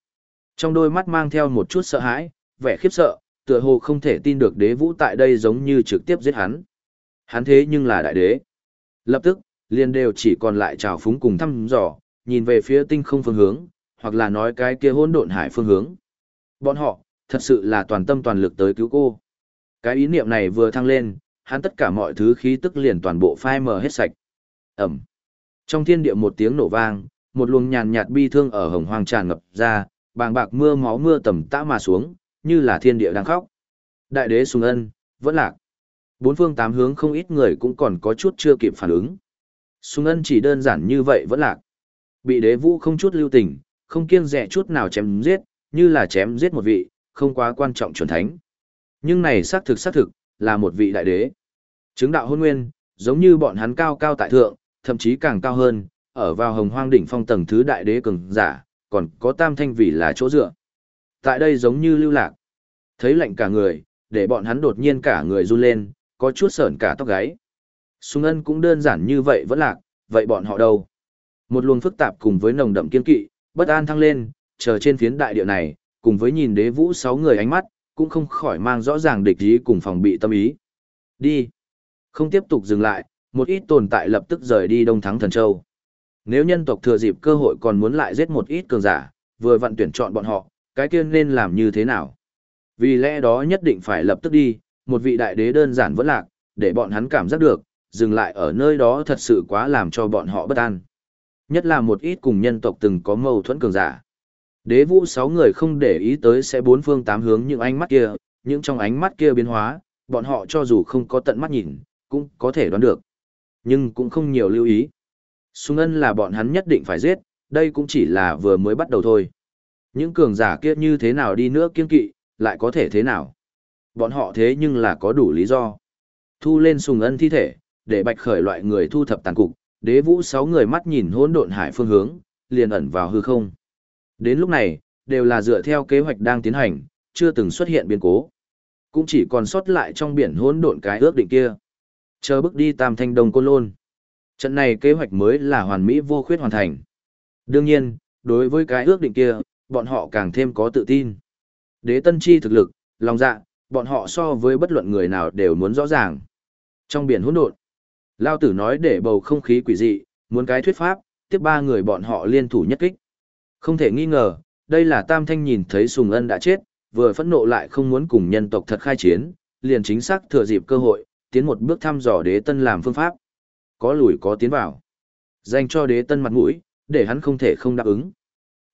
A: Trong đôi mắt mang theo một chút sợ hãi, vẻ khiếp sợ, tựa hồ không thể tin được đế vũ tại đây giống như trực tiếp giết hắn. Hắn thế nhưng là đại đế. Lập tức, liền đều chỉ còn lại trào phúng cùng thăm dò, nhìn về phía tinh không phương hướng, hoặc là nói cái kia hỗn độn hải phương hướng. Bọn họ, thật sự là toàn tâm toàn lực tới cứu cô. Cái ý niệm này vừa thăng lên, hắn tất cả mọi thứ khí tức liền toàn bộ phai mờ hết sạch. Ẩm. Trong thiên địa một tiếng nổ vang, một luồng nhàn nhạt bi thương ở hồng hoang tràn ngập ra, bàng bạc mưa máu mưa tầm tã mà xuống, như là thiên địa đang khóc. Đại đế sùng ân, vẫn lạc. Bốn phương tám hướng không ít người cũng còn có chút chưa kịp phản ứng. Sùng ân chỉ đơn giản như vậy vẫn lạc. Bị đế vũ không chút lưu tình, không kiêng dè chút nào chém giết, như là chém giết một vị, không quá quan trọng chuẩn thánh. Nhưng này xác thực xác thực, là một vị đại đế. Chứng đạo hôn nguyên, giống như bọn hắn cao cao tại thượng, thậm chí càng cao hơn, ở vào hồng hoang đỉnh phong tầng thứ đại đế cường giả, còn có tam thanh vị là chỗ dựa. Tại đây giống như lưu lạc. Thấy lạnh cả người, để bọn hắn đột nhiên cả người run lên, có chút sởn cả tóc gáy. Sung ân cũng đơn giản như vậy vẫn lạc, vậy bọn họ đâu? Một luồng phức tạp cùng với nồng đậm kiên kỵ, bất an thăng lên, chờ trên phiến đại địa này, cùng với nhìn đế vũ sáu người ánh mắt, cũng không khỏi mang rõ ràng địch ý cùng phòng bị tâm ý. Đi. Không tiếp tục dừng lại, một ít tồn tại lập tức rời đi Đông Thắng Thần Châu. Nếu nhân tộc thừa dịp cơ hội còn muốn lại giết một ít cường giả, vừa vặn tuyển chọn bọn họ, cái kia nên làm như thế nào? Vì lẽ đó nhất định phải lập tức đi, một vị đại đế đơn giản vẫn lạc, để bọn hắn cảm giác được, dừng lại ở nơi đó thật sự quá làm cho bọn họ bất an. Nhất là một ít cùng nhân tộc từng có mâu thuẫn cường giả. Đế vũ sáu người không để ý tới sẽ bốn phương tám hướng những ánh mắt kia, những trong ánh mắt kia biến hóa, bọn họ cho dù không có tận mắt nhìn, cũng có thể đoán được. Nhưng cũng không nhiều lưu ý. Sung ân là bọn hắn nhất định phải giết, đây cũng chỉ là vừa mới bắt đầu thôi. Những cường giả kia như thế nào đi nữa kiên kỵ, lại có thể thế nào? Bọn họ thế nhưng là có đủ lý do. Thu lên sùng ân thi thể, để bạch khởi loại người thu thập tàn cục, đế vũ sáu người mắt nhìn hỗn độn hải phương hướng, liền ẩn vào hư không. Đến lúc này, đều là dựa theo kế hoạch đang tiến hành, chưa từng xuất hiện biến cố. Cũng chỉ còn sót lại trong biển hỗn độn cái ước định kia. Chờ bước đi tam thanh đồng côn lôn. Trận này kế hoạch mới là hoàn mỹ vô khuyết hoàn thành. Đương nhiên, đối với cái ước định kia, bọn họ càng thêm có tự tin. Đế tân chi thực lực, lòng dạ, bọn họ so với bất luận người nào đều muốn rõ ràng. Trong biển hỗn độn, Lao tử nói để bầu không khí quỷ dị, muốn cái thuyết pháp, tiếp ba người bọn họ liên thủ nhất kích. Không thể nghi ngờ, đây là Tam Thanh nhìn thấy Sùng Ân đã chết, vừa phẫn nộ lại không muốn cùng nhân tộc thật khai chiến, liền chính xác thừa dịp cơ hội, tiến một bước thăm dò đế tân làm phương pháp. Có lùi có tiến vào. Dành cho đế tân mặt mũi, để hắn không thể không đáp ứng.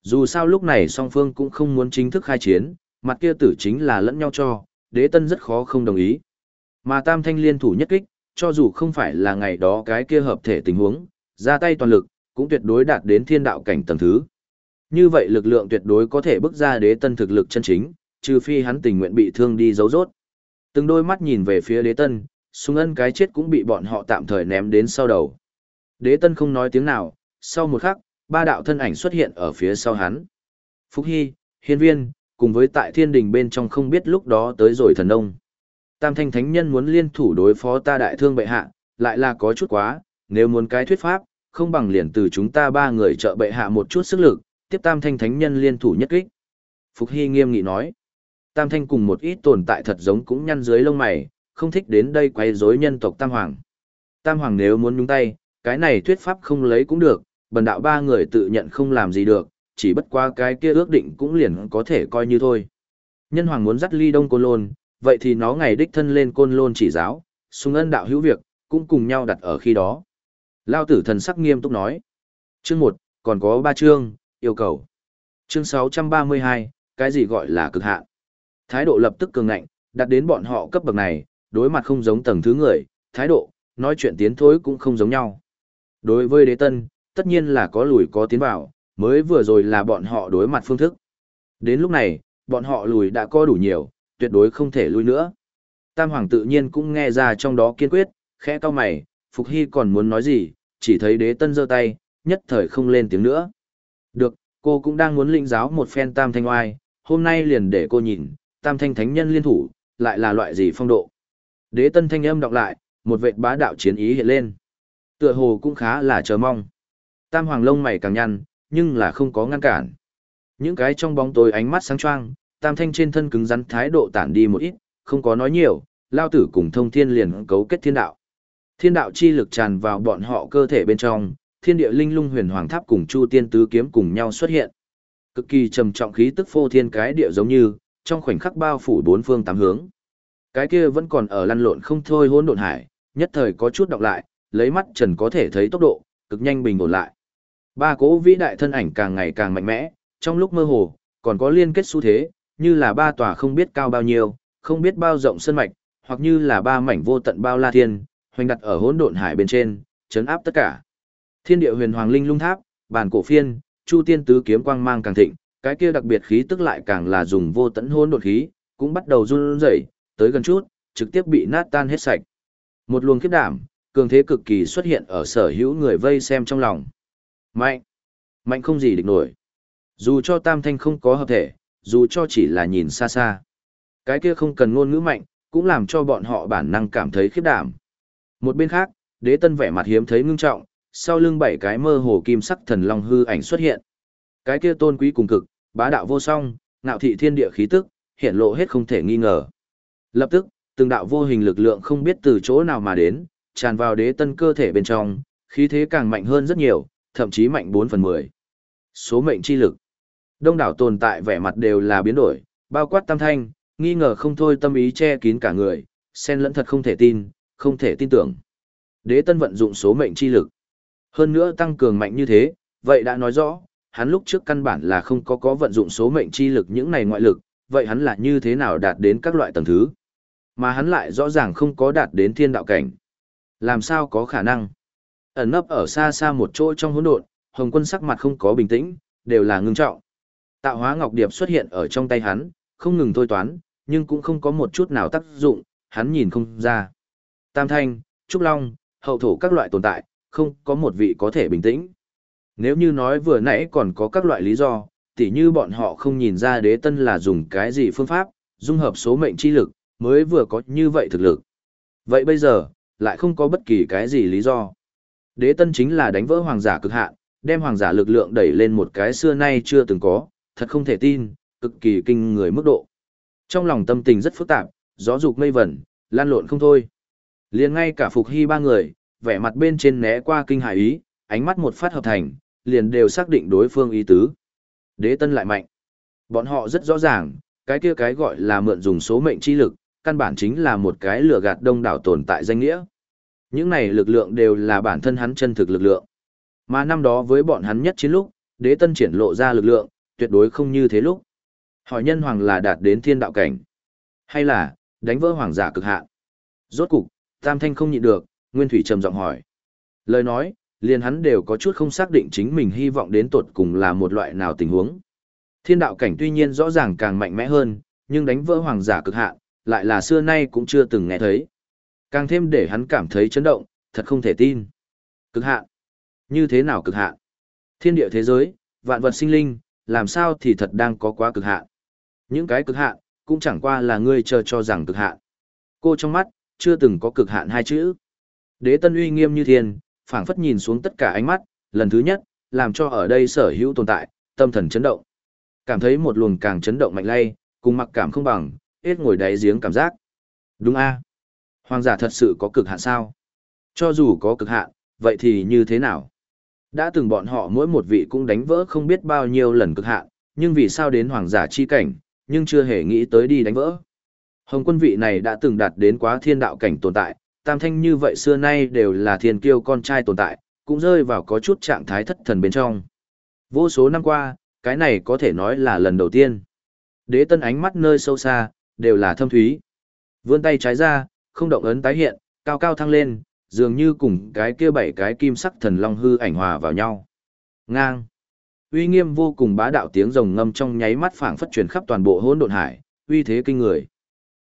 A: Dù sao lúc này song phương cũng không muốn chính thức khai chiến, mặt kia tử chính là lẫn nhau cho, đế tân rất khó không đồng ý. Mà tam thanh liên thủ nhất kích, cho dù không phải là ngày đó cái kia hợp thể tình huống, ra tay toàn lực, cũng tuyệt đối đạt đến thiên đạo cảnh tầng thứ. Như vậy lực lượng tuyệt đối có thể bước ra đế tân thực lực chân chính, trừ phi hắn tình nguyện bị thương đi giấu rốt. Từng đôi mắt nhìn về phía đế tân, sung ân cái chết cũng bị bọn họ tạm thời ném đến sau đầu. Đế tân không nói tiếng nào, sau một khắc, ba đạo thân ảnh xuất hiện ở phía sau hắn. Phúc Hy, Hiên Viên, cùng với tại thiên đình bên trong không biết lúc đó tới rồi thần ông. Tam thanh thánh nhân muốn liên thủ đối phó ta đại thương bệ hạ, lại là có chút quá, nếu muốn cái thuyết pháp, không bằng liền từ chúng ta ba người trợ bệ hạ một chút sức lực, tiếp tam thanh thánh nhân liên thủ nhất kích. Phục Hy nghiêm nghị nói, tam thanh cùng một ít tồn tại thật giống cũng nhăn dưới lông mày, không thích đến đây quay rối nhân tộc tam hoàng. Tam hoàng nếu muốn nhúng tay, cái này thuyết pháp không lấy cũng được, bần đạo ba người tự nhận không làm gì được, chỉ bất qua cái kia ước định cũng liền có thể coi như thôi. Nhân hoàng muốn dắt ly đông côn lôn, vậy thì nó ngày đích thân lên côn lôn chỉ giáo, sung ân đạo hữu việc, cũng cùng nhau đặt ở khi đó. Lao tử thần sắc nghiêm túc nói. Chương 1, còn có 3 chương, yêu cầu. Chương 632, cái gì gọi là cực hạn? Thái độ lập tức cường ngạnh, đặt đến bọn họ cấp bậc này, đối mặt không giống tầng thứ người, thái độ, nói chuyện tiến thối cũng không giống nhau. Đối với đế tân, tất nhiên là có lùi có tiến vào, mới vừa rồi là bọn họ đối mặt phương thức. Đến lúc này, bọn họ lùi đã có đủ nhiều, tuyệt đối không thể lùi nữa. Tam Hoàng tự nhiên cũng nghe ra trong đó kiên quyết, khẽ cau mày, Phục Hy còn muốn nói gì, chỉ thấy đế tân giơ tay, nhất thời không lên tiếng nữa. Được, cô cũng đang muốn lĩnh giáo một phen tam thanh oai, hôm nay liền để cô nhìn, tam thanh thánh nhân liên thủ, lại là loại gì phong độ. Đế tân thanh âm đọc lại, một vệt bá đạo chiến ý hiện lên. Tựa hồ cũng khá là chờ mong. Tam hoàng lông mày càng nhăn, nhưng là không có ngăn cản. Những cái trong bóng tối ánh mắt sáng choang, tam thanh trên thân cứng rắn thái độ tản đi một ít, không có nói nhiều, lao tử cùng thông thiên liền cấu kết thiên đạo. Thiên đạo chi lực tràn vào bọn họ cơ thể bên trong, thiên địa linh lung huyền hoàng tháp cùng chu tiên tứ kiếm cùng nhau xuất hiện. Cực kỳ trầm trọng khí tức phô thiên cái địa giống như, trong khoảnh khắc bao phủ bốn phương tám hướng. Cái kia vẫn còn ở lăn lộn không thôi hỗn độn hải, nhất thời có chút đọc lại, lấy mắt trần có thể thấy tốc độ, cực nhanh bình ổn lại. Ba cố vĩ đại thân ảnh càng ngày càng mạnh mẽ, trong lúc mơ hồ, còn có liên kết xu thế, như là ba tòa không biết cao bao nhiêu, không biết bao rộng sân mạch, hoặc như là ba mảnh vô tận bao la thiên, hoành đặt ở hỗn độn hải bên trên, chấn áp tất cả. Thiên địa huyền hoàng linh lung tháp, bản cổ phiên, chu tiên tứ kiếm quang mang càng thịnh, cái kia đặc biệt khí tức lại càng là dùng vô tận hỗn độn khí, cũng bắt đầu run rẩy, tới gần chút, trực tiếp bị nát tan hết sạch. Một luồng khiếp đảm, cường thế cực kỳ xuất hiện ở sở hữu người vây xem trong lòng. Mạnh, mạnh không gì địch nổi. Dù cho tam thanh không có hợp thể, dù cho chỉ là nhìn xa xa. Cái kia không cần ngôn ngữ mạnh, cũng làm cho bọn họ bản năng cảm thấy khiếp đảm. Một bên khác, đế tân vẻ mặt hiếm thấy ngưng trọng, sau lưng bảy cái mơ hồ kim sắc thần long hư ảnh xuất hiện. Cái kia tôn quý cùng cực, bá đạo vô song, ngạo thị thiên địa khí tức, hiện lộ hết không thể nghi ngờ. Lập tức, từng đạo vô hình lực lượng không biết từ chỗ nào mà đến, tràn vào đế tân cơ thể bên trong, khí thế càng mạnh hơn rất nhiều, thậm chí mạnh 4 phần 10. Số mệnh chi lực. Đông đảo tồn tại vẻ mặt đều là biến đổi, bao quát tam thanh, nghi ngờ không thôi tâm ý che kín cả người, xen lẫn thật không thể tin, không thể tin tưởng. Đế tân vận dụng số mệnh chi lực. Hơn nữa tăng cường mạnh như thế, vậy đã nói rõ, hắn lúc trước căn bản là không có có vận dụng số mệnh chi lực những này ngoại lực, vậy hắn là như thế nào đạt đến các loại tầng thứ. Mà hắn lại rõ ràng không có đạt đến thiên đạo cảnh. Làm sao có khả năng? Ẩn nấp ở xa xa một chỗ trong hỗn độn, Hồng Quân sắc mặt không có bình tĩnh, đều là ngưng trọng. Tạo hóa ngọc điệp xuất hiện ở trong tay hắn, không ngừng thôi toán, nhưng cũng không có một chút nào tác dụng, hắn nhìn không ra. Tam Thanh, Trúc Long, hậu thổ các loại tồn tại, không có một vị có thể bình tĩnh. Nếu như nói vừa nãy còn có các loại lý do, tỉ như bọn họ không nhìn ra đế tân là dùng cái gì phương pháp, dung hợp số mệnh chi lực, mới vừa có như vậy thực lực. Vậy bây giờ, lại không có bất kỳ cái gì lý do. Đế tân chính là đánh vỡ hoàng giả cực hạn, đem hoàng giả lực lượng đẩy lên một cái xưa nay chưa từng có, thật không thể tin, cực kỳ kinh người mức độ. Trong lòng tâm tình rất phức tạp, gió dục mây vẩn, lan lộn không thôi. liền ngay cả Phục Hy ba người, vẻ mặt bên trên né qua kinh hải ý, ánh mắt một phát hợp thành, liền đều xác định đối phương ý tứ. Đế tân lại mạnh. Bọn họ rất rõ ràng, cái kia cái gọi là mượn dùng số mệnh chi lực, căn bản chính là một cái lửa gạt đông đảo tồn tại danh nghĩa. Những này lực lượng đều là bản thân hắn chân thực lực lượng. Mà năm đó với bọn hắn nhất chiến lúc, đế tân triển lộ ra lực lượng, tuyệt đối không như thế lúc. Hỏi nhân hoàng là đạt đến thiên đạo cảnh, hay là đánh vỡ hoàng giả cực hạn. Rốt cục, Tam Thanh không nhịn được, Nguyên Thủy trầm giọng hỏi. Lời nói, liền hắn đều có chút không xác định chính mình hy vọng đến tột cùng là một loại nào tình huống. Thiên đạo cảnh tuy nhiên rõ ràng càng mạnh mẽ hơn, nhưng đánh vỡ hoàng giả cực hạn, lại là xưa nay cũng chưa từng nghe thấy. Càng thêm để hắn cảm thấy chấn động, thật không thể tin. Cực hạn? Như thế nào cực hạn? Thiên địa thế giới, vạn vật sinh linh, làm sao thì thật đang có quá cực hạn. Những cái cực hạn, cũng chẳng qua là ngươi chờ cho rằng cực hạn. Cô trong mắt, chưa từng có cực hạn hai chữ. Đế tân uy nghiêm như thiên, phảng phất nhìn xuống tất cả ánh mắt, lần thứ nhất, làm cho ở đây sở hữu tồn tại, tâm thần chấn động. Cảm thấy một luồng càng chấn động mạnh lay, cùng mặc cảm không bằng, hết ngồi đáy giếng cảm giác. Đúng a Hoàng giả thật sự có cực hạn sao? Cho dù có cực hạn, vậy thì như thế nào? Đã từng bọn họ mỗi một vị cũng đánh vỡ không biết bao nhiêu lần cực hạn, nhưng vì sao đến hoàng giả chi cảnh, nhưng chưa hề nghĩ tới đi đánh vỡ. Hồng quân vị này đã từng đạt đến quá thiên đạo cảnh tồn tại, tam thanh như vậy xưa nay đều là thiên kiêu con trai tồn tại, cũng rơi vào có chút trạng thái thất thần bên trong. Vô số năm qua, cái này có thể nói là lần đầu tiên. Đế tân ánh mắt nơi sâu xa, đều là thâm thúy. Vươn tay trái ra, không động ấn tái hiện, cao cao thăng lên, dường như cùng cái kia bảy cái kim sắc thần long hư ảnh hòa vào nhau. Ngang. Uy nghiêm vô cùng bá đạo tiếng rồng ngâm trong nháy mắt phảng phất truyền khắp toàn bộ hỗn độn hải, uy thế kinh người.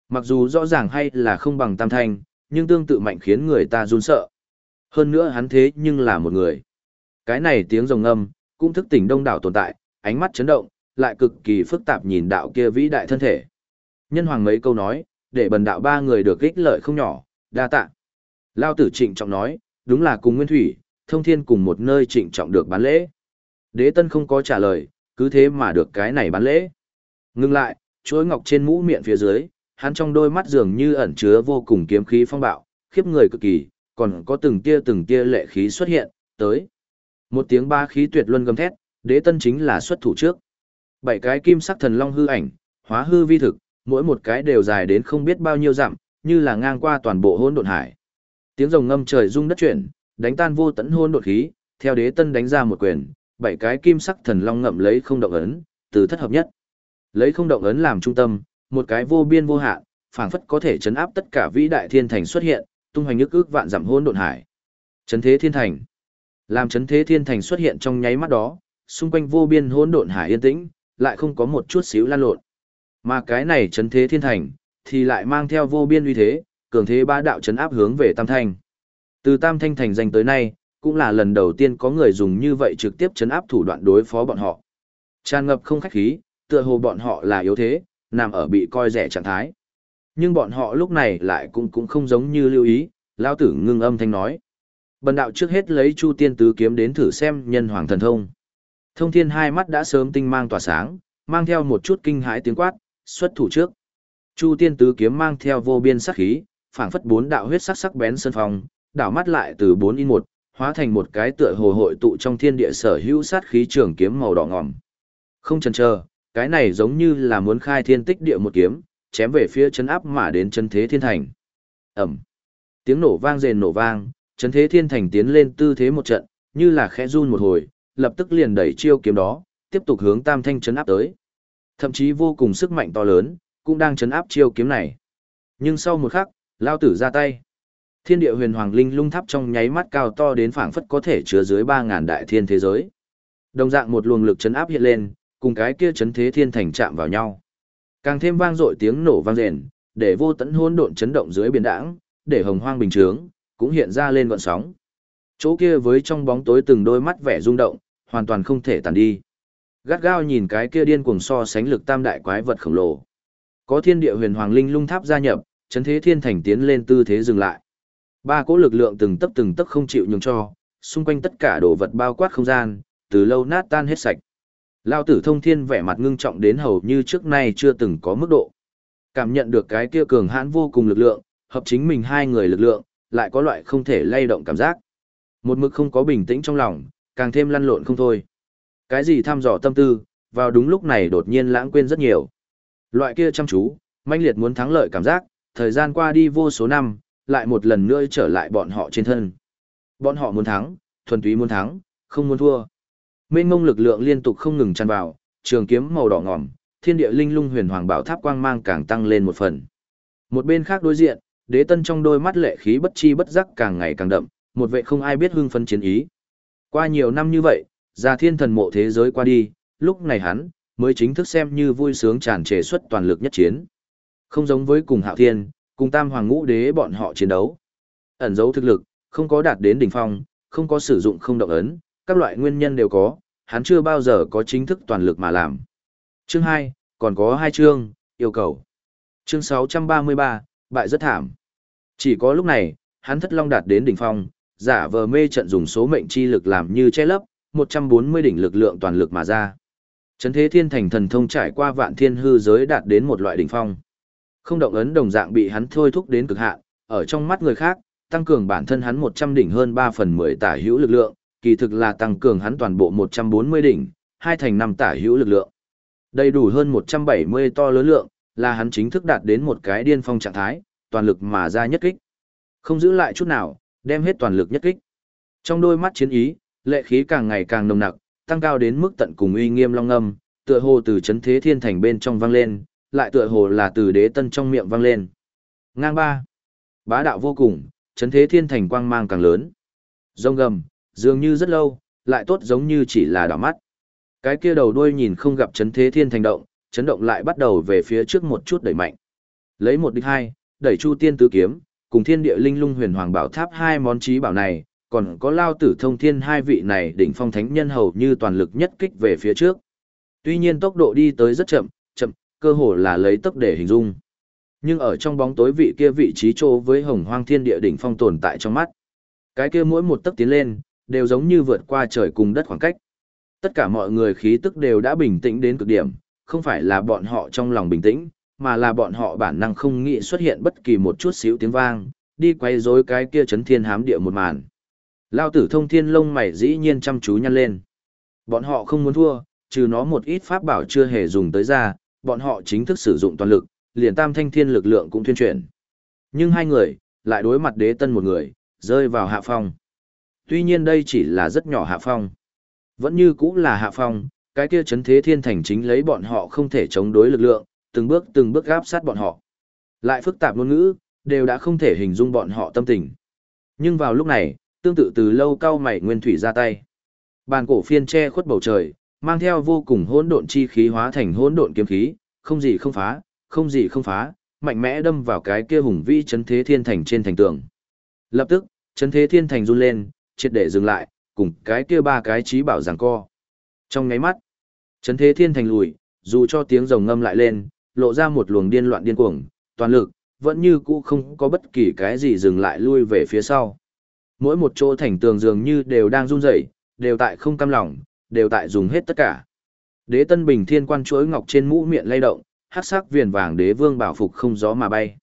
A: Mặc dù rõ ràng hay là không bằng tam thanh, nhưng tương tự mạnh khiến người ta run sợ. Hơn nữa hắn thế nhưng là một người. Cái này tiếng rồng ngâm, cũng thức tỉnh đông đảo tồn tại, ánh mắt chấn động, lại cực kỳ phức tạp nhìn đạo kia vĩ đại thân thể. Nhân hoàng mấy câu nói, để bần đạo ba người được ích lợi không nhỏ, đa tạ. Lao tử trịnh trọng nói, đúng là cùng Nguyên Thủy, thông thiên cùng một nơi trịnh trọng được bán lễ. Đế tân không có trả lời, cứ thế mà được cái này bán lễ. Ngưng lại, chuỗi ngọc trên mũ miệng phía dưới, hắn trong đôi mắt dường như ẩn chứa vô cùng kiếm khí phong bạo, khiếp người cực kỳ, còn có từng tia từng tia lệ khí xuất hiện, tới. Một tiếng ba khí tuyệt luân gầm thét, đế tân chính là xuất thủ trước. Bảy cái kim sắc thần long hư ảnh, hóa hư vi thực, mỗi một cái đều dài đến không biết bao nhiêu dặm, như là ngang qua toàn bộ hỗn độn hải. Tiếng rồng ngâm trời rung đất chuyển, đánh tan vô tận hỗn độn khí, theo đế tân đánh ra một quyền, bảy cái kim sắc thần long ngậm lấy không động ấn, từ thất hợp nhất. Lấy không động ấn làm trung tâm, một cái vô biên vô hạn, phảng phất có thể chấn áp tất cả vĩ đại thiên thành xuất hiện, tung hoành nước ước vạn dặm hỗn độn hải. Chấn thế thiên thành. Làm chấn thế thiên thành xuất hiện trong nháy mắt đó, xung quanh vô biên hỗn độn hải yên tĩnh, lại không có một chút xíu lan lộn. Mà cái này chấn thế thiên thành, thì lại mang theo vô biên uy thế, cường thế ba đạo chấn áp hướng về Tam Thanh. Từ Tam Thanh thành danh tới nay, cũng là lần đầu tiên có người dùng như vậy trực tiếp chấn áp thủ đoạn đối phó bọn họ. Tràn ngập không khách khí, tựa hồ bọn họ là yếu thế, nằm ở bị coi rẻ trạng thái. Nhưng bọn họ lúc này lại cũng cũng không giống như lưu ý, lao tử ngưng âm thanh nói. Bần đạo trước hết lấy Chu Tiên Tứ Kiếm đến thử xem nhân hoàng thần thông. Thông thiên hai mắt đã sớm tinh mang tỏa sáng, mang theo một chút kinh hãi tiếng quát, xuất thủ trước. Chu Tiên Tứ Kiếm mang theo vô biên sắc khí, phảng phất bốn đạo huyết sắc sắc bén sơn phong, đảo mắt lại từ bốn in một, hóa thành một cái tựa hồ hội tụ trong thiên địa sở hữu sát khí trường kiếm màu đỏ ngòm. Không chần chờ, cái này giống như là muốn khai thiên tích địa một kiếm, chém về phía chân áp mà đến chân thế thiên thành. Ẩm. Tiếng nổ vang rền nổ vang, chân thế thiên thành tiến lên tư thế một trận, như là khẽ run một hồi, lập tức liền đẩy chiêu kiếm đó, tiếp tục hướng tam thanh chấn áp tới. Thậm chí vô cùng sức mạnh to lớn, cũng đang chấn áp chiêu kiếm này. Nhưng sau một khắc, lao tử ra tay. Thiên địa huyền hoàng linh lung tháp trong nháy mắt cao to đến phảng phất có thể chứa dưới 3000 đại thiên thế giới. Đồng dạng một luồng lực chấn áp hiện lên, cùng cái kia chấn thế thiên thành chạm vào nhau. Càng thêm vang dội tiếng nổ vang rền, để vô tận hỗn độn chấn động dưới biển đãng, để hồng hoang bình trướng, cũng hiện ra lên gợn sóng. Chỗ kia với trong bóng tối từng đôi mắt vẻ rung động, hoàn toàn không thể tàn đi. Gắt gao nhìn cái kia điên cuồng so sánh lực tam đại quái vật khổng lồ. Có thiên địa huyền hoàng linh lung tháp gia nhập, chấn thế thiên thành tiến lên tư thế dừng lại. Ba cỗ lực lượng từng tấc từng tấc không chịu nhường cho, xung quanh tất cả đồ vật bao quát không gian, từ lâu nát tan hết sạch. Lao tử thông thiên vẻ mặt ngưng trọng đến hầu như trước nay chưa từng có mức độ. Cảm nhận được cái kia cường hãn vô cùng lực lượng, hợp chính mình hai người lực lượng, lại có loại không thể lay động cảm giác. Một mực không có bình tĩnh trong lòng, càng thêm lăn lộn không thôi. Cái gì thăm dò tâm tư, vào đúng lúc này đột nhiên lãng quên rất nhiều. Loại kia chăm chú, manh liệt muốn thắng lợi cảm giác, thời gian qua đi vô số năm, lại một lần nữa trở lại bọn họ trên thân. Bọn họ muốn thắng, thuần túy muốn thắng, không muốn thua. Mênh mông lực lượng liên tục không ngừng tràn vào, trường kiếm màu đỏ ngòm, thiên địa linh lung huyền hoàng bảo tháp quang mang càng tăng lên một phần. Một bên khác đối diện, đế tân trong đôi mắt lệ khí bất chi bất giác càng ngày càng đậm, một vệ không ai biết hưng phấn chiến ý. Qua nhiều năm như vậy, già thiên thần mộ thế giới qua đi, lúc này hắn, mới chính thức xem như vui sướng tràn trề xuất toàn lực nhất chiến. Không giống với cùng hạo thiên, cùng tam hoàng ngũ đế bọn họ chiến đấu. Ẩn dấu thực lực, không có đạt đến đỉnh phong, không có sử dụng không động ấn, các loại nguyên nhân đều có, hắn chưa bao giờ có chính thức toàn lực mà làm. Chương 2, còn có hai chương, yêu cầu. Chương 633, bại rất thảm. Chỉ có lúc này, hắn thất long đạt đến đỉnh phong, giả vờ mê trận dùng số mệnh chi lực làm như che lấp, 140 đỉnh lực lượng toàn lực mà ra. Trấn thế thiên thành thần thông trải qua vạn thiên hư giới đạt đến một loại đỉnh phong. Không động ấn đồng dạng bị hắn thôi thúc đến cực hạn, ở trong mắt người khác, tăng cường bản thân hắn 100 đỉnh hơn 3 phần 10 tả hữu lực lượng, kỳ thực là tăng cường hắn toàn bộ 140 đỉnh, hai thành năm tả hữu lực lượng. Đầy đủ hơn 170 to lớn lượng, là hắn chính thức đạt đến một cái điên phong trạng thái, toàn lực mà ra nhất kích. Không giữ lại chút nào, đem hết toàn lực nhất kích. Trong đôi mắt chiến ý, lệ khí càng ngày càng nồng nặc, tăng cao đến mức tận cùng uy nghiêm long âm, tựa hồ từ chấn thế thiên thành bên trong vang lên, lại tựa hồ là từ đế tân trong miệng vang lên. Ngang ba. Bá đạo vô cùng, chấn thế thiên thành quang mang càng lớn. Rông gầm, dường như rất lâu, lại tốt giống như chỉ là đỏ mắt. Cái kia đầu đuôi nhìn không gặp chấn thế thiên thành động, chấn động lại bắt đầu về phía trước một chút đẩy mạnh. Lấy một địch hai, đẩy chu tiên tứ kiếm, cùng thiên địa linh lung huyền hoàng bảo tháp hai món trí bảo này, còn có lao tử thông thiên hai vị này đỉnh phong thánh nhân hầu như toàn lực nhất kích về phía trước. Tuy nhiên tốc độ đi tới rất chậm, chậm, cơ hồ là lấy tốc để hình dung. Nhưng ở trong bóng tối vị kia vị trí chỗ với hồng hoang thiên địa đỉnh phong tồn tại trong mắt. Cái kia mỗi một tấc tiến lên, đều giống như vượt qua trời cùng đất khoảng cách. Tất cả mọi người khí tức đều đã bình tĩnh đến cực điểm, không phải là bọn họ trong lòng bình tĩnh, mà là bọn họ bản năng không nghĩ xuất hiện bất kỳ một chút xíu tiếng vang, đi quay rối cái kia chấn thiên hám địa một màn. Lao tử thông thiên lông mày dĩ nhiên chăm chú nhăn lên. Bọn họ không muốn thua, trừ nó một ít pháp bảo chưa hề dùng tới ra, bọn họ chính thức sử dụng toàn lực, liền tam thanh thiên lực lượng cũng tuyên truyền. Nhưng hai người, lại đối mặt đế tân một người, rơi vào hạ phong. Tuy nhiên đây chỉ là rất nhỏ hạ phong. Vẫn như cũng là hạ phong, cái kia chấn thế thiên thành chính lấy bọn họ không thể chống đối lực lượng, từng bước từng bước gáp sát bọn họ. Lại phức tạp ngôn ngữ, đều đã không thể hình dung bọn họ tâm tình. Nhưng vào lúc này, tương tự từ lâu cao mày nguyên thủy ra tay. Bàn cổ phiên che khuất bầu trời, mang theo vô cùng hỗn độn chi khí hóa thành hỗn độn kiếm khí, không gì không phá, không gì không phá, mạnh mẽ đâm vào cái kia hùng vĩ chấn thế thiên thành trên thành tường. Lập tức, chấn thế thiên thành run lên, triệt để dừng lại, cùng cái kia ba cái trí bảo giằng co. Trong ngáy mắt, chấn thế thiên thành lùi, dù cho tiếng rồng ngâm lại lên, lộ ra một luồng điên loạn điên cuồng, toàn lực, vẫn như cũ không có bất kỳ cái gì dừng lại lui về phía sau. Mỗi một chỗ thành tường dường như đều đang run rẩy, đều tại không cam lòng, đều tại dùng hết tất cả. Đế Tân Bình Thiên quan chuỗi ngọc trên mũ miệng lay động, hắc sắc viền vàng đế vương bảo phục không gió mà bay.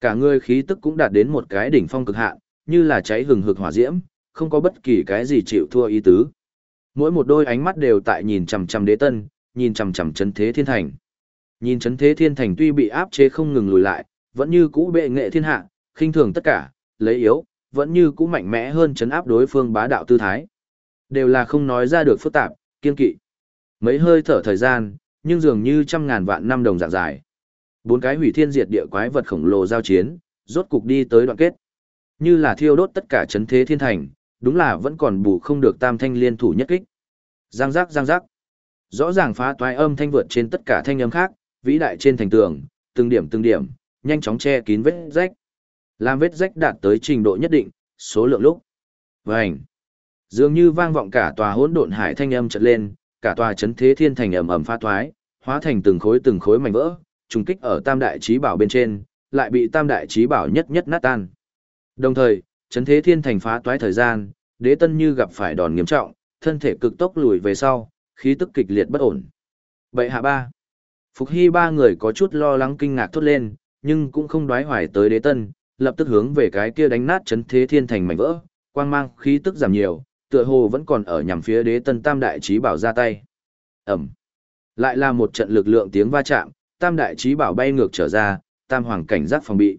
A: Cả người khí tức cũng đạt đến một cái đỉnh phong cực hạn, như là cháy hừng hực hỏa diễm, không có bất kỳ cái gì chịu thua ý tứ. Mỗi một đôi ánh mắt đều tại nhìn chằm chằm Đế Tân, nhìn chằm chằm chấn thế thiên thành. Nhìn chấn thế thiên thành tuy bị áp chế không ngừng lùi lại, vẫn như cũ bệ nghệ thiên hạ, khinh thường tất cả, lấy yếu, vẫn như cũ mạnh mẽ hơn chấn áp đối phương bá đạo tư thái. Đều là không nói ra được phức tạp, kiên kỵ. Mấy hơi thở thời gian, nhưng dường như trăm ngàn vạn năm đồng dạng dài. Bốn cái hủy thiên diệt địa quái vật khổng lồ giao chiến, rốt cục đi tới đoạn kết. Như là thiêu đốt tất cả chấn thế thiên thành, đúng là vẫn còn bù không được tam thanh liên thủ nhất kích. Giang giác giang giác. Rõ ràng phá toái âm thanh vượt trên tất cả thanh âm khác, vĩ đại trên thành tường, từng điểm từng điểm, nhanh chóng che kín vết rách. Làm vết rách đạt tới trình độ nhất định, số lượng lúc. Vành. Dường như vang vọng cả tòa hỗn độn hải thanh âm chợt lên, cả tòa chấn thế thiên thành ầm ầm phá toái, hóa thành từng khối từng khối mảnh vỡ, trùng kích ở Tam đại chí bảo bên trên, lại bị Tam đại chí bảo nhất nhất nát tan. Đồng thời, chấn thế thiên thành phá toái thời gian, Đế Tân như gặp phải đòn nghiêm trọng, thân thể cực tốc lùi về sau, khí tức kịch liệt bất ổn. Bệ hạ ba. Phục Hy ba người có chút lo lắng kinh ngạc thốt lên, nhưng cũng không đoái hoài tới Đế Tân, lập tức hướng về cái kia đánh nát chấn thế thiên thành mảnh vỡ, quang mang khí tức giảm nhiều, tựa hồ vẫn còn ở nhằm phía đế tân tam đại trí bảo ra tay. Ẩm. Lại là một trận lực lượng tiếng va chạm, tam đại trí bảo bay ngược trở ra, tam hoàng cảnh giác phòng bị.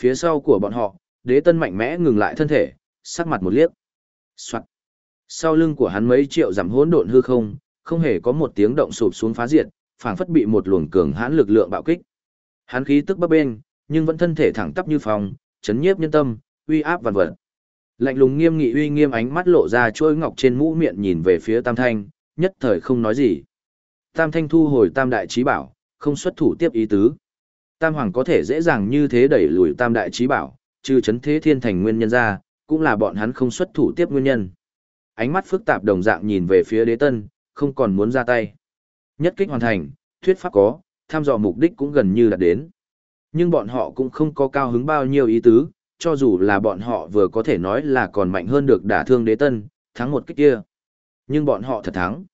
A: Phía sau của bọn họ, đế tân mạnh mẽ ngừng lại thân thể, sắc mặt một liếc. Soạn. Sau lưng của hắn mấy triệu giảm hỗn độn hư không, không hề có một tiếng động sụp xuống phá diệt, phảng phất bị một luồng cường hãn lực lượng bạo kích. Hắn khí tức bấp bênh, nhưng vẫn thân thể thẳng tắp như phòng, chấn nhiếp nhân tâm, uy áp vạn vật. Lạnh lùng nghiêm nghị uy nghiêm ánh mắt lộ ra chuỗi ngọc trên mũ miệng nhìn về phía Tam Thanh, nhất thời không nói gì. Tam Thanh thu hồi Tam Đại Chí Bảo, không xuất thủ tiếp ý tứ. Tam Hoàng có thể dễ dàng như thế đẩy lùi Tam Đại Chí Bảo, trừ chấn thế thiên thành nguyên nhân ra, cũng là bọn hắn không xuất thủ tiếp nguyên nhân. Ánh mắt phức tạp đồng dạng nhìn về phía đế tân, không còn muốn ra tay. Nhất kích hoàn thành, thuyết pháp có, tham dò mục đích cũng gần như đạt đến. Nhưng bọn họ cũng không có cao hứng bao nhiêu ý tứ, cho dù là bọn họ vừa có thể nói là còn mạnh hơn được đả thương đế tân, thắng một kích kia. Nhưng bọn họ thật thắng.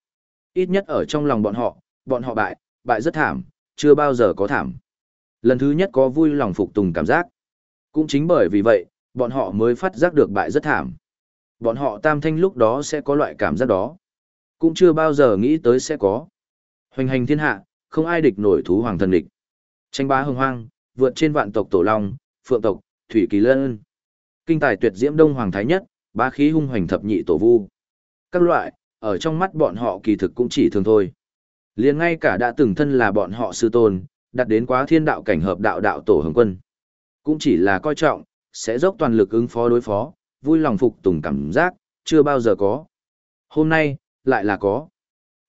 A: Ít nhất ở trong lòng bọn họ, bọn họ bại, bại rất thảm, chưa bao giờ có thảm. Lần thứ nhất có vui lòng phục tùng cảm giác. Cũng chính bởi vì vậy, bọn họ mới phát giác được bại rất thảm. Bọn họ tam thanh lúc đó sẽ có loại cảm giác đó. Cũng chưa bao giờ nghĩ tới sẽ có. Hoành hành thiên hạ, không ai địch nổi thú hoàng thần địch. Tranh bá hồng hoang, vượt trên vạn tộc tổ long, phượng tộc, thủy kỳ lân. Kinh tài tuyệt diễm đông hoàng thái nhất, bá khí hung hoành thập nhị tổ vu. Các loại, ở trong mắt bọn họ kỳ thực cũng chỉ thường thôi. liền ngay cả đã từng thân là bọn họ sư tôn, đặt đến quá thiên đạo cảnh hợp đạo đạo tổ hồng quân. Cũng chỉ là coi trọng, sẽ dốc toàn lực ứng phó đối phó, vui lòng phục tùng cảm giác, chưa bao giờ có. Hôm nay, lại là có.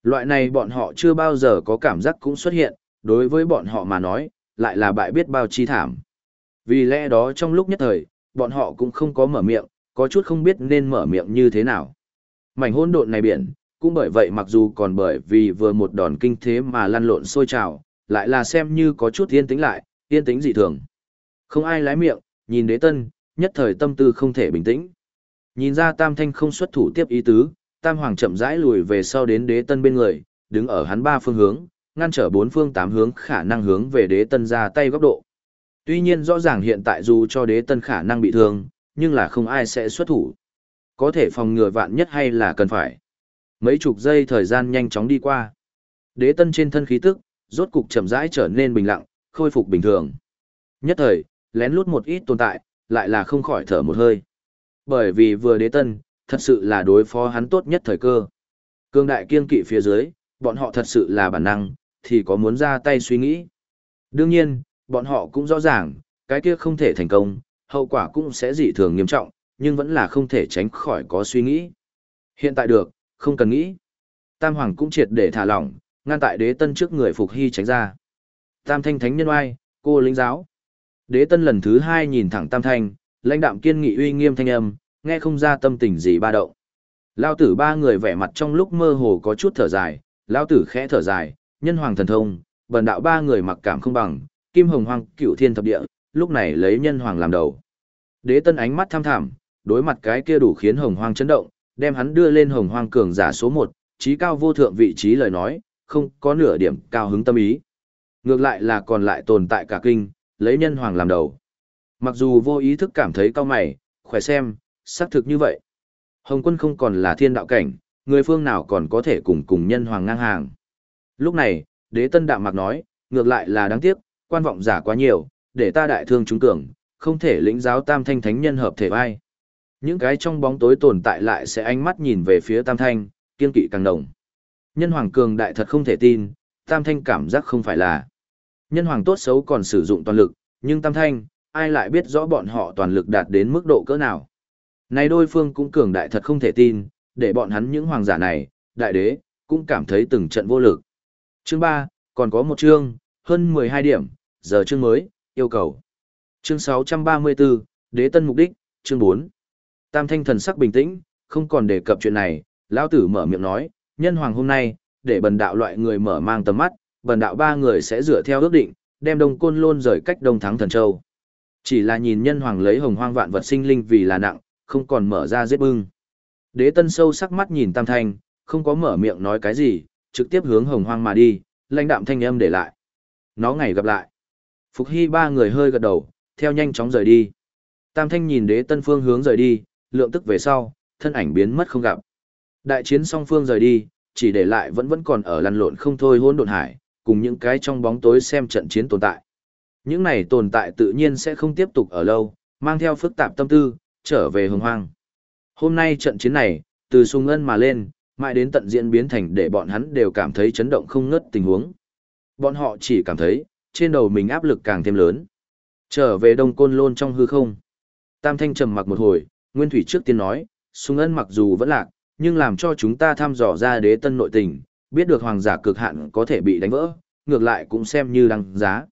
A: Loại này bọn họ chưa bao giờ có cảm giác cũng xuất hiện, đối với bọn họ mà nói, lại là bại biết bao chi thảm. Vì lẽ đó trong lúc nhất thời, bọn họ cũng không có mở miệng, có chút không biết nên mở miệng như thế nào. Mảnh hỗn độn này biển, cũng bởi vậy mặc dù còn bởi vì vừa một đòn kinh thế mà lăn lộn sôi trào, lại là xem như có chút yên tĩnh lại, yên tĩnh dị thường. Không ai lái miệng, nhìn đế tân, nhất thời tâm tư không thể bình tĩnh. Nhìn ra tam thanh không xuất thủ tiếp ý tứ, tam hoàng chậm rãi lùi về sau đến đế tân bên người, đứng ở hắn ba phương hướng, ngăn trở bốn phương tám hướng khả năng hướng về đế tân ra tay góc độ. Tuy nhiên rõ ràng hiện tại dù cho đế tân khả năng bị thương, nhưng là không ai sẽ xuất thủ. Có thể phòng ngừa vạn nhất hay là cần phải. Mấy chục giây thời gian nhanh chóng đi qua. Đế tân trên thân khí tức, rốt cục chậm rãi trở nên bình lặng, khôi phục bình thường. Nhất thời, lén lút một ít tồn tại, lại là không khỏi thở một hơi. Bởi vì vừa đế tân, thật sự là đối phó hắn tốt nhất thời cơ. Cương đại kiên kỵ phía dưới, bọn họ thật sự là bản năng, thì có muốn ra tay suy nghĩ. Đương nhiên, bọn họ cũng rõ ràng, cái kia không thể thành công, hậu quả cũng sẽ dị thường nghiêm trọng, nhưng vẫn là không thể tránh khỏi có suy nghĩ. Hiện tại được, không cần nghĩ. Tam Hoàng cũng triệt để thả lỏng, ngăn tại đế tân trước người Phục Hy tránh ra. Tam Thanh Thánh Nhân Oai, cô lính giáo. Đế tân lần thứ hai nhìn thẳng Tam Thanh, lãnh đạm kiên nghị uy nghiêm thanh âm, nghe không ra tâm tình gì ba động. Lao tử ba người vẻ mặt trong lúc mơ hồ có chút thở dài, Lao tử khẽ thở dài, nhân hoàng thần thông, bần đạo ba người mặc cảm không bằng, kim hồng hoang cựu thiên thập địa, lúc này lấy nhân hoàng làm đầu. Đế tân ánh mắt tham thảm, đối mặt cái kia đủ khiến hồng hoang chấn động, đem hắn đưa lên hồng hoang cường giả số một, trí cao vô thượng vị trí lời nói, không có nửa điểm cao hứng tâm ý. Ngược lại là còn lại tồn tại cả kinh, lấy nhân hoàng làm đầu. Mặc dù vô ý thức cảm thấy cao mày, khỏe xem, xác thực như vậy. Hồng quân không còn là thiên đạo cảnh, người phương nào còn có thể cùng cùng nhân hoàng ngang hàng. Lúc này, đế tân đạm mạc nói, ngược lại là đáng tiếc, quan vọng giả quá nhiều, để ta đại thương chúng cường, không thể lĩnh giáo tam thanh thánh nhân hợp thể vai. Những cái trong bóng tối tồn tại lại sẽ ánh mắt nhìn về phía tam thanh, kiên kỵ càng đồng. Nhân hoàng cường đại thật không thể tin, tam thanh cảm giác không phải là. Nhân hoàng tốt xấu còn sử dụng toàn lực, nhưng tam thanh, ai lại biết rõ bọn họ toàn lực đạt đến mức độ cỡ nào. Này đôi phương cũng cường đại thật không thể tin, để bọn hắn những hoàng giả này, đại đế, cũng cảm thấy từng trận vô lực. Chương 3, còn có một chương, hơn 12 điểm, giờ chương mới, yêu cầu. Chương 634, đế tân mục đích, chương 4. Tam thanh thần sắc bình tĩnh, không còn đề cập chuyện này, lão tử mở miệng nói, nhân hoàng hôm nay, để bần đạo loại người mở mang tầm mắt, bần đạo ba người sẽ dựa theo ước định, đem đông côn lôn rời cách đông thắng thần châu. Chỉ là nhìn nhân hoàng lấy hồng hoang vạn vật sinh linh vì là nặng, không còn mở ra giết bưng. Đế tân sâu sắc mắt nhìn tam thanh, không có mở miệng nói cái gì, trực tiếp hướng hồng hoang mà đi, lãnh đạm thanh âm để lại. Nó ngày gặp lại. Phục Hy ba người hơi gật đầu, theo nhanh chóng rời đi. Tam thanh nhìn đế tân phương hướng rời đi, lượng tức về sau, thân ảnh biến mất không gặp. Đại chiến song phương rời đi, chỉ để lại vẫn vẫn còn ở lăn lộn không thôi hỗn độn hải, cùng những cái trong bóng tối xem trận chiến tồn tại. Những này tồn tại tự nhiên sẽ không tiếp tục ở lâu, mang theo phức tạp tâm tư, trở về hồng hoang. Hôm nay trận chiến này, từ sung ân mà lên, mãi đến tận diễn biến thành để bọn hắn đều cảm thấy chấn động không ngớt tình huống. Bọn họ chỉ cảm thấy, trên đầu mình áp lực càng thêm lớn. Trở về đông côn lôn trong hư không. Tam Thanh trầm mặc một hồi, Nguyên Thủy trước tiên nói, sung ân mặc dù vẫn lạc, nhưng làm cho chúng ta thăm dò ra đế tân nội tình, biết được hoàng giả cực hạn có thể bị đánh vỡ, ngược lại cũng xem như đăng giá.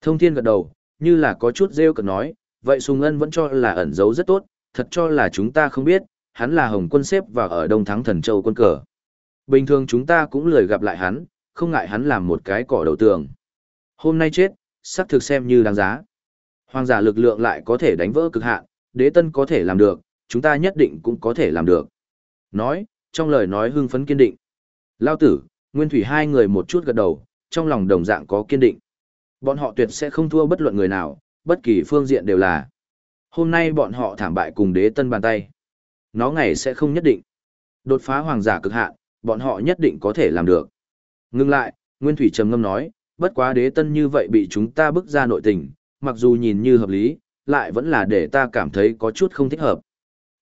A: Thông thiên gật đầu, như là có chút rêu cực nói, vậy sung Ân vẫn cho là ẩn giấu rất tốt, thật cho là chúng ta không biết, hắn là Hồng quân xếp và ở Đông Thắng Thần Châu quân cờ. Bình thường chúng ta cũng lười gặp lại hắn, không ngại hắn làm một cái cỏ đầu tường. Hôm nay chết, sắp thực xem như đáng giá. Hoàng giả lực lượng lại có thể đánh vỡ cực hạn, đế tân có thể làm được, chúng ta nhất định cũng có thể làm được. Nói, trong lời nói hưng phấn kiên định. Lao tử, Nguyên Thủy hai người một chút gật đầu, trong lòng đồng dạng có kiên định. Bọn họ tuyệt sẽ không thua bất luận người nào, bất kỳ phương diện đều là. Hôm nay bọn họ thảm bại cùng đế tân bàn tay. Nó ngày sẽ không nhất định. Đột phá hoàng giả cực hạn, bọn họ nhất định có thể làm được. Ngưng lại, Nguyên Thủy trầm ngâm nói, bất quá đế tân như vậy bị chúng ta bức ra nội tình, mặc dù nhìn như hợp lý, lại vẫn là để ta cảm thấy có chút không thích hợp.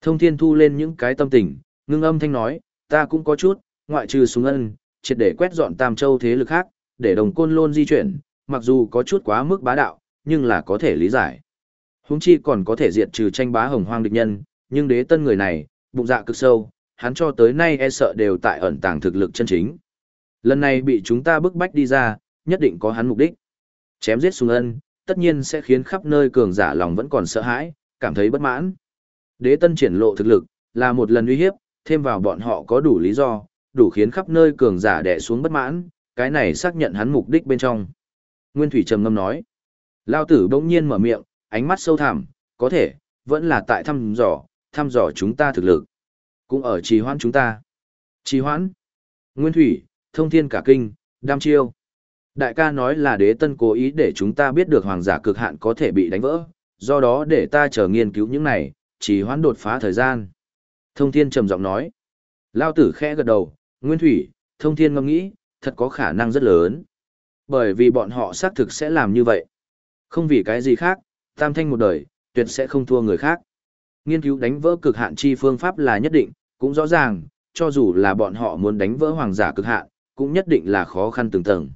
A: Thông thiên thu lên những cái tâm tình, ngưng âm thanh nói, ta cũng có chút, ngoại trừ súng ân, triệt để quét dọn tam châu thế lực khác, để đồng côn lôn di chuyển, mặc dù có chút quá mức bá đạo, nhưng là có thể lý giải. Húng chi còn có thể diệt trừ tranh bá hồng hoang địch nhân, nhưng đế tân người này, bụng dạ cực sâu, hắn cho tới nay e sợ đều tại ẩn tàng thực lực chân chính. Lần này bị chúng ta bức bách đi ra, nhất định có hắn mục đích. Chém giết sùng ân, tất nhiên sẽ khiến khắp nơi cường giả lòng vẫn còn sợ hãi, cảm thấy bất mãn. Đế tân triển lộ thực lực, là một lần uy hiếp, thêm vào bọn họ có đủ lý do, đủ khiến khắp nơi cường giả đè xuống bất mãn, cái này xác nhận hắn mục đích bên trong. Nguyên Thủy trầm ngâm nói. Lao tử bỗng nhiên mở miệng, ánh mắt sâu thẳm, có thể, vẫn là tại thăm dò, thăm dò chúng ta thực lực. Cũng ở trì hoãn chúng ta. Trì hoãn. Nguyên Thủy, thông thiên cả kinh, đam chiêu. Đại ca nói là đế tân cố ý để chúng ta biết được hoàng giả cực hạn có thể bị đánh vỡ, do đó để ta chờ nghiên cứu những này, trì hoãn đột phá thời gian. Thông thiên trầm giọng nói. Lao tử khẽ gật đầu, Nguyên Thủy, thông thiên ngâm nghĩ, thật có khả năng rất lớn. Bởi vì bọn họ xác thực sẽ làm như vậy. Không vì cái gì khác, tam thanh một đời, tuyệt sẽ không thua người khác. Nghiên cứu đánh vỡ cực hạn chi phương pháp là nhất định, cũng rõ ràng, cho dù là bọn họ muốn đánh vỡ hoàng giả cực hạn, cũng nhất định là khó khăn từng tầng.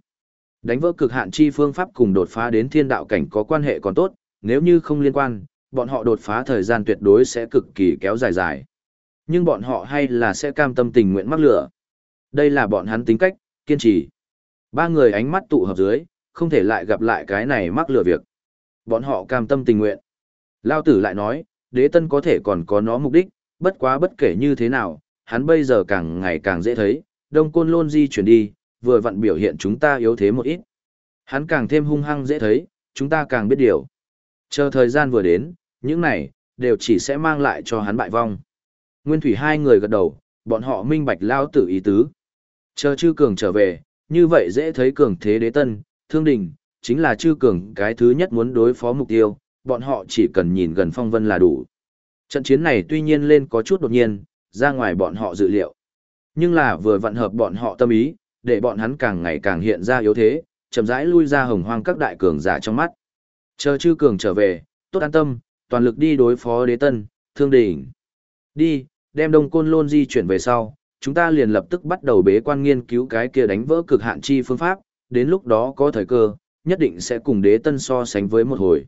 A: Đánh vỡ cực hạn chi phương pháp cùng đột phá đến thiên đạo cảnh có quan hệ còn tốt, nếu như không liên quan, bọn họ đột phá thời gian tuyệt đối sẽ cực kỳ kéo dài dài. Nhưng bọn họ hay là sẽ cam tâm tình nguyện mắc lửa. Đây là bọn hắn tính cách, kiên trì. Ba người ánh mắt tụ hợp dưới, không thể lại gặp lại cái này mắc lừa việc. Bọn họ cam tâm tình nguyện. Lao tử lại nói, đế tân có thể còn có nó mục đích, bất quá bất kể như thế nào, hắn bây giờ càng ngày càng dễ thấy, đông côn lôn di chuyển đi, vừa vặn biểu hiện chúng ta yếu thế một ít. Hắn càng thêm hung hăng dễ thấy, chúng ta càng biết điều. Chờ thời gian vừa đến, những này, đều chỉ sẽ mang lại cho hắn bại vong. Nguyên thủy hai người gật đầu, bọn họ minh bạch lao tử ý tứ. Chờ chư cường trở về, như vậy dễ thấy cường thế đế tân, thương đình, chính là chư cường cái thứ nhất muốn đối phó mục tiêu, bọn họ chỉ cần nhìn gần phong vân là đủ. Trận chiến này tuy nhiên lên có chút đột nhiên, ra ngoài bọn họ dự liệu. Nhưng là vừa vận hợp bọn họ tâm ý, để bọn hắn càng ngày càng hiện ra yếu thế, chậm rãi lui ra hồng hoang các đại cường giả trong mắt. Chờ chư cường trở về, tốt an tâm, toàn lực đi đối phó đế tân, thương đỉnh. Đi, đem đông côn lôn di chuyển về sau, chúng ta liền lập tức bắt đầu bế quan nghiên cứu cái kia đánh vỡ cực hạn chi phương pháp, đến lúc đó có thời cơ, nhất định sẽ cùng đế tân so sánh với một hồi.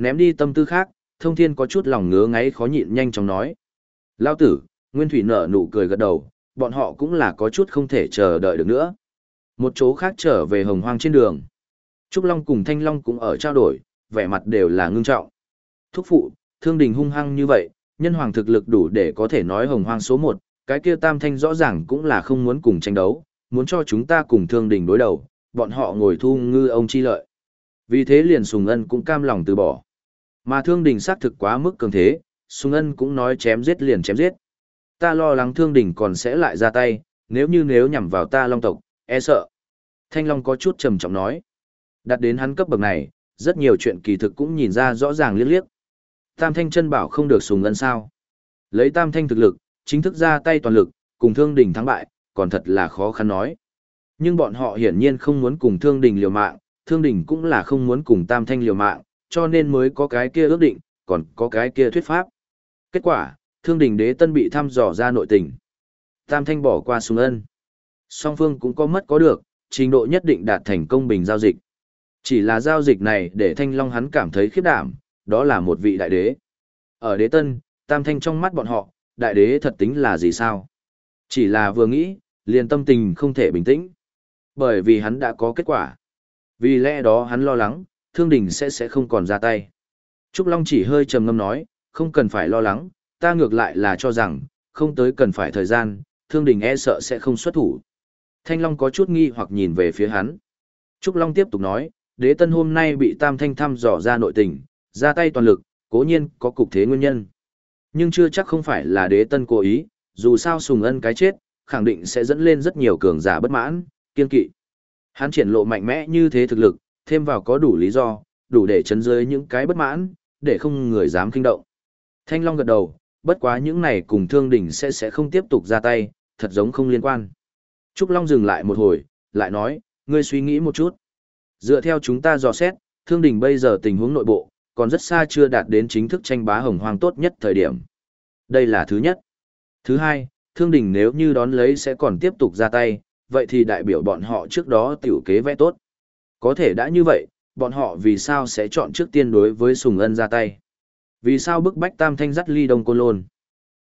A: Ném đi tâm tư khác, thông thiên có chút lòng ngứa ngáy khó nhịn nhanh chóng nói. Lao tử, Nguyên Thủy nở nụ cười gật đầu, bọn họ cũng là có chút không thể chờ đợi được nữa. Một chỗ khác trở về hồng hoang trên đường. Trúc Long cùng Thanh Long cũng ở trao đổi, vẻ mặt đều là ngưng trọng. Thúc phụ, thương đình hung hăng như vậy, nhân hoàng thực lực đủ để có thể nói hồng hoang số một, cái kia tam thanh rõ ràng cũng là không muốn cùng tranh đấu, muốn cho chúng ta cùng thương đình đối đầu, bọn họ ngồi thu ngư ông chi lợi. Vì thế liền Sùng Ân cũng cam lòng từ bỏ. Mà thương đình xác thực quá mức cường thế, Sùng Ân cũng nói chém giết liền chém giết. Ta lo lắng thương đình còn sẽ lại ra tay, nếu như nếu nhằm vào ta long tộc, e sợ. Thanh Long có chút trầm trọng nói. Đặt đến hắn cấp bậc này, rất nhiều chuyện kỳ thực cũng nhìn ra rõ ràng liếc liếc. Tam Thanh chân bảo không được Sùng Ân sao. Lấy Tam Thanh thực lực, chính thức ra tay toàn lực, cùng thương đình thắng bại, còn thật là khó khăn nói. Nhưng bọn họ hiển nhiên không muốn cùng thương đình liều mạng, thương đình cũng là không muốn cùng tam thanh liều mạng, cho nên mới có cái kia ước định, còn có cái kia thuyết pháp. Kết quả, thương đình đế tân bị thăm dò ra nội tình. Tam thanh bỏ qua sùng ân. Song phương cũng có mất có được, trình độ nhất định đạt thành công bình giao dịch. Chỉ là giao dịch này để thanh long hắn cảm thấy khiếp đảm, đó là một vị đại đế. Ở đế tân, tam thanh trong mắt bọn họ, đại đế thật tính là gì sao? Chỉ là vừa nghĩ, liền tâm tình không thể bình tĩnh. Bởi vì hắn đã có kết quả. Vì lẽ đó hắn lo lắng, thương đình sẽ sẽ không còn ra tay. Trúc Long chỉ hơi trầm ngâm nói, không cần phải lo lắng, ta ngược lại là cho rằng, không tới cần phải thời gian, thương đình e sợ sẽ không xuất thủ. Thanh Long có chút nghi hoặc nhìn về phía hắn. Trúc Long tiếp tục nói, đế tân hôm nay bị tam thanh thăm dò ra nội tình, ra tay toàn lực, cố nhiên có cục thế nguyên nhân. Nhưng chưa chắc không phải là đế tân cố ý, dù sao sùng ân cái chết, khẳng định sẽ dẫn lên rất nhiều cường giả bất mãn, kiên kỵ. Hắn triển lộ mạnh mẽ như thế thực lực, thêm vào có đủ lý do, đủ để chấn dưới những cái bất mãn, để không người dám kinh động. Thanh Long gật đầu, bất quá những này cùng thương đỉnh sẽ sẽ không tiếp tục ra tay, thật giống không liên quan. Trúc Long dừng lại một hồi, lại nói, ngươi suy nghĩ một chút. Dựa theo chúng ta dò xét, thương đỉnh bây giờ tình huống nội bộ, còn rất xa chưa đạt đến chính thức tranh bá hồng hoang tốt nhất thời điểm. Đây là thứ nhất. Thứ hai, thương đỉnh nếu như đón lấy sẽ còn tiếp tục ra tay, vậy thì đại biểu bọn họ trước đó tiểu kế vẽ tốt. Có thể đã như vậy, bọn họ vì sao sẽ chọn trước tiên đối với Sùng Ân ra tay? Vì sao bức bách Tam Thanh dắt ly Đông Côn Lôn?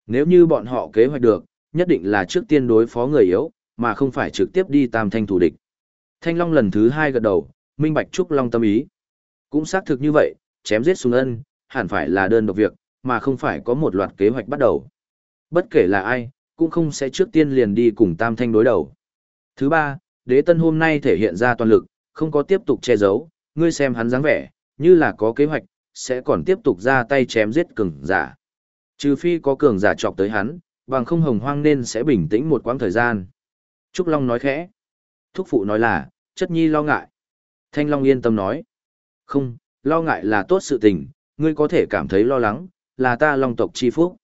A: Nếu như bọn họ kế hoạch được, nhất định là trước tiên đối phó người yếu, mà không phải trực tiếp đi Tam Thanh thủ địch. Thanh Long lần thứ hai gật đầu, minh bạch Trúc Long tâm ý. Cũng xác thực như vậy, chém giết Sùng Ân, hẳn phải là đơn độc việc, mà không phải có một loạt kế hoạch bắt đầu. Bất kể là ai, cũng không sẽ trước tiên liền đi cùng Tam Thanh đối đầu. Thứ ba, đế tân hôm nay thể hiện ra toàn lực, không có tiếp tục che giấu, ngươi xem hắn dáng vẻ, như là có kế hoạch, sẽ còn tiếp tục ra tay chém giết cường giả. Trừ phi có cường giả chọc tới hắn, bằng không hồng hoang nên sẽ bình tĩnh một quãng thời gian. Trúc Long nói khẽ. Thúc phụ nói là, chất nhi lo ngại. Thanh Long yên tâm nói. Không, lo ngại là tốt sự tình, ngươi có thể cảm thấy lo lắng, là ta long tộc chi phúc.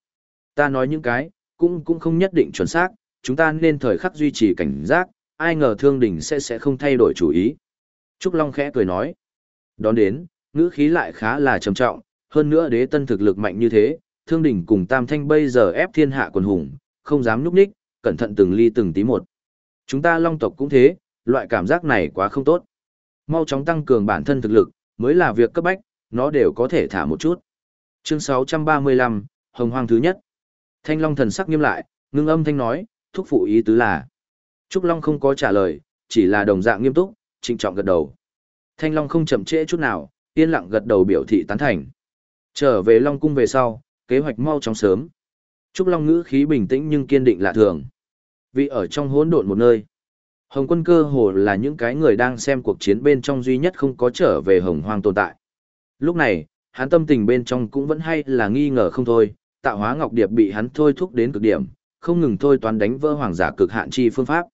A: Ta nói những cái, cũng cũng không nhất định chuẩn xác, chúng ta nên thời khắc duy trì cảnh giác, ai ngờ thương đình sẽ sẽ không thay đổi chủ ý. Trúc Long khẽ cười nói. Đón đến, ngữ khí lại khá là trầm trọng, hơn nữa đế tân thực lực mạnh như thế, thương đình cùng tam thanh bây giờ ép thiên hạ quần hùng, không dám núp ních, cẩn thận từng ly từng tí một. Chúng ta long tộc cũng thế, loại cảm giác này quá không tốt. Mau chóng tăng cường bản thân thực lực, mới là việc cấp bách, nó đều có thể thả một chút. Chương 635, Hồng Hoang thứ nhất. Thanh Long thần sắc nghiêm lại, ngưng âm thanh nói, thúc phụ ý tứ là. Trúc Long không có trả lời, chỉ là đồng dạng nghiêm túc, trịnh trọng gật đầu. Thanh Long không chậm trễ chút nào, yên lặng gật đầu biểu thị tán thành. Trở về Long cung về sau, kế hoạch mau chóng sớm. Trúc Long ngữ khí bình tĩnh nhưng kiên định lạ thường. Vì ở trong hỗn độn một nơi. Hồng quân cơ hồ là những cái người đang xem cuộc chiến bên trong duy nhất không có trở về hồng hoang tồn tại. Lúc này, hắn tâm tình bên trong cũng vẫn hay là nghi ngờ không thôi, tạo hóa ngọc điệp bị hắn thôi thúc đến cực điểm, không ngừng thôi toán đánh vỡ hoàng giả cực hạn chi phương pháp.